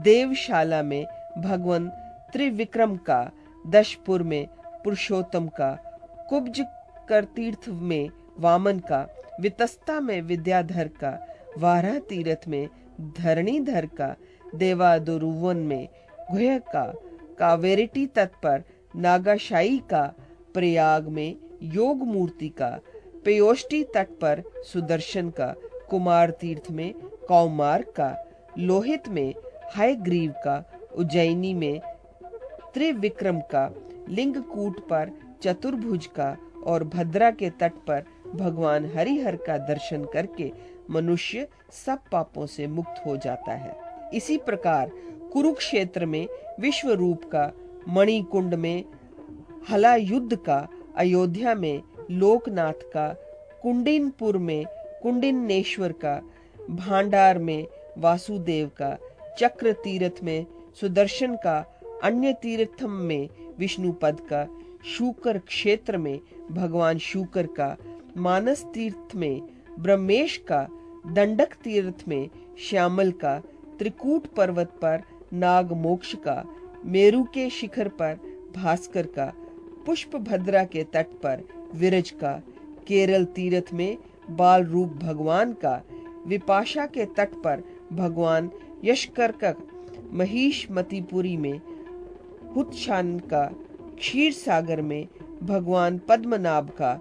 देवशाला में भगवान त्रिविक्रम का, दशपुर में पुरुषोत्तम का, कुब्ज कर तीर्थ में वामन का, वितस्ता में विद्याधर का वारा तीर्थ में, धरणीधर का, देवादुरुवन में गुह का, कावेरिटी तट पर नागाशाई का, प्रयाग में, योग मूर्ति का, पेयोष्टि तट पर, सुदर्शन का, कुमार तीर्थ में, कौमार का, लोहित में, हायग्रीव का, उज्जैनी में, त्रिविक्रम का, लिंगकूट पर, चतुर्भुज का, और भद्रा के तट पर, भगवान हरिहर का दर्शन करके मनुष्य सब पापों से मुक्त हो जाता है। इसी प्रकार कुरुक्षेत्र में विश्व रूप का, मणिकुंड में, हला युद्ध का, अयोध्या में, लोकनाथ का, कुंडिनपुर में, कुंडिनेश्वर का, भांडार में, वासुदेव का चक्र तीर्थ में, सुदर्शन का, अन्य तीर्थम में, विष्णुपद का, शुकर क्षेत्र में, भगवान शुकर का, मानस तीर्थ में ब्रह्मेश का दंडक तीर्थ में श्यामल का त्रिकूट पर्वत पर नाग मोक्ष का, मेरु के शिखर पर भास्कर का पुष्प भद्रा के तट पर विरज का, केरल तीर्थ में बाल रूप भगवान का, विपाशा के तट पर भगवान यशकर का महिष मतिपुरी में हुतशान का क्षीर सागर में भगवान पद्मनाभ का,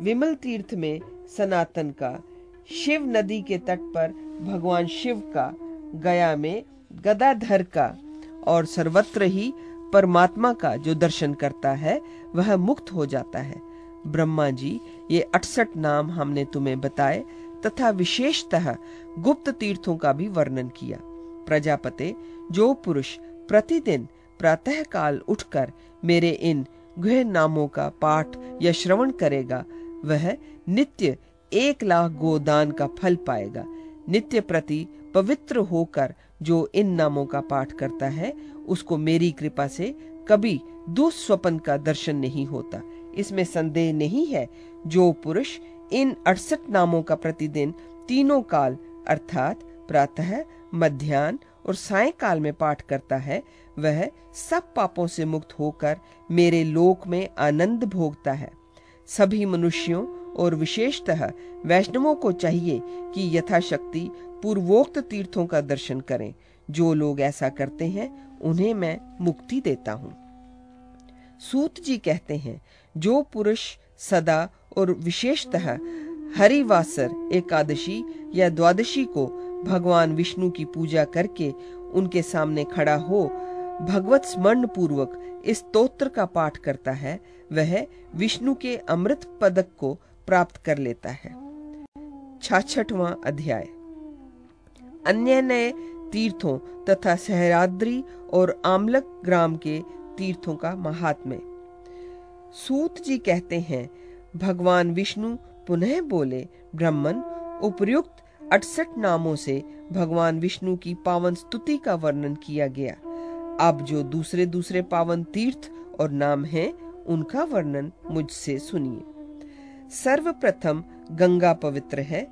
विमल तीर्थ में सनातन का। शिव नदी के तट पर भगवान शिव का, गया में गदाधर का और सर्वत्र ही परमात्मा का जो दर्शन करता है, वह मुक्त हो जाता है। ब्रह्मा जी, ये अड़सठ नाम हमने तुम्हें बताए तथा विशेषतः गुप्त तीर्थों का भी वर्णन किया। प्रजापते, जो पुरुष प्रतिदिन प्रातः काल उठकर मेरे इन गृह नामों का पाठ या श्रवण करेगा, वह नित्य एक लाख गोदान का फल पाएगा। नित्य प्रति पवित्र होकर जो इन नामों का पाठ करता है, उसको मेरी कृपा से कभी दुस्वपन का दर्शन नहीं होता। इसमें संदेह नहीं है जो पुरुष इन अड़सठ नामों का प्रतिदिन तीनों काल, अर्थात प्रातः मध्यान्ह और सायकाल में पाठ करता है, वह सब पापों से मुक्त होकर मेरे लोक में आनंद भोगता है। सभी मनुष्यों और विशेषतः वैष्णवों को चाहिए कि यथाशक्ति पूर्वोक्त तीर्थों का दर्शन करें। जो लोग ऐसा करते हैं, उन्हें मैं मुक्ति देता हूँ। सूत जी कहते हैं, जो पुरुष सदा और विशेषतः हरिवासर, एकादशी या द्वादशी को भगवान विष्णु की पूजा करके उनके सामने खड़ा हो, भगवत स्मरण पूर्वक इस स्तोत्र का पाठ करता है, वह विष्णु के अमृत पदक को प्राप्त कर लेता है। छाछठवां अध्याय। अन्य नए तीर्थों तथा सहराद्री और आमलक ग्राम के तीर्थों का महात्म्य। सूत जी कहते हैं, भगवान विष्णु पुनः बोले ब्राह्मण उपयुक्त अड़सठ नामों से भगवान विष्णु की पावन स्तुति का वर्णन किया गया। अब जो दूसरे दूसरे पावन तीर्थ और नाम हैं, उनका वर्णन मुझसे सुनिए सर्वप्रथम गंगा पवित्र है,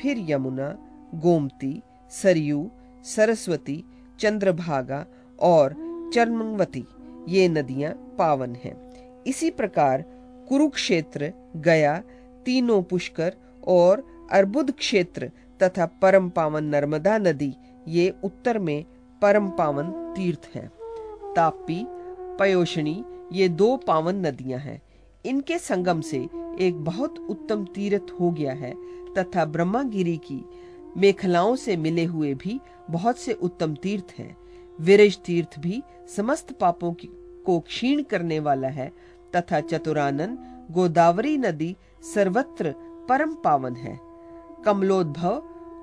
फिर यमुना, गोमती, सरयू, सरस्वती, चंद्रभागा और चरमवती, ये नदियाँ पावन हैं। इसी प्रकार कुरुक्षेत्र, गया, तीनों पुष्कर और अर्बुद क्षेत्र तथा परम पावन नर्मदा नदी, ये उत्तर में परम पावन तीर्थ हैं। तापी पयोषणी ये दो पावन नदियाँ हैं। इनके संगम से एक बहुत उत्तम तीर्थ हो गया है, तथा ब्रह्मागिरी की मेखलाओं से मिले हुए भी बहुत से उत्तम तीर्थ हैं। विरज तीर्थ भी समस्त पापों की, को क्षीण करने वाला है, तथा चतुरानन, गोदावरी नदी सर्वत्र परम पावन है। कमलोद्भव,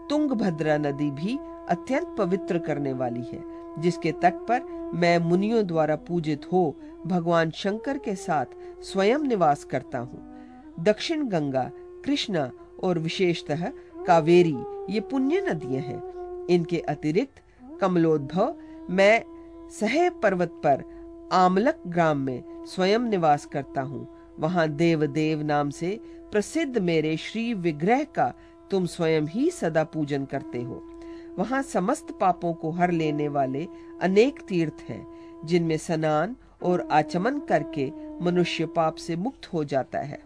तुंगभद्रा नदी भी अत्यंत पवित्र करने वाली है। जिसके तट पर मैं मुनियों द्वारा पूजित हो, भगवान शंकर के साथ स्वयं निवास करता हूँ। दक्षिण गंगा, कृष्णा और विशेषतः कावेरी, ये पुण्य नदियाँ हैं। इनके अतिरिक्त कमलोद्भव, मैं सह पर्वत पर आमलक ग्राम में स्वयं निवास करता हूँ। वहाँ देव देव नाम से प्रसिद्ध मेरे श्री विग्रह का तुम स्वयं ही सदा पूजन करते हो। वहाँ समस्त पापों को हर लेने वाले अनेक तीर्थ हैं, जिनमें स्नान और आचमन करके मनुष्य पाप से मुक्त हो जाता है।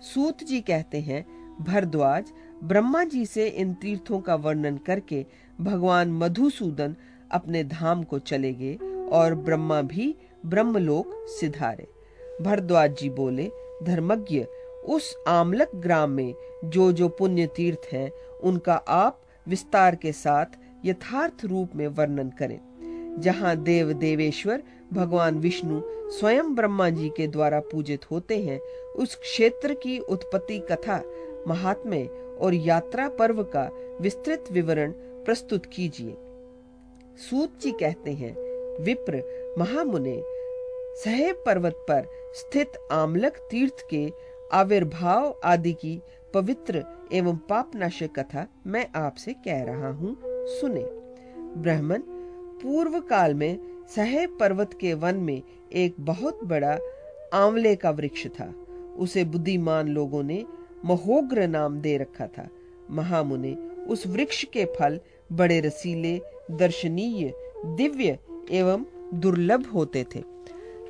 सूत जी कहते हैं, भरद्वाज, ब्रह्मा जी से इन तीर्थों का वर्णन करके भगवान मधुसूदन अपने धाम को चले गए और ब्रह्मा भी ब्रह्मलोक सिधारे। भरद्वाज जी बोले, धर्मज्ञ, उस आमलक ग्राम में जो जो पुण्य तीर्थ हैं, उनका आप विस्तार के साथ यथार्थ रूप में वर्णन करें, जहाँ देव देवेश्वर भगवान विष्णु स्वयं ब्रह्मा जी के द्वारा पूजित होते हैं, उस क्षेत्र की उत्पत्ति कथा, महात्म्य और यात्रा पर्व का विस्तृत विवरण प्रस्तुत कीजिए। सूत जी कहते हैं, विप्र महामुने सहेब पर्वत पर स्थित आमलक तीर्थ के आविर्भाव आदि की पवित्र एवं पापनाशक कथा मैं आपसे कह रहा हूँ, सुने। ब्राह्मण, पूर्व काल में सहेब पर्वत के वन में एक बहुत बड़ा आंवले का वृक्ष था। उसे बुद्धिमान लोगों ने महोग्र नाम दे रखा था। महामुने उस वृक्ष के फल बड़े रसीले, दर्शनीय, दिव्य एवं दुर्लभ होते थे।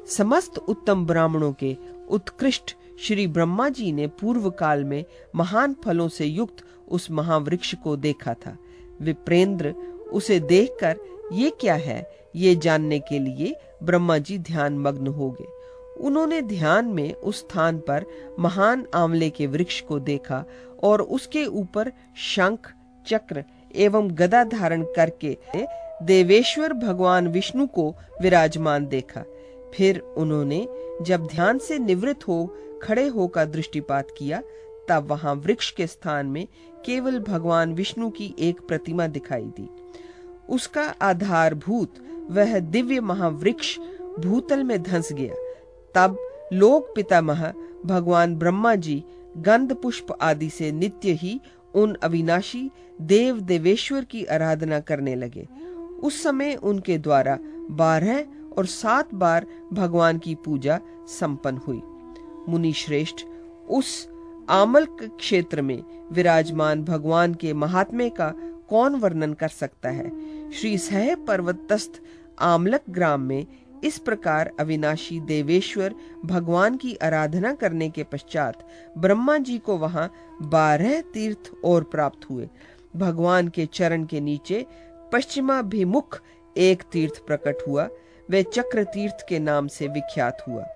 समस्त उत्तम ब्राह्मणों के उत्कृष्ट श्री ब्रह्मा जी ने पूर्व काल में महान फलों से युक्त उस महावृक्ष को देखा था। विप्रेंद्र उसे देखकर, ये क्या है? ये जानने के लिए ब्रह्मा जी ध्यान मग्न हो गए। उन्होंने ध्यान में उस स्थान पर महान आंवले के वृक्ष को देखा और उसके ऊपर शंख, चक्र एवं गदा धारण करके देवेश्वर भगवान विष्णु को विराजमान देखा। फिर उन्होंने जब ध्यान से निवृत्त हो खड़े होकर दृष्टिपात किया, तब वहाँ वृक्ष के स्थान में केवल भगवान विष्णु की एक प्रतिमा दिखाई दी। उसका आधारभूत वह दिव्य महावृक्ष भूतल में धंस गया। तब लोक पितामह, भगवान ब्रह्मा जी, गंध पुष्प आदि से नित्य ही उन अविनाशी देव देवेश्वर की आराधना करने लगे। उस समय उनके द्वारा बारह और सात बार भगवान की पूजा संपन्न हुई। मुनि श्रेष्ठ उस आमल क्षेत्र में विराजमान भगवान के महात्म्य का कौन वर्णन कर सकता है? श्री सह पर्वतस्थ आमलक ग्राम में इस प्रकार अविनाशी देवेश्वर भगवान की आराधना करने के पश्चात ब्रह्मा जी को वहाँ बारह तीर्थ और प्राप्त हुए। भगवान के चरण के नीचे पश्चिमाभिमुख एक तीर्थ प्रकट हुआ। वह चक्र तीर्थ के नाम से विख्यात हुआ।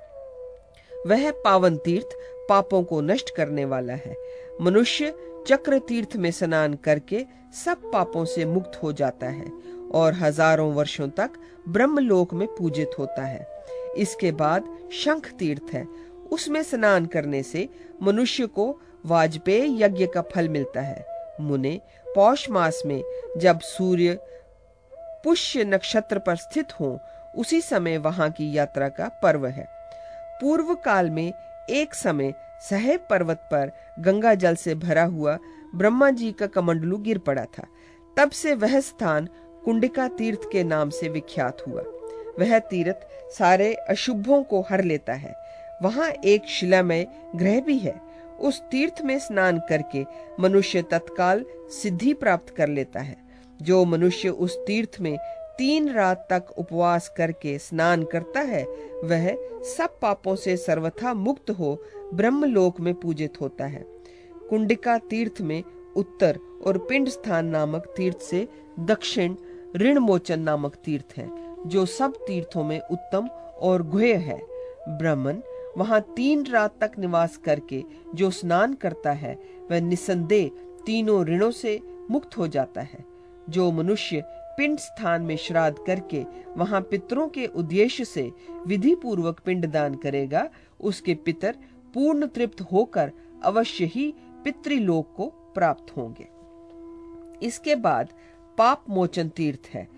वह पावन तीर्थ पापों को नष्ट करने वाला है। मनुष्य चक्र तीर्थ में स्नान करके सब पापों से मुक्त हो जाता है और हज़ारों वर्षों तक ब्रह्मलोक में पूजित होता है। इसके बाद शंख तीर्थ है। उसमें स्नान करने से मनुष्य को वाजपेय यज्ञ का फल मिलता है। मुने, पौष मास में जब सूर्य पुष्य नक्षत्र पर स्थित हो, उसी समय वहाँ की यात्रा का पर्व है। पूर्व काल में एक समय सहेब पर्वत पर गंगा जल से भरा हुआ ब्रह्मा जी का कमंडलू गिर पड़ा था। तब से वह स्थान कुंडिका तीर्थ के नाम से विख्यात हुआ। वह तीर्थ सारे अशुभों को हर लेता है। वहाँ एक शिलामय ग्रह भी है। उस तीर्थ में स्नान करके मनुष्य तत्काल सिद्धि प्राप्त कर लेता है। जो मनुष्य उस तीर्थ में तीन रात तक उपवास करके स्नान करता है, वह सब पापों से सर्वथा मुक्त हो ब्रह्मलोक में पूजित होता है। कुंडिका तीर्थ में उत्तर और पिंड स्थान नामक तीर्थ से दक्षिण ऋण मोचन नामक तीर्थ है, जो सब तीर्थों में उत्तम और गुह्य है। ब्राह्मण वहाँ तीन रात तक निवास करके जो स्नान करता है, वह निसंदेह तीनों ऋणों से मुक्त हो जाता है। जो मनुष्य पिंड स्थान में श्राद्ध करके वहाँ पितरों के उद्देश्य से विधि पूर्वक पिंड दान करेगा। उसके पितर पूर्ण तृप्त होकर अवश्य ही पितृलोक को प्राप्त होंगे। इसके बाद पाप मोचन तीर्थ है।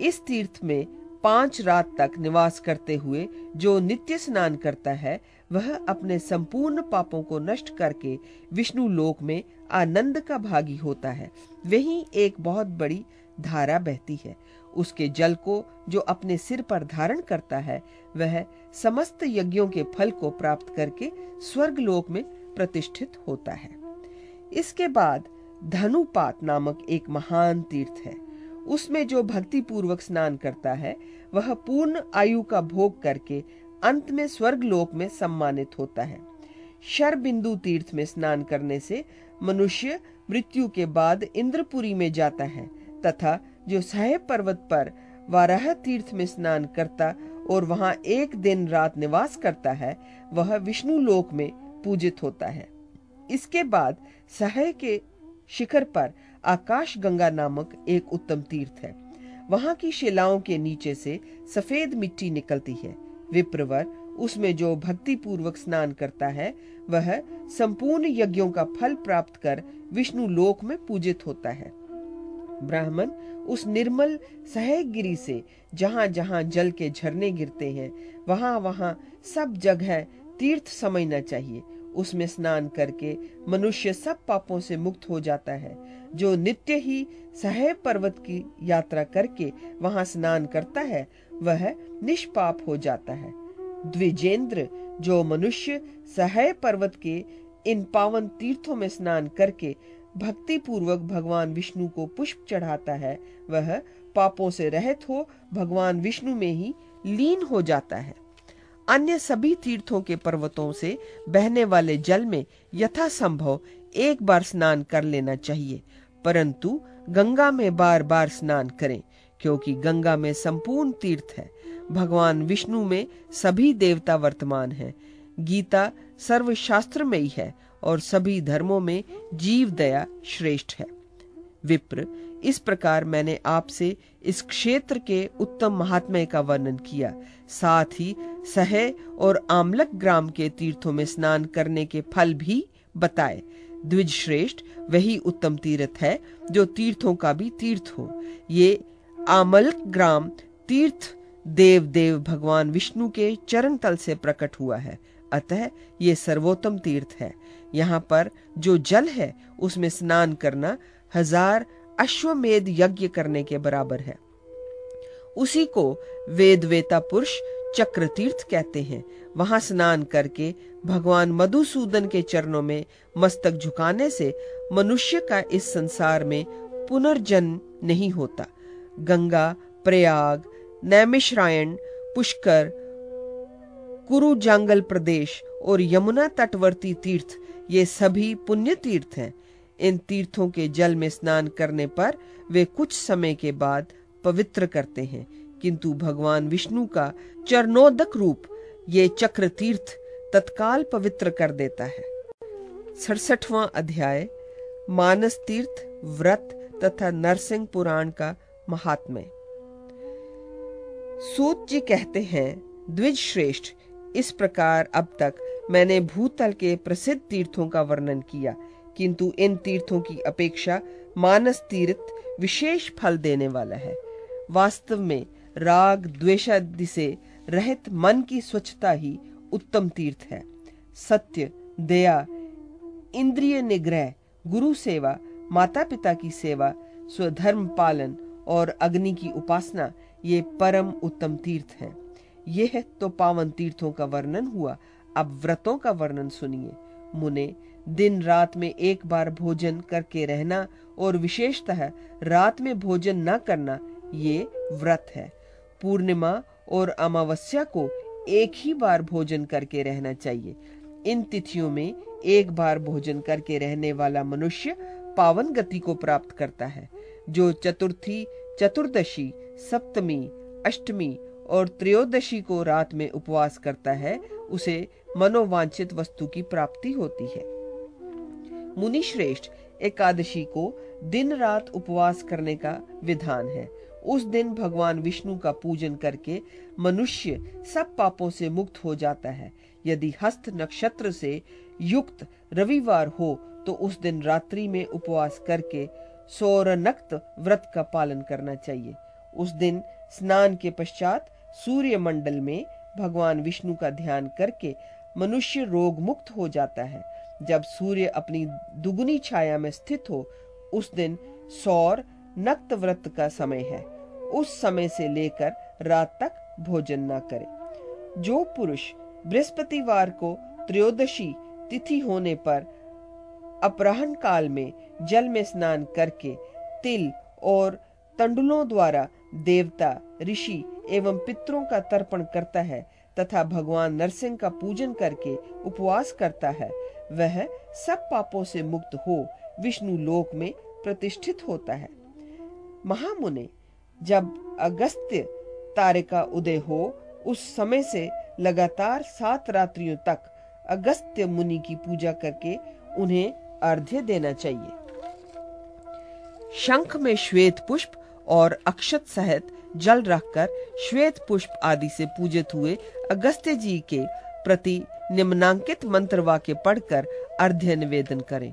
इस तीर्थ में पाँच रात तक निवास करते हुए जो नित्य स्नान करता है, वह अपने संपूर्ण पापों को नष्ट करके विष्णु लोक में आनंद का भागी होता है। वही एक बहुत बड़ी धारा बहती है। उसके जल को जो अपने सिर पर धारण करता है, वह समस्त यज्ञों के फल को प्राप्त करके स्वर्ग लोक में प्रतिष्ठित होता है। इसके बाद धनुपात नामक एक महान तीर्थ है। उसमें जो भक्ति पूर्वक स्नान करता है, वह पूर्ण आयु का भोग करके अंत में स्वर्ग लोक में सम्मानित होता है। शर बिंदु तीर्थ में स्नान करने से मनुष्य मृत्यु के बाद इंद्रपुरी में जाता है। तथा जो सह पर्वत पर वाराह तीर्थ में स्नान करता और वहाँ एक दिन रात निवास करता है, वह विष्णु लोक में पूजित होता है। इसके बाद सह के शिखर पर आकाश गंगा नामक एक उत्तम तीर्थ है। वहाँ की शिलाओं के नीचे से सफ़ेद मिट्टी निकलती है। विप्रवर, उसमें जो भक्ति पूर्वक स्नान करता है, वह संपूर्ण यज्ञों का फल प्राप्त कर विष्णु लोक में पूजित होता है। ब्राह्मण उस निर्मल सहगिरी से जहाँ जहाँ जल के झरने गिरते हैं, वहाँ वहाँ सब जगह तीर्थ समझना चाहिए। उसमें स्नान करके मनुष्य सब पापों से मुक्त हो जाता है। जो नित्य ही सह पर्वत की यात्रा करके वहाँ स्नान करता है, वह निष्पाप हो जाता है। द्विजेंद्र, जो मनुष्य सह पर्वत के इन पावन तीर्थों में स्नान करके भक्ति पूर्वक भगवान विष्णु को पुष्प चढ़ाता है, वह पापों से रहित हो, भगवान विष्णु में ही लीन हो जाता है। अन्य सभी तीर्थों के पर्वतों से बहने वाले जल में यथा संभव एक बार स्नान कर लेना चाहिए, परंतु गंगा में बार बार स्नान करें, क्योंकि गंगा में संपूर्ण तीर्थ है। भगवान विष्णु में सभी देवता वर्तमान हैं। गीता सर्व शास्त्र में ही है और सभी धर्मों में जीव दया श्रेष्ठ है। विप्र, इस प्रकार मैंने आपसे इस क्षेत्र के उत्तम महात्म्य का वर्णन किया। साथ ही सह और आमलक ग्राम के तीर्थों में स्नान करने के फल भी बताए। द्विज श्रेष्ठ वही उत्तम तीर्थ है जो तीर्थों का भी तीर्थ हो। ये आमलक ग्राम तीर्थ देव देव भगवान विष्णु के चरण तल से प्रकट हुआ है। अतः ये सर्वोत्तम तीर्थ है। यहाँ पर जो जल है, उसमें स्नान करना हज़ार अश्वमेध यज्ञ करने के बराबर है। उसी को वेद वेता पुरुष चक्र तीर्थ कहते हैं। वहाँ स्नान करके भगवान मधुसूदन के चरणों में मस्तक झुकाने से मनुष्य का इस संसार में पुनर्जन्म नहीं होता। गंगा, प्रयाग नैमिश्रायण पुष्कर कुरु जंगल प्रदेश और यमुना तटवर्ती तीर्थ ये सभी पुण्य तीर्थ हैं। इन तीर्थों के जल में स्नान करने पर वे कुछ समय के बाद पवित्र करते हैं। किंतु भगवान विष्णु का चरणोदक रूप ये चक्र तीर्थ तत्काल पवित्र कर देता है। सड़सठवां अध्याय, मानस तीर्थ, व्रत तथा नरसिंह पुराण का महात्म्य। सूत जी कहते हैं द्विज श्रेष्ठ इस प्रकार अब तक मैंने भूतल के प्रसिद्ध तीर्थों का वर्णन किया, किंतु इन तीर्थों की अपेक्षा मानस तीर्थ विशेष फल देने वाला है। वास्तव में राग द्वेषादि से रहित मन की स्वच्छता ही उत्तम तीर्थ है। सत्य, दया, इंद्रिय निग्रह, गुरु सेवा माता पिता की सेवा, स्वधर्म पालन और अग्नि की उपासना, ये परम उत्तम तीर्थ हैं। यह तो पावन तीर्थों का वर्णन हुआ अब व्रतों का वर्णन सुनिए। मुने, दिन रात में एक बार भोजन करके रहना और विशेषतः रात में भोजन न करना, ये व्रत है। पूर्णिमा और अमावस्या को एक ही बार भोजन करके रहना चाहिए। इन तिथियों में एक बार भोजन करके रहने वाला मनुष्य पावन गति को प्राप्त करता है, जो चतुर्थी, चतुर्दशी, सप्तमी, अष्टमी और त्रयोदशी को रात में उपवास करता है, उसे मनोवांछित वस्तु की प्राप्ति होती है। मुनि श्रेष्ठ एकादशी को दिन रात उपवास करने का विधान है। उस दिन भगवान विष्णु का पूजन करके मनुष्य सब पापों से मुक्त हो जाता है। यदि हस्त नक्षत्र से युक्त रविवार हो तो उस दिन रात्रि में उपवास करके सौरनक्त व्रत का पालन करना चाहिए। उस दिन स्नान के पश्चात सूर्य मंडल में भगवान विष्णु का ध्यान करके मनुष्य रोग मुक्त हो जाता है। जब सूर्य अपनी दुगुनी छाया में स्थित हो, उस दिन सौर नक्त व्रत का समय है। उस समय से लेकर रात तक भोजन न करे। जो पुरुष बृहस्पतिवार को त्रयोदशी तिथि होने पर अपराहन काल में जल में स्नान करके तिल और तंडुलों द्वारा देवता, ऋषि एवं पितरों का तर्पण करता है तथा भगवान नरसिंह का पूजन करके उपवास करता है। वह सब पापों से मुक्त हो विष्णु लोक में प्रतिष्ठित होता है। महामुने, जब अगस्त्य तारे का उदय हो, उस समय से लगातार सात रात्रियों तक अगस्त्य मुनि की पूजा करके उन्हें अर्घ्य देना चाहिए। शंख में श्वेत पुष्प और अक्षत सहित जल रखकर श्वेत पुष्प आदि से पूजित हुए अगस्त्य जी के प्रति निम्नांकित मंत्र वाक्य पढ़कर अर्घ्य निवेदन करें।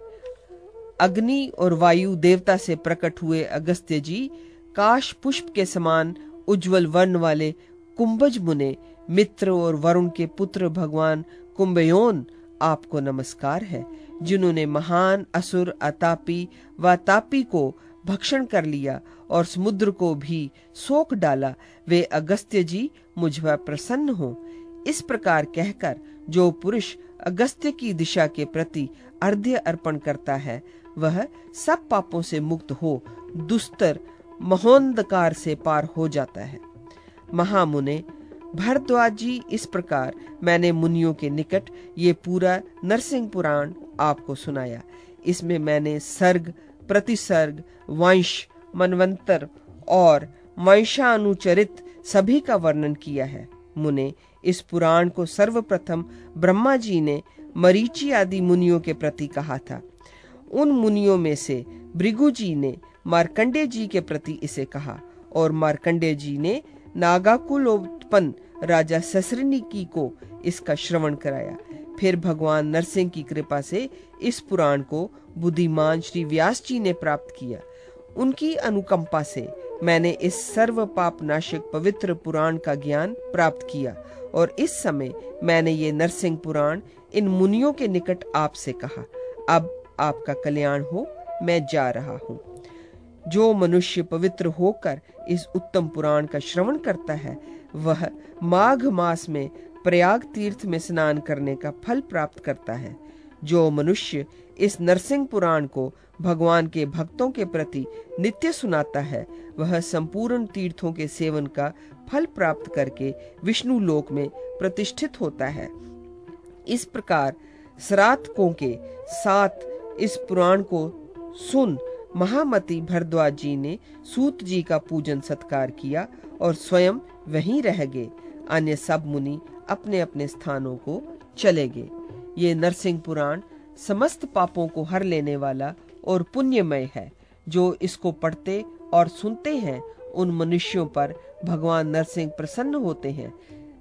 अग्नि और वायु देवता से प्रकट हुए अगस्त्य जी काश पुष्प के समान उज्जवल वर्ण वाले कुंभज मुने, मित्र और वरुण के पुत्र भगवान कुंभयोन आपको नमस्कार है, जिन्होंने महान असुर, अतापी व तापी को भक्षण कर लिया और समुद्र को भी सोख डाला। वे अगस्त्य जी, मुझ पर प्रसन्न हो। इस प्रकार कहकर जो पुरुष अगस्त्य की दिशा के प्रति अर्ध्य अर्पण करता है, वह सब पापों से मुक्त हो, दुस्तर महोन्धकार से पार हो जाता है। महामुने, भरद्वाज जी इस प्रकार मैंने मुनियों के निकट ये पूरा नरसिंह पुराण आपको सुनाया। इसमें मैंने सर्ग, प्रतिसर्ग, वंश, मनवंतर और वंशानुचरित सभी का वर्णन किया है। मुने इस पुराण को सर्वप्रथम ब्रह्मा जी ने मरीचि आदि मुनियों के प्रति कहा था। उन मुनियों में से भृगु जी ने मार्कंडे जी के प्रति इसे कहा और मार्कंडे जी ने नागाकुलोत्पन्न राजा ससरनिकी को इसका श्रवण कराया। फिर भगवान नरसिंह की कृपा से इस पुराण को बुद्धिमान श्री व्यास जी ने प्राप्त किया। उनकी अनुकंपा से मैंने इस सर्व पाप नाशक पवित्र पुराण का ज्ञान प्राप्त किया और इस समय मैंने ये नरसिंह पुराण इन मुनियों के निकट आपसे कहा, अब आपका कल्याण हो, मैं जा रहा हूँ। जो मनुष्य पवित्र होकर इस उत्तम पुराण का श्रवण करता है, वह माघ मास में प्रयाग तीर्थ में स्नान करने का फल प्राप्त करता है। जो मनुष्य इस नरसिंह पुराण को भगवान के भक्तों के प्रति नित्य सुनाता है, वह संपूर्ण तीर्थों के सेवन का फल प्राप्त करके विष्णु लोक में प्रतिष्ठित होता है। इस प्रकार सरातकों के साथ इस पुराण को सुन महामती भरद्वाज जी ने सूत जी का पूजन सत्कार किया और स्वयं वहीं रह गए। अन्य सब मुनि अपने अपने स्थानों को चले गए। ये नरसिंह पुराण समस्त पापों को हर लेने वाला और पुण्यमय है। जो इसको पढ़ते और सुनते हैं, उन मनुष्यों पर भगवान नरसिंह प्रसन्न होते हैं।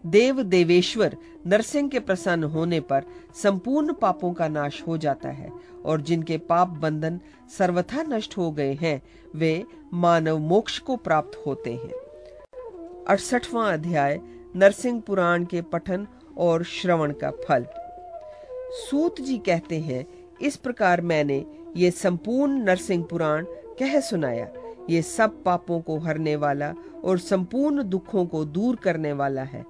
देव देवेश्वर नरसिंह के प्रसन्न होने पर संपूर्ण पापों का नाश हो जाता है और जिनके पाप बंधन सर्वथा नष्ट हो गए हैं, वे मानव मोक्ष को प्राप्त होते हैं। अड़सठवां अध्याय, नरसिंह पुराण के पठन और श्रवण का फल। सूत जी कहते हैं, इस प्रकार मैंने ये संपूर्ण नरसिंह पुराण कह सुनाया। ये सब पापों को हरने वाला और संपूर्ण दुखों को दूर करने वाला है।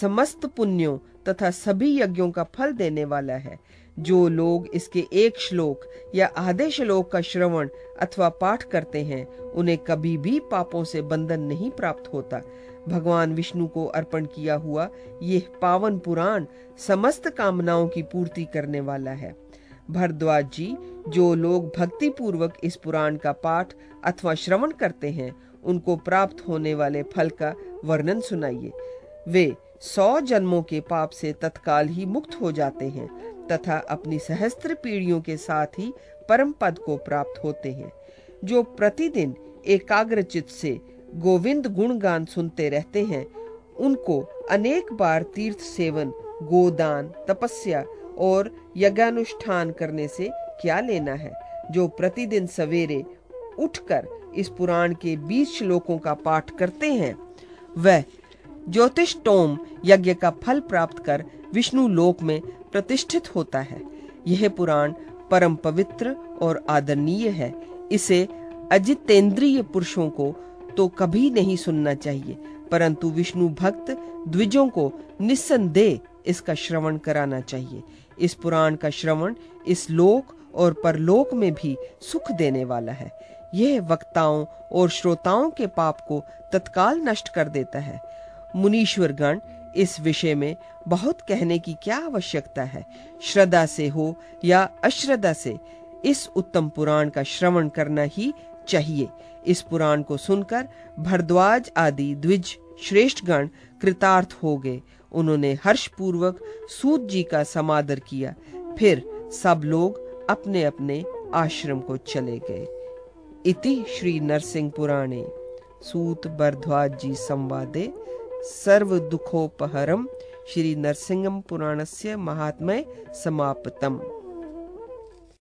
समस्त पुण्यों तथा सभी यज्ञों का फल देने वाला है। जो लोग इसके एक श्लोक या आधे श्लोक का श्रवण अथवा पाठ करते हैं, उन्हें कभी भी पापों से बंधन नहीं प्राप्त होता। भगवान विष्णु को अर्पण किया हुआ यह पावन पुराण समस्त कामनाओं की पूर्ति करने वाला है। भरद्वाज, जी जो लोग भक्ति पूर्वक इस पुराण का पाठ अथवा श्रवण करते हैं, उनको प्राप्त होने वाले फल का वर्णन सुनाइए। वे सौ जन्मों के पाप से तत्काल ही मुक्त हो जाते हैं, तथा अपनी सहस्त्र पीढ़ियों के साथ ही परम पद को प्राप्त होते हैं, जो प्रतिदिन एकाग्रचित से गोविंद गुणगान सुनते रहते हैं। उनको अनेक बार तीर्थ सेवन, गोदान, तपस्या और यज्ञानुष्ठान करने से क्या लेना है? जो प्रतिदिन सवेरे उठकर इस पुराण के बीस श्लोकों का पाठ करते हैं, वह ज्योतिष टोम यज्ञ का फल प्राप्त कर विष्णु लोक में प्रतिष्ठित होता है। यह पुराण परम पवित्र और आदरणीय है। इसे अजितेंद्रिय पुरुषों को तो कभी नहीं सुनना चाहिए, परंतु विष्णु भक्त द्विजों को निस्संदेह इसका श्रवण कराना चाहिए। इस पुराण का श्रवण इस लोक और परलोक में भी सुख देने वाला है। यह वक्ताओं और श्रोताओं के पाप को तत्काल नष्ट कर देता है। मुनीश्वर गण इस विषय में बहुत कहने की क्या आवश्यकता है? श्रद्धा से हो या अश्रद्धा से, इस उत्तम पुराण का श्रवण करना ही चाहिए। इस पुराण को सुनकर भरद्वाज आदि द्विज श्रेष्ठ गण कृतार्थ हो गए उन्होंने हर्षपूर्वक सूत जी का समादर किया। फिर सब लोग अपने अपने आश्रम को चले गए। इति श्री नरसिंह पुराणे। सूत भरद्वाज जी संवादे। सर्व दुखोपहरम। श्री नरसिंहम पुराणस्य महात्म्य समाप्तम।